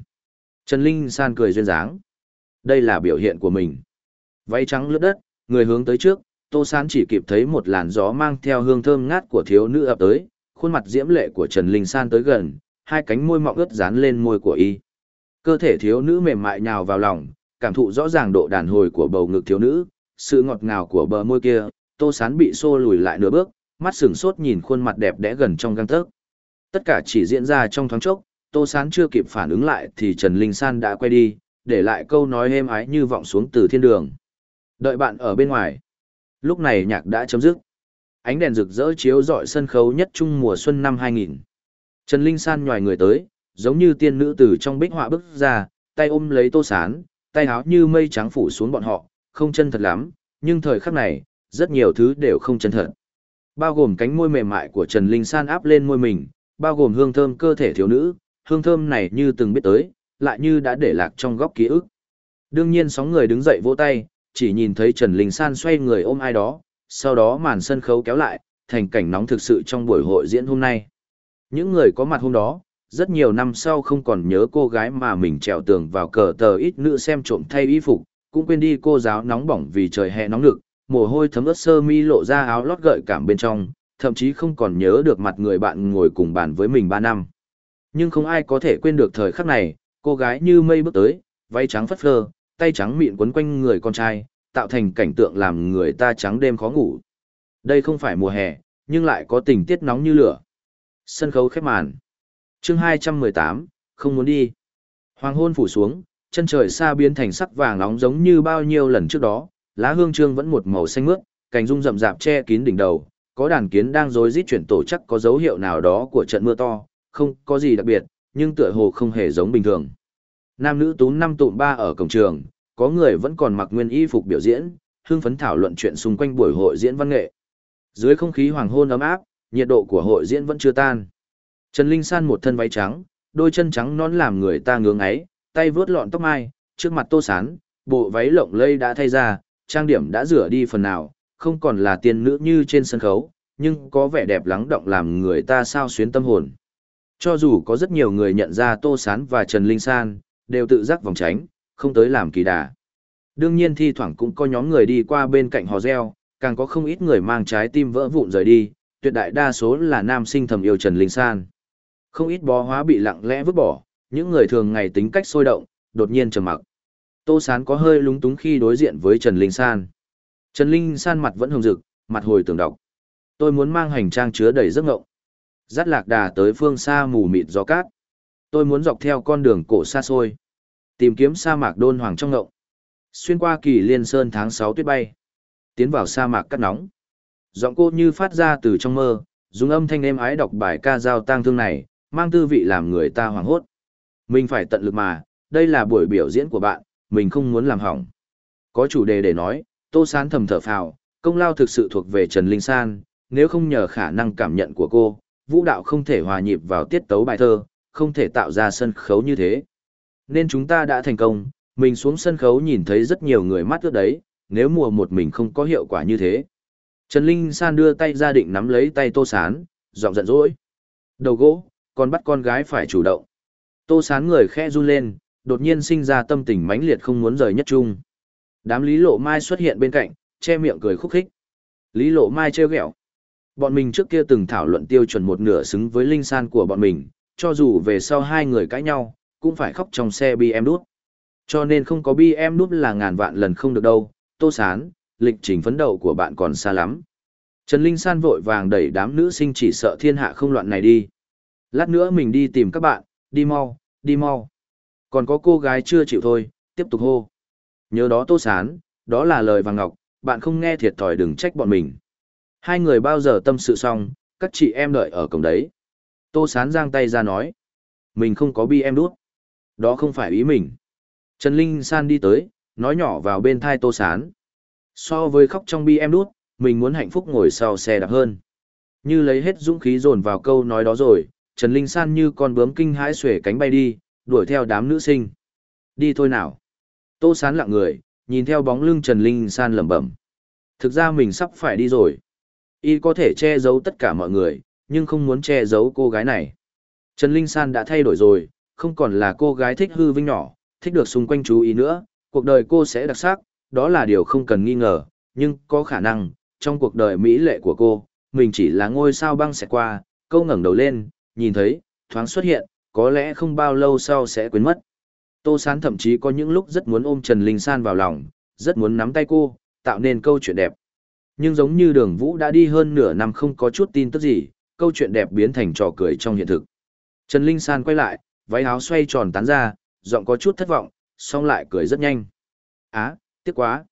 A: Trần Linh San cười duyên dáng. Đây là biểu hiện của mình. Váy trắng lướt đất, người hướng tới trước, Tô sán chỉ kịp thấy một làn gió mang theo hương thơm ngát của thiếu nữ ập tới, khuôn mặt diễm lệ của Trần Linh San tới gần, hai cánh môi mọng ướt dán lên môi của y. Cơ thể thiếu nữ mềm mại nhào vào lòng, cảm thụ rõ ràng độ đàn hồi của bầu ngực thiếu nữ, sự ngọt ngào của bờ môi kia, Tô Sán bị xô lùi lại nửa bước, mắt sừng sốt nhìn khuôn mặt đẹp đẽ gần trong gang tấc. Tất cả chỉ diễn ra trong thoáng chốc, Tô Sán chưa kịp phản ứng lại thì Trần Linh San đã quay đi, để lại câu nói êm ái như vọng xuống từ thiên đường. Đợi bạn ở bên ngoài. Lúc này nhạc đã chấm dứt. Ánh đèn rực rỡ chiếu rọi sân khấu nhất trung mùa xuân năm 2000. Trần Linh San nhòi người tới, giống như tiên nữ từ trong bích họa bước ra, tay ôm lấy Tô Sán, tay áo như mây trắng phủ xuống bọn họ, không chân thật lắm, nhưng thời khắc này, rất nhiều thứ đều không chân thật. Bao gồm cánh môi mềm mại của Trần Linh San áp lên môi mình, bao gồm hương thơm cơ thể thiếu nữ, hương thơm này như từng biết tới, lại như đã để lạc trong góc ký ức. Đương nhiên sóng người đứng dậy vỗ tay, chỉ nhìn thấy Trần Linh San xoay người ôm ai đó, sau đó màn sân khấu kéo lại, thành cảnh nóng thực sự trong buổi hội diễn hôm nay. Những người có mặt hôm đó, rất nhiều năm sau không còn nhớ cô gái mà mình trèo tường vào cờ tờ ít nữ xem trộm thay y phục, cũng quên đi cô giáo nóng bỏng vì trời hè nóng lực, mồ hôi thấm ướt sơ mi lộ ra áo lót gợi cảm bên trong, thậm chí không còn nhớ được mặt người bạn ngồi cùng bàn với mình 3 năm. Nhưng không ai có thể quên được thời khắc này, cô gái như mây bước tới, váy trắng phất phơ, tay trắng mịn quấn quanh người con trai, tạo thành cảnh tượng làm người ta trắng đêm khó ngủ. Đây không phải mùa hè, nhưng lại có tình tiết nóng như lửa. Sân khấu khép màn. chương 218, không muốn đi. Hoàng hôn phủ xuống, chân trời xa biến thành sắc vàng nóng giống như bao nhiêu lần trước đó, lá hương trương vẫn một màu xanh mướt, cành rung rậm rạp che kín đỉnh đầu, có đàn kiến đang rối rít chuyển tổ chắc có dấu hiệu nào đó của trận mưa to, không có gì đặc biệt, nhưng tựa hồ không hề giống bình thường. Nam nữ tú năm tụm ba ở cổng trường, có người vẫn còn mặc nguyên y phục biểu diễn, hương phấn thảo luận chuyện xung quanh buổi hội diễn văn nghệ. Dưới không khí hoàng hôn ấm áp, nhiệt độ của hội diễn vẫn chưa tan. Trần Linh San một thân váy trắng, đôi chân trắng nón làm người ta ngưỡng ấy, tay vướt lọn tóc mai, trước mặt tô sán, bộ váy lộng lây đã thay ra, trang điểm đã rửa đi phần nào, không còn là tiên nữ như trên sân khấu, nhưng có vẻ đẹp lắng động làm người ta sao xuyến tâm hồn. Cho dù có rất nhiều người nhận ra Tô Sán và Trần Linh San, đều tự giác vòng tránh, không tới làm kỳ đà. Đương nhiên thi thoảng cũng có nhóm người đi qua bên cạnh hò reo, càng có không ít người mang trái tim vỡ vụn rời đi, tuyệt đại đa số là nam sinh thầm yêu Trần Linh San. Không ít bó hóa bị lặng lẽ vứt bỏ, những người thường ngày tính cách sôi động, đột nhiên trầm mặc. Tô Sán có hơi lúng túng khi đối diện với Trần Linh San. Trần Linh San mặt vẫn hồng rực, mặt hồi tưởng đọc. Tôi muốn mang hành trang chứa đầy giấc ngộng. Dắt lạc đà tới phương xa mù mịt gió cát. Tôi muốn dọc theo con đường cổ xa xôi. Tìm kiếm sa mạc đôn hoàng trong ngộng. Xuyên qua kỳ liên sơn tháng 6 tuyết bay. Tiến vào sa mạc cắt nóng. Giọng cô như phát ra từ trong mơ, dùng âm thanh êm ái đọc bài ca giao tang thương này, mang tư vị làm người ta hoảng hốt. Mình phải tận lực mà, đây là buổi biểu diễn của bạn, mình không muốn làm hỏng. Có chủ đề để nói, Tô Sán thầm thở phào, công lao thực sự thuộc về Trần Linh San, nếu không nhờ khả năng cảm nhận của cô, vũ đạo không thể hòa nhịp vào tiết tấu bài thơ, không thể tạo ra sân khấu như thế. Nên chúng ta đã thành công, mình xuống sân khấu nhìn thấy rất nhiều người mắt ướt đấy, nếu mùa một mình không có hiệu quả như thế. Trần Linh San đưa tay ra định nắm lấy tay Tô Sán, giọng giận dỗi. Đầu gỗ, còn bắt con gái phải chủ động. Tô Sán người khẽ run lên, đột nhiên sinh ra tâm tình mãnh liệt không muốn rời nhất chung. Đám Lý Lộ Mai xuất hiện bên cạnh, che miệng cười khúc khích. Lý Lộ Mai trêu ghẹo. Bọn mình trước kia từng thảo luận tiêu chuẩn một nửa xứng với linh san của bọn mình, cho dù về sau hai người cãi nhau, cũng phải khóc trong xe BM đút. Cho nên không có BM đút là ngàn vạn lần không được đâu, tô sán, lịch trình phấn đấu của bạn còn xa lắm. Trần Linh San vội vàng đẩy đám nữ sinh chỉ sợ thiên hạ không loạn này đi. Lát nữa mình đi tìm các bạn, đi mau, đi mau. Còn có cô gái chưa chịu thôi, tiếp tục hô. Nhớ đó tô sán, đó là lời vàng ngọc, bạn không nghe thiệt thòi đừng trách bọn mình. Hai người bao giờ tâm sự xong, các chị em đợi ở cổng đấy. Tô sán giang tay ra nói. Mình không có bi em đút. Đó không phải ý mình. Trần Linh San đi tới, nói nhỏ vào bên thai tô sán. So với khóc trong bi em đút, mình muốn hạnh phúc ngồi sau xe đạp hơn. Như lấy hết dũng khí dồn vào câu nói đó rồi, Trần Linh San như con bướm kinh hãi xuể cánh bay đi, đuổi theo đám nữ sinh. Đi thôi nào. Tô sán lặng người, nhìn theo bóng lưng Trần Linh San lẩm bẩm. Thực ra mình sắp phải đi rồi. Y có thể che giấu tất cả mọi người, nhưng không muốn che giấu cô gái này. Trần Linh San đã thay đổi rồi, không còn là cô gái thích hư vinh nhỏ, thích được xung quanh chú ý nữa, cuộc đời cô sẽ đặc sắc, đó là điều không cần nghi ngờ, nhưng có khả năng, trong cuộc đời mỹ lệ của cô, mình chỉ là ngôi sao băng sẽ qua, câu ngẩng đầu lên, nhìn thấy, thoáng xuất hiện, có lẽ không bao lâu sau sẽ quên mất. Tô Sán thậm chí có những lúc rất muốn ôm Trần Linh San vào lòng, rất muốn nắm tay cô, tạo nên câu chuyện đẹp. Nhưng giống như đường vũ đã đi hơn nửa năm không có chút tin tức gì, câu chuyện đẹp biến thành trò cười trong hiện thực. Trần Linh San quay lại, váy áo xoay tròn tán ra, giọng có chút thất vọng, xong lại cười rất nhanh. Á, tiếc quá.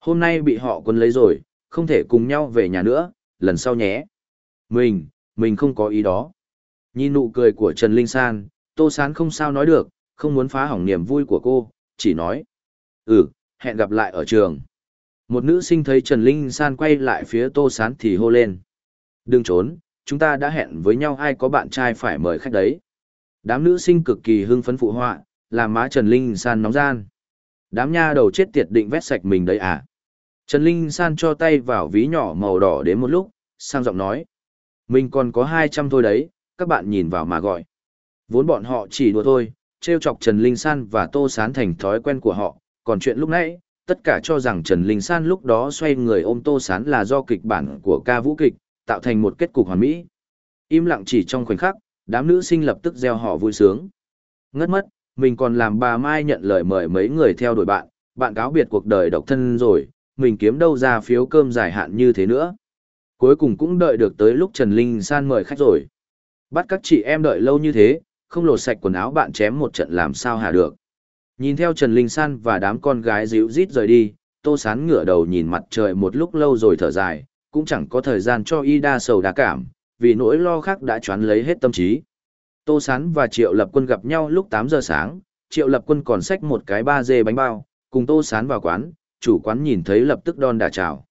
A: Hôm nay bị họ quân lấy rồi, không thể cùng nhau về nhà nữa, lần sau nhé. Mình, mình không có ý đó. Nhìn nụ cười của Trần Linh San, Tô Sán không sao nói được, không muốn phá hỏng niềm vui của cô, chỉ nói. Ừ, hẹn gặp lại ở trường. Một nữ sinh thấy Trần Linh San quay lại phía Tô Sán thì hô lên. Đừng trốn, chúng ta đã hẹn với nhau ai có bạn trai phải mời khách đấy. Đám nữ sinh cực kỳ hưng phấn phụ họa, làm má Trần Linh San nóng gian. Đám nha đầu chết tiệt định vét sạch mình đấy à. Trần Linh San cho tay vào ví nhỏ màu đỏ đến một lúc, sang giọng nói. Mình còn có 200 thôi đấy, các bạn nhìn vào mà gọi. Vốn bọn họ chỉ đùa thôi, trêu chọc Trần Linh San và Tô Sán thành thói quen của họ, còn chuyện lúc nãy, tất cả cho rằng Trần Linh San lúc đó xoay người ôm Tô Sán là do kịch bản của ca vũ kịch, tạo thành một kết cục hoàn mỹ. Im lặng chỉ trong khoảnh khắc, đám nữ sinh lập tức gieo họ vui sướng. Ngất mất, mình còn làm bà Mai nhận lời mời mấy người theo đuổi bạn, bạn cáo biệt cuộc đời độc thân rồi, mình kiếm đâu ra phiếu cơm dài hạn như thế nữa. Cuối cùng cũng đợi được tới lúc Trần Linh San mời khách rồi. Bắt các chị em đợi lâu như thế, không lột sạch quần áo bạn chém một trận làm sao hả được. Nhìn theo Trần Linh San và đám con gái dịu rít rời đi, Tô Sán ngửa đầu nhìn mặt trời một lúc lâu rồi thở dài, cũng chẳng có thời gian cho y đa sầu đa cảm, vì nỗi lo khác đã choán lấy hết tâm trí. Tô Sán và Triệu Lập Quân gặp nhau lúc 8 giờ sáng, Triệu Lập Quân còn xách một cái ba dê bánh bao, cùng Tô Sán vào quán, chủ quán nhìn thấy lập tức đon đà chào.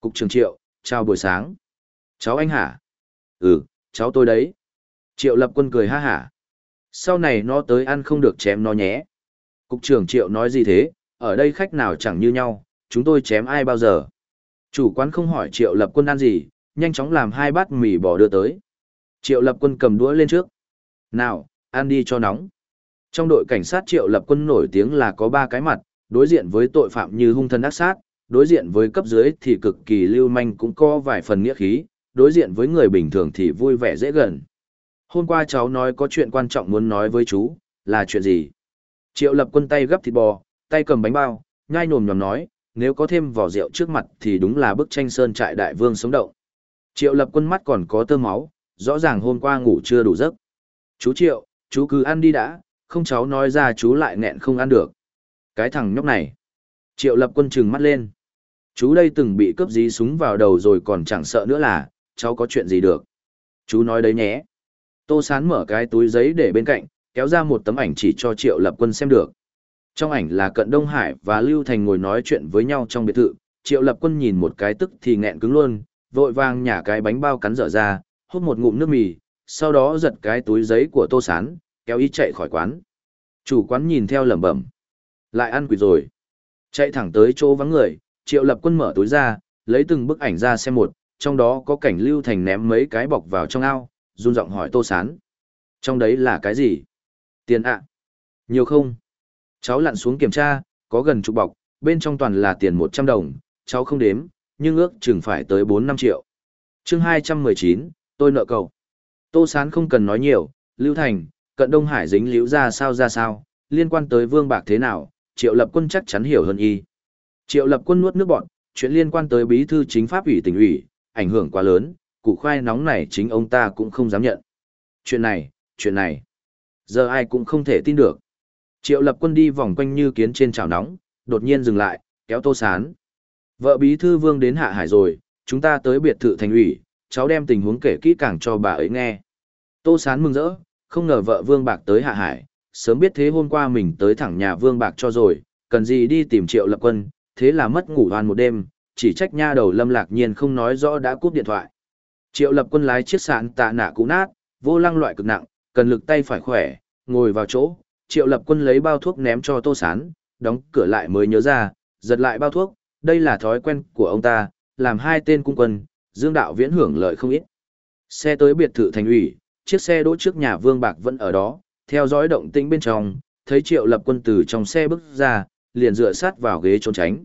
A: Cục trưởng Triệu, chào buổi sáng. Cháu anh hả? Ừ, cháu tôi đấy. Triệu Lập Quân cười ha hả. Sau này nó tới ăn không được chém nó nhé. Cục trưởng Triệu nói gì thế, ở đây khách nào chẳng như nhau, chúng tôi chém ai bao giờ. Chủ quán không hỏi Triệu Lập Quân ăn gì, nhanh chóng làm hai bát mì bò đưa tới. Triệu Lập Quân cầm đũa lên trước. Nào, ăn đi cho nóng. Trong đội cảnh sát Triệu Lập Quân nổi tiếng là có ba cái mặt, đối diện với tội phạm như hung thân ác sát, đối diện với cấp dưới thì cực kỳ lưu manh cũng có vài phần nghĩa khí, đối diện với người bình thường thì vui vẻ dễ gần. Hôm qua cháu nói có chuyện quan trọng muốn nói với chú, là chuyện gì? Triệu lập quân tay gấp thịt bò, tay cầm bánh bao, nhai nồm nhòm nói, nếu có thêm vỏ rượu trước mặt thì đúng là bức tranh sơn trại đại vương sống động. Triệu lập quân mắt còn có tơ máu, rõ ràng hôm qua ngủ chưa đủ giấc. Chú Triệu, chú cứ ăn đi đã, không cháu nói ra chú lại nghẹn không ăn được. Cái thằng nhóc này. Triệu lập quân trừng mắt lên. Chú đây từng bị cướp dí súng vào đầu rồi còn chẳng sợ nữa là, cháu có chuyện gì được. Chú nói đấy nhé. Tô Sán mở cái túi giấy để bên cạnh, kéo ra một tấm ảnh chỉ cho Triệu Lập Quân xem được. Trong ảnh là Cận Đông Hải và Lưu Thành ngồi nói chuyện với nhau trong biệt thự, Triệu Lập Quân nhìn một cái tức thì nghẹn cứng luôn, vội vàng nhả cái bánh bao cắn dở ra, hút một ngụm nước mì, sau đó giật cái túi giấy của Tô Sán, kéo ý chạy khỏi quán. Chủ quán nhìn theo lẩm bẩm, lại ăn quỷ rồi. Chạy thẳng tới chỗ vắng người, Triệu Lập Quân mở túi ra, lấy từng bức ảnh ra xem một, trong đó có cảnh Lưu Thành ném mấy cái bọc vào trong ao, run giọng hỏi Tô Sán. Trong đấy là cái gì? Tiền ạ. Nhiều không? Cháu lặn xuống kiểm tra, có gần chục bọc, bên trong toàn là tiền 100 đồng, cháu không đếm, nhưng ước chừng phải tới 4-5 triệu. chương 219, tôi nợ cầu. Tô Sán không cần nói nhiều, Lưu Thành, cận Đông Hải dính liễu ra sao ra sao, liên quan tới vương bạc thế nào, Triệu Lập Quân chắc chắn hiểu hơn y. Triệu Lập Quân nuốt nước bọn, chuyện liên quan tới bí thư chính pháp ủy tỉnh ủy, ảnh hưởng quá lớn, củ khoai nóng này chính ông ta cũng không dám nhận. Chuyện này, chuyện này, giờ ai cũng không thể tin được. Triệu Lập Quân đi vòng quanh như kiến trên chảo nóng, đột nhiên dừng lại, kéo Tô Sán. Vợ bí thư vương đến hạ hải rồi, chúng ta tới biệt thự thành ủy, cháu đem tình huống kể kỹ càng cho bà ấy nghe. Tô Sán mừng rỡ, không ngờ vợ vương bạc tới hạ hải, sớm biết thế hôm qua mình tới thẳng nhà vương bạc cho rồi, cần gì đi tìm triệu lập quân, thế là mất ngủ hoàn một đêm, chỉ trách nha đầu lâm lạc nhiên không nói rõ đã cúp điện thoại. Triệu lập quân lái chiếc sạn tạ nạ cũ nát, vô lăng loại cực nặng, cần lực tay phải khỏe, ngồi vào chỗ, triệu lập quân lấy bao thuốc ném cho tô sán, đóng cửa lại mới nhớ ra, giật lại bao thuốc, đây là thói quen của ông ta, làm hai tên cung quân, dương đạo viễn hưởng lợi không ít. Xe tới biệt thự thành ủy, chiếc xe đỗ trước nhà vương bạc vẫn ở đó, theo dõi động tĩnh bên trong, thấy triệu lập quân từ trong xe bước ra, liền dựa sát vào ghế trốn tránh.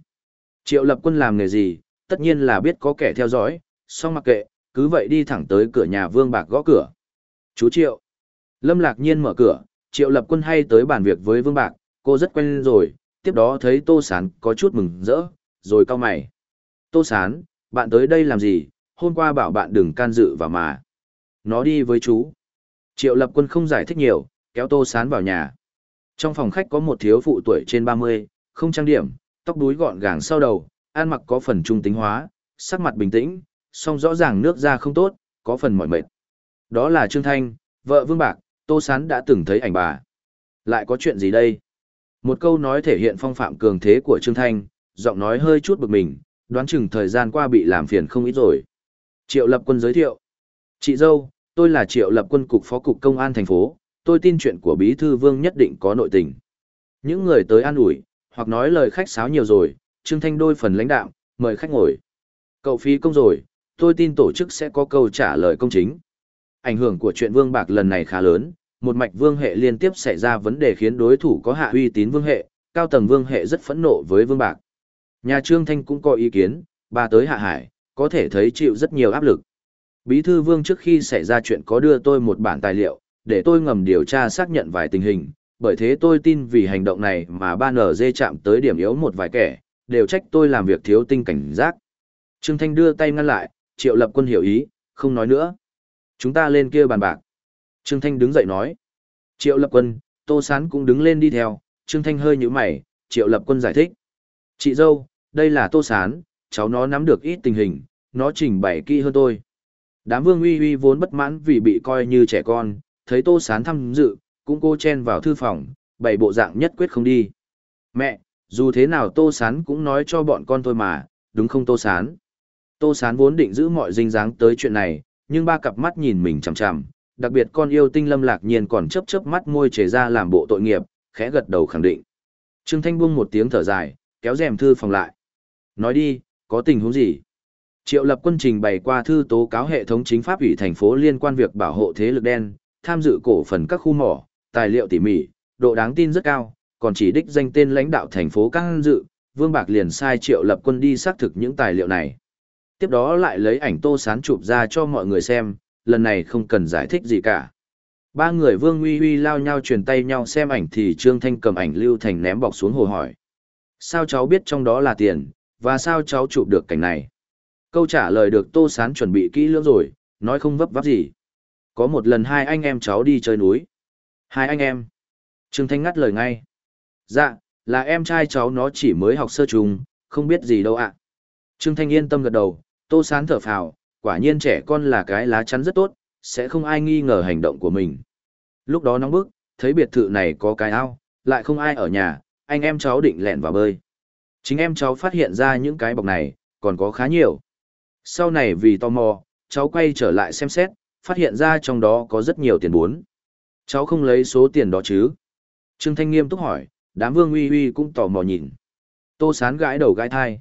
A: Triệu lập quân làm nghề gì, tất nhiên là biết có kẻ theo dõi, song mặc kệ, cứ vậy đi thẳng tới cửa nhà vương bạc gõ cửa. Chú Triệu. Lâm lạc nhiên mở cửa, Triệu lập quân hay tới bàn việc với vương bạc, cô rất quen rồi, tiếp đó thấy Tô Sán có chút mừng rỡ, rồi cau mày. Tô Sán, bạn tới đây làm gì, hôm qua bảo bạn đừng can dự vào mà. Nó đi với chú. Triệu lập quân không giải thích nhiều, kéo Tô Sán vào nhà. Trong phòng khách có một thiếu phụ tuổi trên 30, không trang điểm, tóc đuôi gọn gàng sau đầu, ăn mặc có phần trung tính hóa, sắc mặt bình tĩnh, song rõ ràng nước da không tốt, có phần mỏi mệt. Đó là Trương Thanh, vợ Vương Bạc, Tô Sán đã từng thấy ảnh bà. Lại có chuyện gì đây? Một câu nói thể hiện phong phạm cường thế của Trương Thanh, giọng nói hơi chút bực mình, đoán chừng thời gian qua bị làm phiền không ít rồi. Triệu Lập Quân giới thiệu. Chị dâu, tôi là Triệu Lập Quân Cục Phó Cục Công an thành phố, tôi tin chuyện của Bí Thư Vương nhất định có nội tình. Những người tới an ủi, hoặc nói lời khách sáo nhiều rồi, Trương Thanh đôi phần lãnh đạo, mời khách ngồi. Cậu phí công rồi, tôi tin tổ chức sẽ có câu trả lời công chính. Ảnh hưởng của chuyện Vương Bạc lần này khá lớn, một mạch Vương hệ liên tiếp xảy ra vấn đề khiến đối thủ có hạ uy tín Vương hệ, cao tầng Vương hệ rất phẫn nộ với Vương Bạc. Nhà Trương Thanh cũng có ý kiến, bà tới Hạ Hải, có thể thấy chịu rất nhiều áp lực. Bí thư Vương trước khi xảy ra chuyện có đưa tôi một bản tài liệu, để tôi ngầm điều tra xác nhận vài tình hình, bởi thế tôi tin vì hành động này mà ban ở dê chạm tới điểm yếu một vài kẻ, đều trách tôi làm việc thiếu tinh cảnh giác. Trương Thanh đưa tay ngăn lại, Triệu Lập Quân hiểu ý, không nói nữa. Chúng ta lên kia bàn bạc. Trương Thanh đứng dậy nói. Triệu Lập Quân, Tô Sán cũng đứng lên đi theo, Trương Thanh hơi nhíu mày, Triệu Lập Quân giải thích. Chị dâu, đây là Tô Sán, cháu nó nắm được ít tình hình, nó trình bày kỹ hơn tôi. Đám vương uy uy vốn bất mãn vì bị coi như trẻ con, thấy Tô Sán thăm dự, cũng cô chen vào thư phòng, bày bộ dạng nhất quyết không đi. Mẹ, dù thế nào Tô Sán cũng nói cho bọn con thôi mà, đúng không Tô Sán? Tô Sán vốn định giữ mọi dinh dáng tới chuyện này, nhưng ba cặp mắt nhìn mình chằm chằm, đặc biệt con yêu tinh lâm lạc nhiên còn chớp chớp mắt môi chế ra làm bộ tội nghiệp, khẽ gật đầu khẳng định. Trương Thanh buông một tiếng thở dài, kéo rèm thư phòng lại. Nói đi, có tình huống gì? Triệu lập quân trình bày qua thư tố cáo hệ thống chính pháp ủy thành phố liên quan việc bảo hộ thế lực đen, tham dự cổ phần các khu mỏ, tài liệu tỉ mỉ, độ đáng tin rất cao, còn chỉ đích danh tên lãnh đạo thành phố các dự, Vương Bạc liền sai Triệu lập quân đi xác thực những tài liệu này. Tiếp đó lại lấy ảnh tô sán chụp ra cho mọi người xem, lần này không cần giải thích gì cả. Ba người Vương Uy Uy lao nhau truyền tay nhau xem ảnh thì Trương Thanh cầm ảnh Lưu Thành ném bọc xuống hồ hỏi. Sao cháu biết trong đó là tiền, và sao cháu chụp được cảnh này? Câu trả lời được Tô Sán chuẩn bị kỹ lưỡng rồi, nói không vấp váp gì. Có một lần hai anh em cháu đi chơi núi. Hai anh em. Trương Thanh ngắt lời ngay. Dạ, là em trai cháu nó chỉ mới học sơ trùng, không biết gì đâu ạ. Trương Thanh yên tâm gật đầu, Tô Sán thở phào, quả nhiên trẻ con là cái lá chắn rất tốt, sẽ không ai nghi ngờ hành động của mình. Lúc đó nóng bức, thấy biệt thự này có cái ao, lại không ai ở nhà, anh em cháu định lẹn vào bơi. Chính em cháu phát hiện ra những cái bọc này, còn có khá nhiều. Sau này vì tò mò, cháu quay trở lại xem xét, phát hiện ra trong đó có rất nhiều tiền bốn. Cháu không lấy số tiền đó chứ? Trương Thanh nghiêm túc hỏi, đám vương uy uy cũng tò mò nhìn. Tô sán gãi đầu gãi thai.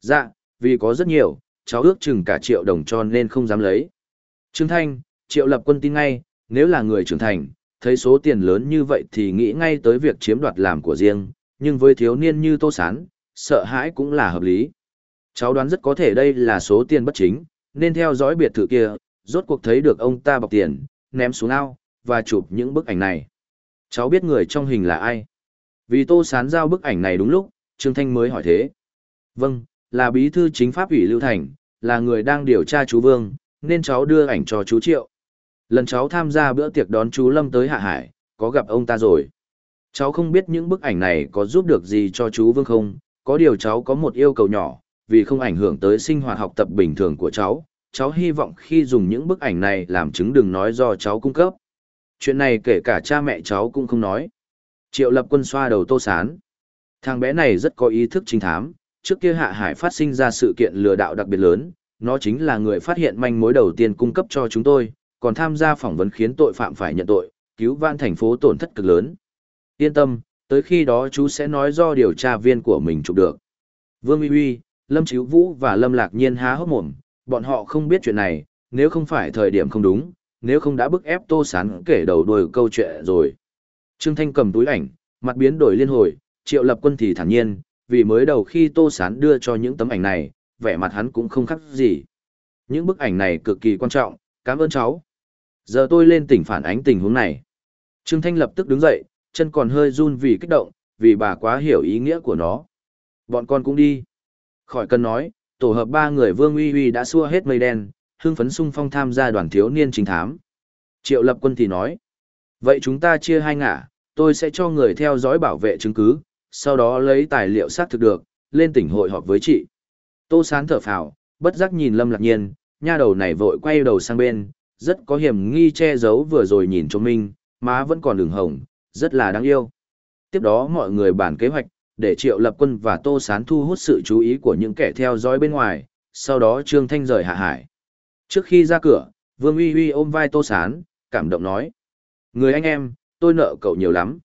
A: Dạ, vì có rất nhiều, cháu ước chừng cả triệu đồng cho nên không dám lấy. Trương Thanh, triệu lập quân tin ngay, nếu là người trưởng thành, thấy số tiền lớn như vậy thì nghĩ ngay tới việc chiếm đoạt làm của riêng, nhưng với thiếu niên như Tô Sán, sợ hãi cũng là hợp lý. Cháu đoán rất có thể đây là số tiền bất chính, nên theo dõi biệt thự kia, rốt cuộc thấy được ông ta bọc tiền, ném xuống ao, và chụp những bức ảnh này. Cháu biết người trong hình là ai. Vì Tô Sán giao bức ảnh này đúng lúc, Trương Thanh mới hỏi thế. Vâng, là bí thư chính pháp ủy Lưu Thành, là người đang điều tra chú Vương, nên cháu đưa ảnh cho chú Triệu. Lần cháu tham gia bữa tiệc đón chú Lâm tới Hạ Hải, có gặp ông ta rồi. Cháu không biết những bức ảnh này có giúp được gì cho chú Vương không, có điều cháu có một yêu cầu nhỏ, vì không ảnh hưởng tới sinh hoạt học tập bình thường của cháu, cháu hy vọng khi dùng những bức ảnh này làm chứng đừng nói do cháu cung cấp. Chuyện này kể cả cha mẹ cháu cũng không nói. Triệu lập quân xoa đầu tô sán. Thằng bé này rất có ý thức trinh thám, trước kia hạ hải phát sinh ra sự kiện lừa đảo đặc biệt lớn, nó chính là người phát hiện manh mối đầu tiên cung cấp cho chúng tôi, còn tham gia phỏng vấn khiến tội phạm phải nhận tội, cứu vãn thành phố tổn thất cực lớn. Yên tâm, tới khi đó chú sẽ nói do điều tra viên của mình chụp được. Vương Uy Uy, Lâm Chíu Vũ và Lâm Lạc Nhiên há hốc mồm, bọn họ không biết chuyện này, nếu không phải thời điểm không đúng, nếu không đã bức ép Tô Sán kể đầu đuôi câu chuyện rồi. Trương Thanh cầm túi ảnh, mặt biến đổi liên hồi, Triệu Lập Quân thì thản nhiên, vì mới đầu khi Tô Sán đưa cho những tấm ảnh này, vẻ mặt hắn cũng không khác gì. Những bức ảnh này cực kỳ quan trọng, cảm ơn cháu. Giờ tôi lên tỉnh phản ánh tình huống này. Trương Thanh lập tức đứng dậy, chân còn hơi run vì kích động, vì bà quá hiểu ý nghĩa của nó. Bọn con cũng đi. Khỏi cần nói, tổ hợp ba người Vương Uy Uy đã xua hết mây đen, hưng phấn sung phong tham gia đoàn thiếu niên chính thám. Triệu Lập Quân thì nói, vậy chúng ta chia hai ngả, tôi sẽ cho người theo dõi bảo vệ chứng cứ, sau đó lấy tài liệu xác thực được, lên tỉnh hội họp với chị. Tô Sán thở phào, bất giác nhìn Lâm Lạc Nhiên, nha đầu này vội quay đầu sang bên, rất có hiểm nghi che giấu vừa rồi nhìn cho mình má vẫn còn đường hồng, rất là đáng yêu. Tiếp đó mọi người bàn kế hoạch, để Triệu Lập Quân và Tô Sán thu hút sự chú ý của những kẻ theo dõi bên ngoài, sau đó Trương Thanh rời hạ hải. Trước khi ra cửa, Vương Uy Uy ôm vai Tô Sán, cảm động nói. Người anh em, tôi nợ cậu nhiều lắm,